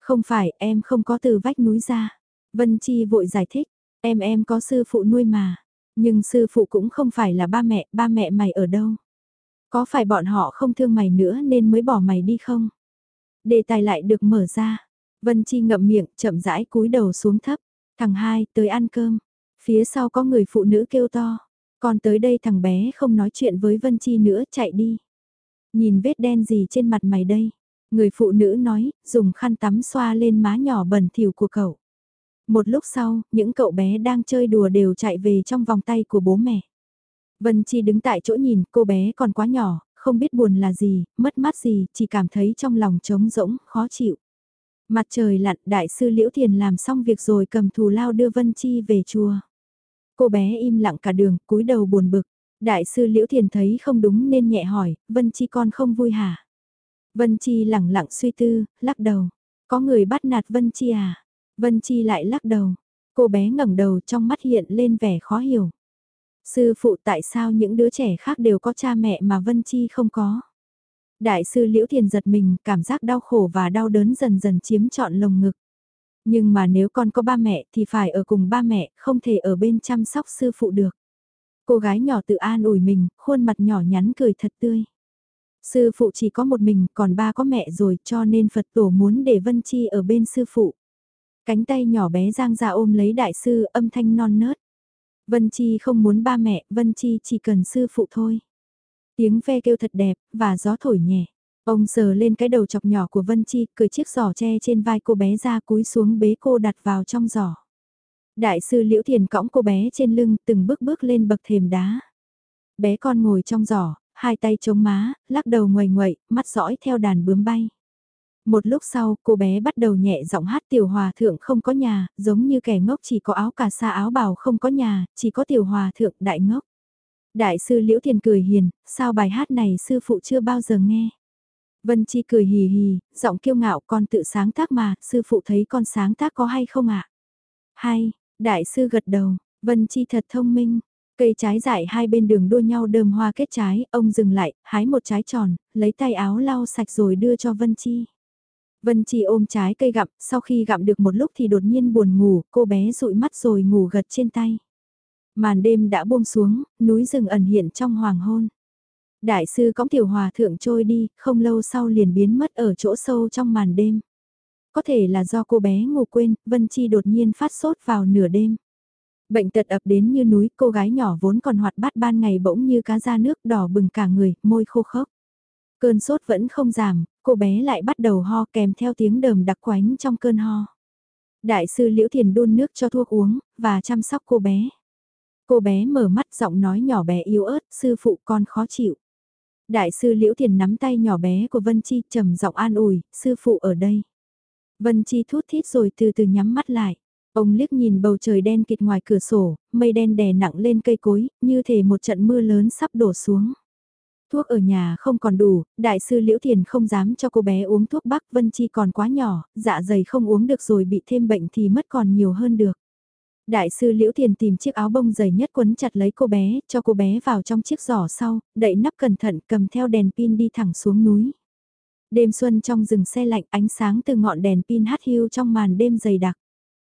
S1: Không phải, em không có từ vách núi ra. Vân Chi vội giải thích, em em có sư phụ nuôi mà. Nhưng sư phụ cũng không phải là ba mẹ, ba mẹ mày ở đâu? Có phải bọn họ không thương mày nữa nên mới bỏ mày đi không? Đề tài lại được mở ra. Vân Chi ngậm miệng, chậm rãi cúi đầu xuống thấp. Thằng hai, tới ăn cơm. Phía sau có người phụ nữ kêu to. Còn tới đây thằng bé không nói chuyện với Vân Chi nữa, chạy đi. Nhìn vết đen gì trên mặt mày đây? Người phụ nữ nói, dùng khăn tắm xoa lên má nhỏ bẩn thỉu của cậu. Một lúc sau, những cậu bé đang chơi đùa đều chạy về trong vòng tay của bố mẹ. Vân Chi đứng tại chỗ nhìn, cô bé còn quá nhỏ, không biết buồn là gì, mất mát gì, chỉ cảm thấy trong lòng trống rỗng, khó chịu. Mặt trời lặn, đại sư Liễu Thiền làm xong việc rồi cầm thù lao đưa Vân Chi về chùa. Cô bé im lặng cả đường, cúi đầu buồn bực. Đại sư Liễu Thiền thấy không đúng nên nhẹ hỏi, Vân Chi con không vui hả? Vân Chi lặng lặng suy tư, lắc đầu. Có người bắt nạt Vân Chi à? Vân Chi lại lắc đầu. Cô bé ngẩng đầu trong mắt hiện lên vẻ khó hiểu. Sư phụ tại sao những đứa trẻ khác đều có cha mẹ mà Vân Chi không có? Đại sư Liễu Thiền giật mình, cảm giác đau khổ và đau đớn dần dần chiếm trọn lồng ngực. Nhưng mà nếu con có ba mẹ thì phải ở cùng ba mẹ, không thể ở bên chăm sóc sư phụ được. Cô gái nhỏ tự an ủi mình, khuôn mặt nhỏ nhắn cười thật tươi. Sư phụ chỉ có một mình, còn ba có mẹ rồi cho nên Phật tổ muốn để Vân Chi ở bên sư phụ. Cánh tay nhỏ bé giang ra ôm lấy đại sư âm thanh non nớt. Vân Chi không muốn ba mẹ, Vân Chi chỉ cần sư phụ thôi. Tiếng ve kêu thật đẹp, và gió thổi nhẹ. Ông sờ lên cái đầu chọc nhỏ của Vân Chi, cười chiếc giỏ tre trên vai cô bé ra cúi xuống bế cô đặt vào trong giỏ. Đại sư Liễu Thiền cõng cô bé trên lưng, từng bước bước lên bậc thềm đá. Bé con ngồi trong giỏ, hai tay chống má, lắc đầu ngoầy ngoậy, mắt dõi theo đàn bướm bay. Một lúc sau, cô bé bắt đầu nhẹ giọng hát tiểu hòa thượng không có nhà, giống như kẻ ngốc chỉ có áo cà sa áo bào không có nhà, chỉ có tiểu hòa thượng đại ngốc. Đại sư Liễu Thiền cười hiền, sao bài hát này sư phụ chưa bao giờ nghe. Vân Chi cười hì hì, giọng kiêu ngạo con tự sáng tác mà, sư phụ thấy con sáng tác có hay không ạ? À? Hay, đại sư gật đầu, Vân Chi thật thông minh. Cây trái dại hai bên đường đua nhau đơm hoa kết trái, ông dừng lại, hái một trái tròn, lấy tay áo lau sạch rồi đưa cho Vân Chi. Vân Chi ôm trái cây gặm, sau khi gặm được một lúc thì đột nhiên buồn ngủ, cô bé dụi mắt rồi ngủ gật trên tay. Màn đêm đã buông xuống, núi rừng ẩn hiện trong hoàng hôn. Đại sư cõng tiểu hòa thượng trôi đi, không lâu sau liền biến mất ở chỗ sâu trong màn đêm. Có thể là do cô bé ngủ quên, Vân Chi đột nhiên phát sốt vào nửa đêm. Bệnh tật ập đến như núi, cô gái nhỏ vốn còn hoạt bát ban ngày bỗng như cá ra nước đỏ bừng cả người, môi khô khốc. Cơn sốt vẫn không giảm, cô bé lại bắt đầu ho kèm theo tiếng đờm đặc quánh trong cơn ho. Đại sư Liễu Thiền đun nước cho thuốc uống, và chăm sóc cô bé. Cô bé mở mắt giọng nói nhỏ bé yếu ớt, sư phụ con khó chịu. Đại sư Liễu Thiền nắm tay nhỏ bé của Vân Chi trầm giọng an ủi, sư phụ ở đây. Vân Chi thút thít rồi từ từ nhắm mắt lại. Ông liếc nhìn bầu trời đen kịt ngoài cửa sổ, mây đen đè nặng lên cây cối, như thể một trận mưa lớn sắp đổ xuống. Thuốc ở nhà không còn đủ, đại sư Liễu Thiền không dám cho cô bé uống thuốc bắc Vân Chi còn quá nhỏ, dạ dày không uống được rồi bị thêm bệnh thì mất còn nhiều hơn được. Đại sư Liễu Thiền tìm chiếc áo bông dày nhất quấn chặt lấy cô bé, cho cô bé vào trong chiếc giỏ sau, đậy nắp cẩn thận cầm theo đèn pin đi thẳng xuống núi. Đêm xuân trong rừng xe lạnh ánh sáng từ ngọn đèn pin hát hiu trong màn đêm dày đặc.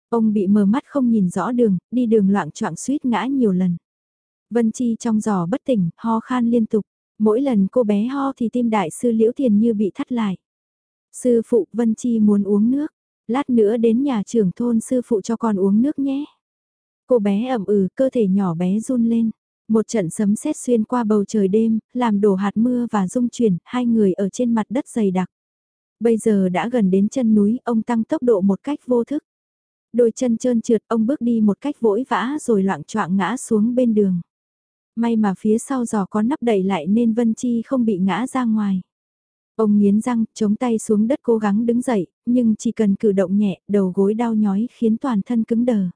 S1: Ông bị mờ mắt không nhìn rõ đường, đi đường loạn choạng suýt ngã nhiều lần. Vân Chi trong giỏ bất tỉnh, ho khan liên tục. Mỗi lần cô bé ho thì tim đại sư Liễu Thiền như bị thắt lại. Sư phụ Vân Chi muốn uống nước. Lát nữa đến nhà trưởng thôn sư phụ cho con uống nước nhé. Cô bé ẩm ừ, cơ thể nhỏ bé run lên. Một trận sấm sét xuyên qua bầu trời đêm, làm đổ hạt mưa và rung chuyển, hai người ở trên mặt đất dày đặc. Bây giờ đã gần đến chân núi, ông tăng tốc độ một cách vô thức. Đôi chân trơn trượt, ông bước đi một cách vội vã rồi loạn choạng ngã xuống bên đường. May mà phía sau giò có nắp đậy lại nên Vân Chi không bị ngã ra ngoài. Ông nghiến răng, chống tay xuống đất cố gắng đứng dậy, nhưng chỉ cần cử động nhẹ, đầu gối đau nhói khiến toàn thân cứng đờ.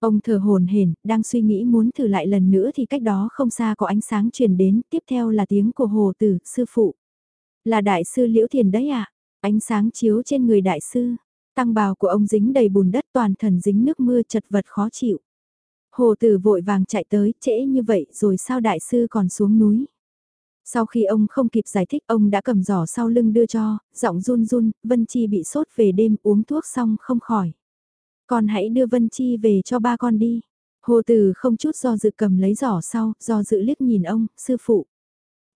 S1: Ông thở hồn hển, đang suy nghĩ muốn thử lại lần nữa thì cách đó không xa có ánh sáng truyền đến, tiếp theo là tiếng của hồ tử, sư phụ. Là đại sư Liễu Thiền đấy à? Ánh sáng chiếu trên người đại sư. Tăng bào của ông dính đầy bùn đất toàn thần dính nước mưa chật vật khó chịu. Hồ tử vội vàng chạy tới, trễ như vậy rồi sao đại sư còn xuống núi. Sau khi ông không kịp giải thích ông đã cầm giỏ sau lưng đưa cho, giọng run run, Vân Chi bị sốt về đêm uống thuốc xong không khỏi. Con hãy đưa Vân Chi về cho ba con đi. Hồ Tử không chút do dự cầm lấy giỏ sau, do dự liếc nhìn ông, sư phụ.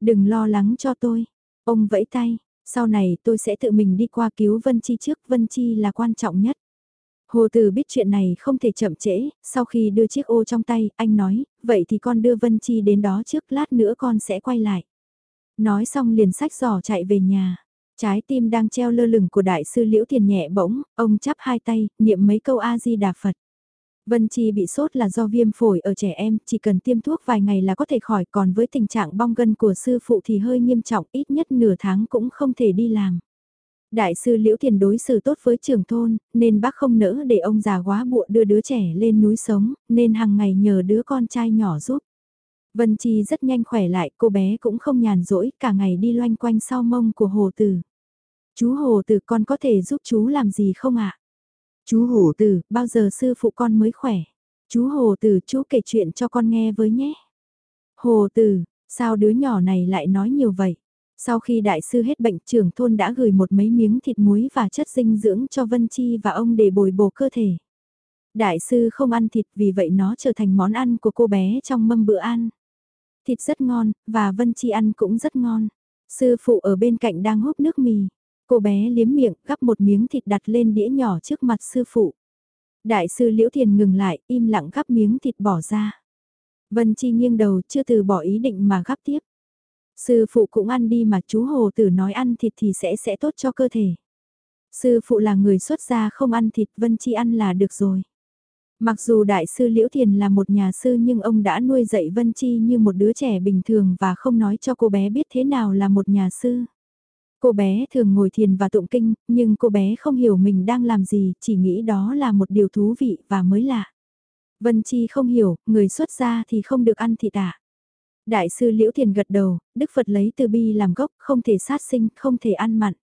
S1: Đừng lo lắng cho tôi. Ông vẫy tay, sau này tôi sẽ tự mình đi qua cứu Vân Chi trước, Vân Chi là quan trọng nhất. Hồ Từ biết chuyện này không thể chậm trễ, sau khi đưa chiếc ô trong tay, anh nói, vậy thì con đưa Vân Chi đến đó trước, lát nữa con sẽ quay lại. Nói xong liền sách giỏ chạy về nhà. Trái tim đang treo lơ lửng của đại sư Liễu Thiền nhẹ bỗng, ông chắp hai tay, niệm mấy câu A-di-đà Phật. Vân Chi bị sốt là do viêm phổi ở trẻ em, chỉ cần tiêm thuốc vài ngày là có thể khỏi, còn với tình trạng bong gân của sư phụ thì hơi nghiêm trọng, ít nhất nửa tháng cũng không thể đi làm. Đại sư Liễu Thiền đối xử tốt với trưởng thôn, nên bác không nỡ để ông già quá bụa đưa đứa trẻ lên núi sống, nên hàng ngày nhờ đứa con trai nhỏ giúp. Vân Chi rất nhanh khỏe lại, cô bé cũng không nhàn rỗi, cả ngày đi loanh quanh sau mông của Hồ Tử. Chú Hồ Tử con có thể giúp chú làm gì không ạ? Chú Hồ Tử, bao giờ sư phụ con mới khỏe? Chú Hồ Tử, chú kể chuyện cho con nghe với nhé. Hồ Tử, sao đứa nhỏ này lại nói nhiều vậy? Sau khi đại sư hết bệnh trưởng thôn đã gửi một mấy miếng thịt muối và chất dinh dưỡng cho Vân Chi và ông để bồi bổ cơ thể. Đại sư không ăn thịt vì vậy nó trở thành món ăn của cô bé trong mâm bữa ăn. Thịt rất ngon, và Vân Chi ăn cũng rất ngon. Sư phụ ở bên cạnh đang húp nước mì. Cô bé liếm miệng, gắp một miếng thịt đặt lên đĩa nhỏ trước mặt sư phụ. Đại sư Liễu Thiền ngừng lại, im lặng gắp miếng thịt bỏ ra. Vân Chi nghiêng đầu, chưa từ bỏ ý định mà gắp tiếp. Sư phụ cũng ăn đi mà chú Hồ Tử nói ăn thịt thì sẽ sẽ tốt cho cơ thể. Sư phụ là người xuất gia không ăn thịt Vân Chi ăn là được rồi. Mặc dù đại sư Liễu Thiền là một nhà sư nhưng ông đã nuôi dạy Vân Chi như một đứa trẻ bình thường và không nói cho cô bé biết thế nào là một nhà sư. Cô bé thường ngồi thiền và tụng kinh, nhưng cô bé không hiểu mình đang làm gì, chỉ nghĩ đó là một điều thú vị và mới lạ. Vân Chi không hiểu, người xuất gia thì không được ăn thịt ạ. Đại sư Liễu Thiền gật đầu, Đức Phật lấy từ bi làm gốc, không thể sát sinh, không thể ăn mặn.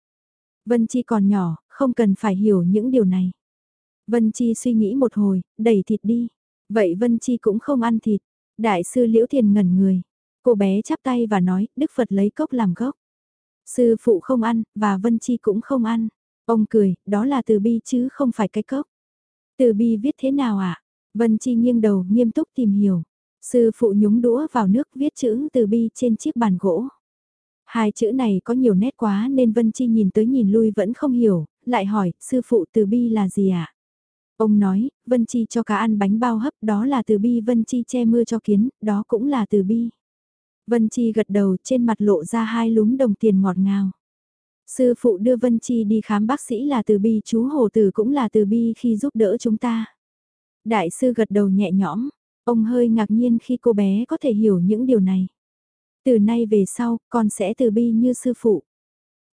S1: Vân Chi còn nhỏ, không cần phải hiểu những điều này. Vân Chi suy nghĩ một hồi, đẩy thịt đi. Vậy Vân Chi cũng không ăn thịt. Đại sư Liễu Thiền ngẩn người. Cô bé chắp tay và nói, Đức Phật lấy cốc làm gốc. Sư phụ không ăn, và Vân Chi cũng không ăn. Ông cười, đó là từ bi chứ không phải cái cốc. Từ bi viết thế nào ạ? À? Vân Chi nghiêng đầu, nghiêm túc tìm hiểu. Sư phụ nhúng đũa vào nước viết chữ từ bi trên chiếc bàn gỗ. Hai chữ này có nhiều nét quá nên Vân Chi nhìn tới nhìn lui vẫn không hiểu, lại hỏi, sư phụ từ bi là gì ạ? À? Ông nói, Vân Chi cho cá ăn bánh bao hấp đó là từ bi Vân Chi che mưa cho kiến, đó cũng là từ bi. Vân Chi gật đầu trên mặt lộ ra hai lúm đồng tiền ngọt ngào. Sư phụ đưa Vân Chi đi khám bác sĩ là từ bi chú Hồ Tử cũng là từ bi khi giúp đỡ chúng ta. Đại sư gật đầu nhẹ nhõm, ông hơi ngạc nhiên khi cô bé có thể hiểu những điều này. Từ nay về sau, con sẽ từ bi như sư phụ.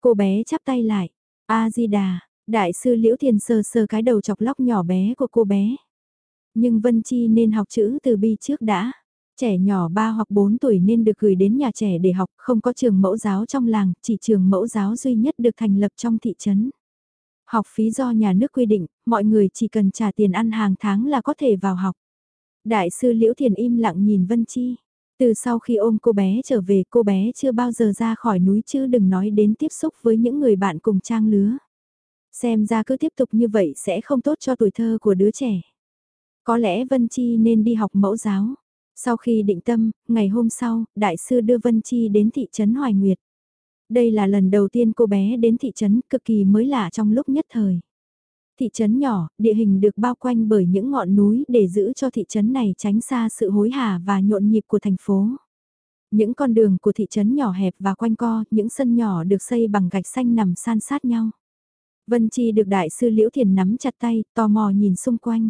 S1: Cô bé chắp tay lại, A-di-đà, Đại sư Liễu Thiền sờ sờ cái đầu chọc lóc nhỏ bé của cô bé. Nhưng Vân Chi nên học chữ từ bi trước đã. Trẻ nhỏ 3 hoặc 4 tuổi nên được gửi đến nhà trẻ để học, không có trường mẫu giáo trong làng, chỉ trường mẫu giáo duy nhất được thành lập trong thị trấn. Học phí do nhà nước quy định, mọi người chỉ cần trả tiền ăn hàng tháng là có thể vào học. Đại sư Liễu Thiền im lặng nhìn Vân Chi. Từ sau khi ôm cô bé trở về cô bé chưa bao giờ ra khỏi núi chứ đừng nói đến tiếp xúc với những người bạn cùng trang lứa. Xem ra cứ tiếp tục như vậy sẽ không tốt cho tuổi thơ của đứa trẻ. Có lẽ Vân Chi nên đi học mẫu giáo. Sau khi định tâm, ngày hôm sau, đại sư đưa Vân Chi đến thị trấn Hoài Nguyệt. Đây là lần đầu tiên cô bé đến thị trấn cực kỳ mới lạ trong lúc nhất thời. Thị trấn nhỏ, địa hình được bao quanh bởi những ngọn núi để giữ cho thị trấn này tránh xa sự hối hả và nhộn nhịp của thành phố. Những con đường của thị trấn nhỏ hẹp và quanh co, những sân nhỏ được xây bằng gạch xanh nằm san sát nhau. Vân Chi được đại sư Liễu Thiền nắm chặt tay, tò mò nhìn xung quanh.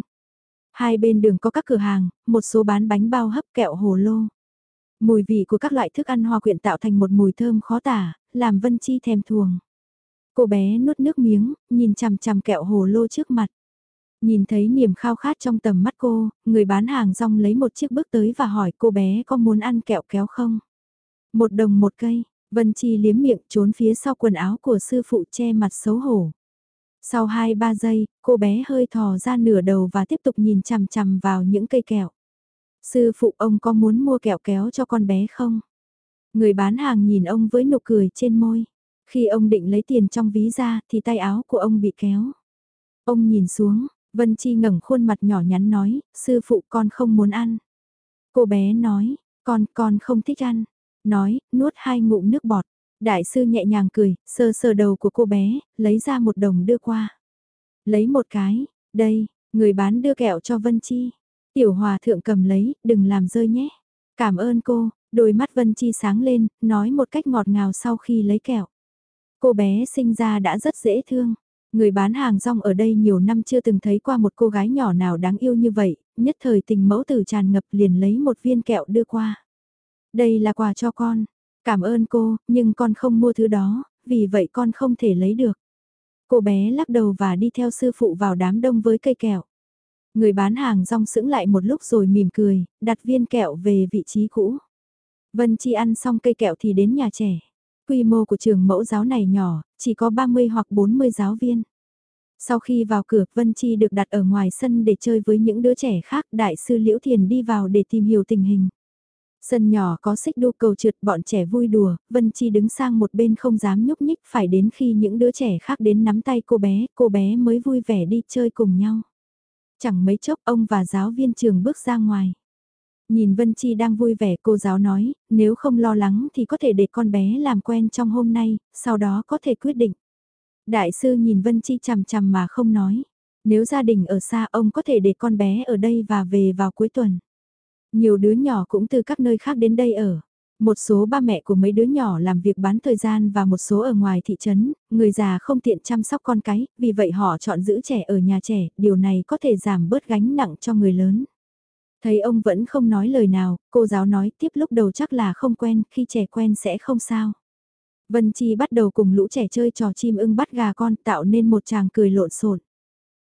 S1: Hai bên đường có các cửa hàng, một số bán bánh bao hấp kẹo hồ lô. Mùi vị của các loại thức ăn hoa quyện tạo thành một mùi thơm khó tả, làm Vân Chi thèm thuồng. Cô bé nuốt nước miếng, nhìn chằm chằm kẹo hồ lô trước mặt. Nhìn thấy niềm khao khát trong tầm mắt cô, người bán hàng rong lấy một chiếc bước tới và hỏi cô bé có muốn ăn kẹo kéo không? Một đồng một cây, Vân Chi liếm miệng trốn phía sau quần áo của sư phụ che mặt xấu hổ. Sau 2-3 giây, cô bé hơi thò ra nửa đầu và tiếp tục nhìn chằm chằm vào những cây kẹo. Sư phụ ông có muốn mua kẹo kéo cho con bé không? Người bán hàng nhìn ông với nụ cười trên môi. Khi ông định lấy tiền trong ví ra thì tay áo của ông bị kéo. Ông nhìn xuống, Vân Chi ngẩng khuôn mặt nhỏ nhắn nói, sư phụ con không muốn ăn. Cô bé nói, con, con không thích ăn. Nói, nuốt hai ngụm nước bọt. Đại sư nhẹ nhàng cười, sờ sờ đầu của cô bé, lấy ra một đồng đưa qua. Lấy một cái, đây, người bán đưa kẹo cho Vân Chi. Tiểu hòa thượng cầm lấy, đừng làm rơi nhé. Cảm ơn cô, đôi mắt Vân Chi sáng lên, nói một cách ngọt ngào sau khi lấy kẹo. Cô bé sinh ra đã rất dễ thương. Người bán hàng rong ở đây nhiều năm chưa từng thấy qua một cô gái nhỏ nào đáng yêu như vậy, nhất thời tình mẫu tử tràn ngập liền lấy một viên kẹo đưa qua. Đây là quà cho con, cảm ơn cô, nhưng con không mua thứ đó, vì vậy con không thể lấy được. Cô bé lắc đầu và đi theo sư phụ vào đám đông với cây kẹo. Người bán hàng rong sững lại một lúc rồi mỉm cười, đặt viên kẹo về vị trí cũ. Vân Chi ăn xong cây kẹo thì đến nhà trẻ. Quy mô của trường mẫu giáo này nhỏ, chỉ có 30 hoặc 40 giáo viên. Sau khi vào cửa, Vân Chi được đặt ở ngoài sân để chơi với những đứa trẻ khác, đại sư Liễu Thiền đi vào để tìm hiểu tình hình. Sân nhỏ có xích đu cầu trượt bọn trẻ vui đùa, Vân Chi đứng sang một bên không dám nhúc nhích phải đến khi những đứa trẻ khác đến nắm tay cô bé, cô bé mới vui vẻ đi chơi cùng nhau. Chẳng mấy chốc ông và giáo viên trường bước ra ngoài. Nhìn Vân Chi đang vui vẻ cô giáo nói, nếu không lo lắng thì có thể để con bé làm quen trong hôm nay, sau đó có thể quyết định. Đại sư nhìn Vân Chi chằm chằm mà không nói. Nếu gia đình ở xa ông có thể để con bé ở đây và về vào cuối tuần. Nhiều đứa nhỏ cũng từ các nơi khác đến đây ở. Một số ba mẹ của mấy đứa nhỏ làm việc bán thời gian và một số ở ngoài thị trấn, người già không tiện chăm sóc con cái, vì vậy họ chọn giữ trẻ ở nhà trẻ, điều này có thể giảm bớt gánh nặng cho người lớn. Thấy ông vẫn không nói lời nào, cô giáo nói tiếp lúc đầu chắc là không quen, khi trẻ quen sẽ không sao. Vân Chi bắt đầu cùng lũ trẻ chơi trò chim ưng bắt gà con tạo nên một chàng cười lộn xộn.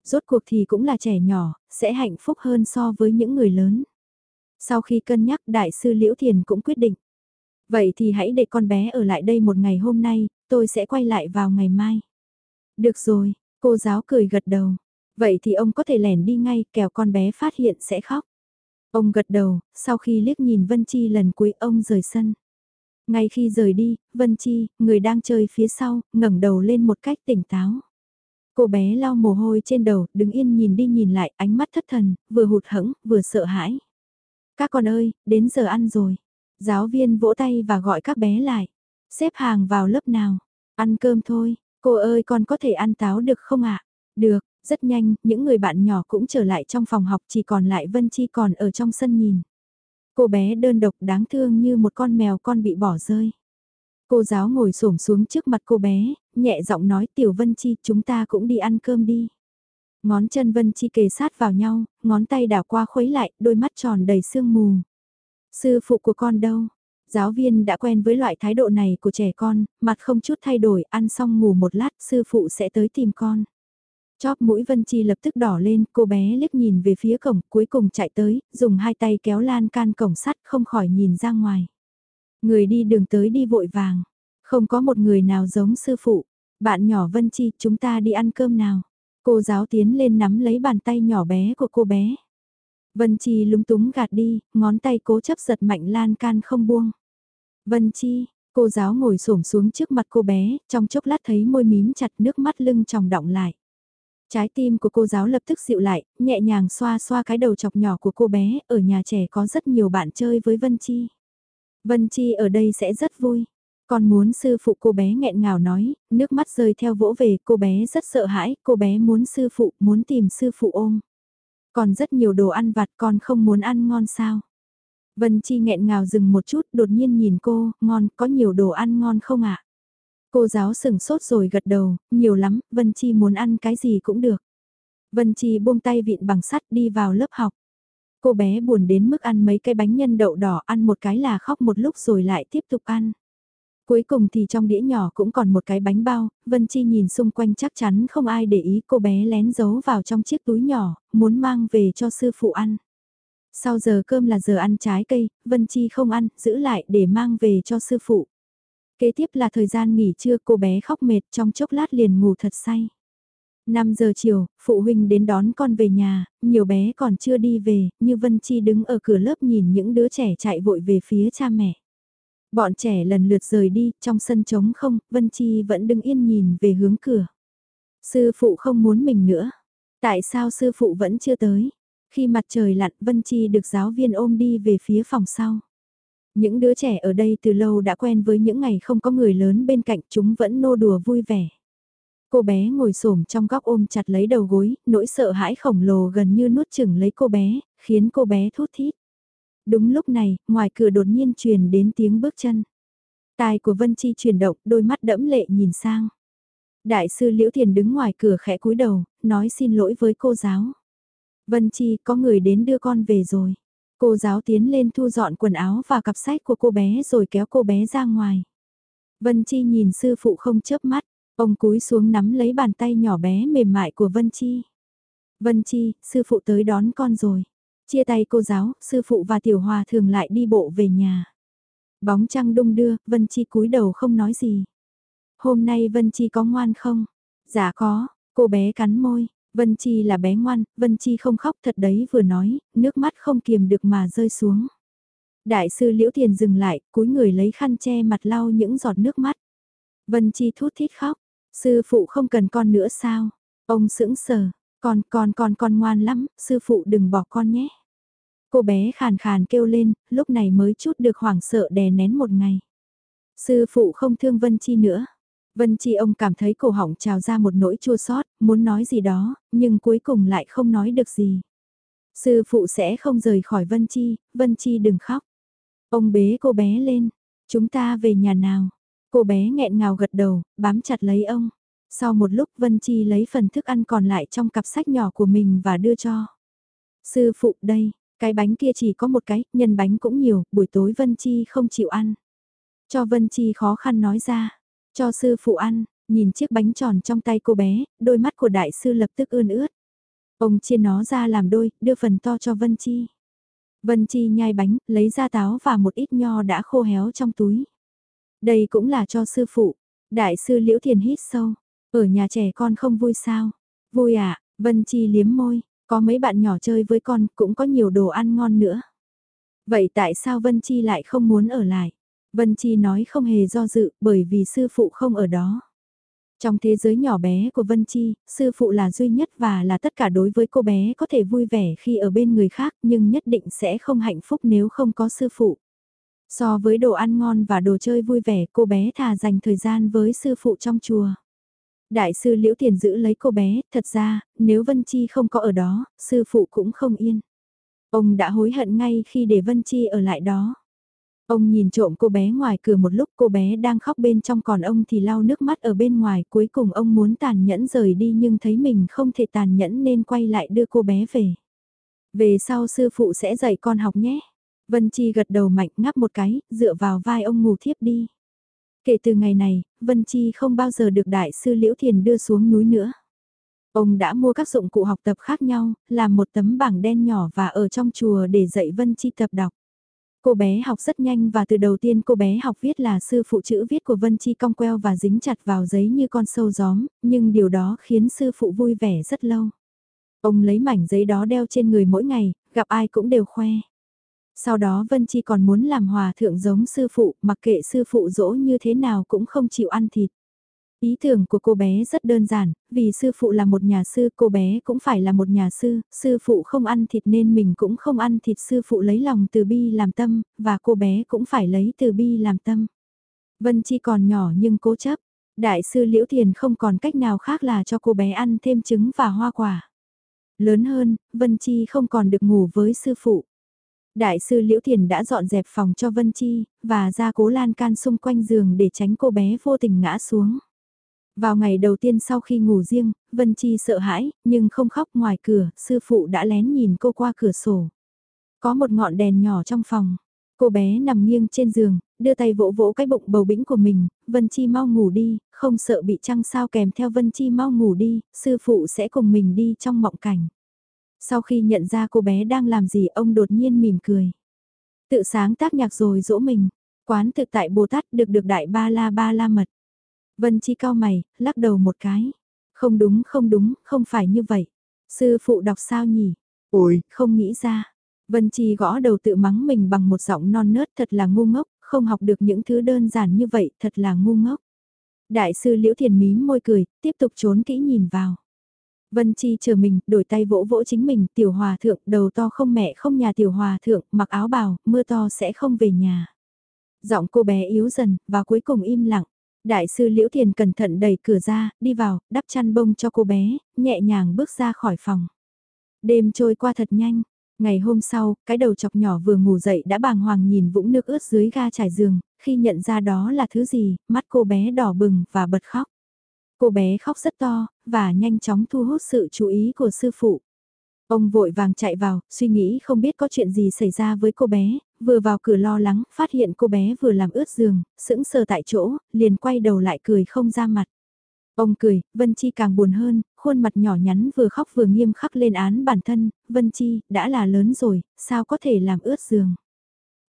S1: Rốt cuộc thì cũng là trẻ nhỏ, sẽ hạnh phúc hơn so với những người lớn. Sau khi cân nhắc đại sư Liễu Thiền cũng quyết định. Vậy thì hãy để con bé ở lại đây một ngày hôm nay, tôi sẽ quay lại vào ngày mai. Được rồi, cô giáo cười gật đầu. Vậy thì ông có thể lẻn đi ngay, kẻo con bé phát hiện sẽ khóc. Ông gật đầu, sau khi liếc nhìn Vân Chi lần cuối ông rời sân. Ngay khi rời đi, Vân Chi, người đang chơi phía sau, ngẩng đầu lên một cách tỉnh táo. Cô bé lau mồ hôi trên đầu, đứng yên nhìn đi nhìn lại, ánh mắt thất thần, vừa hụt hẫng, vừa sợ hãi. Các con ơi, đến giờ ăn rồi. Giáo viên vỗ tay và gọi các bé lại. Xếp hàng vào lớp nào? Ăn cơm thôi, cô ơi con có thể ăn táo được không ạ? Được, rất nhanh, những người bạn nhỏ cũng trở lại trong phòng học chỉ còn lại Vân Chi còn ở trong sân nhìn. Cô bé đơn độc đáng thương như một con mèo con bị bỏ rơi. Cô giáo ngồi xổm xuống trước mặt cô bé, nhẹ giọng nói Tiểu Vân Chi chúng ta cũng đi ăn cơm đi. Ngón chân Vân Chi kề sát vào nhau, ngón tay đảo qua khuấy lại, đôi mắt tròn đầy sương mù. Sư phụ của con đâu? Giáo viên đã quen với loại thái độ này của trẻ con, mặt không chút thay đổi, ăn xong ngủ một lát, sư phụ sẽ tới tìm con. Chóp mũi Vân Chi lập tức đỏ lên, cô bé liếc nhìn về phía cổng, cuối cùng chạy tới, dùng hai tay kéo lan can cổng sắt không khỏi nhìn ra ngoài. Người đi đường tới đi vội vàng, không có một người nào giống sư phụ. Bạn nhỏ Vân Chi, chúng ta đi ăn cơm nào. Cô giáo tiến lên nắm lấy bàn tay nhỏ bé của cô bé. Vân Chi lúng túng gạt đi, ngón tay cố chấp giật mạnh lan can không buông. Vân Chi, Cô giáo ngồi xổm xuống trước mặt cô bé, trong chốc lát thấy môi mím chặt nước mắt lưng tròng động lại. Trái tim của cô giáo lập tức dịu lại, nhẹ nhàng xoa xoa cái đầu chọc nhỏ của cô bé, ở nhà trẻ có rất nhiều bạn chơi với Vân Chi. Vân Chi ở đây sẽ rất vui. còn muốn sư phụ cô bé nghẹn ngào nói, nước mắt rơi theo vỗ về, cô bé rất sợ hãi, cô bé muốn sư phụ, muốn tìm sư phụ ôm. Còn rất nhiều đồ ăn vặt con không muốn ăn ngon sao. Vân Chi nghẹn ngào dừng một chút, đột nhiên nhìn cô, ngon, có nhiều đồ ăn ngon không ạ? Cô giáo sừng sốt rồi gật đầu, nhiều lắm, Vân Chi muốn ăn cái gì cũng được. Vân Chi buông tay vịn bằng sắt đi vào lớp học. Cô bé buồn đến mức ăn mấy cái bánh nhân đậu đỏ ăn một cái là khóc một lúc rồi lại tiếp tục ăn. Cuối cùng thì trong đĩa nhỏ cũng còn một cái bánh bao, Vân Chi nhìn xung quanh chắc chắn không ai để ý cô bé lén giấu vào trong chiếc túi nhỏ, muốn mang về cho sư phụ ăn. Sau giờ cơm là giờ ăn trái cây, Vân Chi không ăn, giữ lại để mang về cho sư phụ. Kế tiếp là thời gian nghỉ trưa cô bé khóc mệt trong chốc lát liền ngủ thật say. 5 giờ chiều, phụ huynh đến đón con về nhà, nhiều bé còn chưa đi về, như Vân Chi đứng ở cửa lớp nhìn những đứa trẻ chạy vội về phía cha mẹ. Bọn trẻ lần lượt rời đi, trong sân trống không, Vân Chi vẫn đứng yên nhìn về hướng cửa. Sư phụ không muốn mình nữa. Tại sao sư phụ vẫn chưa tới? Khi mặt trời lặn Vân Chi được giáo viên ôm đi về phía phòng sau. Những đứa trẻ ở đây từ lâu đã quen với những ngày không có người lớn bên cạnh chúng vẫn nô đùa vui vẻ. Cô bé ngồi xổm trong góc ôm chặt lấy đầu gối, nỗi sợ hãi khổng lồ gần như nuốt chửng lấy cô bé, khiến cô bé thút thít. Đúng lúc này, ngoài cửa đột nhiên truyền đến tiếng bước chân. Tai của Vân Chi chuyển động, đôi mắt đẫm lệ nhìn sang. Đại sư Liễu Thiền đứng ngoài cửa khẽ cúi đầu, nói xin lỗi với cô giáo. Vân Chi, có người đến đưa con về rồi. Cô giáo tiến lên thu dọn quần áo và cặp sách của cô bé rồi kéo cô bé ra ngoài. Vân Chi nhìn sư phụ không chớp mắt, ông cúi xuống nắm lấy bàn tay nhỏ bé mềm mại của Vân Chi. Vân Chi, sư phụ tới đón con rồi. Chia tay cô giáo, sư phụ và tiểu hòa thường lại đi bộ về nhà. Bóng trăng đung đưa, Vân Chi cúi đầu không nói gì. Hôm nay Vân Chi có ngoan không? Dạ có, cô bé cắn môi, Vân Chi là bé ngoan, Vân Chi không khóc thật đấy vừa nói, nước mắt không kiềm được mà rơi xuống. Đại sư Liễu Thiền dừng lại, cúi người lấy khăn che mặt lau những giọt nước mắt. Vân Chi thút thít khóc, sư phụ không cần con nữa sao? Ông sững sờ, con con con con ngoan lắm, sư phụ đừng bỏ con nhé. Cô bé khàn khàn kêu lên, lúc này mới chút được hoảng sợ đè nén một ngày. Sư phụ không thương Vân Chi nữa. Vân Chi ông cảm thấy cổ họng trào ra một nỗi chua xót, muốn nói gì đó, nhưng cuối cùng lại không nói được gì. Sư phụ sẽ không rời khỏi Vân Chi, Vân Chi đừng khóc. Ông bế cô bé lên, chúng ta về nhà nào. Cô bé nghẹn ngào gật đầu, bám chặt lấy ông. Sau một lúc Vân Chi lấy phần thức ăn còn lại trong cặp sách nhỏ của mình và đưa cho. Sư phụ đây, cái bánh kia chỉ có một cái, nhân bánh cũng nhiều, buổi tối Vân Chi không chịu ăn. Cho Vân Chi khó khăn nói ra. Cho sư phụ ăn, nhìn chiếc bánh tròn trong tay cô bé, đôi mắt của đại sư lập tức ươn ướt. Ông chia nó ra làm đôi, đưa phần to cho Vân Chi. Vân Chi nhai bánh, lấy ra táo và một ít nho đã khô héo trong túi. Đây cũng là cho sư phụ. Đại sư Liễu Thiền hít sâu. Ở nhà trẻ con không vui sao? Vui à, Vân Chi liếm môi. Có mấy bạn nhỏ chơi với con, cũng có nhiều đồ ăn ngon nữa. Vậy tại sao Vân Chi lại không muốn ở lại? Vân Chi nói không hề do dự bởi vì sư phụ không ở đó. Trong thế giới nhỏ bé của Vân Chi, sư phụ là duy nhất và là tất cả đối với cô bé có thể vui vẻ khi ở bên người khác nhưng nhất định sẽ không hạnh phúc nếu không có sư phụ. So với đồ ăn ngon và đồ chơi vui vẻ cô bé thà dành thời gian với sư phụ trong chùa. Đại sư Liễu Tiền giữ lấy cô bé, thật ra, nếu Vân Chi không có ở đó, sư phụ cũng không yên. Ông đã hối hận ngay khi để Vân Chi ở lại đó. Ông nhìn trộm cô bé ngoài cửa một lúc cô bé đang khóc bên trong còn ông thì lau nước mắt ở bên ngoài cuối cùng ông muốn tàn nhẫn rời đi nhưng thấy mình không thể tàn nhẫn nên quay lại đưa cô bé về. Về sau sư phụ sẽ dạy con học nhé. Vân Chi gật đầu mạnh ngắp một cái, dựa vào vai ông ngủ thiếp đi. Kể từ ngày này, Vân Chi không bao giờ được đại sư Liễu Thiền đưa xuống núi nữa. Ông đã mua các dụng cụ học tập khác nhau, làm một tấm bảng đen nhỏ và ở trong chùa để dạy Vân Chi tập đọc. Cô bé học rất nhanh và từ đầu tiên cô bé học viết là sư phụ chữ viết của Vân Chi cong queo và dính chặt vào giấy như con sâu gióm, nhưng điều đó khiến sư phụ vui vẻ rất lâu. Ông lấy mảnh giấy đó đeo trên người mỗi ngày, gặp ai cũng đều khoe. Sau đó Vân Chi còn muốn làm hòa thượng giống sư phụ, mặc kệ sư phụ dỗ như thế nào cũng không chịu ăn thịt. Ý tưởng của cô bé rất đơn giản, vì sư phụ là một nhà sư, cô bé cũng phải là một nhà sư, sư phụ không ăn thịt nên mình cũng không ăn thịt sư phụ lấy lòng từ bi làm tâm, và cô bé cũng phải lấy từ bi làm tâm. Vân Chi còn nhỏ nhưng cố chấp, đại sư Liễu Thiền không còn cách nào khác là cho cô bé ăn thêm trứng và hoa quả. Lớn hơn, Vân Chi không còn được ngủ với sư phụ. Đại sư Liễu Thiền đã dọn dẹp phòng cho Vân Chi, và ra cố lan can xung quanh giường để tránh cô bé vô tình ngã xuống. Vào ngày đầu tiên sau khi ngủ riêng, Vân Chi sợ hãi, nhưng không khóc ngoài cửa, sư phụ đã lén nhìn cô qua cửa sổ. Có một ngọn đèn nhỏ trong phòng. Cô bé nằm nghiêng trên giường, đưa tay vỗ vỗ cái bụng bầu bĩnh của mình, Vân Chi mau ngủ đi, không sợ bị trăng sao kèm theo Vân Chi mau ngủ đi, sư phụ sẽ cùng mình đi trong mộng cảnh. Sau khi nhận ra cô bé đang làm gì ông đột nhiên mỉm cười. Tự sáng tác nhạc rồi dỗ mình, quán thực tại Bồ Tát được được đại ba la ba la mật. Vân Chi cao mày, lắc đầu một cái. Không đúng không đúng, không phải như vậy. Sư phụ đọc sao nhỉ?
S2: Ôi,
S1: không nghĩ ra. Vân Chi gõ đầu tự mắng mình bằng một giọng non nớt thật là ngu ngốc, không học được những thứ đơn giản như vậy, thật là ngu ngốc. Đại sư Liễu Thiền mím môi cười, tiếp tục trốn kỹ nhìn vào. Vân Chi chờ mình, đổi tay vỗ vỗ chính mình, tiểu hòa thượng, đầu to không mẹ không nhà tiểu hòa thượng, mặc áo bào, mưa to sẽ không về nhà. Giọng cô bé yếu dần, và cuối cùng im lặng. Đại sư Liễu Thiền cẩn thận đẩy cửa ra, đi vào, đắp chăn bông cho cô bé, nhẹ nhàng bước ra khỏi phòng. Đêm trôi qua thật nhanh. Ngày hôm sau, cái đầu chọc nhỏ vừa ngủ dậy đã bàng hoàng nhìn vũng nước ướt dưới ga trải giường, khi nhận ra đó là thứ gì, mắt cô bé đỏ bừng và bật khóc. Cô bé khóc rất to, và nhanh chóng thu hút sự chú ý của sư phụ. Ông vội vàng chạy vào, suy nghĩ không biết có chuyện gì xảy ra với cô bé, vừa vào cửa lo lắng, phát hiện cô bé vừa làm ướt giường, sững sờ tại chỗ, liền quay đầu lại cười không ra mặt. Ông cười, Vân Chi càng buồn hơn, khuôn mặt nhỏ nhắn vừa khóc vừa nghiêm khắc lên án bản thân, Vân Chi, đã là lớn rồi, sao có thể làm ướt giường.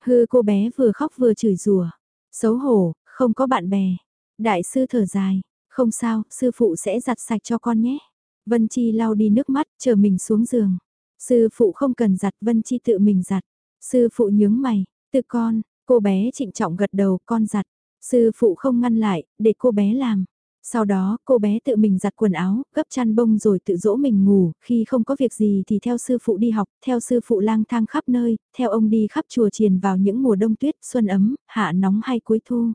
S1: Hư cô bé vừa khóc vừa chửi rủa xấu hổ, không có bạn bè. Đại sư thở dài, không sao, sư phụ sẽ giặt sạch cho con nhé. Vân Chi lau đi nước mắt, chờ mình xuống giường. Sư phụ không cần giặt, Vân Chi tự mình giặt. Sư phụ nhướng mày, tự con, cô bé trịnh trọng gật đầu, con giặt. Sư phụ không ngăn lại, để cô bé làm. Sau đó, cô bé tự mình giặt quần áo, gấp chăn bông rồi tự dỗ mình ngủ, khi không có việc gì thì theo sư phụ đi học, theo sư phụ lang thang khắp nơi, theo ông đi khắp chùa triền vào những mùa đông tuyết, xuân ấm, hạ nóng hay cuối thu.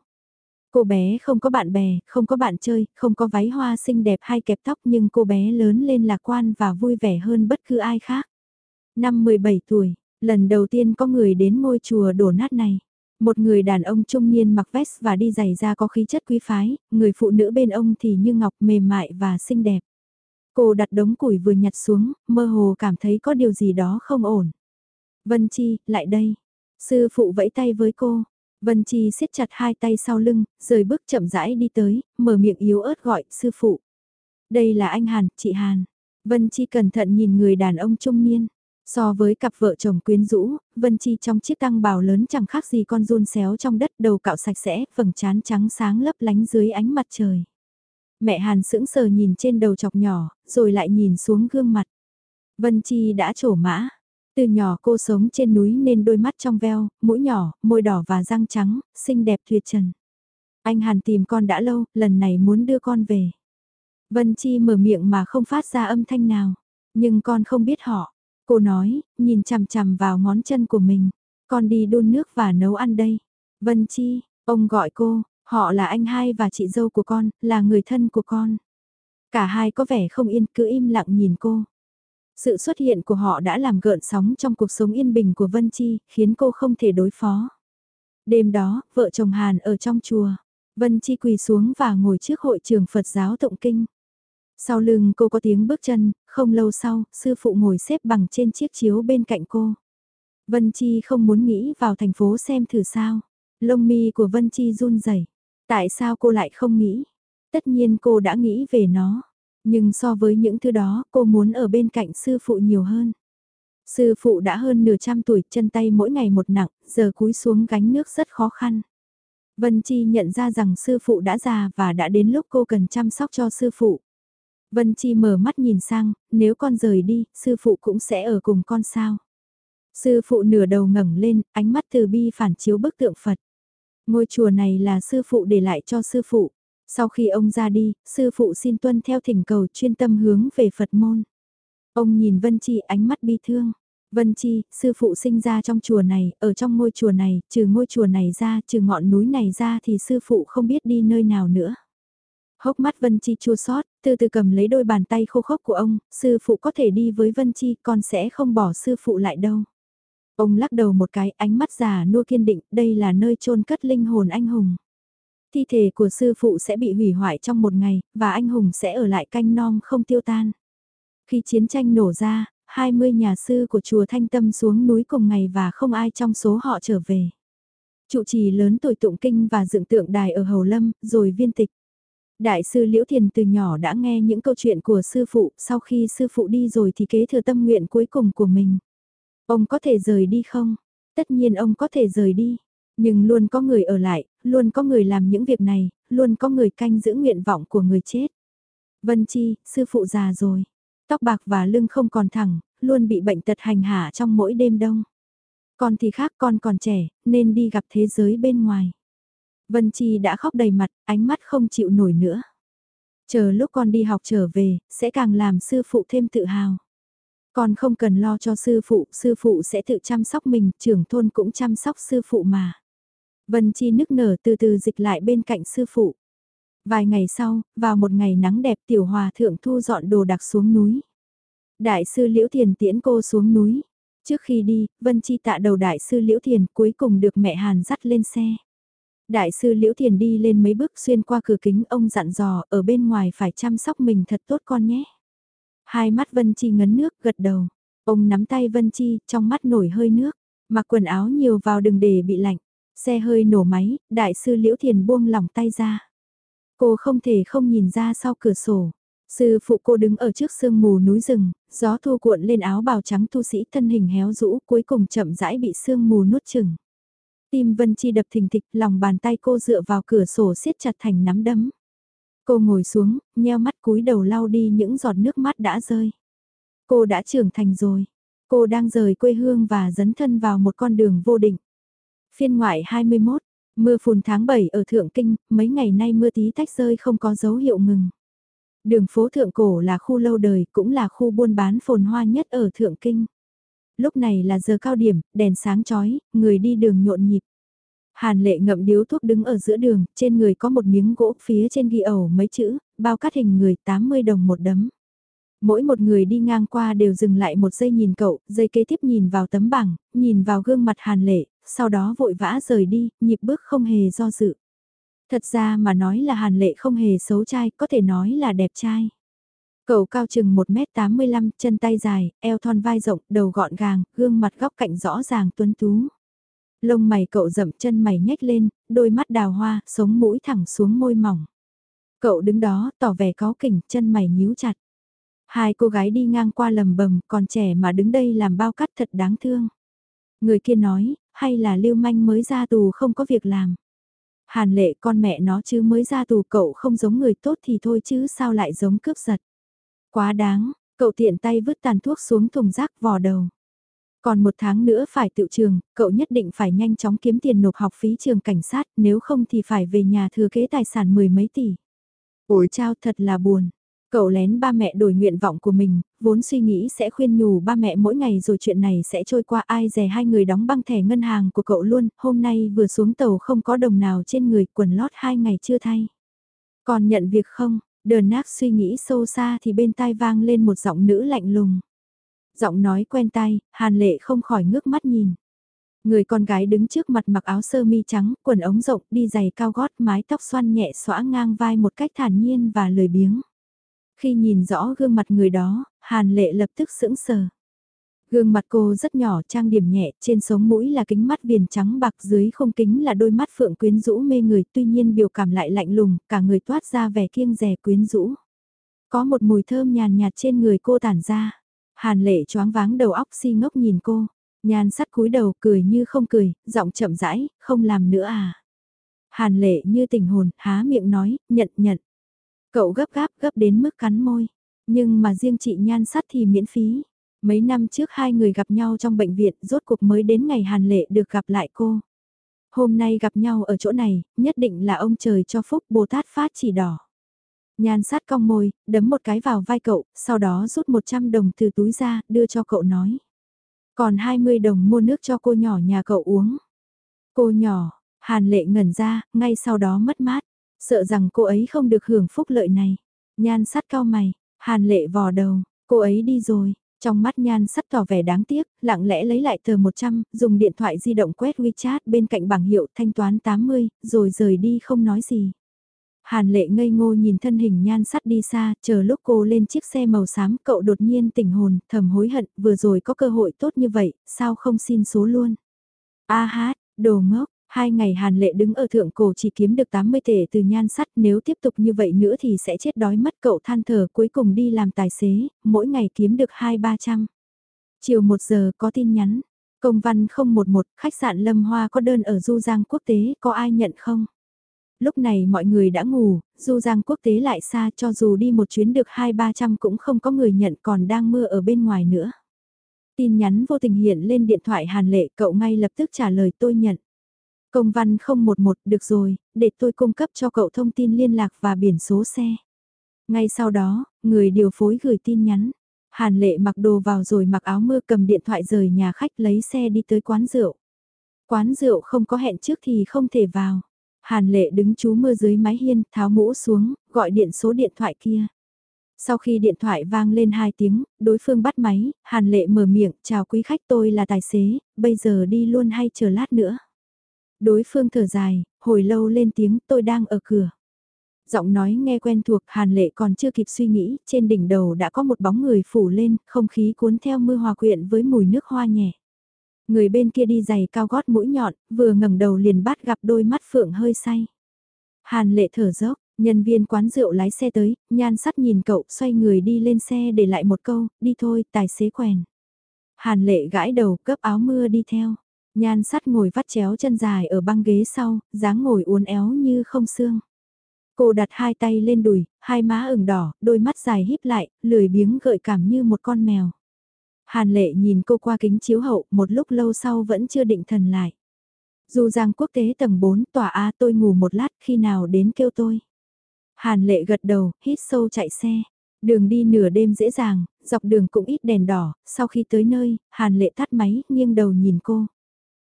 S1: Cô bé không có bạn bè, không có bạn chơi, không có váy hoa xinh đẹp hay kẹp tóc nhưng cô bé lớn lên lạc quan và vui vẻ hơn bất cứ ai khác. Năm 17 tuổi, lần đầu tiên có người đến ngôi chùa đổ nát này. Một người đàn ông trung niên mặc vest và đi giày da có khí chất quý phái, người phụ nữ bên ông thì như ngọc mềm mại và xinh đẹp. Cô đặt đống củi vừa nhặt xuống, mơ hồ cảm thấy có điều gì đó không ổn. Vân Chi, lại đây. Sư phụ vẫy tay với cô. Vân Chi siết chặt hai tay sau lưng, rời bước chậm rãi đi tới, mở miệng yếu ớt gọi, sư phụ. Đây là anh Hàn, chị Hàn. Vân Chi cẩn thận nhìn người đàn ông trung niên. So với cặp vợ chồng quyến rũ, Vân Chi trong chiếc tăng bào lớn chẳng khác gì con run xéo trong đất đầu cạo sạch sẽ, vầng trán trắng sáng lấp lánh dưới ánh mặt trời. Mẹ Hàn sững sờ nhìn trên đầu chọc nhỏ, rồi lại nhìn xuống gương mặt. Vân Chi đã trổ mã. Từ nhỏ cô sống trên núi nên đôi mắt trong veo, mũi nhỏ, môi đỏ và răng trắng, xinh đẹp tuyệt trần. Anh Hàn tìm con đã lâu, lần này muốn đưa con về. Vân Chi mở miệng mà không phát ra âm thanh nào. Nhưng con không biết họ. Cô nói, nhìn chằm chằm vào ngón chân của mình. Con đi đun nước và nấu ăn đây. Vân Chi, ông gọi cô, họ là anh hai và chị dâu của con, là người thân của con. Cả hai có vẻ không yên cứ im lặng nhìn cô. Sự xuất hiện của họ đã làm gợn sóng trong cuộc sống yên bình của Vân Chi, khiến cô không thể đối phó. Đêm đó, vợ chồng Hàn ở trong chùa. Vân Chi quỳ xuống và ngồi trước hội trường Phật giáo tụng kinh. Sau lưng cô có tiếng bước chân, không lâu sau, sư phụ ngồi xếp bằng trên chiếc chiếu bên cạnh cô. Vân Chi không muốn nghĩ vào thành phố xem thử sao. Lông mi của Vân Chi run rẩy. Tại sao cô lại không nghĩ? Tất nhiên cô đã nghĩ về nó. Nhưng so với những thứ đó, cô muốn ở bên cạnh sư phụ nhiều hơn. Sư phụ đã hơn nửa trăm tuổi, chân tay mỗi ngày một nặng, giờ cúi xuống gánh nước rất khó khăn. Vân Chi nhận ra rằng sư phụ đã già và đã đến lúc cô cần chăm sóc cho sư phụ. Vân Chi mở mắt nhìn sang, nếu con rời đi, sư phụ cũng sẽ ở cùng con sao. Sư phụ nửa đầu ngẩng lên, ánh mắt từ bi phản chiếu bức tượng Phật. Ngôi chùa này là sư phụ để lại cho sư phụ. Sau khi ông ra đi, sư phụ xin tuân theo thỉnh cầu chuyên tâm hướng về Phật môn. Ông nhìn Vân Chi ánh mắt bi thương. Vân Chi, sư phụ sinh ra trong chùa này, ở trong ngôi chùa này, trừ ngôi chùa này ra, trừ ngọn núi này ra thì sư phụ không biết đi nơi nào nữa. Hốc mắt Vân Chi chua xót, từ từ cầm lấy đôi bàn tay khô khốc của ông, sư phụ có thể đi với Vân Chi, con sẽ không bỏ sư phụ lại đâu. Ông lắc đầu một cái, ánh mắt già nua kiên định, đây là nơi chôn cất linh hồn anh hùng. Thi thể của sư phụ sẽ bị hủy hoại trong một ngày, và anh hùng sẽ ở lại canh non không tiêu tan. Khi chiến tranh nổ ra, 20 nhà sư của chùa Thanh Tâm xuống núi cùng ngày và không ai trong số họ trở về. Trụ trì lớn tuổi tụng kinh và dựng tượng đài ở Hầu Lâm, rồi viên tịch. Đại sư Liễu Thiền từ nhỏ đã nghe những câu chuyện của sư phụ, sau khi sư phụ đi rồi thì kế thừa tâm nguyện cuối cùng của mình. Ông có thể rời đi không? Tất nhiên ông có thể rời đi. Nhưng luôn có người ở lại, luôn có người làm những việc này, luôn có người canh giữ nguyện vọng của người chết. Vân Chi, sư phụ già rồi. Tóc bạc và lưng không còn thẳng, luôn bị bệnh tật hành hạ trong mỗi đêm đông. Con thì khác con còn trẻ, nên đi gặp thế giới bên ngoài. Vân Chi đã khóc đầy mặt, ánh mắt không chịu nổi nữa. Chờ lúc con đi học trở về, sẽ càng làm sư phụ thêm tự hào. Con không cần lo cho sư phụ, sư phụ sẽ tự chăm sóc mình, trưởng thôn cũng chăm sóc sư phụ mà. Vân Chi nức nở từ từ dịch lại bên cạnh sư phụ. Vài ngày sau, vào một ngày nắng đẹp tiểu hòa thượng thu dọn đồ đặc xuống núi. Đại sư Liễu Thiền tiễn cô xuống núi. Trước khi đi, Vân Chi tạ đầu đại sư Liễu Thiền cuối cùng được mẹ Hàn dắt lên xe. Đại sư Liễu Thiền đi lên mấy bước xuyên qua cửa kính ông dặn dò ở bên ngoài phải chăm sóc mình thật tốt con nhé. Hai mắt Vân Chi ngấn nước gật đầu. Ông nắm tay Vân Chi trong mắt nổi hơi nước. Mặc quần áo nhiều vào đừng để bị lạnh. Xe hơi nổ máy, đại sư Liễu Thiền buông lỏng tay ra. Cô không thể không nhìn ra sau cửa sổ. Sư phụ cô đứng ở trước sương mù núi rừng, gió thu cuộn lên áo bào trắng tu sĩ thân hình héo rũ cuối cùng chậm rãi bị sương mù nuốt chừng. Tim Vân Chi đập thình thịch lòng bàn tay cô dựa vào cửa sổ siết chặt thành nắm đấm. Cô ngồi xuống, nheo mắt cúi đầu lau đi những giọt nước mắt đã rơi. Cô đã trưởng thành rồi. Cô đang rời quê hương và dấn thân vào một con đường vô định. Phiên ngoại 21, mưa phùn tháng 7 ở Thượng Kinh, mấy ngày nay mưa tí tách rơi không có dấu hiệu ngừng. Đường phố Thượng Cổ là khu lâu đời, cũng là khu buôn bán phồn hoa nhất ở Thượng Kinh. Lúc này là giờ cao điểm, đèn sáng chói, người đi đường nhộn nhịp. Hàn lệ ngậm điếu thuốc đứng ở giữa đường, trên người có một miếng gỗ, phía trên ghi ẩu mấy chữ, bao cắt hình người 80 đồng một đấm. Mỗi một người đi ngang qua đều dừng lại một giây nhìn cậu, giây kế tiếp nhìn vào tấm bảng, nhìn vào gương mặt hàn lệ, sau đó vội vã rời đi, nhịp bước không hề do dự. Thật ra mà nói là hàn lệ không hề xấu trai, có thể nói là đẹp trai. Cậu cao chừng 1m85, chân tay dài, eo thon vai rộng, đầu gọn gàng, gương mặt góc cạnh rõ ràng tuấn tú. Lông mày cậu rậm chân mày nhếch lên, đôi mắt đào hoa, sống mũi thẳng xuống môi mỏng. Cậu đứng đó, tỏ vẻ có kỉnh, chân mày nhíu chặt. Hai cô gái đi ngang qua lầm bầm, còn trẻ mà đứng đây làm bao cắt thật đáng thương. Người kia nói, hay là lưu manh mới ra tù không có việc làm. Hàn lệ con mẹ nó chứ mới ra tù cậu không giống người tốt thì thôi chứ sao lại giống cướp giật. Quá đáng, cậu tiện tay vứt tàn thuốc xuống thùng rác vò đầu. Còn một tháng nữa phải tự trường, cậu nhất định phải nhanh chóng kiếm tiền nộp học phí trường cảnh sát, nếu không thì phải về nhà thừa kế tài sản mười mấy tỷ. Ôi chao thật là buồn. Cậu lén ba mẹ đổi nguyện vọng của mình, vốn suy nghĩ sẽ khuyên nhủ ba mẹ mỗi ngày rồi chuyện này sẽ trôi qua ai dè hai người đóng băng thẻ ngân hàng của cậu luôn, hôm nay vừa xuống tàu không có đồng nào trên người quần lót hai ngày chưa thay. Còn nhận việc không, đờ nác suy nghĩ sâu xa thì bên tai vang lên một giọng nữ lạnh lùng. Giọng nói quen tai, hàn lệ không khỏi ngước mắt nhìn. Người con gái đứng trước mặt mặc áo sơ mi trắng, quần ống rộng, đi giày cao gót, mái tóc xoăn nhẹ xõa ngang vai một cách thản nhiên và lười biếng. Khi nhìn rõ gương mặt người đó, Hàn Lệ lập tức sững sờ. Gương mặt cô rất nhỏ trang điểm nhẹ, trên sống mũi là kính mắt viền trắng bạc dưới không kính là đôi mắt phượng quyến rũ mê người tuy nhiên biểu cảm lại lạnh lùng, cả người toát ra vẻ kiêng rẻ quyến rũ. Có một mùi thơm nhàn nhạt trên người cô tản ra. Hàn lệ choáng váng đầu óc si ngốc nhìn cô. Nhan sắt cúi đầu cười như không cười, giọng chậm rãi, không làm nữa à. Hàn lệ như tình hồn, há miệng nói, nhận nhận. Cậu gấp gáp gấp đến mức cắn môi. Nhưng mà riêng chị nhan sắt thì miễn phí. Mấy năm trước hai người gặp nhau trong bệnh viện, rốt cuộc mới đến ngày Hàn Lệ được gặp lại cô. Hôm nay gặp nhau ở chỗ này, nhất định là ông trời cho phúc Bồ Tát phát chỉ đỏ. Nhan sát cong môi, đấm một cái vào vai cậu, sau đó rút 100 đồng từ túi ra, đưa cho cậu nói. Còn 20 đồng mua nước cho cô nhỏ nhà cậu uống. Cô nhỏ, Hàn lệ ngẩn ra, ngay sau đó mất mát. Sợ rằng cô ấy không được hưởng phúc lợi này. Nhan sát cao mày, Hàn lệ vò đầu, cô ấy đi rồi. Trong mắt nhan sắt tỏ vẻ đáng tiếc, lặng lẽ lấy lại tờ 100, dùng điện thoại di động quét WeChat bên cạnh bảng hiệu thanh toán 80, rồi rời đi không nói gì. Hàn lệ ngây ngô nhìn thân hình nhan sắt đi xa, chờ lúc cô lên chiếc xe màu xám cậu đột nhiên tỉnh hồn, thầm hối hận, vừa rồi có cơ hội tốt như vậy, sao không xin số luôn. A hát, đồ ngốc, hai ngày Hàn lệ đứng ở thượng cổ chỉ kiếm được 80 tể từ nhan sắt nếu tiếp tục như vậy nữa thì sẽ chết đói mất cậu than thở cuối cùng đi làm tài xế, mỗi ngày kiếm được 2-300. Chiều 1 giờ có tin nhắn, công văn 011, khách sạn Lâm Hoa có đơn ở Du Giang quốc tế, có ai nhận không? Lúc này mọi người đã ngủ, Du Giang quốc tế lại xa cho dù đi một chuyến được 2-300 cũng không có người nhận còn đang mưa ở bên ngoài nữa. Tin nhắn vô tình hiện lên điện thoại Hàn Lệ cậu ngay lập tức trả lời tôi nhận. Công văn 011 được rồi, để tôi cung cấp cho cậu thông tin liên lạc và biển số xe. Ngay sau đó, người điều phối gửi tin nhắn. Hàn Lệ mặc đồ vào rồi mặc áo mưa cầm điện thoại rời nhà khách lấy xe đi tới quán rượu. Quán rượu không có hẹn trước thì không thể vào. Hàn lệ đứng chú mưa dưới mái hiên, tháo mũ xuống, gọi điện số điện thoại kia. Sau khi điện thoại vang lên hai tiếng, đối phương bắt máy, Hàn lệ mở miệng, chào quý khách tôi là tài xế, bây giờ đi luôn hay chờ lát nữa. Đối phương thở dài, hồi lâu lên tiếng tôi đang ở cửa. Giọng nói nghe quen thuộc Hàn lệ còn chưa kịp suy nghĩ, trên đỉnh đầu đã có một bóng người phủ lên, không khí cuốn theo mưa hòa quyện với mùi nước hoa nhẹ. Người bên kia đi giày cao gót mũi nhọn, vừa ngẩng đầu liền bắt gặp đôi mắt phượng hơi say. Hàn lệ thở dốc, nhân viên quán rượu lái xe tới, nhan sắt nhìn cậu xoay người đi lên xe để lại một câu, đi thôi, tài xế quèn. Hàn lệ gãi đầu, cấp áo mưa đi theo. Nhan sắt ngồi vắt chéo chân dài ở băng ghế sau, dáng ngồi uốn éo như không xương. Cô đặt hai tay lên đùi, hai má ửng đỏ, đôi mắt dài híp lại, lười biếng gợi cảm như một con mèo. Hàn lệ nhìn cô qua kính chiếu hậu, một lúc lâu sau vẫn chưa định thần lại. Dù rằng quốc tế tầng 4 tòa A tôi ngủ một lát khi nào đến kêu tôi. Hàn lệ gật đầu, hít sâu chạy xe. Đường đi nửa đêm dễ dàng, dọc đường cũng ít đèn đỏ, sau khi tới nơi, Hàn lệ tắt máy, nghiêng đầu nhìn cô.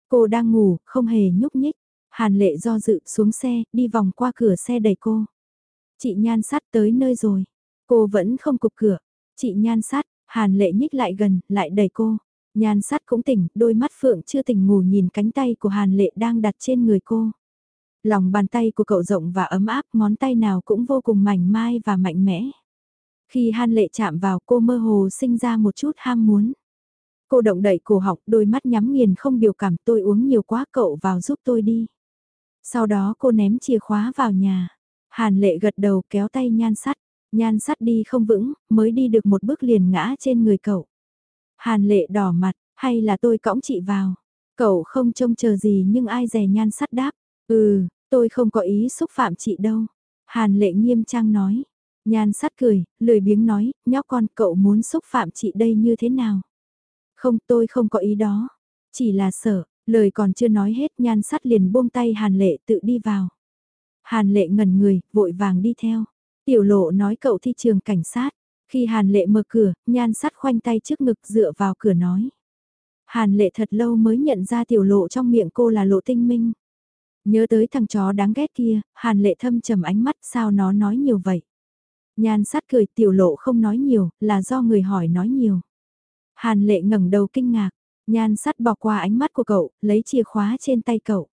S1: Cô đang ngủ, không hề nhúc nhích. Hàn lệ do dự xuống xe, đi vòng qua cửa xe đẩy cô. Chị nhan sát tới nơi rồi. Cô vẫn không cục cửa. Chị nhan sát, Hàn lệ nhích lại gần, lại đẩy cô. Nhan sát cũng tỉnh, đôi mắt phượng chưa tỉnh ngủ nhìn cánh tay của Hàn lệ đang đặt trên người cô. Lòng bàn tay của cậu rộng và ấm áp, ngón tay nào cũng vô cùng mảnh mai và mạnh mẽ. Khi Hàn lệ chạm vào cô mơ hồ sinh ra một chút ham muốn. Cô động đẩy cổ họng, đôi mắt nhắm nghiền không biểu cảm tôi uống nhiều quá cậu vào giúp tôi đi. Sau đó cô ném chìa khóa vào nhà. Hàn lệ gật đầu kéo tay nhan sắt. Nhan sắt đi không vững, mới đi được một bước liền ngã trên người cậu. Hàn lệ đỏ mặt, hay là tôi cõng chị vào. Cậu không trông chờ gì nhưng ai dè nhan sắt đáp. Ừ, tôi không có ý xúc phạm chị đâu. Hàn lệ nghiêm trang nói. Nhan sắt cười, lười biếng nói, nhóc con cậu muốn xúc phạm chị đây như thế nào? Không tôi không có ý đó. Chỉ là sợ, lời còn chưa nói hết nhan sắt liền buông tay hàn lệ tự đi vào. Hàn lệ ngẩn người, vội vàng đi theo. Tiểu lộ nói cậu thi trường cảnh sát. Khi Hàn lệ mở cửa, nhan sắt khoanh tay trước ngực dựa vào cửa nói. Hàn lệ thật lâu mới nhận ra tiểu lộ trong miệng cô là lộ tinh minh. Nhớ tới thằng chó đáng ghét kia, Hàn lệ thâm trầm ánh mắt sao nó nói nhiều vậy. Nhan sắt cười tiểu lộ không nói nhiều, là do người hỏi nói nhiều. Hàn lệ ngẩng đầu kinh ngạc, nhan sắt bỏ qua ánh mắt của cậu, lấy chìa khóa trên tay cậu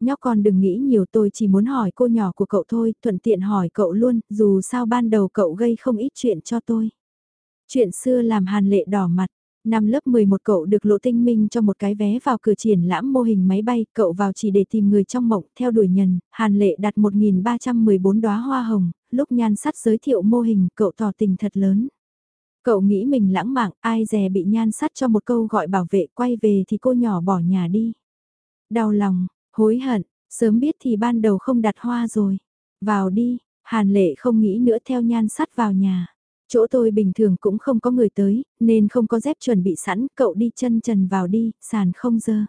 S1: nhóc con đừng nghĩ nhiều tôi chỉ muốn hỏi cô nhỏ của cậu thôi, thuận tiện hỏi cậu luôn, dù sao ban đầu cậu gây không ít chuyện cho tôi. Chuyện xưa làm hàn lệ đỏ mặt, năm lớp 11 cậu được lộ tinh minh cho một cái vé vào cửa triển lãm mô hình máy bay, cậu vào chỉ để tìm người trong mộng, theo đuổi nhân, hàn lệ đặt 1.314 đóa hoa hồng, lúc nhan sắt giới thiệu mô hình, cậu tỏ tình thật lớn. Cậu nghĩ mình lãng mạn, ai dè bị nhan sắt cho một câu gọi bảo vệ quay về thì cô nhỏ bỏ nhà đi. Đau lòng, Hối hận, sớm biết thì ban đầu không đặt hoa rồi. Vào đi, Hàn lệ không nghĩ nữa theo nhan sắt vào nhà. Chỗ tôi bình thường cũng không có người tới, nên không có dép chuẩn bị sẵn, cậu đi chân trần vào đi, sàn không dơ.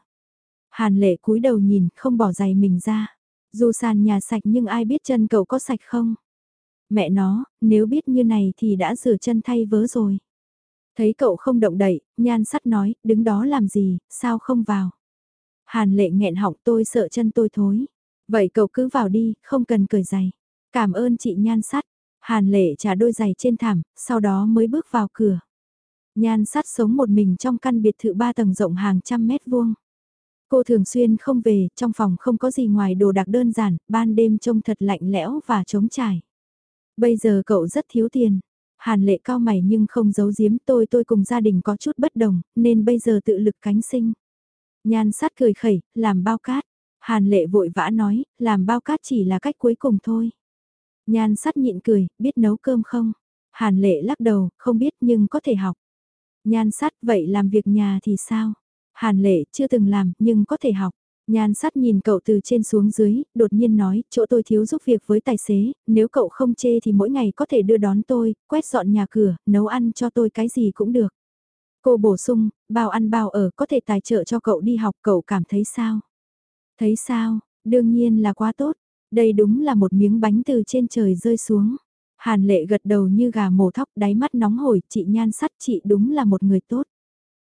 S1: Hàn lệ cúi đầu nhìn, không bỏ giày mình ra. Dù sàn nhà sạch nhưng ai biết chân cậu có sạch không? Mẹ nó, nếu biết như này thì đã rửa chân thay vớ rồi. Thấy cậu không động đậy, nhan sắt nói, đứng đó làm gì, sao không vào? Hàn lệ nghẹn họng tôi sợ chân tôi thối. Vậy cậu cứ vào đi, không cần cởi giày. Cảm ơn chị nhan sắt. Hàn lệ trả đôi giày trên thảm, sau đó mới bước vào cửa. Nhan sắt sống một mình trong căn biệt thự ba tầng rộng hàng trăm mét vuông. Cô thường xuyên không về, trong phòng không có gì ngoài đồ đạc đơn giản, ban đêm trông thật lạnh lẽo và trống trải. Bây giờ cậu rất thiếu tiền. Hàn lệ cao mày nhưng không giấu giếm tôi tôi cùng gia đình có chút bất đồng, nên bây giờ tự lực cánh sinh. Nhan sát cười khẩy, làm bao cát. Hàn lệ vội vã nói, làm bao cát chỉ là cách cuối cùng thôi. Nhan sát nhịn cười, biết nấu cơm không? Hàn lệ lắc đầu, không biết nhưng có thể học. Nhan sát vậy làm việc nhà thì sao? Hàn lệ chưa từng làm nhưng có thể học. Nhan sát nhìn cậu từ trên xuống dưới, đột nhiên nói, chỗ tôi thiếu giúp việc với tài xế, nếu cậu không chê thì mỗi ngày có thể đưa đón tôi, quét dọn nhà cửa, nấu ăn cho tôi cái gì cũng được. Cô bổ sung, bao ăn bao ở có thể tài trợ cho cậu đi học cậu cảm thấy sao? Thấy sao, đương nhiên là quá tốt, đây đúng là một miếng bánh từ trên trời rơi xuống. Hàn lệ gật đầu như gà mổ thóc đáy mắt nóng hổi, chị nhan sắt chị đúng là một người tốt.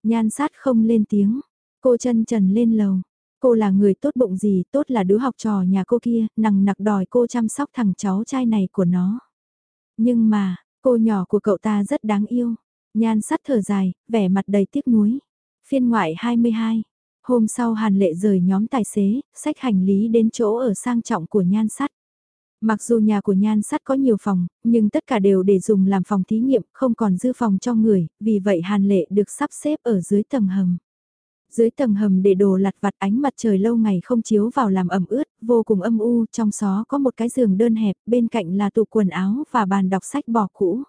S1: Nhan sát không lên tiếng, cô chân trần lên lầu. Cô là người tốt bụng gì, tốt là đứa học trò nhà cô kia, nằng nặc đòi cô chăm sóc thằng cháu trai này của nó. Nhưng mà, cô nhỏ của cậu ta rất đáng yêu. Nhan sắt thở dài, vẻ mặt đầy tiếc nuối. Phiên ngoại 22. Hôm sau Hàn Lệ rời nhóm tài xế, sách hành lý đến chỗ ở sang trọng của nhan sắt. Mặc dù nhà của nhan sắt có nhiều phòng, nhưng tất cả đều để dùng làm phòng thí nghiệm, không còn dư phòng cho người, vì vậy Hàn Lệ được sắp xếp ở dưới tầng hầm. Dưới tầng hầm để đồ lặt vặt ánh mặt trời lâu ngày không chiếu vào làm ẩm ướt, vô cùng âm u, trong xó có một cái giường đơn hẹp, bên cạnh là tủ quần áo và bàn đọc sách bỏ cũ.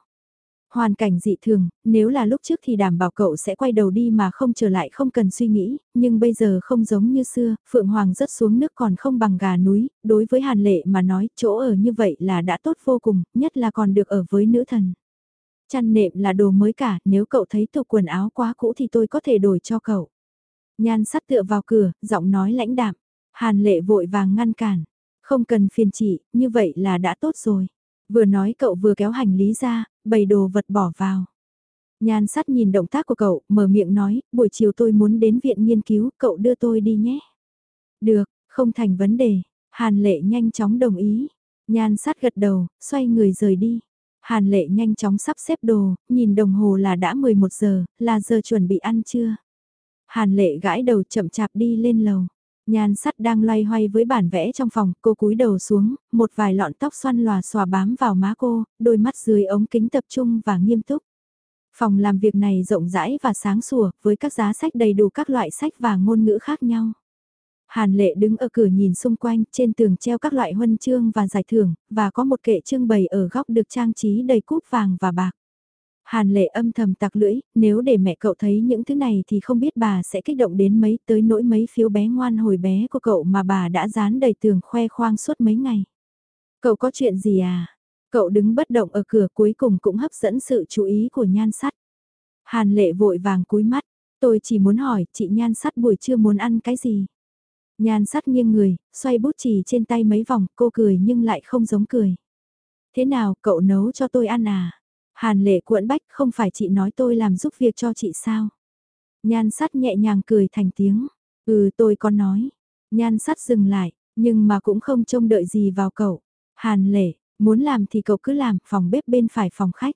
S1: Hoàn cảnh dị thường, nếu là lúc trước thì đảm bảo cậu sẽ quay đầu đi mà không trở lại không cần suy nghĩ, nhưng bây giờ không giống như xưa, Phượng Hoàng rớt xuống nước còn không bằng gà núi, đối với Hàn Lệ mà nói chỗ ở như vậy là đã tốt vô cùng, nhất là còn được ở với nữ thần. Chăn nệm là đồ mới cả, nếu cậu thấy tủ quần áo quá cũ thì tôi có thể đổi cho cậu. Nhan sắt tựa vào cửa, giọng nói lãnh đạm. Hàn lệ vội vàng ngăn cản. Không cần phiền chị, như vậy là đã tốt rồi. Vừa nói cậu vừa kéo hành lý ra, bày đồ vật bỏ vào. Nhan sắt nhìn động tác của cậu, mở miệng nói, buổi chiều tôi muốn đến viện nghiên cứu, cậu đưa tôi đi nhé. Được, không thành vấn đề. Hàn lệ nhanh chóng đồng ý. Nhan sắt gật đầu, xoay người rời đi. Hàn lệ nhanh chóng sắp xếp đồ, nhìn đồng hồ là đã 11 giờ, là giờ chuẩn bị ăn trưa. Hàn lệ gãi đầu chậm chạp đi lên lầu. Nhan sắt đang loay hoay với bản vẽ trong phòng, cô cúi đầu xuống, một vài lọn tóc xoăn lòa xòa bám vào má cô, đôi mắt dưới ống kính tập trung và nghiêm túc. Phòng làm việc này rộng rãi và sáng sủa, với các giá sách đầy đủ các loại sách và ngôn ngữ khác nhau. Hàn lệ đứng ở cửa nhìn xung quanh, trên tường treo các loại huân chương và giải thưởng, và có một kệ trưng bày ở góc được trang trí đầy cúp vàng và bạc. Hàn lệ âm thầm tặc lưỡi, nếu để mẹ cậu thấy những thứ này thì không biết bà sẽ kích động đến mấy tới nỗi mấy phiếu bé ngoan hồi bé của cậu mà bà đã dán đầy tường khoe khoang suốt mấy ngày. Cậu có chuyện gì à? Cậu đứng bất động ở cửa cuối cùng cũng hấp dẫn sự chú ý của nhan sắt. Hàn lệ vội vàng cúi mắt, tôi chỉ muốn hỏi chị nhan sắt buổi trưa muốn ăn cái gì? Nhan sắt nghiêng người, xoay bút chì trên tay mấy vòng, cô cười nhưng lại không giống cười. Thế nào, cậu nấu cho tôi ăn à? Hàn lệ cuộn bách không phải chị nói tôi làm giúp việc cho chị sao? Nhan sắt nhẹ nhàng cười thành tiếng. Ừ tôi có nói. Nhan sắt dừng lại, nhưng mà cũng không trông đợi gì vào cậu. Hàn lệ, muốn làm thì cậu cứ làm, phòng bếp bên phải phòng khách.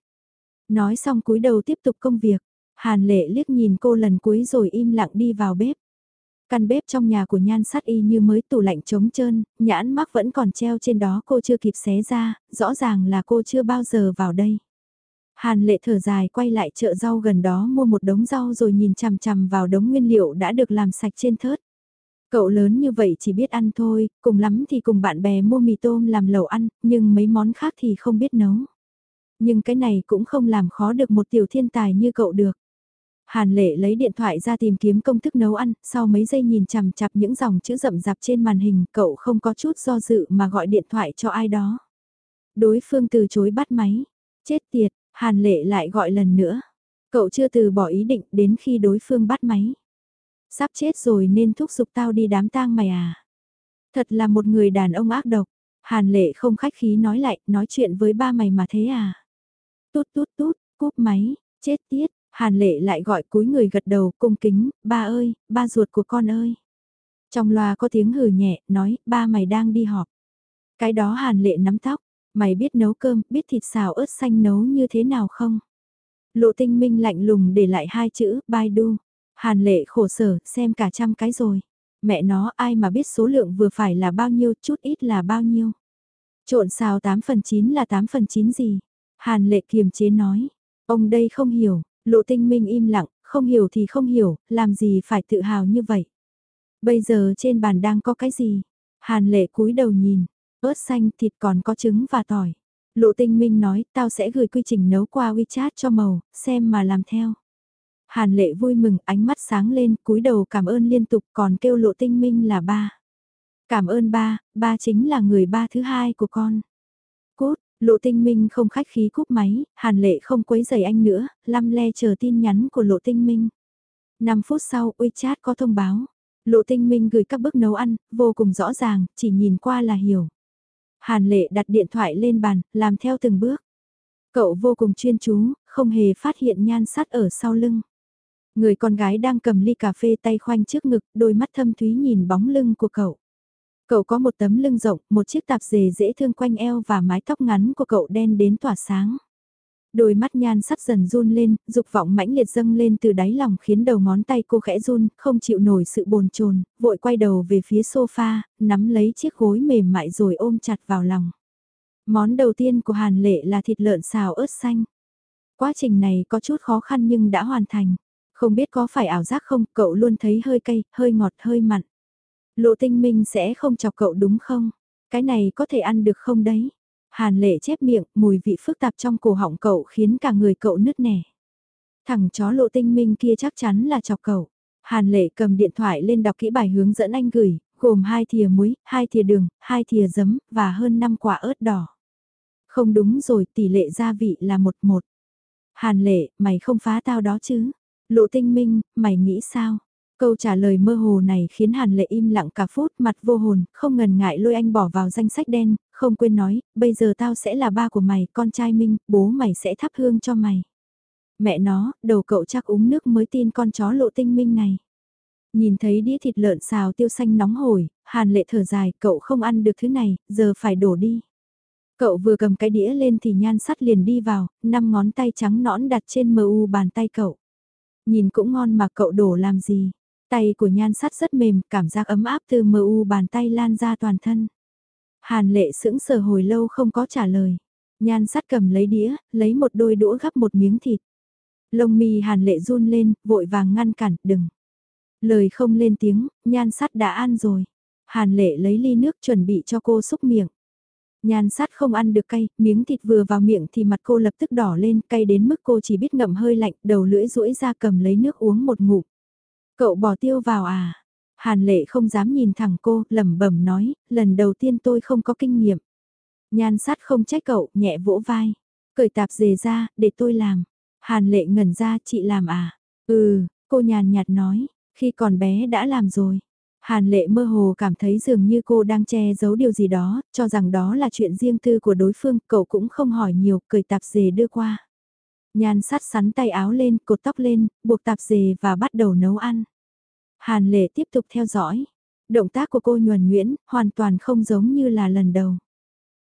S1: Nói xong cúi đầu tiếp tục công việc. Hàn lệ liếc nhìn cô lần cuối rồi im lặng đi vào bếp. Căn bếp trong nhà của nhan sắt y như mới tủ lạnh trống trơn, nhãn mắc vẫn còn treo trên đó cô chưa kịp xé ra, rõ ràng là cô chưa bao giờ vào đây. Hàn lệ thở dài quay lại chợ rau gần đó mua một đống rau rồi nhìn chằm chằm vào đống nguyên liệu đã được làm sạch trên thớt. Cậu lớn như vậy chỉ biết ăn thôi, cùng lắm thì cùng bạn bè mua mì tôm làm lẩu ăn, nhưng mấy món khác thì không biết nấu. Nhưng cái này cũng không làm khó được một tiểu thiên tài như cậu được. Hàn lệ lấy điện thoại ra tìm kiếm công thức nấu ăn, sau mấy giây nhìn chằm chặp những dòng chữ rậm rạp trên màn hình, cậu không có chút do dự mà gọi điện thoại cho ai đó. Đối phương từ chối bắt máy. Chết tiệt, Hàn lệ lại gọi lần nữa. Cậu chưa từ bỏ ý định đến khi đối phương bắt máy. Sắp chết rồi nên thúc giục tao đi đám tang mày à. Thật là một người đàn ông ác độc. Hàn lệ không khách khí nói lại, nói chuyện với ba mày mà thế à. Tút tút tút, cúp máy, chết tiết. Hàn lệ lại gọi cúi người gật đầu cung kính, ba ơi, ba ruột của con ơi. Trong loa có tiếng hừ nhẹ, nói, ba mày đang đi họp. Cái đó hàn lệ nắm tóc, mày biết nấu cơm, biết thịt xào ớt xanh nấu như thế nào không? Lộ tinh minh lạnh lùng để lại hai chữ, Baidu. Hàn lệ khổ sở, xem cả trăm cái rồi. Mẹ nó ai mà biết số lượng vừa phải là bao nhiêu, chút ít là bao nhiêu. Trộn xào 8 phần 9 là 8 phần 9 gì? Hàn lệ kiềm chế nói. Ông đây không hiểu, lộ tinh minh im lặng, không hiểu thì không hiểu, làm gì phải tự hào như vậy. Bây giờ trên bàn đang có cái gì? Hàn lệ cúi đầu nhìn, ớt xanh thịt còn có trứng và tỏi. Lộ tinh minh nói tao sẽ gửi quy trình nấu qua WeChat cho màu, xem mà làm theo. Hàn lệ vui mừng ánh mắt sáng lên cúi đầu cảm ơn liên tục còn kêu lộ tinh minh là ba. Cảm ơn ba, ba chính là người ba thứ hai của con. Cốt, lộ tinh minh không khách khí cúp máy, hàn lệ không quấy giày anh nữa, lăm le chờ tin nhắn của lộ tinh minh. 5 phút sau WeChat có thông báo. Lộ tinh minh gửi các bước nấu ăn, vô cùng rõ ràng, chỉ nhìn qua là hiểu. Hàn lệ đặt điện thoại lên bàn, làm theo từng bước. Cậu vô cùng chuyên chú, không hề phát hiện nhan sắt ở sau lưng. Người con gái đang cầm ly cà phê tay khoanh trước ngực, đôi mắt thâm thúy nhìn bóng lưng của cậu. Cậu có một tấm lưng rộng, một chiếc tạp dề dễ thương quanh eo và mái tóc ngắn của cậu đen đến tỏa sáng. Đôi mắt nhan sắt dần run lên, dục vọng mãnh liệt dâng lên từ đáy lòng khiến đầu ngón tay cô khẽ run, không chịu nổi sự bồn chồn, vội quay đầu về phía sofa, nắm lấy chiếc gối mềm mại rồi ôm chặt vào lòng. Món đầu tiên của Hàn Lệ là thịt lợn xào ớt xanh. Quá trình này có chút khó khăn nhưng đã hoàn thành. Không biết có phải ảo giác không, cậu luôn thấy hơi cay, hơi ngọt, hơi mặn. Lộ tinh minh sẽ không chọc cậu đúng không? Cái này có thể ăn được không đấy? Hàn lệ chép miệng, mùi vị phức tạp trong cổ họng cậu khiến cả người cậu nứt nẻ. Thằng chó lộ tinh minh kia chắc chắn là chọc cậu. Hàn lệ cầm điện thoại lên đọc kỹ bài hướng dẫn anh gửi, gồm hai thìa muối, hai thìa đường, hai thìa giấm, và hơn 5 quả ớt đỏ. Không đúng rồi, tỷ lệ gia vị là một một. Hàn lệ, mày không phá tao đó chứ? Lộ tinh minh, mày nghĩ sao? Câu trả lời mơ hồ này khiến Hàn Lệ im lặng cả phút mặt vô hồn, không ngần ngại lôi anh bỏ vào danh sách đen, không quên nói, bây giờ tao sẽ là ba của mày, con trai Minh, bố mày sẽ thắp hương cho mày. Mẹ nó, đầu cậu chắc uống nước mới tin con chó lộ tinh minh này. Nhìn thấy đĩa thịt lợn xào tiêu xanh nóng hổi, Hàn Lệ thở dài, cậu không ăn được thứ này, giờ phải đổ đi. Cậu vừa cầm cái đĩa lên thì nhan sắt liền đi vào, năm ngón tay trắng nõn đặt trên mờ u bàn tay cậu. Nhìn cũng ngon mà cậu đổ làm gì. Tay của nhan sắt rất mềm, cảm giác ấm áp từ mờ u bàn tay lan ra toàn thân. Hàn lệ sững sờ hồi lâu không có trả lời. Nhan sắt cầm lấy đĩa, lấy một đôi đũa gắp một miếng thịt. Lông mi hàn lệ run lên, vội vàng ngăn cản, đừng. Lời không lên tiếng, nhan sắt đã ăn rồi. Hàn lệ lấy ly nước chuẩn bị cho cô xúc miệng. Nhan sát không ăn được cay, miếng thịt vừa vào miệng thì mặt cô lập tức đỏ lên, cay đến mức cô chỉ biết ngậm hơi lạnh, đầu lưỡi rũi ra cầm lấy nước uống một ngụm. Cậu bỏ tiêu vào à? Hàn lệ không dám nhìn thẳng cô, lẩm bẩm nói, lần đầu tiên tôi không có kinh nghiệm. Nhan sát không trách cậu, nhẹ vỗ vai. Cởi tạp dề ra, để tôi làm. Hàn lệ ngẩn ra, chị làm à? Ừ, cô nhàn nhạt nói, khi còn bé đã làm rồi. Hàn lệ mơ hồ cảm thấy dường như cô đang che giấu điều gì đó, cho rằng đó là chuyện riêng tư của đối phương, cậu cũng không hỏi nhiều, cười tạp dề đưa qua. Nhan sát sắn tay áo lên, cột tóc lên, buộc tạp dề và bắt đầu nấu ăn. Hàn lệ tiếp tục theo dõi. Động tác của cô nhuần nhuyễn, hoàn toàn không giống như là lần đầu.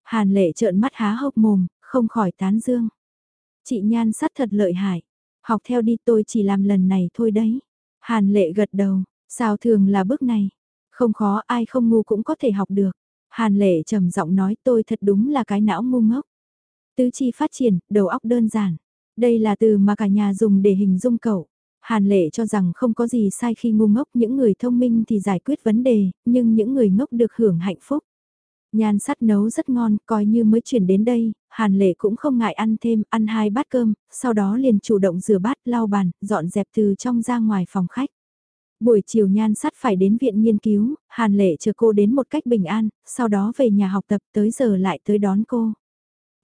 S1: Hàn lệ trợn mắt há hốc mồm, không khỏi tán dương. Chị nhan sát thật lợi hại. Học theo đi tôi chỉ làm lần này thôi đấy. Hàn lệ gật đầu, Sao thường là bước này? Không khó ai không ngu cũng có thể học được. Hàn lệ trầm giọng nói tôi thật đúng là cái não ngu ngốc. Tứ chi phát triển, đầu óc đơn giản. Đây là từ mà cả nhà dùng để hình dung cậu. Hàn lệ cho rằng không có gì sai khi ngu ngốc những người thông minh thì giải quyết vấn đề, nhưng những người ngốc được hưởng hạnh phúc. Nhan sắt nấu rất ngon, coi như mới chuyển đến đây, Hàn Lệ cũng không ngại ăn thêm, ăn hai bát cơm, sau đó liền chủ động rửa bát, lau bàn, dọn dẹp từ trong ra ngoài phòng khách. Buổi chiều nhan sắt phải đến viện nghiên cứu, Hàn Lệ chờ cô đến một cách bình an, sau đó về nhà học tập tới giờ lại tới đón cô.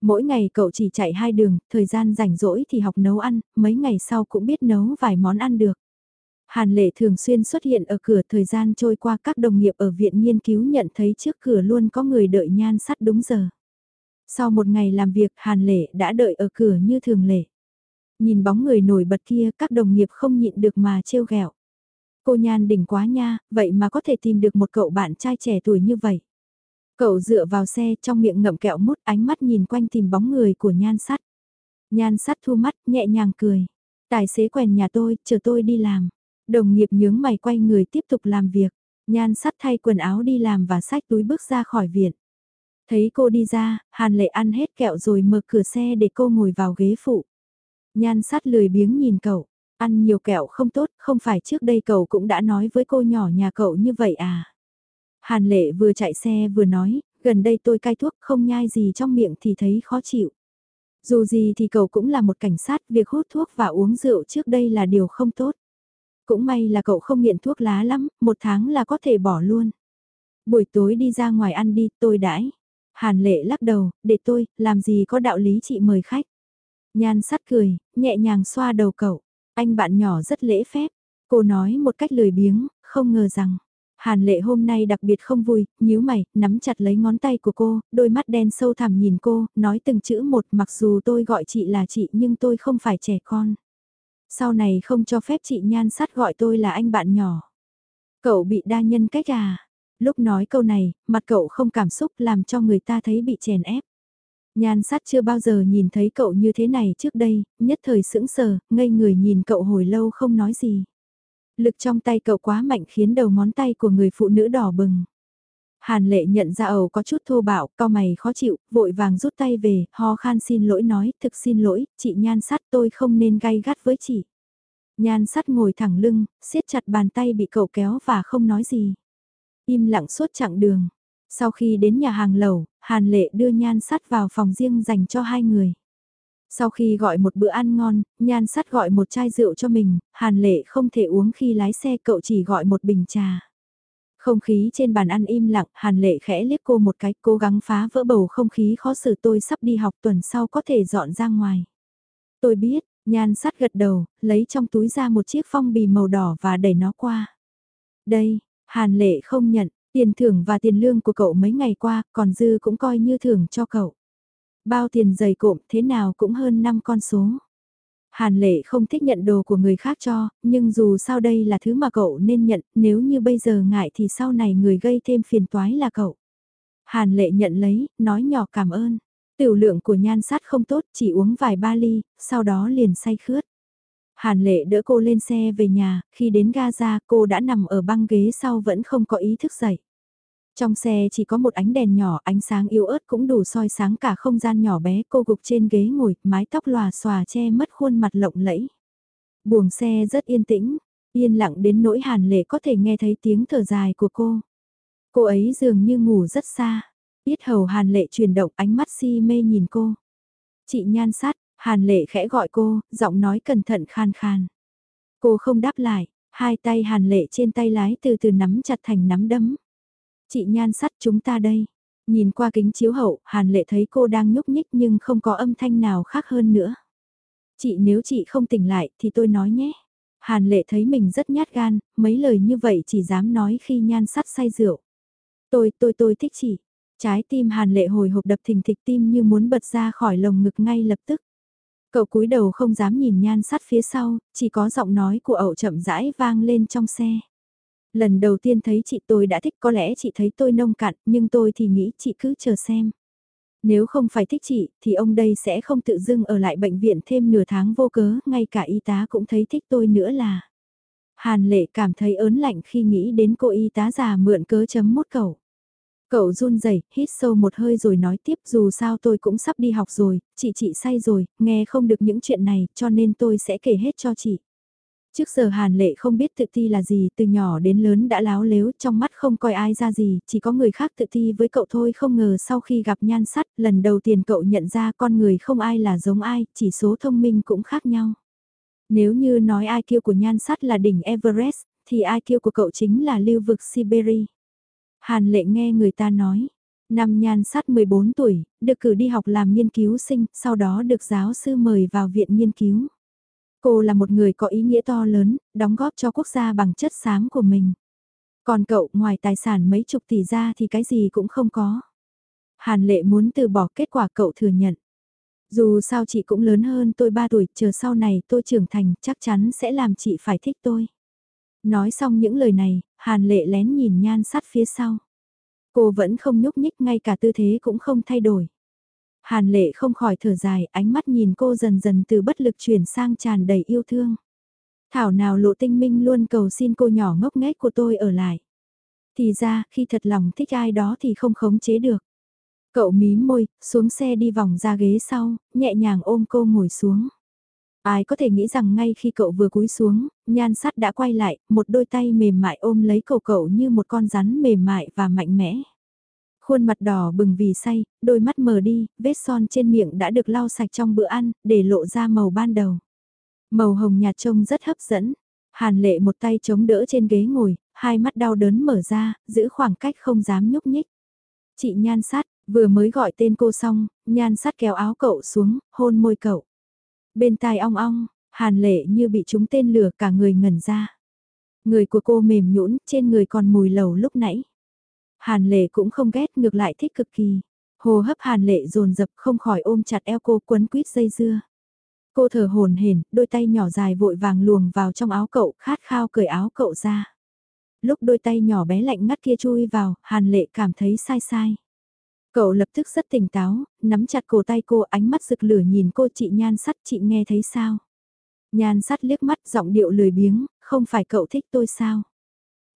S1: Mỗi ngày cậu chỉ chạy hai đường, thời gian rảnh rỗi thì học nấu ăn, mấy ngày sau cũng biết nấu vài món ăn được. Hàn lệ thường xuyên xuất hiện ở cửa thời gian trôi qua các đồng nghiệp ở viện nghiên cứu nhận thấy trước cửa luôn có người đợi nhan sắt đúng giờ. Sau một ngày làm việc Hàn lệ đã đợi ở cửa như thường lệ. Nhìn bóng người nổi bật kia các đồng nghiệp không nhịn được mà trêu ghẹo. Cô nhan đỉnh quá nha, vậy mà có thể tìm được một cậu bạn trai trẻ tuổi như vậy. Cậu dựa vào xe trong miệng ngậm kẹo mút ánh mắt nhìn quanh tìm bóng người của nhan sắt. Nhan sắt thu mắt nhẹ nhàng cười. Tài xế quèn nhà tôi, chờ tôi đi làm. Đồng nghiệp nhướng mày quay người tiếp tục làm việc. Nhan sắt thay quần áo đi làm và xách túi bước ra khỏi viện. Thấy cô đi ra, Hàn Lệ ăn hết kẹo rồi mở cửa xe để cô ngồi vào ghế phụ. Nhan sắt lười biếng nhìn cậu, ăn nhiều kẹo không tốt, không phải trước đây cậu cũng đã nói với cô nhỏ nhà cậu như vậy à. Hàn Lệ vừa chạy xe vừa nói, gần đây tôi cai thuốc không nhai gì trong miệng thì thấy khó chịu. Dù gì thì cậu cũng là một cảnh sát, việc hút thuốc và uống rượu trước đây là điều không tốt. Cũng may là cậu không nghiện thuốc lá lắm, một tháng là có thể bỏ luôn. Buổi tối đi ra ngoài ăn đi, tôi đãi. Hàn lệ lắc đầu, để tôi, làm gì có đạo lý chị mời khách. Nhan sắt cười, nhẹ nhàng xoa đầu cậu. Anh bạn nhỏ rất lễ phép. Cô nói một cách lười biếng, không ngờ rằng. Hàn lệ hôm nay đặc biệt không vui, nhíu mày, nắm chặt lấy ngón tay của cô, đôi mắt đen sâu thẳm nhìn cô, nói từng chữ một mặc dù tôi gọi chị là chị nhưng tôi không phải trẻ con. Sau này không cho phép chị nhan sắt gọi tôi là anh bạn nhỏ. Cậu bị đa nhân cách à? Lúc nói câu này, mặt cậu không cảm xúc làm cho người ta thấy bị chèn ép. Nhan sắt chưa bao giờ nhìn thấy cậu như thế này trước đây, nhất thời sững sờ, ngây người nhìn cậu hồi lâu không nói gì. Lực trong tay cậu quá mạnh khiến đầu ngón tay của người phụ nữ đỏ bừng. Hàn lệ nhận ra ẩu có chút thô bạo, cao mày khó chịu, vội vàng rút tay về, ho khan xin lỗi nói, thực xin lỗi, chị nhan sắt tôi không nên gay gắt với chị. Nhan sắt ngồi thẳng lưng, siết chặt bàn tay bị cậu kéo và không nói gì. Im lặng suốt chặng đường. Sau khi đến nhà hàng lầu, Hàn lệ đưa nhan sắt vào phòng riêng dành cho hai người. Sau khi gọi một bữa ăn ngon, nhan sắt gọi một chai rượu cho mình, Hàn lệ không thể uống khi lái xe cậu chỉ gọi một bình trà. Không khí trên bàn ăn im lặng, Hàn Lệ khẽ liếc cô một cái, cố gắng phá vỡ bầu không khí khó xử tôi sắp đi học tuần sau có thể dọn ra ngoài. Tôi biết, nhan sắt gật đầu, lấy trong túi ra một chiếc phong bì màu đỏ và đẩy nó qua. Đây, Hàn Lệ không nhận, tiền thưởng và tiền lương của cậu mấy ngày qua, còn dư cũng coi như thưởng cho cậu. Bao tiền giày cộm thế nào cũng hơn 5 con số. Hàn lệ không thích nhận đồ của người khác cho, nhưng dù sao đây là thứ mà cậu nên nhận, nếu như bây giờ ngại thì sau này người gây thêm phiền toái là cậu. Hàn lệ nhận lấy, nói nhỏ cảm ơn. Tiểu lượng của nhan sát không tốt, chỉ uống vài ba ly, sau đó liền say khướt. Hàn lệ đỡ cô lên xe về nhà, khi đến Gaza cô đã nằm ở băng ghế sau vẫn không có ý thức dậy. Trong xe chỉ có một ánh đèn nhỏ, ánh sáng yếu ớt cũng đủ soi sáng cả không gian nhỏ bé cô gục trên ghế ngồi, mái tóc lòa xòa che mất khuôn mặt lộng lẫy. Buồng xe rất yên tĩnh, yên lặng đến nỗi hàn lệ có thể nghe thấy tiếng thở dài của cô. Cô ấy dường như ngủ rất xa, biết hầu hàn lệ chuyển động ánh mắt si mê nhìn cô. Chị nhan sát, hàn lệ khẽ gọi cô, giọng nói cẩn thận khan khan. Cô không đáp lại, hai tay hàn lệ trên tay lái từ từ nắm chặt thành nắm đấm. Chị nhan sắt chúng ta đây. Nhìn qua kính chiếu hậu, Hàn Lệ thấy cô đang nhúc nhích nhưng không có âm thanh nào khác hơn nữa. Chị nếu chị không tỉnh lại thì tôi nói nhé. Hàn Lệ thấy mình rất nhát gan, mấy lời như vậy chỉ dám nói khi nhan sắt say rượu. Tôi, tôi, tôi thích chị. Trái tim Hàn Lệ hồi hộp đập thình thịch tim như muốn bật ra khỏi lồng ngực ngay lập tức. Cậu cúi đầu không dám nhìn nhan sắt phía sau, chỉ có giọng nói của ẩu chậm rãi vang lên trong xe. Lần đầu tiên thấy chị tôi đã thích có lẽ chị thấy tôi nông cạn, nhưng tôi thì nghĩ chị cứ chờ xem. Nếu không phải thích chị, thì ông đây sẽ không tự dưng ở lại bệnh viện thêm nửa tháng vô cớ, ngay cả y tá cũng thấy thích tôi nữa là. Hàn lệ cảm thấy ớn lạnh khi nghĩ đến cô y tá già mượn cớ chấm mốt cậu. Cậu run rẩy hít sâu một hơi rồi nói tiếp dù sao tôi cũng sắp đi học rồi, chị chị say rồi, nghe không được những chuyện này cho nên tôi sẽ kể hết cho chị. Trước giờ Hàn Lệ không biết tự ti là gì, từ nhỏ đến lớn đã láo lếu, trong mắt không coi ai ra gì, chỉ có người khác tự ti với cậu thôi không ngờ sau khi gặp nhan sắt, lần đầu tiên cậu nhận ra con người không ai là giống ai, chỉ số thông minh cũng khác nhau. Nếu như nói IQ của nhan sắt là đỉnh Everest, thì IQ của cậu chính là lưu vực Siberia. Hàn Lệ nghe người ta nói, Năm nhan sắt 14 tuổi, được cử đi học làm nghiên cứu sinh, sau đó được giáo sư mời vào viện nghiên cứu. Cô là một người có ý nghĩa to lớn, đóng góp cho quốc gia bằng chất xám của mình. Còn cậu ngoài tài sản mấy chục tỷ ra thì cái gì cũng không có. Hàn lệ muốn từ bỏ kết quả cậu thừa nhận. Dù sao chị cũng lớn hơn tôi 3 tuổi, chờ sau này tôi trưởng thành chắc chắn sẽ làm chị phải thích tôi. Nói xong những lời này, Hàn lệ lén nhìn nhan sát phía sau. Cô vẫn không nhúc nhích ngay cả tư thế cũng không thay đổi. Hàn lệ không khỏi thở dài, ánh mắt nhìn cô dần dần từ bất lực chuyển sang tràn đầy yêu thương. Thảo nào lộ tinh minh luôn cầu xin cô nhỏ ngốc nghếch của tôi ở lại. Thì ra, khi thật lòng thích ai đó thì không khống chế được. Cậu mím môi, xuống xe đi vòng ra ghế sau, nhẹ nhàng ôm cô ngồi xuống. Ai có thể nghĩ rằng ngay khi cậu vừa cúi xuống, nhan sắt đã quay lại, một đôi tay mềm mại ôm lấy cậu cậu như một con rắn mềm mại và mạnh mẽ. Khuôn mặt đỏ bừng vì say, đôi mắt mờ đi, vết son trên miệng đã được lau sạch trong bữa ăn, để lộ ra màu ban đầu. Màu hồng nhạt trông rất hấp dẫn. Hàn lệ một tay chống đỡ trên ghế ngồi, hai mắt đau đớn mở ra, giữ khoảng cách không dám nhúc nhích. Chị nhan sát, vừa mới gọi tên cô xong, nhan sát kéo áo cậu xuống, hôn môi cậu. Bên tai ong ong, hàn lệ như bị trúng tên lửa cả người ngẩn ra. Người của cô mềm nhũn trên người còn mùi lầu lúc nãy. Hàn lệ cũng không ghét ngược lại thích cực kỳ. Hồ hấp hàn lệ dồn dập không khỏi ôm chặt eo cô quấn quýt dây dưa. Cô thở hồn hển, đôi tay nhỏ dài vội vàng luồng vào trong áo cậu, khát khao cởi áo cậu ra. Lúc đôi tay nhỏ bé lạnh ngắt kia chui vào, Hàn Lệ cảm thấy sai sai. Cậu lập tức rất tỉnh táo, nắm chặt cổ tay cô ánh mắt rực lửa nhìn cô chị nhan sắt chị nghe thấy sao. Nhan sắt liếc mắt giọng điệu lười biếng, không phải cậu thích tôi sao.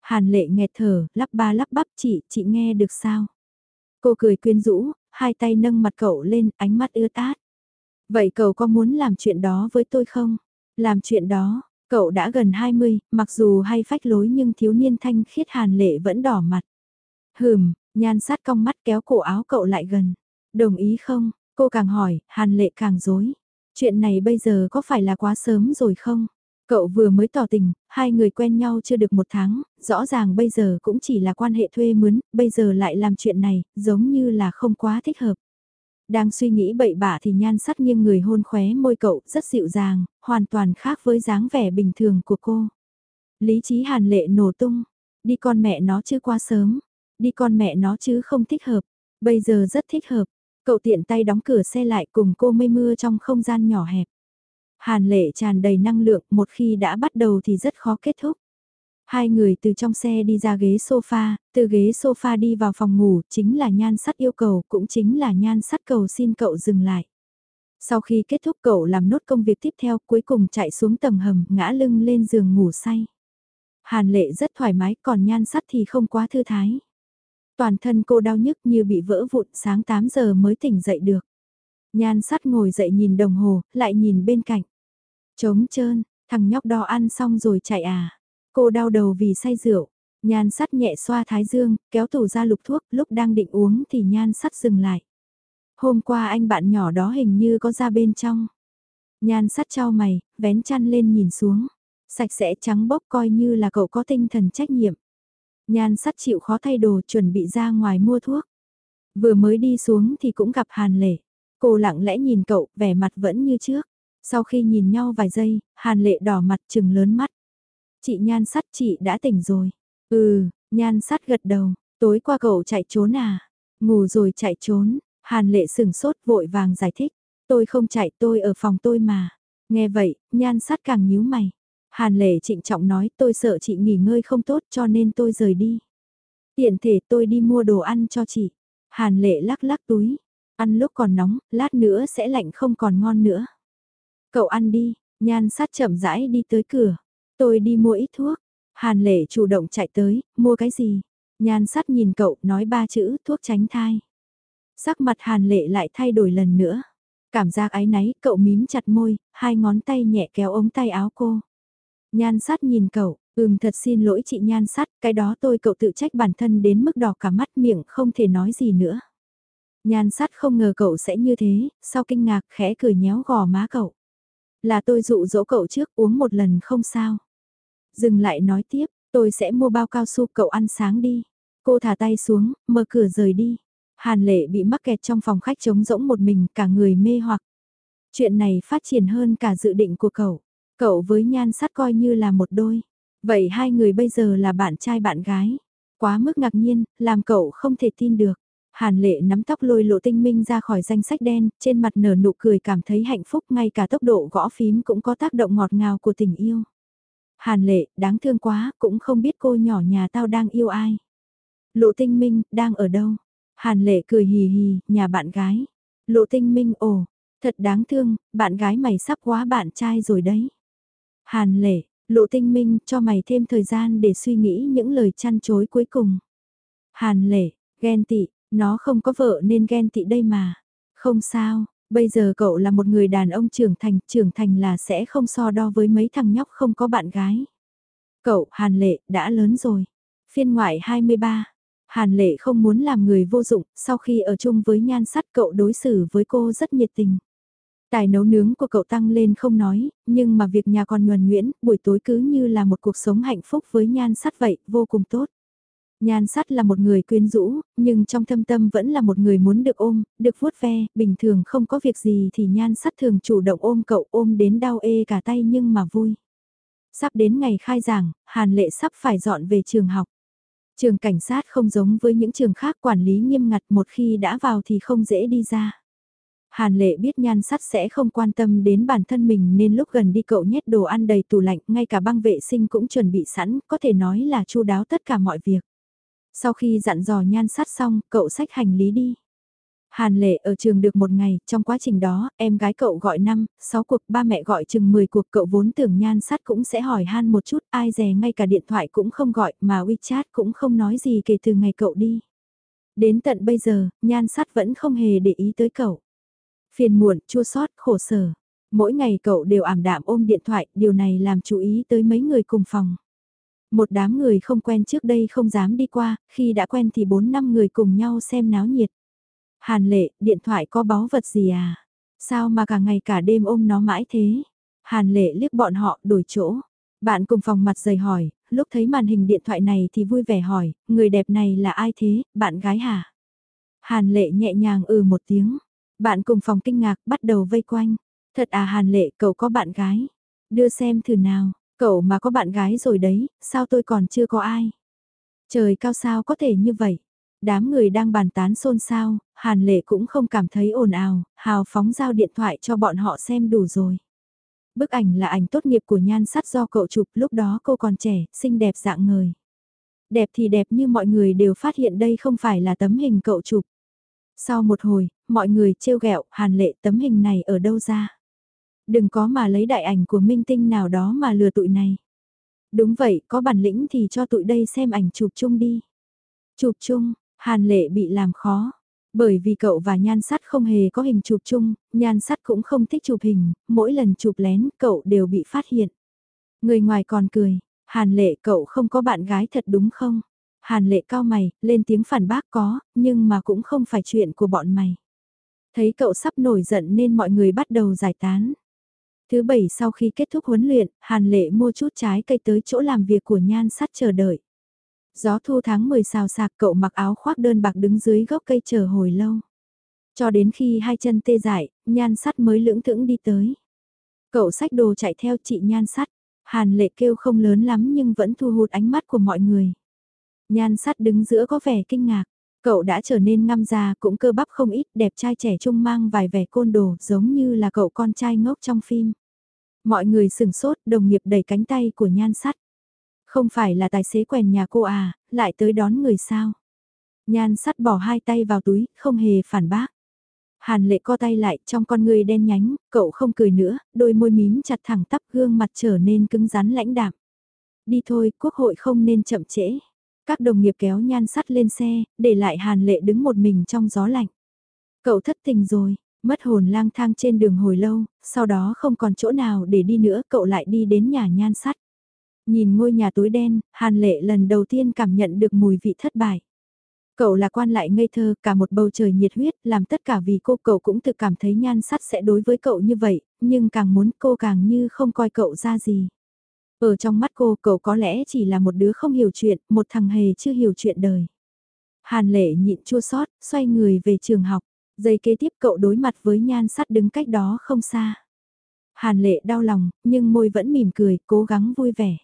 S1: Hàn lệ nghẹt thở, lắp ba lắp bắp chị, chị nghe được sao. Cô cười quyến rũ, hai tay nâng mặt cậu lên, ánh mắt ưa tát. Vậy cậu có muốn làm chuyện đó với tôi không? Làm chuyện đó, cậu đã gần 20, mặc dù hay phách lối nhưng thiếu niên thanh khiết hàn lệ vẫn đỏ mặt. Hừm, nhan sát cong mắt kéo cổ áo cậu lại gần. Đồng ý không? Cô càng hỏi, hàn lệ càng dối. Chuyện này bây giờ có phải là quá sớm rồi không? Cậu vừa mới tỏ tình, hai người quen nhau chưa được một tháng, rõ ràng bây giờ cũng chỉ là quan hệ thuê mướn, bây giờ lại làm chuyện này, giống như là không quá thích hợp. Đang suy nghĩ bậy bạ thì nhan sắt nghiêng người hôn khóe môi cậu rất dịu dàng, hoàn toàn khác với dáng vẻ bình thường của cô. Lý trí hàn lệ nổ tung, đi con mẹ nó chưa qua sớm, đi con mẹ nó chứ không thích hợp, bây giờ rất thích hợp. Cậu tiện tay đóng cửa xe lại cùng cô mây mưa trong không gian nhỏ hẹp. Hàn lệ tràn đầy năng lượng, một khi đã bắt đầu thì rất khó kết thúc. Hai người từ trong xe đi ra ghế sofa, từ ghế sofa đi vào phòng ngủ, chính là nhan sắt yêu cầu, cũng chính là nhan sắt cầu xin cậu dừng lại. Sau khi kết thúc cậu làm nốt công việc tiếp theo, cuối cùng chạy xuống tầng hầm, ngã lưng lên giường ngủ say. Hàn lệ rất thoải mái, còn nhan sắt thì không quá thư thái. Toàn thân cô đau nhức như bị vỡ vụn, sáng 8 giờ mới tỉnh dậy được. Nhan sắt ngồi dậy nhìn đồng hồ, lại nhìn bên cạnh. Trống trơn, thằng nhóc đo ăn xong rồi chạy à. Cô đau đầu vì say rượu. Nhan sắt nhẹ xoa thái dương, kéo tủ ra lục thuốc, lúc đang định uống thì nhan sắt dừng lại. Hôm qua anh bạn nhỏ đó hình như có ra bên trong. Nhan sắt trao mày, vén chăn lên nhìn xuống. Sạch sẽ trắng bốc coi như là cậu có tinh thần trách nhiệm. Nhan sắt chịu khó thay đồ chuẩn bị ra ngoài mua thuốc. Vừa mới đi xuống thì cũng gặp Hàn Lệ. Cô lặng lẽ nhìn cậu, vẻ mặt vẫn như trước. Sau khi nhìn nhau vài giây, Hàn Lệ đỏ mặt trừng lớn mắt. Chị nhan sắt chị đã tỉnh rồi. Ừ, nhan sắt gật đầu, tối qua cậu chạy trốn à? Ngủ rồi chạy trốn, Hàn Lệ sừng sốt vội vàng giải thích. Tôi không chạy tôi ở phòng tôi mà. Nghe vậy, nhan sắt càng nhíu mày. Hàn Lệ trịnh trọng nói tôi sợ chị nghỉ ngơi không tốt cho nên tôi rời đi. Tiện thể tôi đi mua đồ ăn cho chị. Hàn Lệ lắc lắc túi. Ăn lúc còn nóng, lát nữa sẽ lạnh không còn ngon nữa. Cậu ăn đi, nhan sát chậm rãi đi tới cửa. Tôi đi mua ít thuốc. Hàn lệ chủ động chạy tới, mua cái gì? Nhan sát nhìn cậu, nói ba chữ, thuốc tránh thai. Sắc mặt hàn lệ lại thay đổi lần nữa. Cảm giác ái náy, cậu mím chặt môi, hai ngón tay nhẹ kéo ống tay áo cô. Nhan sát nhìn cậu, ừm thật xin lỗi chị nhan sát, cái đó tôi cậu tự trách bản thân đến mức đỏ cả mắt miệng không thể nói gì nữa. Nhan sát không ngờ cậu sẽ như thế, sau kinh ngạc khẽ cười nhéo gò má cậu. Là tôi dụ dỗ cậu trước uống một lần không sao. Dừng lại nói tiếp, tôi sẽ mua bao cao su cậu ăn sáng đi. Cô thả tay xuống, mở cửa rời đi. Hàn lệ bị mắc kẹt trong phòng khách trống rỗng một mình cả người mê hoặc. Chuyện này phát triển hơn cả dự định của cậu. Cậu với nhan sắt coi như là một đôi. Vậy hai người bây giờ là bạn trai bạn gái. Quá mức ngạc nhiên, làm cậu không thể tin được. Hàn lệ nắm tóc lôi lộ tinh minh ra khỏi danh sách đen, trên mặt nở nụ cười cảm thấy hạnh phúc ngay cả tốc độ gõ phím cũng có tác động ngọt ngào của tình yêu. Hàn lệ, đáng thương quá, cũng không biết cô nhỏ nhà tao đang yêu ai. Lộ tinh minh, đang ở đâu? Hàn lệ cười hì hì, nhà bạn gái. Lộ tinh minh, ồ, thật đáng thương, bạn gái mày sắp quá bạn trai rồi đấy. Hàn lệ, lộ tinh minh, cho mày thêm thời gian để suy nghĩ những lời chăn chối cuối cùng. Hàn lệ, ghen tị, nó không có vợ nên ghen tị đây mà. Không sao, bây giờ cậu là một người đàn ông trưởng thành, trưởng thành là sẽ không so đo với mấy thằng nhóc không có bạn gái. Cậu, Hàn Lệ, đã lớn rồi. Phiên ngoại 23. Hàn Lệ không muốn làm người vô dụng, sau khi ở chung với nhan sắt cậu đối xử với cô rất nhiệt tình. Tài nấu nướng của cậu tăng lên không nói, nhưng mà việc nhà còn nhuần nhuyễn, buổi tối cứ như là một cuộc sống hạnh phúc với nhan sắt vậy, vô cùng tốt. Nhan sắt là một người quyến rũ, nhưng trong thâm tâm vẫn là một người muốn được ôm, được vuốt ve, bình thường không có việc gì thì nhan sắt thường chủ động ôm cậu ôm đến đau ê cả tay nhưng mà vui. Sắp đến ngày khai giảng, Hàn Lệ sắp phải dọn về trường học. Trường cảnh sát không giống với những trường khác quản lý nghiêm ngặt một khi đã vào thì không dễ đi ra. Hàn lệ biết nhan sắt sẽ không quan tâm đến bản thân mình nên lúc gần đi cậu nhét đồ ăn đầy tủ lạnh, ngay cả băng vệ sinh cũng chuẩn bị sẵn, có thể nói là chu đáo tất cả mọi việc. Sau khi dặn dò nhan sát xong, cậu xách hành lý đi. Hàn lệ ở trường được một ngày, trong quá trình đó, em gái cậu gọi 5, 6 cuộc, ba mẹ gọi chừng 10 cuộc cậu vốn tưởng nhan sát cũng sẽ hỏi han một chút, ai dè ngay cả điện thoại cũng không gọi, mà WeChat cũng không nói gì kể từ ngày cậu đi. Đến tận bây giờ, nhan sát vẫn không hề để ý tới cậu. Phiền muộn, chua xót, khổ sở. Mỗi ngày cậu đều ảm đạm ôm điện thoại, điều này làm chú ý tới mấy người cùng phòng. Một đám người không quen trước đây không dám đi qua, khi đã quen thì 4 năm người cùng nhau xem náo nhiệt. Hàn lệ, điện thoại có báu vật gì à? Sao mà cả ngày cả đêm ôm nó mãi thế? Hàn lệ liếc bọn họ đổi chỗ. Bạn cùng phòng mặt dày hỏi, lúc thấy màn hình điện thoại này thì vui vẻ hỏi, người đẹp này là ai thế, bạn gái hả? Hàn lệ nhẹ nhàng ừ một tiếng. Bạn cùng phòng kinh ngạc bắt đầu vây quanh. Thật à Hàn lệ cậu có bạn gái? Đưa xem thử nào, cậu mà có bạn gái rồi đấy, sao tôi còn chưa có ai? Trời cao sao có thể như vậy? Đám người đang bàn tán xôn xao, Hàn Lệ cũng không cảm thấy ồn ào, hào phóng giao điện thoại cho bọn họ xem đủ rồi. Bức ảnh là ảnh tốt nghiệp của nhan sắt do cậu chụp lúc đó cô còn trẻ, xinh đẹp dạng người. Đẹp thì đẹp như mọi người đều phát hiện đây không phải là tấm hình cậu chụp. Sau một hồi, mọi người trêu ghẹo Hàn Lệ tấm hình này ở đâu ra. Đừng có mà lấy đại ảnh của minh tinh nào đó mà lừa tụi này. Đúng vậy, có bản lĩnh thì cho tụi đây xem ảnh chụp chung đi. Chụp chung, Hàn lệ bị làm khó. Bởi vì cậu và nhan sắt không hề có hình chụp chung, nhan sắt cũng không thích chụp hình, mỗi lần chụp lén cậu đều bị phát hiện. Người ngoài còn cười, Hàn lệ cậu không có bạn gái thật đúng không? Hàn lệ cao mày, lên tiếng phản bác có, nhưng mà cũng không phải chuyện của bọn mày. Thấy cậu sắp nổi giận nên mọi người bắt đầu giải tán. Thứ bảy sau khi kết thúc huấn luyện, Hàn lệ mua chút trái cây tới chỗ làm việc của nhan sắt chờ đợi. Gió thu tháng 10 xào sạc cậu mặc áo khoác đơn bạc đứng dưới gốc cây chờ hồi lâu. Cho đến khi hai chân tê dại, nhan sắt mới lưỡng thững đi tới. Cậu xách đồ chạy theo chị nhan sắt, hàn lệ kêu không lớn lắm nhưng vẫn thu hút ánh mắt của mọi người. Nhan sắt đứng giữa có vẻ kinh ngạc, cậu đã trở nên ngăm già cũng cơ bắp không ít đẹp trai trẻ trung mang vài vẻ côn đồ giống như là cậu con trai ngốc trong phim. Mọi người sừng sốt đồng nghiệp đẩy cánh tay của nhan sắt. Không phải là tài xế quèn nhà cô à, lại tới đón người sao. Nhan sắt bỏ hai tay vào túi, không hề phản bác. Hàn lệ co tay lại trong con người đen nhánh, cậu không cười nữa, đôi môi mím chặt thẳng tắp gương mặt trở nên cứng rắn lãnh đạm. Đi thôi, quốc hội không nên chậm trễ. Các đồng nghiệp kéo nhan sắt lên xe, để lại hàn lệ đứng một mình trong gió lạnh. Cậu thất tình rồi, mất hồn lang thang trên đường hồi lâu, sau đó không còn chỗ nào để đi nữa cậu lại đi đến nhà nhan sắt. Nhìn ngôi nhà tối đen, Hàn Lệ lần đầu tiên cảm nhận được mùi vị thất bại. Cậu là quan lại ngây thơ, cả một bầu trời nhiệt huyết, làm tất cả vì cô cậu cũng tự cảm thấy nhan sắt sẽ đối với cậu như vậy, nhưng càng muốn cô càng như không coi cậu ra gì. Ở trong mắt cô, cậu có lẽ chỉ là một đứa không hiểu chuyện, một thằng hề chưa hiểu chuyện đời. Hàn lệ nhịn chua sót, xoay người về trường học. Giây kế tiếp cậu đối mặt với nhan sắt đứng cách đó không xa. Hàn lệ đau lòng, nhưng môi vẫn mỉm cười, cố gắng vui vẻ.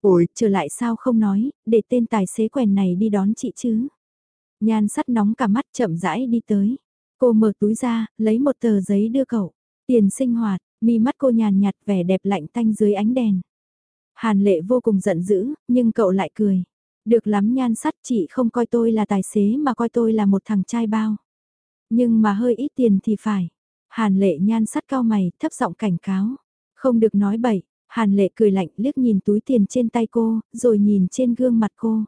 S2: Ôi,
S1: trở lại sao không nói, để tên tài xế quèn này đi đón chị chứ. Nhan sắt nóng cả mắt chậm rãi đi tới. Cô mở túi ra, lấy một tờ giấy đưa cậu. Tiền sinh hoạt, mi mắt cô nhàn nhạt vẻ đẹp lạnh tanh dưới ánh đèn. Hàn lệ vô cùng giận dữ, nhưng cậu lại cười. Được lắm nhan sắt chị không coi tôi là tài xế mà coi tôi là một thằng trai bao. Nhưng mà hơi ít tiền thì phải. Hàn lệ nhan sắt cao mày, thấp giọng cảnh cáo. Không được nói bậy, Hàn lệ cười lạnh liếc nhìn túi tiền trên tay cô, rồi nhìn trên gương mặt cô.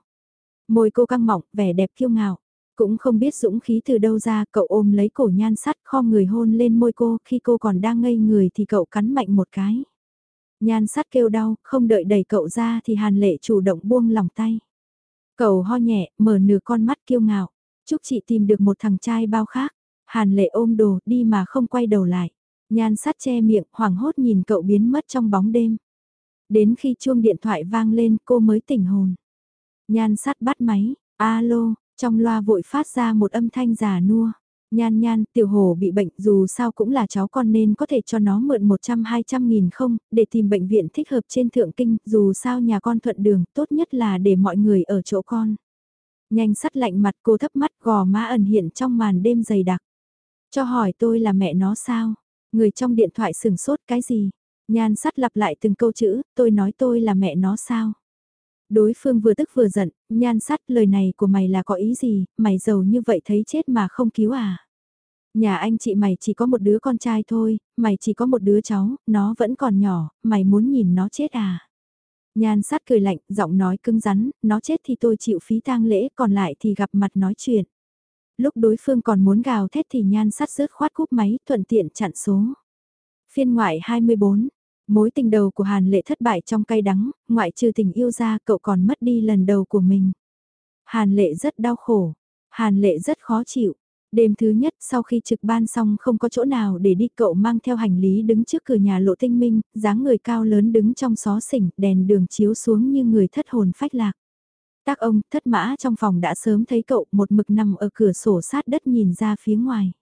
S1: Môi cô căng mọng, vẻ đẹp kiêu ngạo. Cũng không biết dũng khí từ đâu ra, cậu ôm lấy cổ nhan sắt khom người hôn lên môi cô, khi cô còn đang ngây người thì cậu cắn mạnh một cái. Nhan sắt kêu đau, không đợi đẩy cậu ra thì hàn lệ chủ động buông lòng tay. Cậu ho nhẹ, mở nửa con mắt kiêu ngạo. Chúc chị tìm được một thằng trai bao khác. Hàn lệ ôm đồ, đi mà không quay đầu lại. Nhan sát che miệng, hoảng hốt nhìn cậu biến mất trong bóng đêm. Đến khi chuông điện thoại vang lên cô mới tỉnh hồn. Nhan sát bắt máy, alo, trong loa vội phát ra một âm thanh già nua. Nhan nhan, tiểu hồ bị bệnh dù sao cũng là cháu con nên có thể cho nó mượn 100-200 nghìn không, để tìm bệnh viện thích hợp trên thượng kinh, dù sao nhà con thuận đường, tốt nhất là để mọi người ở chỗ con. Nhanh sắt lạnh mặt cô thấp mắt gò má ẩn hiện trong màn đêm dày đặc. Cho hỏi tôi là mẹ nó sao? Người trong điện thoại sừng sốt cái gì? Nhan sắt lặp lại từng câu chữ, tôi nói tôi là mẹ nó sao? Đối phương vừa tức vừa giận, nhan sắt lời này của mày là có ý gì, mày giàu như vậy thấy chết mà không cứu à? Nhà anh chị mày chỉ có một đứa con trai thôi, mày chỉ có một đứa cháu, nó vẫn còn nhỏ, mày muốn nhìn nó chết à? Nhan sát cười lạnh, giọng nói cứng rắn, nó chết thì tôi chịu phí tang lễ, còn lại thì gặp mặt nói chuyện. Lúc đối phương còn muốn gào thét thì nhan sát rớt khoát cúp máy, thuận tiện chặn số. Phiên ngoại 24, mối tình đầu của Hàn Lệ thất bại trong cay đắng, ngoại trừ tình yêu ra cậu còn mất đi lần đầu của mình. Hàn Lệ rất đau khổ, Hàn Lệ rất khó chịu. Đêm thứ nhất sau khi trực ban xong không có chỗ nào để đi cậu mang theo hành lý đứng trước cửa nhà lộ tinh minh, dáng người cao lớn đứng trong xó xỉnh, đèn đường chiếu xuống như người thất hồn phách lạc. Tác ông, thất mã trong phòng đã sớm thấy cậu một mực nằm ở cửa sổ sát đất nhìn ra phía ngoài.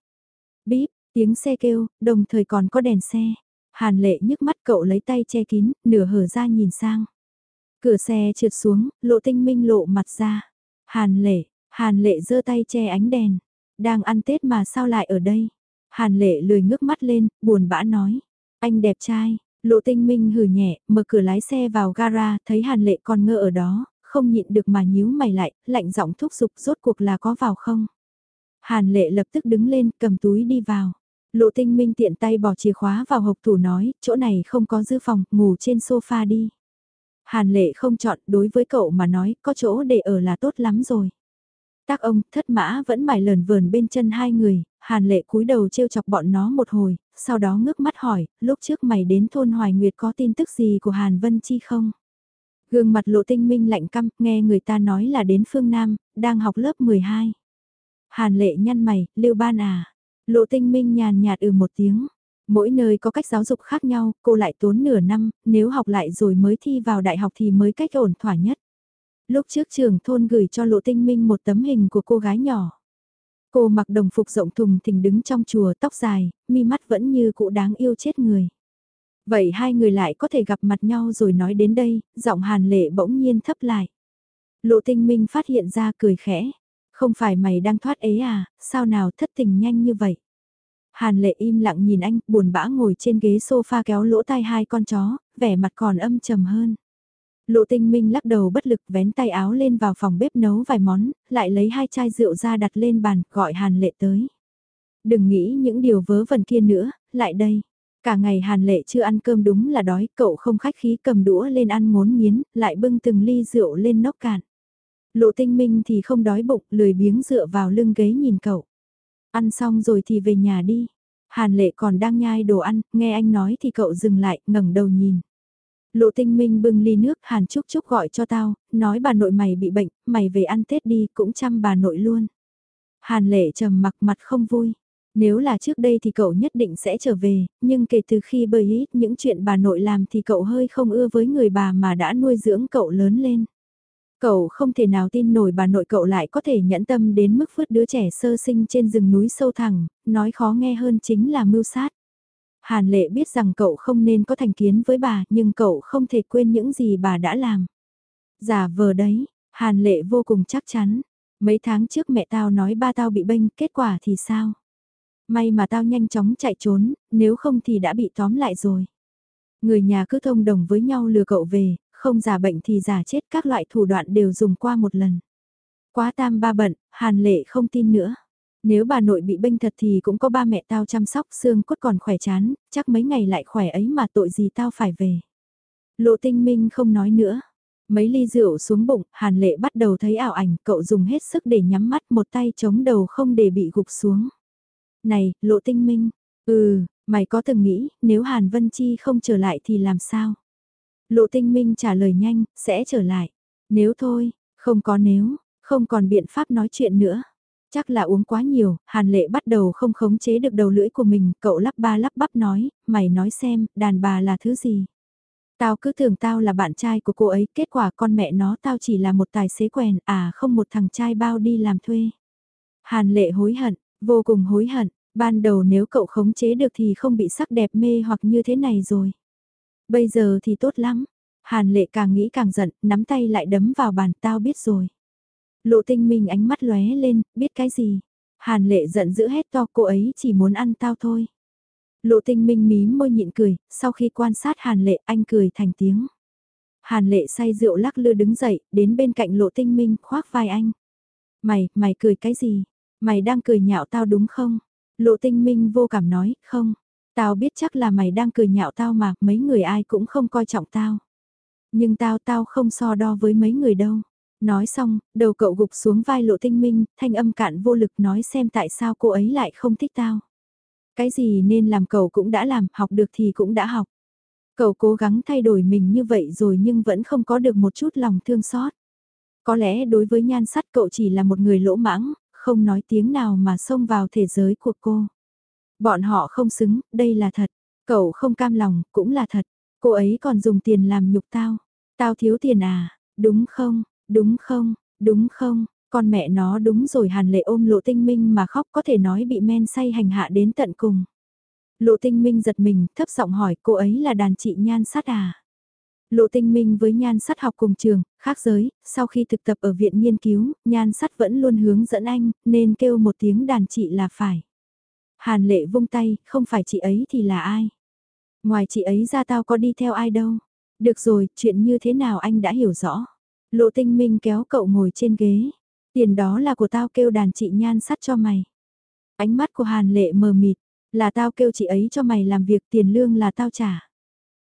S1: Bíp, tiếng xe kêu, đồng thời còn có đèn xe. Hàn lệ nhức mắt cậu lấy tay che kín, nửa hở ra nhìn sang. Cửa xe trượt xuống, lộ tinh minh lộ mặt ra. Hàn lệ, hàn lệ giơ tay che ánh đèn. Đang ăn Tết mà sao lại ở đây? Hàn lệ lười ngước mắt lên, buồn bã nói. Anh đẹp trai, lộ tinh minh hừ nhẹ, mở cửa lái xe vào gara, thấy hàn lệ còn ngơ ở đó, không nhịn được mà nhíu mày lại, lạnh giọng thúc giục rốt cuộc là có vào không. Hàn lệ lập tức đứng lên, cầm túi đi vào. Lộ tinh minh tiện tay bỏ chìa khóa vào hộp tủ nói, chỗ này không có dư phòng, ngủ trên sofa đi. Hàn lệ không chọn, đối với cậu mà nói, có chỗ để ở là tốt lắm rồi. Tác ông, thất mã vẫn mải lờn vờn bên chân hai người, hàn lệ cúi đầu trêu chọc bọn nó một hồi, sau đó ngước mắt hỏi, lúc trước mày đến thôn Hoài Nguyệt có tin tức gì của Hàn Vân Chi không? Gương mặt lộ tinh minh lạnh căm, nghe người ta nói là đến phương Nam, đang học lớp 12. Hàn lệ nhăn mày, lưu ban à. Lộ tinh minh nhàn nhạt ừ một tiếng. Mỗi nơi có cách giáo dục khác nhau, cô lại tốn nửa năm, nếu học lại rồi mới thi vào đại học thì mới cách ổn thỏa nhất. Lúc trước trường thôn gửi cho lộ tinh minh một tấm hình của cô gái nhỏ. Cô mặc đồng phục rộng thùng thình đứng trong chùa tóc dài, mi mắt vẫn như cụ đáng yêu chết người. Vậy hai người lại có thể gặp mặt nhau rồi nói đến đây, giọng hàn lệ bỗng nhiên thấp lại. Lộ tinh minh phát hiện ra cười khẽ. Không phải mày đang thoát ế à, sao nào thất tình nhanh như vậy? Hàn lệ im lặng nhìn anh, buồn bã ngồi trên ghế sofa kéo lỗ tai hai con chó, vẻ mặt còn âm trầm hơn. Lộ tinh minh lắc đầu bất lực vén tay áo lên vào phòng bếp nấu vài món, lại lấy hai chai rượu ra đặt lên bàn, gọi hàn lệ tới. Đừng nghĩ những điều vớ vẩn kia nữa, lại đây. Cả ngày Hàn Lệ chưa ăn cơm đúng là đói, cậu không khách khí cầm đũa lên ăn ngốn miến, lại bưng từng ly rượu lên nóc cạn. Lộ tinh minh thì không đói bụng, lười biếng dựa vào lưng ghế nhìn cậu. Ăn xong rồi thì về nhà đi. Hàn Lệ còn đang nhai đồ ăn, nghe anh nói thì cậu dừng lại, ngẩng đầu nhìn. Lộ tinh minh bưng ly nước, Hàn Trúc Trúc gọi cho tao, nói bà nội mày bị bệnh, mày về ăn Tết đi, cũng chăm bà nội luôn. Hàn Lệ trầm mặc mặt không vui. Nếu là trước đây thì cậu nhất định sẽ trở về, nhưng kể từ khi bơi ít những chuyện bà nội làm thì cậu hơi không ưa với người bà mà đã nuôi dưỡng cậu lớn lên. Cậu không thể nào tin nổi bà nội cậu lại có thể nhẫn tâm đến mức phứt đứa trẻ sơ sinh trên rừng núi sâu thẳng, nói khó nghe hơn chính là mưu sát. Hàn lệ biết rằng cậu không nên có thành kiến với bà nhưng cậu không thể quên những gì bà đã làm. Giả vờ đấy, Hàn lệ vô cùng chắc chắn. Mấy tháng trước mẹ tao nói ba tao bị bênh, kết quả thì sao? May mà tao nhanh chóng chạy trốn, nếu không thì đã bị tóm lại rồi. Người nhà cứ thông đồng với nhau lừa cậu về, không giả bệnh thì giả chết các loại thủ đoạn đều dùng qua một lần. Quá tam ba bận, hàn lệ không tin nữa. Nếu bà nội bị bênh thật thì cũng có ba mẹ tao chăm sóc xương cốt còn khỏe chán, chắc mấy ngày lại khỏe ấy mà tội gì tao phải về. Lộ tinh minh không nói nữa. Mấy ly rượu xuống bụng, hàn lệ bắt đầu thấy ảo ảnh, cậu dùng hết sức để nhắm mắt một tay chống đầu không để bị gục xuống. Này, lộ tinh minh, ừ, mày có từng nghĩ, nếu Hàn Vân Chi không trở lại thì làm sao? Lộ tinh minh trả lời nhanh, sẽ trở lại. Nếu thôi, không có nếu, không còn biện pháp nói chuyện nữa. Chắc là uống quá nhiều, Hàn Lệ bắt đầu không khống chế được đầu lưỡi của mình, cậu lắp ba lắp bắp nói, mày nói xem, đàn bà là thứ gì? Tao cứ tưởng tao là bạn trai của cô ấy, kết quả con mẹ nó tao chỉ là một tài xế quèn, à không một thằng trai bao đi làm thuê. Hàn Lệ hối hận, vô cùng hối hận, ban đầu nếu cậu khống chế được thì không bị sắc đẹp mê hoặc như thế này rồi. Bây giờ thì tốt lắm. Hàn lệ càng nghĩ càng giận, nắm tay lại đấm vào bàn tao biết rồi. Lộ tinh minh ánh mắt lóe lên, biết cái gì? Hàn lệ giận dữ hết to cô ấy chỉ muốn ăn tao thôi. Lộ tinh minh mí môi nhịn cười, sau khi quan sát hàn lệ anh cười thành tiếng. Hàn lệ say rượu lắc lư đứng dậy, đến bên cạnh lộ tinh minh khoác vai anh. Mày, mày cười cái gì? Mày đang cười nhạo tao đúng không? Lộ tinh minh vô cảm nói, không. Tao biết chắc là mày đang cười nhạo tao mà, mấy người ai cũng không coi trọng tao. Nhưng tao tao không so đo với mấy người đâu. Nói xong, đầu cậu gục xuống vai lộ tinh minh, thanh âm cạn vô lực nói xem tại sao cô ấy lại không thích tao. Cái gì nên làm cậu cũng đã làm, học được thì cũng đã học. Cậu cố gắng thay đổi mình như vậy rồi nhưng vẫn không có được một chút lòng thương xót. Có lẽ đối với nhan sắt cậu chỉ là một người lỗ mãng, không nói tiếng nào mà xông vào thế giới của cô. Bọn họ không xứng, đây là thật. Cậu không cam lòng, cũng là thật. Cô ấy còn dùng tiền làm nhục tao. Tao thiếu tiền à, đúng không, đúng không, đúng không, con mẹ nó đúng rồi hàn lệ ôm lộ tinh minh mà khóc có thể nói bị men say hành hạ đến tận cùng. Lộ tinh minh giật mình, thấp giọng hỏi cô ấy là đàn chị nhan sát à? Lộ tinh minh với nhan sắt học cùng trường, khác giới, sau khi thực tập ở viện nghiên cứu, nhan sắt vẫn luôn hướng dẫn anh, nên kêu một tiếng đàn chị là phải. Hàn lệ vung tay, không phải chị ấy thì là ai? Ngoài chị ấy ra tao có đi theo ai đâu. Được rồi, chuyện như thế nào anh đã hiểu rõ. Lộ tinh minh kéo cậu ngồi trên ghế. Tiền đó là của tao kêu đàn chị nhan sắt cho mày. Ánh mắt của Hàn lệ mờ mịt, là tao kêu chị ấy cho mày làm việc tiền lương là tao trả.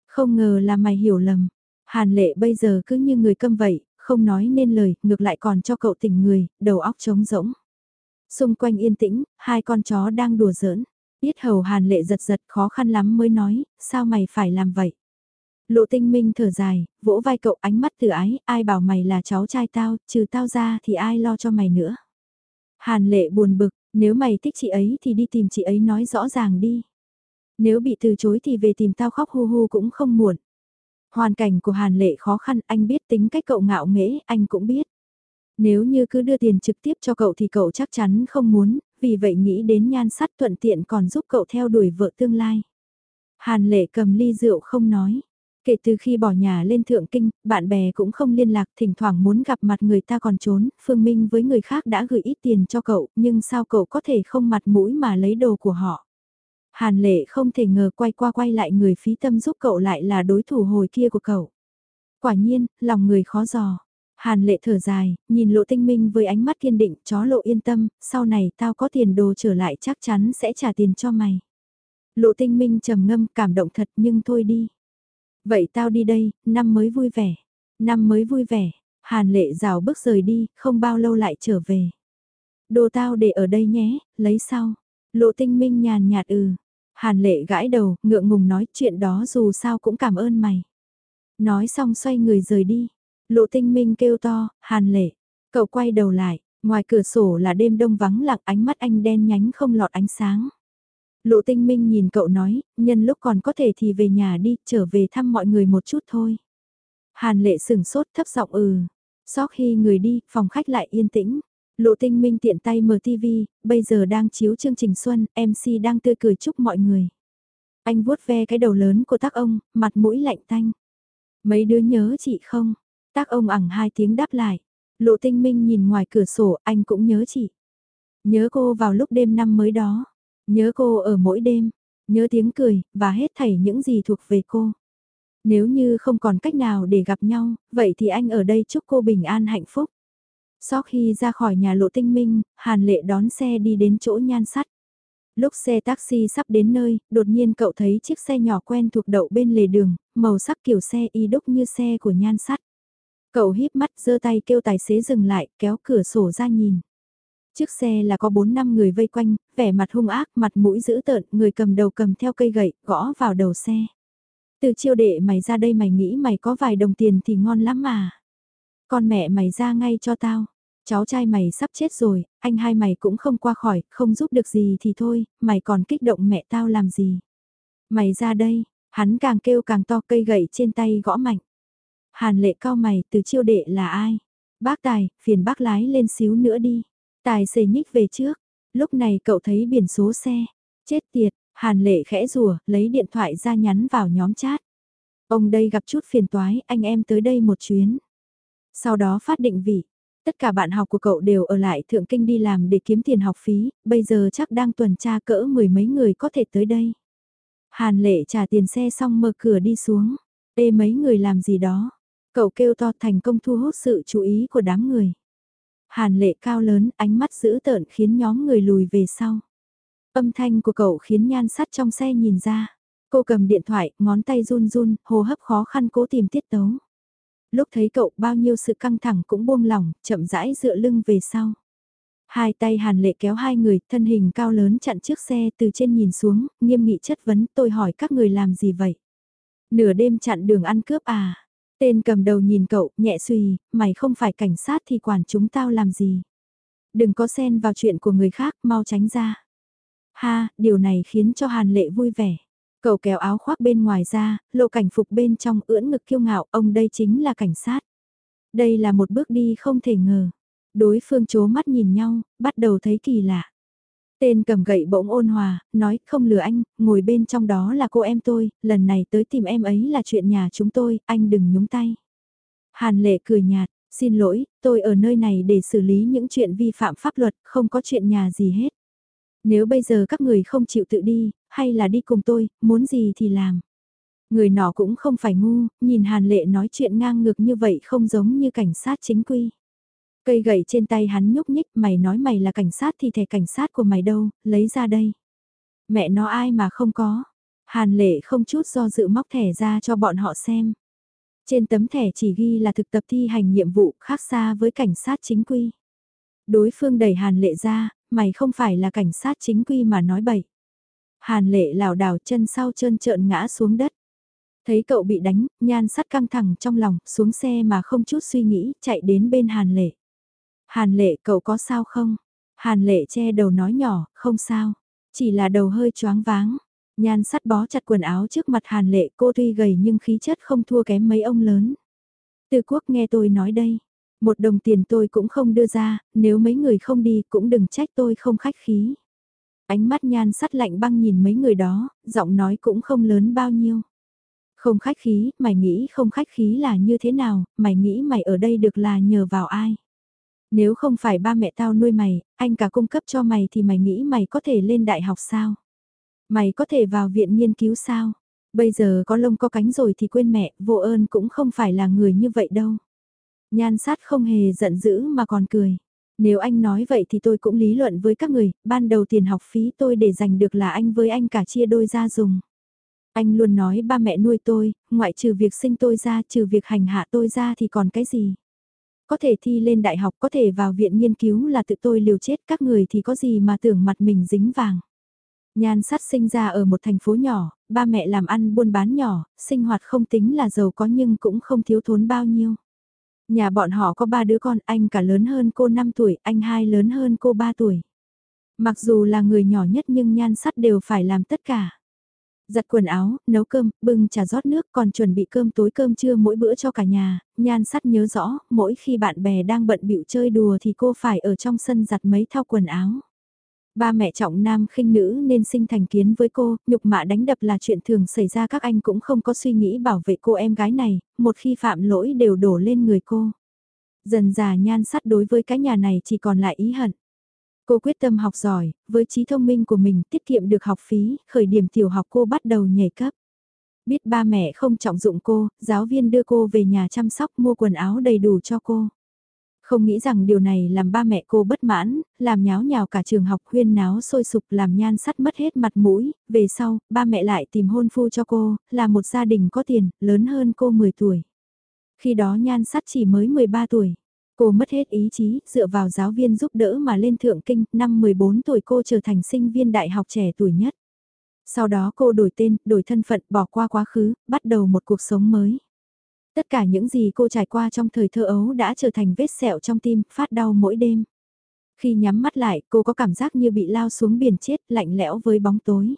S1: Không ngờ là mày hiểu lầm. Hàn lệ bây giờ cứ như người câm vậy, không nói nên lời, ngược lại còn cho cậu tỉnh người, đầu óc trống rỗng. Xung quanh yên tĩnh, hai con chó đang đùa giỡn. Biết hầu hàn lệ giật giật khó khăn lắm mới nói, sao mày phải làm vậy? Lộ tinh minh thở dài, vỗ vai cậu ánh mắt từ ái, ai bảo mày là cháu trai tao, trừ tao ra thì ai lo cho mày nữa. Hàn lệ buồn bực, nếu mày thích chị ấy thì đi tìm chị ấy nói rõ ràng đi. Nếu bị từ chối thì về tìm tao khóc hu hu cũng không muộn. Hoàn cảnh của Hàn lệ khó khăn, anh biết tính cách cậu ngạo nghễ, anh cũng biết. Nếu như cứ đưa tiền trực tiếp cho cậu thì cậu chắc chắn không muốn, vì vậy nghĩ đến nhan sắt thuận tiện còn giúp cậu theo đuổi vợ tương lai. Hàn lệ cầm ly rượu không nói. Kể từ khi bỏ nhà lên thượng kinh, bạn bè cũng không liên lạc, thỉnh thoảng muốn gặp mặt người ta còn trốn, Phương Minh với người khác đã gửi ít tiền cho cậu, nhưng sao cậu có thể không mặt mũi mà lấy đồ của họ. Hàn lệ không thể ngờ quay qua quay lại người phí tâm giúp cậu lại là đối thủ hồi kia của cậu. Quả nhiên, lòng người khó dò. Hàn lệ thở dài, nhìn lộ tinh minh với ánh mắt kiên định, chó lộ yên tâm, sau này tao có tiền đồ trở lại chắc chắn sẽ trả tiền cho mày. Lộ tinh minh trầm ngâm cảm động thật nhưng thôi đi. Vậy tao đi đây, năm mới vui vẻ. Năm mới vui vẻ, hàn lệ rào bước rời đi, không bao lâu lại trở về. Đồ tao để ở đây nhé, lấy sau. Lộ tinh minh nhàn nhạt ừ. Hàn lệ gãi đầu, ngượng ngùng nói chuyện đó dù sao cũng cảm ơn mày. Nói xong xoay người rời đi. Lộ tinh minh kêu to, hàn lệ. Cậu quay đầu lại, ngoài cửa sổ là đêm đông vắng lặng ánh mắt anh đen nhánh không lọt ánh sáng. Lộ tinh minh nhìn cậu nói, nhân lúc còn có thể thì về nhà đi, trở về thăm mọi người một chút thôi. Hàn lệ sửng sốt thấp giọng ừ. Sóc khi người đi, phòng khách lại yên tĩnh. Lộ tinh minh tiện tay mở TV, bây giờ đang chiếu chương trình xuân, MC đang tươi cười chúc mọi người. Anh vuốt ve cái đầu lớn của tác ông, mặt mũi lạnh tanh. Mấy đứa nhớ chị không? Tác ông ẳng hai tiếng đáp lại. Lộ tinh minh nhìn ngoài cửa sổ, anh cũng nhớ chị. Nhớ cô vào lúc đêm năm mới đó. Nhớ cô ở mỗi đêm. Nhớ tiếng cười, và hết thảy những gì thuộc về cô. Nếu như không còn cách nào để gặp nhau, vậy thì anh ở đây chúc cô bình an hạnh phúc. Sau khi ra khỏi nhà lộ tinh minh, Hàn Lệ đón xe đi đến chỗ nhan sắt. Lúc xe taxi sắp đến nơi, đột nhiên cậu thấy chiếc xe nhỏ quen thuộc đậu bên lề đường, màu sắc kiểu xe y đúc như xe của nhan sắt. Cậu híp mắt giơ tay kêu tài xế dừng lại, kéo cửa sổ ra nhìn. Trước xe là có 4 năm người vây quanh, vẻ mặt hung ác, mặt mũi dữ tợn, người cầm đầu cầm theo cây gậy, gõ vào đầu xe. Từ chiêu đệ mày ra đây mày nghĩ mày có vài đồng tiền thì ngon lắm mà. Con mẹ mày ra ngay cho tao. Cháu trai mày sắp chết rồi, anh hai mày cũng không qua khỏi, không giúp được gì thì thôi, mày còn kích động mẹ tao làm gì. Mày ra đây, hắn càng kêu càng to cây gậy trên tay gõ mạnh. Hàn lệ cao mày từ chiêu đệ là ai? Bác Tài, phiền bác lái lên xíu nữa đi. Tài xề nhích về trước. Lúc này cậu thấy biển số xe. Chết tiệt, Hàn lệ khẽ rùa, lấy điện thoại ra nhắn vào nhóm chat. Ông đây gặp chút phiền toái, anh em tới đây một chuyến. Sau đó phát định vị. Tất cả bạn học của cậu đều ở lại thượng kinh đi làm để kiếm tiền học phí, bây giờ chắc đang tuần tra cỡ mười mấy người có thể tới đây. Hàn lệ trả tiền xe xong mở cửa đi xuống. Ê mấy người làm gì đó. Cậu kêu to thành công thu hút sự chú ý của đám người. Hàn lệ cao lớn, ánh mắt dữ tợn khiến nhóm người lùi về sau. Âm thanh của cậu khiến nhan sắt trong xe nhìn ra. Cô cầm điện thoại, ngón tay run run, hô hấp khó khăn cố tìm tiết tấu. Lúc thấy cậu bao nhiêu sự căng thẳng cũng buông lỏng, chậm rãi dựa lưng về sau. Hai tay hàn lệ kéo hai người, thân hình cao lớn chặn trước xe từ trên nhìn xuống, nghiêm nghị chất vấn tôi hỏi các người làm gì vậy? Nửa đêm chặn đường ăn cướp à? Tên cầm đầu nhìn cậu, nhẹ suy, mày không phải cảnh sát thì quản chúng tao làm gì. Đừng có xen vào chuyện của người khác, mau tránh ra. Ha, điều này khiến cho Hàn Lệ vui vẻ. Cậu kéo áo khoác bên ngoài ra, lộ cảnh phục bên trong ưỡn ngực kiêu ngạo, ông đây chính là cảnh sát. Đây là một bước đi không thể ngờ. Đối phương chố mắt nhìn nhau, bắt đầu thấy kỳ lạ. Tên cầm gậy bỗng ôn hòa, nói không lừa anh, ngồi bên trong đó là cô em tôi, lần này tới tìm em ấy là chuyện nhà chúng tôi, anh đừng nhúng tay. Hàn lệ cười nhạt, xin lỗi, tôi ở nơi này để xử lý những chuyện vi phạm pháp luật, không có chuyện nhà gì hết. Nếu bây giờ các người không chịu tự đi, hay là đi cùng tôi, muốn gì thì làm. Người nọ cũng không phải ngu, nhìn Hàn Lệ nói chuyện ngang ngược như vậy không giống như cảnh sát chính quy. Cây gậy trên tay hắn nhúc nhích, mày nói mày là cảnh sát thì thẻ cảnh sát của mày đâu, lấy ra đây. Mẹ nó ai mà không có. Hàn lệ không chút do dự móc thẻ ra cho bọn họ xem. Trên tấm thẻ chỉ ghi là thực tập thi hành nhiệm vụ khác xa với cảnh sát chính quy. Đối phương đẩy hàn lệ ra, mày không phải là cảnh sát chính quy mà nói bậy. Hàn lệ lảo đảo chân sau trơn trợn ngã xuống đất. Thấy cậu bị đánh, nhan sắt căng thẳng trong lòng, xuống xe mà không chút suy nghĩ, chạy đến bên hàn lệ. Hàn lệ cậu có sao không? Hàn lệ che đầu nói nhỏ, không sao. Chỉ là đầu hơi choáng váng. Nhan sắt bó chặt quần áo trước mặt hàn lệ cô tuy gầy nhưng khí chất không thua kém mấy ông lớn. Từ quốc nghe tôi nói đây. Một đồng tiền tôi cũng không đưa ra, nếu mấy người không đi cũng đừng trách tôi không khách khí. Ánh mắt nhan sắt lạnh băng nhìn mấy người đó, giọng nói cũng không lớn bao nhiêu. Không khách khí, mày nghĩ không khách khí là như thế nào, mày nghĩ mày ở đây được là nhờ vào ai? Nếu không phải ba mẹ tao nuôi mày, anh cả cung cấp cho mày thì mày nghĩ mày có thể lên đại học sao? Mày có thể vào viện nghiên cứu sao? Bây giờ có lông có cánh rồi thì quên mẹ, vô ơn cũng không phải là người như vậy đâu. Nhan sát không hề giận dữ mà còn cười. Nếu anh nói vậy thì tôi cũng lý luận với các người, ban đầu tiền học phí tôi để dành được là anh với anh cả chia đôi ra dùng. Anh luôn nói ba mẹ nuôi tôi, ngoại trừ việc sinh tôi ra, trừ việc hành hạ tôi ra thì còn cái gì. Có thể thi lên đại học, có thể vào viện nghiên cứu là tự tôi liều chết các người thì có gì mà tưởng mặt mình dính vàng. Nhan sát sinh ra ở một thành phố nhỏ, ba mẹ làm ăn buôn bán nhỏ, sinh hoạt không tính là giàu có nhưng cũng không thiếu thốn bao nhiêu. Nhà bọn họ có ba đứa con, anh cả lớn hơn cô 5 tuổi, anh hai lớn hơn cô 3 tuổi. Mặc dù là người nhỏ nhất nhưng nhan sắt đều phải làm tất cả. Giặt quần áo, nấu cơm, bưng trà rót nước còn chuẩn bị cơm tối cơm trưa mỗi bữa cho cả nhà, nhan sắt nhớ rõ, mỗi khi bạn bè đang bận bịu chơi đùa thì cô phải ở trong sân giặt mấy thao quần áo. Ba mẹ trọng nam khinh nữ nên sinh thành kiến với cô, nhục mạ đánh đập là chuyện thường xảy ra các anh cũng không có suy nghĩ bảo vệ cô em gái này, một khi phạm lỗi đều đổ lên người cô. Dần già nhan sắt đối với cái nhà này chỉ còn lại ý hận. Cô quyết tâm học giỏi, với trí thông minh của mình tiết kiệm được học phí, khởi điểm tiểu học cô bắt đầu nhảy cấp. Biết ba mẹ không trọng dụng cô, giáo viên đưa cô về nhà chăm sóc mua quần áo đầy đủ cho cô. Không nghĩ rằng điều này làm ba mẹ cô bất mãn, làm nháo nhào cả trường học huyên náo sôi sục làm nhan sắt mất hết mặt mũi, về sau, ba mẹ lại tìm hôn phu cho cô, là một gia đình có tiền, lớn hơn cô 10 tuổi. Khi đó nhan sắt chỉ mới 13 tuổi. Cô mất hết ý chí, dựa vào giáo viên giúp đỡ mà lên thượng kinh, năm 14 tuổi cô trở thành sinh viên đại học trẻ tuổi nhất. Sau đó cô đổi tên, đổi thân phận, bỏ qua quá khứ, bắt đầu một cuộc sống mới. Tất cả những gì cô trải qua trong thời thơ ấu đã trở thành vết sẹo trong tim, phát đau mỗi đêm. Khi nhắm mắt lại, cô có cảm giác như bị lao xuống biển chết, lạnh lẽo với bóng tối.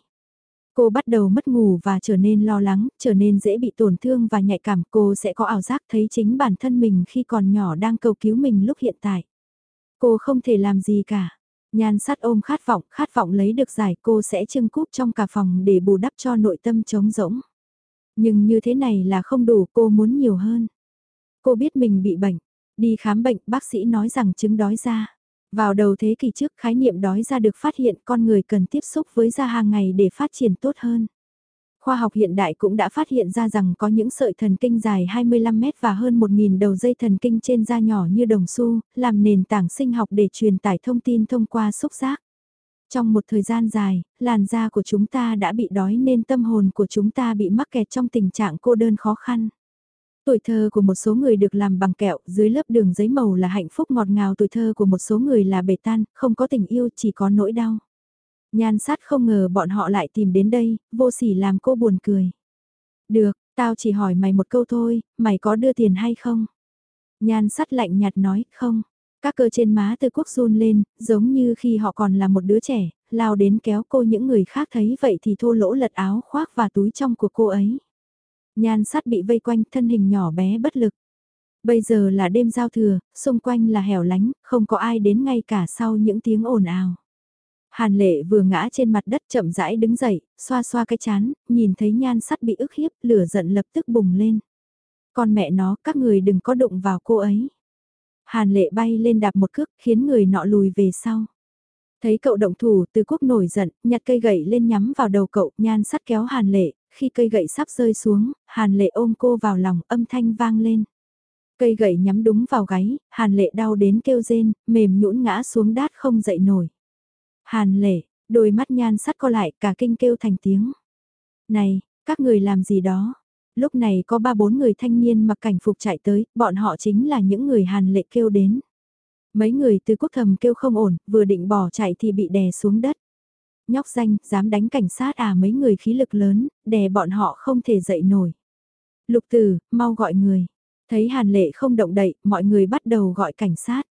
S1: Cô bắt đầu mất ngủ và trở nên lo lắng, trở nên dễ bị tổn thương và nhạy cảm. Cô sẽ có ảo giác thấy chính bản thân mình khi còn nhỏ đang cầu cứu mình lúc hiện tại. Cô không thể làm gì cả. Nhan sát ôm khát vọng, khát vọng lấy được giải cô sẽ trưng cúp trong cả phòng để bù đắp cho nội tâm trống rỗng. Nhưng như thế này là không đủ, cô muốn nhiều hơn. Cô biết mình bị bệnh. Đi khám bệnh, bác sĩ nói rằng chứng đói da. Vào đầu thế kỷ trước, khái niệm đói da được phát hiện con người cần tiếp xúc với da hàng ngày để phát triển tốt hơn. Khoa học hiện đại cũng đã phát hiện ra rằng có những sợi thần kinh dài 25 mét và hơn 1.000 đầu dây thần kinh trên da nhỏ như đồng xu, làm nền tảng sinh học để truyền tải thông tin thông qua xúc giác. Trong một thời gian dài, làn da của chúng ta đã bị đói nên tâm hồn của chúng ta bị mắc kẹt trong tình trạng cô đơn khó khăn. Tuổi thơ của một số người được làm bằng kẹo, dưới lớp đường giấy màu là hạnh phúc ngọt ngào tuổi thơ của một số người là bể tan, không có tình yêu chỉ có nỗi đau. Nhan sát không ngờ bọn họ lại tìm đến đây, vô sỉ làm cô buồn cười. Được, tao chỉ hỏi mày một câu thôi, mày có đưa tiền hay không? Nhan sắt lạnh nhạt nói, không. Các cơ trên má từ quốc run lên, giống như khi họ còn là một đứa trẻ, lao đến kéo cô những người khác thấy vậy thì thô lỗ lật áo khoác và túi trong của cô ấy. Nhan sắt bị vây quanh thân hình nhỏ bé bất lực. Bây giờ là đêm giao thừa, xung quanh là hẻo lánh, không có ai đến ngay cả sau những tiếng ồn ào. Hàn lệ vừa ngã trên mặt đất chậm rãi đứng dậy, xoa xoa cái chán, nhìn thấy nhan sắt bị ức hiếp, lửa giận lập tức bùng lên. Con mẹ nó, các người đừng có đụng vào cô ấy. Hàn lệ bay lên đạp một cước khiến người nọ lùi về sau. Thấy cậu động thủ từ quốc nổi giận, nhặt cây gậy lên nhắm vào đầu cậu, nhan sắt kéo hàn lệ, khi cây gậy sắp rơi xuống, hàn lệ ôm cô vào lòng, âm thanh vang lên. Cây gậy nhắm đúng vào gáy, hàn lệ đau đến kêu rên, mềm nhũn ngã xuống đát không dậy nổi. Hàn lệ, đôi mắt nhan sắt co lại cả kinh kêu thành tiếng. Này, các người làm gì đó? Lúc này có ba bốn người thanh niên mặc cảnh phục chạy tới, bọn họ chính là những người hàn lệ kêu đến. Mấy người từ quốc thầm kêu không ổn, vừa định bỏ chạy thì bị đè xuống đất. Nhóc danh, dám đánh cảnh sát à mấy người khí lực lớn, đè bọn họ không thể dậy nổi. Lục tử, mau gọi người. Thấy hàn lệ không động đậy, mọi người bắt đầu gọi cảnh sát.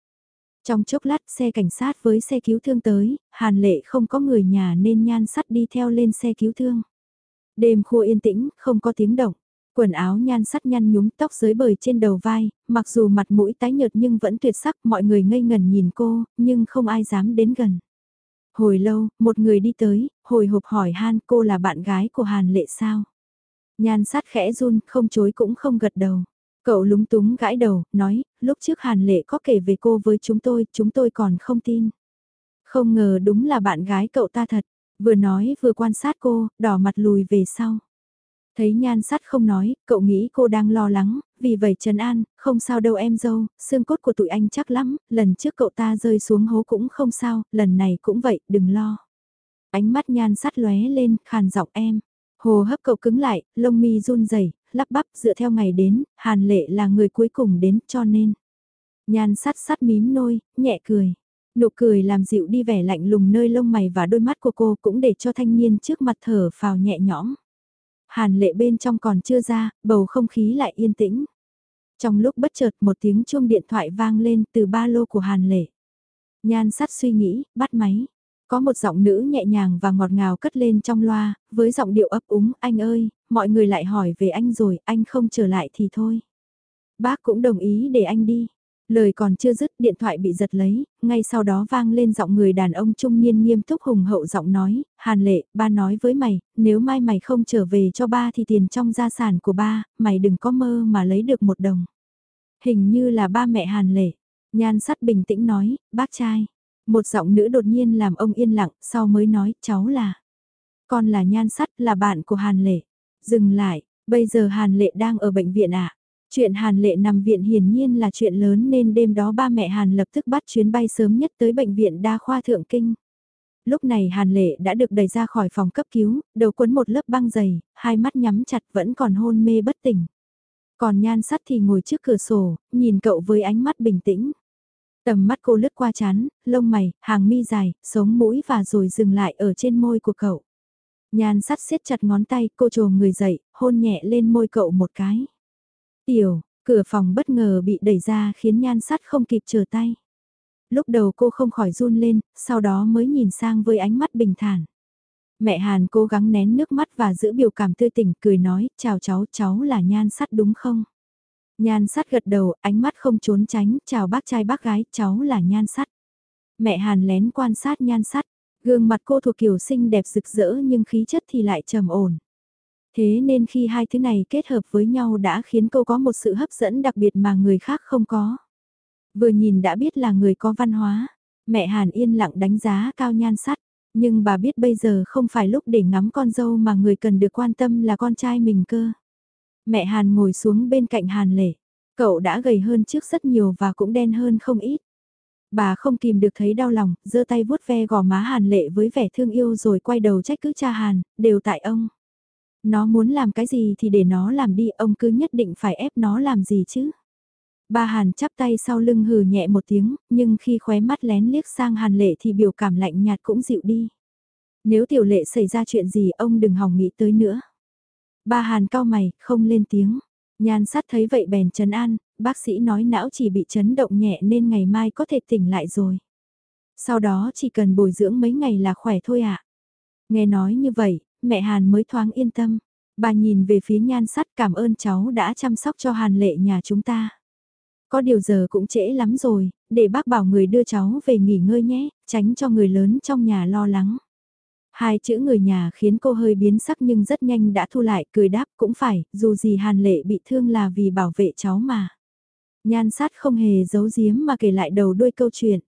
S1: Trong chốc lát xe cảnh sát với xe cứu thương tới, hàn lệ không có người nhà nên nhan sắt đi theo lên xe cứu thương. Đêm khua yên tĩnh, không có tiếng động. Quần áo nhan sắt nhăn nhúm tóc dưới bời trên đầu vai, mặc dù mặt mũi tái nhợt nhưng vẫn tuyệt sắc mọi người ngây ngần nhìn cô, nhưng không ai dám đến gần. Hồi lâu, một người đi tới, hồi hộp hỏi Han cô là bạn gái của Hàn Lệ sao? Nhan sát khẽ run, không chối cũng không gật đầu. Cậu lúng túng gãi đầu, nói, lúc trước Hàn Lệ có kể về cô với chúng tôi, chúng tôi còn không tin. Không ngờ đúng là bạn gái cậu ta thật, vừa nói vừa quan sát cô, đỏ mặt lùi về sau. Thấy nhan sắt không nói, cậu nghĩ cô đang lo lắng, vì vậy Trần An, không sao đâu em dâu, xương cốt của tụi anh chắc lắm, lần trước cậu ta rơi xuống hố cũng không sao, lần này cũng vậy, đừng lo. Ánh mắt nhan sắt lóe lên, khàn giọng em. Hồ hấp cậu cứng lại, lông mi run rẩy lắp bắp dựa theo ngày đến, Hàn Lệ là người cuối cùng đến cho nên. Nhan sắt sắt mím nôi, nhẹ cười. Nụ cười làm dịu đi vẻ lạnh lùng nơi lông mày và đôi mắt của cô cũng để cho thanh niên trước mặt thở phào nhẹ nhõm. Hàn lệ bên trong còn chưa ra, bầu không khí lại yên tĩnh. Trong lúc bất chợt một tiếng chuông điện thoại vang lên từ ba lô của Hàn lệ. Nhan sắt suy nghĩ, bắt máy. Có một giọng nữ nhẹ nhàng và ngọt ngào cất lên trong loa, với giọng điệu ấp úng, anh ơi, mọi người lại hỏi về anh rồi, anh không trở lại thì thôi. Bác cũng đồng ý để anh đi. Lời còn chưa dứt điện thoại bị giật lấy, ngay sau đó vang lên giọng người đàn ông trung niên nghiêm túc hùng hậu giọng nói, Hàn lệ, ba nói với mày, nếu mai mày không trở về cho ba thì tiền trong gia sản của ba, mày đừng có mơ mà lấy được một đồng. Hình như là ba mẹ Hàn lệ, nhan sắt bình tĩnh nói, bác trai. Một giọng nữ đột nhiên làm ông yên lặng, sau mới nói, cháu là. Con là nhan sắt, là bạn của Hàn lệ. Dừng lại, bây giờ Hàn lệ đang ở bệnh viện ạ. À? Chuyện Hàn Lệ nằm viện hiển nhiên là chuyện lớn nên đêm đó ba mẹ Hàn lập tức bắt chuyến bay sớm nhất tới bệnh viện đa khoa Thượng Kinh. Lúc này Hàn Lệ đã được đẩy ra khỏi phòng cấp cứu, đầu quấn một lớp băng dày, hai mắt nhắm chặt vẫn còn hôn mê bất tỉnh. Còn nhan sắt thì ngồi trước cửa sổ, nhìn cậu với ánh mắt bình tĩnh. Tầm mắt cô lướt qua chán, lông mày, hàng mi dài, sống mũi và rồi dừng lại ở trên môi của cậu. Nhan sắt siết chặt ngón tay, cô trồ người dậy, hôn nhẹ lên môi cậu một cái. Tiểu, cửa phòng bất ngờ bị đẩy ra khiến nhan sắt không kịp chờ tay. Lúc đầu cô không khỏi run lên, sau đó mới nhìn sang với ánh mắt bình thản. Mẹ Hàn cố gắng nén nước mắt và giữ biểu cảm tươi tỉnh, cười nói, chào cháu, cháu là nhan sắt đúng không? Nhan sắt gật đầu, ánh mắt không trốn tránh, chào bác trai bác gái, cháu là nhan sắt. Mẹ Hàn lén quan sát nhan sắt, gương mặt cô thuộc kiểu xinh đẹp rực rỡ nhưng khí chất thì lại trầm ổn. Thế nên khi hai thứ này kết hợp với nhau đã khiến cô có một sự hấp dẫn đặc biệt mà người khác không có. Vừa nhìn đã biết là người có văn hóa, mẹ Hàn yên lặng đánh giá cao nhan sắt, nhưng bà biết bây giờ không phải lúc để ngắm con dâu mà người cần được quan tâm là con trai mình cơ. Mẹ Hàn ngồi xuống bên cạnh Hàn lệ, cậu đã gầy hơn trước rất nhiều và cũng đen hơn không ít. Bà không kìm được thấy đau lòng, giơ tay vuốt ve gò má Hàn lệ với vẻ thương yêu rồi quay đầu trách cứ cha Hàn, đều tại ông. Nó muốn làm cái gì thì để nó làm đi, ông cứ nhất định phải ép nó làm gì chứ. Ba Hàn chắp tay sau lưng hừ nhẹ một tiếng, nhưng khi khóe mắt lén liếc sang Hàn lệ thì biểu cảm lạnh nhạt cũng dịu đi. Nếu tiểu lệ xảy ra chuyện gì ông đừng hòng nghĩ tới nữa. Ba Hàn cao mày, không lên tiếng. Nhan sát thấy vậy bèn trấn an, bác sĩ nói não chỉ bị chấn động nhẹ nên ngày mai có thể tỉnh lại rồi. Sau đó chỉ cần bồi dưỡng mấy ngày là khỏe thôi ạ. À. Nghe nói như vậy, mẹ Hàn mới thoáng yên tâm. Bà nhìn về phía nhan sắt cảm ơn cháu đã chăm sóc cho Hàn lệ nhà chúng ta. Có điều giờ cũng trễ lắm rồi, để bác bảo người đưa cháu về nghỉ ngơi nhé, tránh cho người lớn trong nhà lo lắng. Hai chữ người nhà khiến cô hơi biến sắc nhưng rất nhanh đã thu lại, cười đáp cũng phải, dù gì Hàn Lệ bị thương là vì bảo vệ cháu mà. Nhan sát không hề giấu giếm mà kể lại đầu đuôi câu chuyện.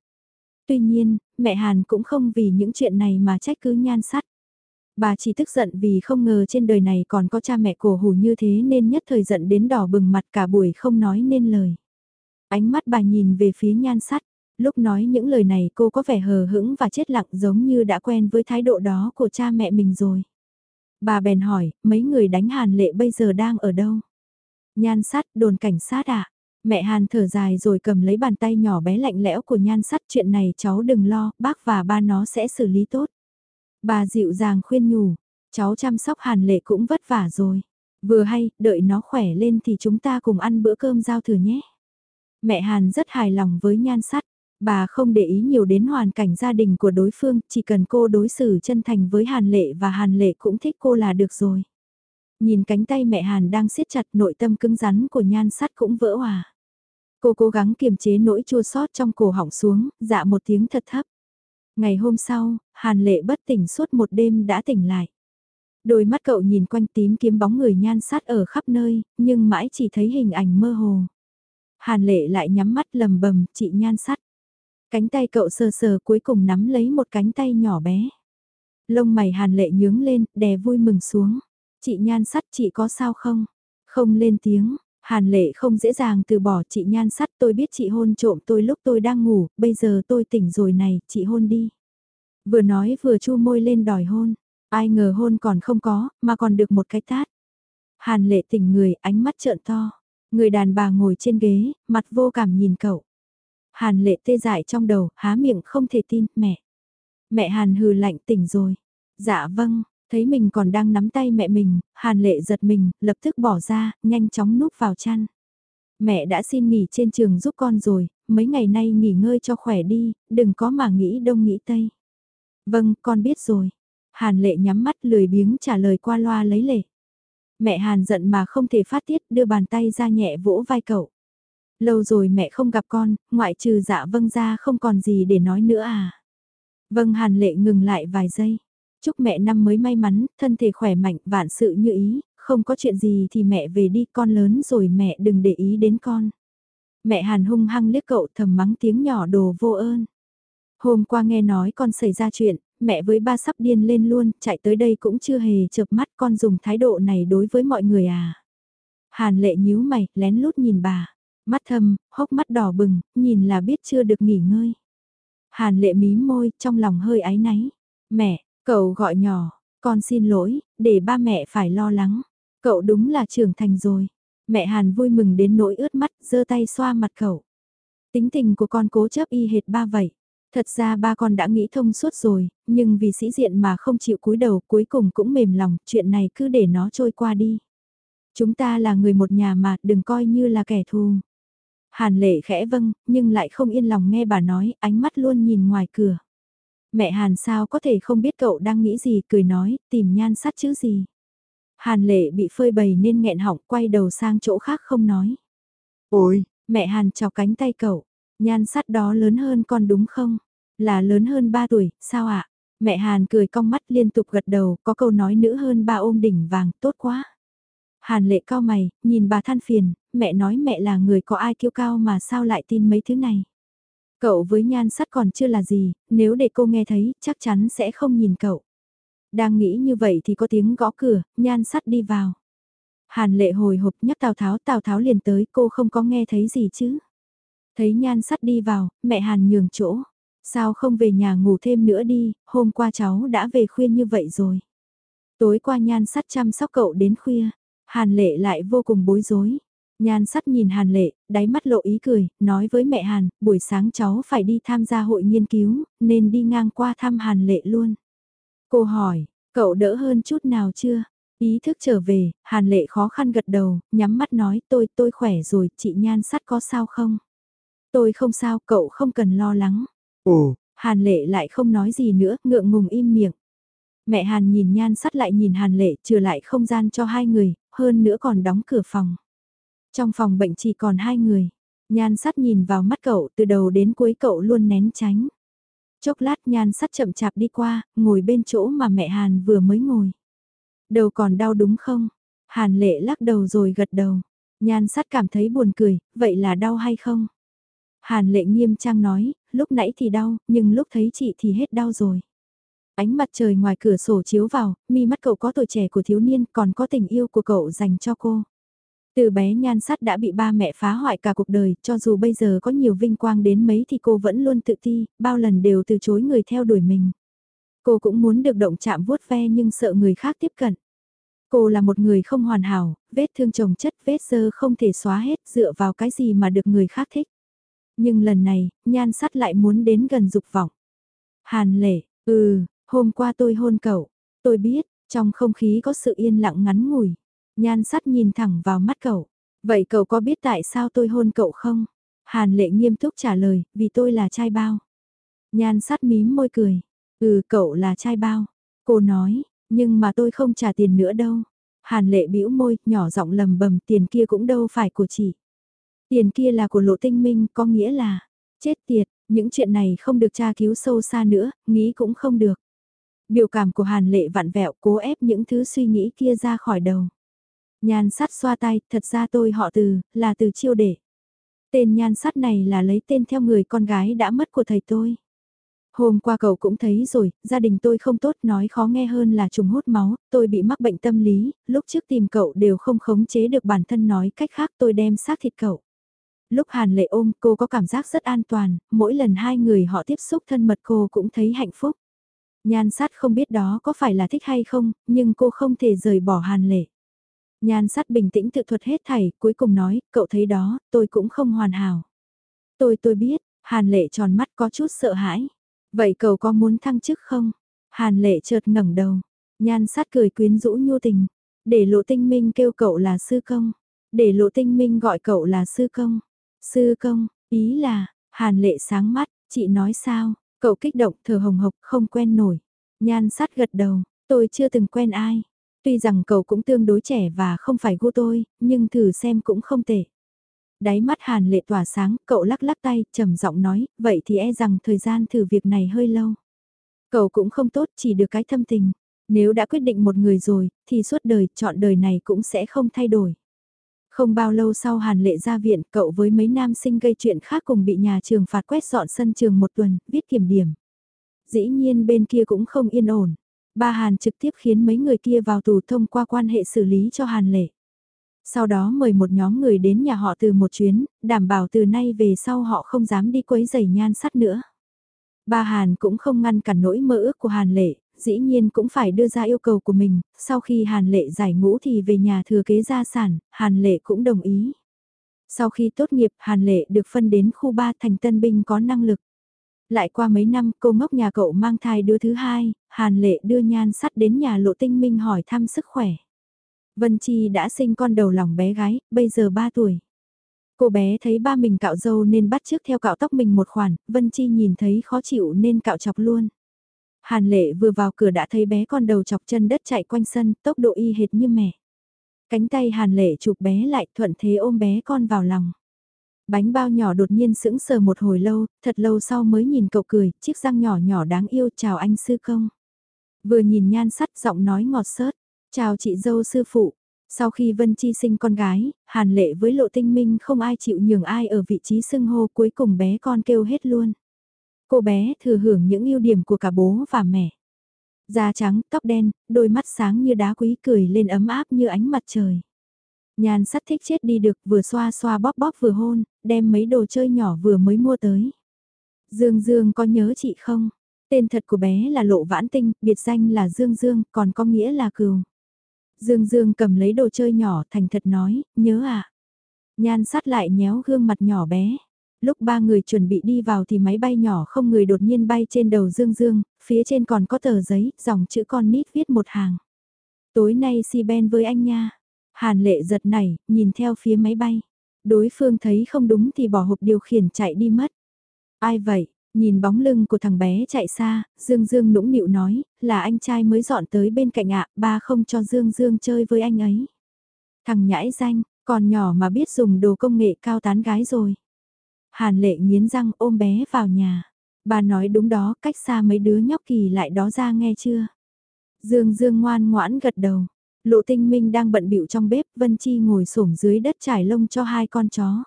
S1: Tuy nhiên, mẹ Hàn cũng không vì những chuyện này mà trách cứ nhan sát. Bà chỉ tức giận vì không ngờ trên đời này còn có cha mẹ cổ hủ như thế nên nhất thời giận đến đỏ bừng mặt cả buổi không nói nên lời. Ánh mắt bà nhìn về phía nhan sắt, lúc nói những lời này cô có vẻ hờ hững và chết lặng giống như đã quen với thái độ đó của cha mẹ mình rồi. Bà bèn hỏi, mấy người đánh Hàn Lệ bây giờ đang ở đâu? Nhan sắt, đồn cảnh sát ạ. À? Mẹ Hàn thở dài rồi cầm lấy bàn tay nhỏ bé lạnh lẽo của nhan sắt chuyện này cháu đừng lo, bác và ba nó sẽ xử lý tốt. Bà dịu dàng khuyên nhủ, cháu chăm sóc hàn lệ cũng vất vả rồi. Vừa hay, đợi nó khỏe lên thì chúng ta cùng ăn bữa cơm giao thừa nhé. Mẹ Hàn rất hài lòng với nhan sắt, bà không để ý nhiều đến hoàn cảnh gia đình của đối phương, chỉ cần cô đối xử chân thành với Hàn Lệ và Hàn Lệ cũng thích cô là được rồi. Nhìn cánh tay mẹ Hàn đang siết chặt nội tâm cứng rắn của nhan sắt cũng vỡ hòa. Cô cố gắng kiềm chế nỗi chua xót trong cổ họng xuống, dạ một tiếng thật thấp. Ngày hôm sau, Hàn Lệ bất tỉnh suốt một đêm đã tỉnh lại. Đôi mắt cậu nhìn quanh tím kiếm bóng người nhan sát ở khắp nơi, nhưng mãi chỉ thấy hình ảnh mơ hồ. Hàn Lệ lại nhắm mắt lầm bầm, chị nhan sát. Cánh tay cậu sờ sờ cuối cùng nắm lấy một cánh tay nhỏ bé. Lông mày Hàn Lệ nhướng lên, đè vui mừng xuống. Chị nhan sắt chị có sao không? Không lên tiếng, Hàn lệ không dễ dàng từ bỏ chị nhan sắt tôi biết chị hôn trộm tôi lúc tôi đang ngủ, bây giờ tôi tỉnh rồi này, chị hôn đi. Vừa nói vừa chu môi lên đòi hôn, ai ngờ hôn còn không có, mà còn được một cái tát. Hàn lệ tỉnh người, ánh mắt trợn to. Người đàn bà ngồi trên ghế, mặt vô cảm nhìn cậu. Hàn lệ tê dại trong đầu, há miệng không thể tin, mẹ. Mẹ Hàn hừ lạnh tỉnh rồi. Dạ vâng, Thấy mình còn đang nắm tay mẹ mình, Hàn Lệ giật mình, lập tức bỏ ra, nhanh chóng núp vào chăn. Mẹ đã xin nghỉ trên trường giúp con rồi, mấy ngày nay nghỉ ngơi cho khỏe đi, đừng có mà nghĩ đông nghĩ tây. Vâng, con biết rồi. Hàn lệ nhắm mắt lười biếng trả lời qua loa lấy lệ. Mẹ Hàn giận mà không thể phát tiết đưa bàn tay ra nhẹ vỗ vai cậu. Lâu rồi mẹ không gặp con, ngoại trừ dạ vâng ra không còn gì để nói nữa à. Vâng Hàn lệ ngừng lại vài giây. Chúc mẹ năm mới may mắn, thân thể khỏe mạnh, vạn sự như ý, không có chuyện gì thì mẹ về đi, con lớn rồi mẹ đừng để ý đến con. Mẹ Hàn hung hăng liếc cậu thầm mắng tiếng nhỏ đồ vô ơn. Hôm qua nghe nói con xảy ra chuyện, mẹ với ba sắp điên lên luôn, chạy tới đây cũng chưa hề chợp mắt con dùng thái độ này đối với mọi người à. Hàn lệ nhíu mày, lén lút nhìn bà. Mắt thâm, hốc mắt đỏ bừng, nhìn là biết chưa được nghỉ ngơi. Hàn lệ mí môi, trong lòng hơi áy náy. Mẹ, cậu gọi nhỏ, con xin lỗi, để ba mẹ phải lo lắng. Cậu đúng là trưởng thành rồi. Mẹ Hàn vui mừng đến nỗi ướt mắt, giơ tay xoa mặt cậu. Tính tình của con cố chấp y hệt ba vậy. Thật ra ba con đã nghĩ thông suốt rồi, nhưng vì sĩ diện mà không chịu cúi đầu cuối cùng cũng mềm lòng, chuyện này cứ để nó trôi qua đi. Chúng ta là người một nhà mà, đừng coi như là kẻ thù. Hàn lệ khẽ vâng, nhưng lại không yên lòng nghe bà nói, ánh mắt luôn nhìn ngoài cửa. Mẹ Hàn sao có thể không biết cậu đang nghĩ gì, cười nói, tìm nhan sắt chứ gì. Hàn lệ bị phơi bày nên nghẹn họng quay đầu sang chỗ khác không nói.
S2: Ôi,
S1: mẹ Hàn chào cánh tay cậu, nhan sắt đó lớn hơn con đúng không? Là lớn hơn 3 tuổi, sao ạ? Mẹ Hàn cười cong mắt liên tục gật đầu, có câu nói nữ hơn ba ôm đỉnh vàng, tốt quá. Hàn lệ cao mày, nhìn bà than phiền, mẹ nói mẹ là người có ai kiêu cao mà sao lại tin mấy thứ này. Cậu với nhan sắt còn chưa là gì, nếu để cô nghe thấy, chắc chắn sẽ không nhìn cậu. Đang nghĩ như vậy thì có tiếng gõ cửa, nhan sắt đi vào. Hàn lệ hồi hộp nhắc Tào Tháo, Tào Tháo liền tới, cô không có nghe thấy gì chứ. Thấy nhan sắt đi vào, mẹ Hàn nhường chỗ. Sao không về nhà ngủ thêm nữa đi, hôm qua cháu đã về khuyên như vậy rồi. Tối qua nhan sắt chăm sóc cậu đến khuya, Hàn lệ lại vô cùng bối rối. Nhan sắt nhìn Hàn lệ, đáy mắt lộ ý cười, nói với mẹ Hàn, buổi sáng cháu phải đi tham gia hội nghiên cứu, nên đi ngang qua thăm Hàn lệ luôn. Cô hỏi, cậu đỡ hơn chút nào chưa? Ý thức trở về, Hàn lệ khó khăn gật đầu, nhắm mắt nói tôi tôi khỏe rồi, chị nhan sắt có sao không? Tôi không sao, cậu không cần lo lắng.
S2: Ồ,
S1: Hàn lệ lại không nói gì nữa, ngượng ngùng im miệng. Mẹ Hàn nhìn nhan sắt lại nhìn Hàn lệ, trừ lại không gian cho hai người, hơn nữa còn đóng cửa phòng. Trong phòng bệnh chỉ còn hai người. Nhan sắt nhìn vào mắt cậu từ đầu đến cuối cậu luôn nén tránh. Chốc lát nhan sắt chậm chạp đi qua, ngồi bên chỗ mà mẹ Hàn vừa mới ngồi. Đầu còn đau đúng không? Hàn lệ lắc đầu rồi gật đầu. Nhan sắt cảm thấy buồn cười, vậy là đau hay không? Hàn lệ nghiêm trang nói, lúc nãy thì đau, nhưng lúc thấy chị thì hết đau rồi. Ánh mặt trời ngoài cửa sổ chiếu vào, mi mắt cậu có tuổi trẻ của thiếu niên, còn có tình yêu của cậu dành cho cô. Từ bé nhan sắt đã bị ba mẹ phá hoại cả cuộc đời, cho dù bây giờ có nhiều vinh quang đến mấy thì cô vẫn luôn tự ti, bao lần đều từ chối người theo đuổi mình. Cô cũng muốn được động chạm vuốt ve nhưng sợ người khác tiếp cận. Cô là một người không hoàn hảo, vết thương chồng chất vết sơ không thể xóa hết dựa vào cái gì mà được người khác thích. Nhưng lần này, nhan sắt lại muốn đến gần dục vọng. Hàn lệ, ừ, hôm qua tôi hôn cậu, tôi biết, trong không khí có sự yên lặng ngắn ngủi. Nhan sắt nhìn thẳng vào mắt cậu. Vậy cậu có biết tại sao tôi hôn cậu không? Hàn lệ nghiêm túc trả lời, vì tôi là trai bao. Nhan sắt mím môi cười. Ừ cậu là trai bao. Cô nói, nhưng mà tôi không trả tiền nữa đâu. Hàn lệ bĩu môi, nhỏ giọng lầm bầm tiền kia cũng đâu phải của chị. Tiền kia là của lộ tinh minh, có nghĩa là, chết tiệt, những chuyện này không được tra cứu sâu xa nữa, nghĩ cũng không được. Biểu cảm của Hàn lệ vặn vẹo cố ép những thứ suy nghĩ kia ra khỏi đầu. Nhan sắt xoa tay, thật ra tôi họ từ, là từ chiêu đệ. Tên nhan sắt này là lấy tên theo người con gái đã mất của thầy tôi. Hôm qua cậu cũng thấy rồi, gia đình tôi không tốt nói khó nghe hơn là trùng hút máu, tôi bị mắc bệnh tâm lý, lúc trước tìm cậu đều không khống chế được bản thân nói cách khác tôi đem xác thịt cậu. Lúc Hàn lệ ôm cô có cảm giác rất an toàn, mỗi lần hai người họ tiếp xúc thân mật cô cũng thấy hạnh phúc. Nhan sát không biết đó có phải là thích hay không, nhưng cô không thể rời bỏ Hàn lệ. Nhan sắt bình tĩnh tự thuật hết thảy, cuối cùng nói, cậu thấy đó, tôi cũng không hoàn hảo. Tôi tôi biết, Hàn lệ tròn mắt có chút sợ hãi. Vậy cậu có muốn thăng chức không? Hàn lệ chợt ngẩng đầu. Nhan sắt cười quyến rũ nhu tình. Để lộ tinh minh kêu cậu là sư công. Để lộ tinh minh gọi cậu là sư công. Sư công, ý là, hàn lệ sáng mắt, chị nói sao? Cậu kích động thở hồng hộc không quen nổi. Nhan sắt gật đầu, tôi chưa từng quen ai. Tuy rằng cậu cũng tương đối trẻ và không phải gu tôi, nhưng thử xem cũng không tệ. Đáy mắt Hàn lệ tỏa sáng, cậu lắc lắc tay, trầm giọng nói, vậy thì e rằng thời gian thử việc này hơi lâu. Cậu cũng không tốt, chỉ được cái thâm tình. Nếu đã quyết định một người rồi, thì suốt đời, chọn đời này cũng sẽ không thay đổi. Không bao lâu sau Hàn Lệ ra viện, cậu với mấy nam sinh gây chuyện khác cùng bị nhà trường phạt quét dọn sân trường một tuần, viết kiểm điểm. Dĩ nhiên bên kia cũng không yên ổn. Ba Hàn trực tiếp khiến mấy người kia vào tù thông qua quan hệ xử lý cho Hàn Lệ. Sau đó mời một nhóm người đến nhà họ từ một chuyến, đảm bảo từ nay về sau họ không dám đi quấy giày nhan sắt nữa. Ba Hàn cũng không ngăn cản nỗi mơ ước của Hàn Lệ, dĩ nhiên cũng phải đưa ra yêu cầu của mình, sau khi Hàn Lệ giải ngũ thì về nhà thừa kế gia sản, Hàn Lệ cũng đồng ý. Sau khi tốt nghiệp, Hàn Lệ được phân đến khu 3 thành tân binh có năng lực. Lại qua mấy năm, cô ngốc nhà cậu mang thai đứa thứ hai, Hàn Lệ đưa nhan sắt đến nhà lộ tinh minh hỏi thăm sức khỏe. Vân Chi đã sinh con đầu lòng bé gái, bây giờ 3 tuổi. Cô bé thấy ba mình cạo dâu nên bắt trước theo cạo tóc mình một khoản, Vân Chi nhìn thấy khó chịu nên cạo chọc luôn. Hàn lệ vừa vào cửa đã thấy bé con đầu chọc chân đất chạy quanh sân, tốc độ y hệt như mẹ. Cánh tay hàn lệ chụp bé lại thuận thế ôm bé con vào lòng. Bánh bao nhỏ đột nhiên sững sờ một hồi lâu, thật lâu sau mới nhìn cậu cười, chiếc răng nhỏ nhỏ đáng yêu chào anh sư công. Vừa nhìn nhan sắt giọng nói ngọt sớt, chào chị dâu sư phụ. Sau khi Vân Chi sinh con gái, Hàn Lệ với Lộ Tinh Minh không ai chịu nhường ai ở vị trí xưng hô cuối cùng bé con kêu hết luôn. Cô bé thừa hưởng những ưu điểm của cả bố và mẹ. Da trắng, tóc đen, đôi mắt sáng như đá quý cười lên ấm áp như ánh mặt trời. Nhan sắt thích chết đi được vừa xoa xoa bóp bóp vừa hôn, đem mấy đồ chơi nhỏ vừa mới mua tới. Dương Dương có nhớ chị không? Tên thật của bé là Lộ Vãn Tinh, biệt danh là Dương Dương, còn có nghĩa là cừu. Dương Dương cầm lấy đồ chơi nhỏ thành thật nói, nhớ à. Nhan sắt lại nhéo gương mặt nhỏ bé lúc ba người chuẩn bị đi vào thì máy bay nhỏ không người đột nhiên bay trên đầu Dương Dương, phía trên còn có tờ giấy, dòng chữ con nít viết một hàng. Tối nay si ben với anh nha. Hàn lệ giật nảy, nhìn theo phía máy bay. Đối phương thấy không đúng thì bỏ hộp điều khiển chạy đi mất. Ai vậy? Nhìn bóng lưng của thằng bé chạy xa, Dương Dương nũng nịu nói, là anh trai mới dọn tới bên cạnh ạ, ba không cho Dương Dương chơi với anh ấy. Thằng nhãi danh, còn nhỏ mà biết dùng đồ công nghệ cao tán gái rồi. Hàn lệ nghiến răng ôm bé vào nhà. Bà nói đúng đó, cách xa mấy đứa nhóc kỳ lại đó ra nghe chưa? Dương Dương ngoan ngoãn gật đầu. Lộ tinh minh đang bận bịu trong bếp, Vân Chi ngồi xổm dưới đất trải lông cho hai con chó.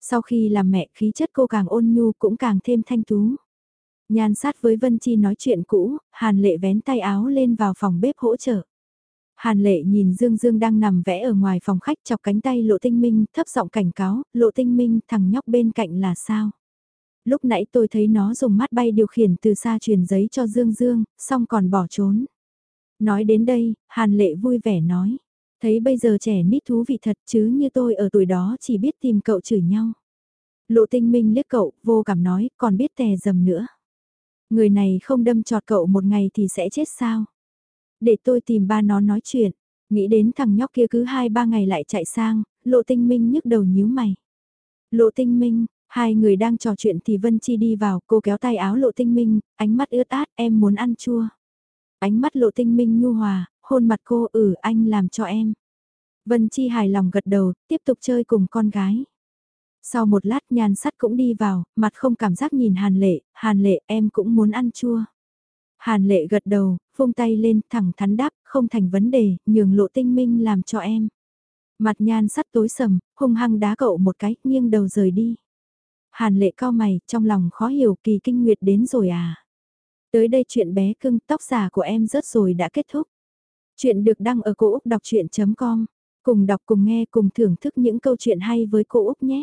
S1: Sau khi làm mẹ khí chất cô càng ôn nhu cũng càng thêm thanh tú. Nhan sát với Vân Chi nói chuyện cũ, Hàn lệ vén tay áo lên vào phòng bếp hỗ trợ. Hàn lệ nhìn Dương Dương đang nằm vẽ ở ngoài phòng khách chọc cánh tay lộ tinh minh, thấp giọng cảnh cáo, lộ tinh minh thằng nhóc bên cạnh là sao? Lúc nãy tôi thấy nó dùng mắt bay điều khiển từ xa truyền giấy cho Dương Dương, xong còn bỏ trốn. Nói đến đây, Hàn lệ vui vẻ nói, thấy bây giờ trẻ nít thú vị thật chứ như tôi ở tuổi đó chỉ biết tìm cậu chửi nhau. Lộ tinh minh liếc cậu, vô cảm nói, còn biết tè dầm nữa. Người này không đâm trọt cậu một ngày thì sẽ chết sao? Để tôi tìm ba nó nói chuyện. Nghĩ đến thằng nhóc kia cứ hai ba ngày lại chạy sang, lộ tinh minh nhức đầu nhíu mày. Lộ tinh minh, hai người đang trò chuyện thì Vân Chi đi vào, cô kéo tay áo lộ tinh minh, ánh mắt ướt át, em muốn ăn chua. Ánh mắt lộ tinh minh nhu hòa, hôn mặt cô, ừ anh làm cho em. Vân Chi hài lòng gật đầu, tiếp tục chơi cùng con gái. Sau một lát nhàn sắt cũng đi vào, mặt không cảm giác nhìn Hàn Lệ, Hàn Lệ em cũng muốn ăn chua. Hàn lệ gật đầu, vung tay lên, thẳng thắn đáp, không thành vấn đề, nhường lộ tinh minh làm cho em. Mặt nhan sắt tối sầm, hung hăng đá cậu một cái, nghiêng đầu rời đi. Hàn lệ cao mày, trong lòng khó hiểu kỳ kinh nguyệt đến rồi à. Tới đây chuyện bé cưng, tóc giả của em rớt rồi đã kết thúc. Chuyện được đăng ở cổ Úc đọc chuyện.com. Cùng đọc, cùng nghe, cùng thưởng thức những câu chuyện hay với cô Úc nhé.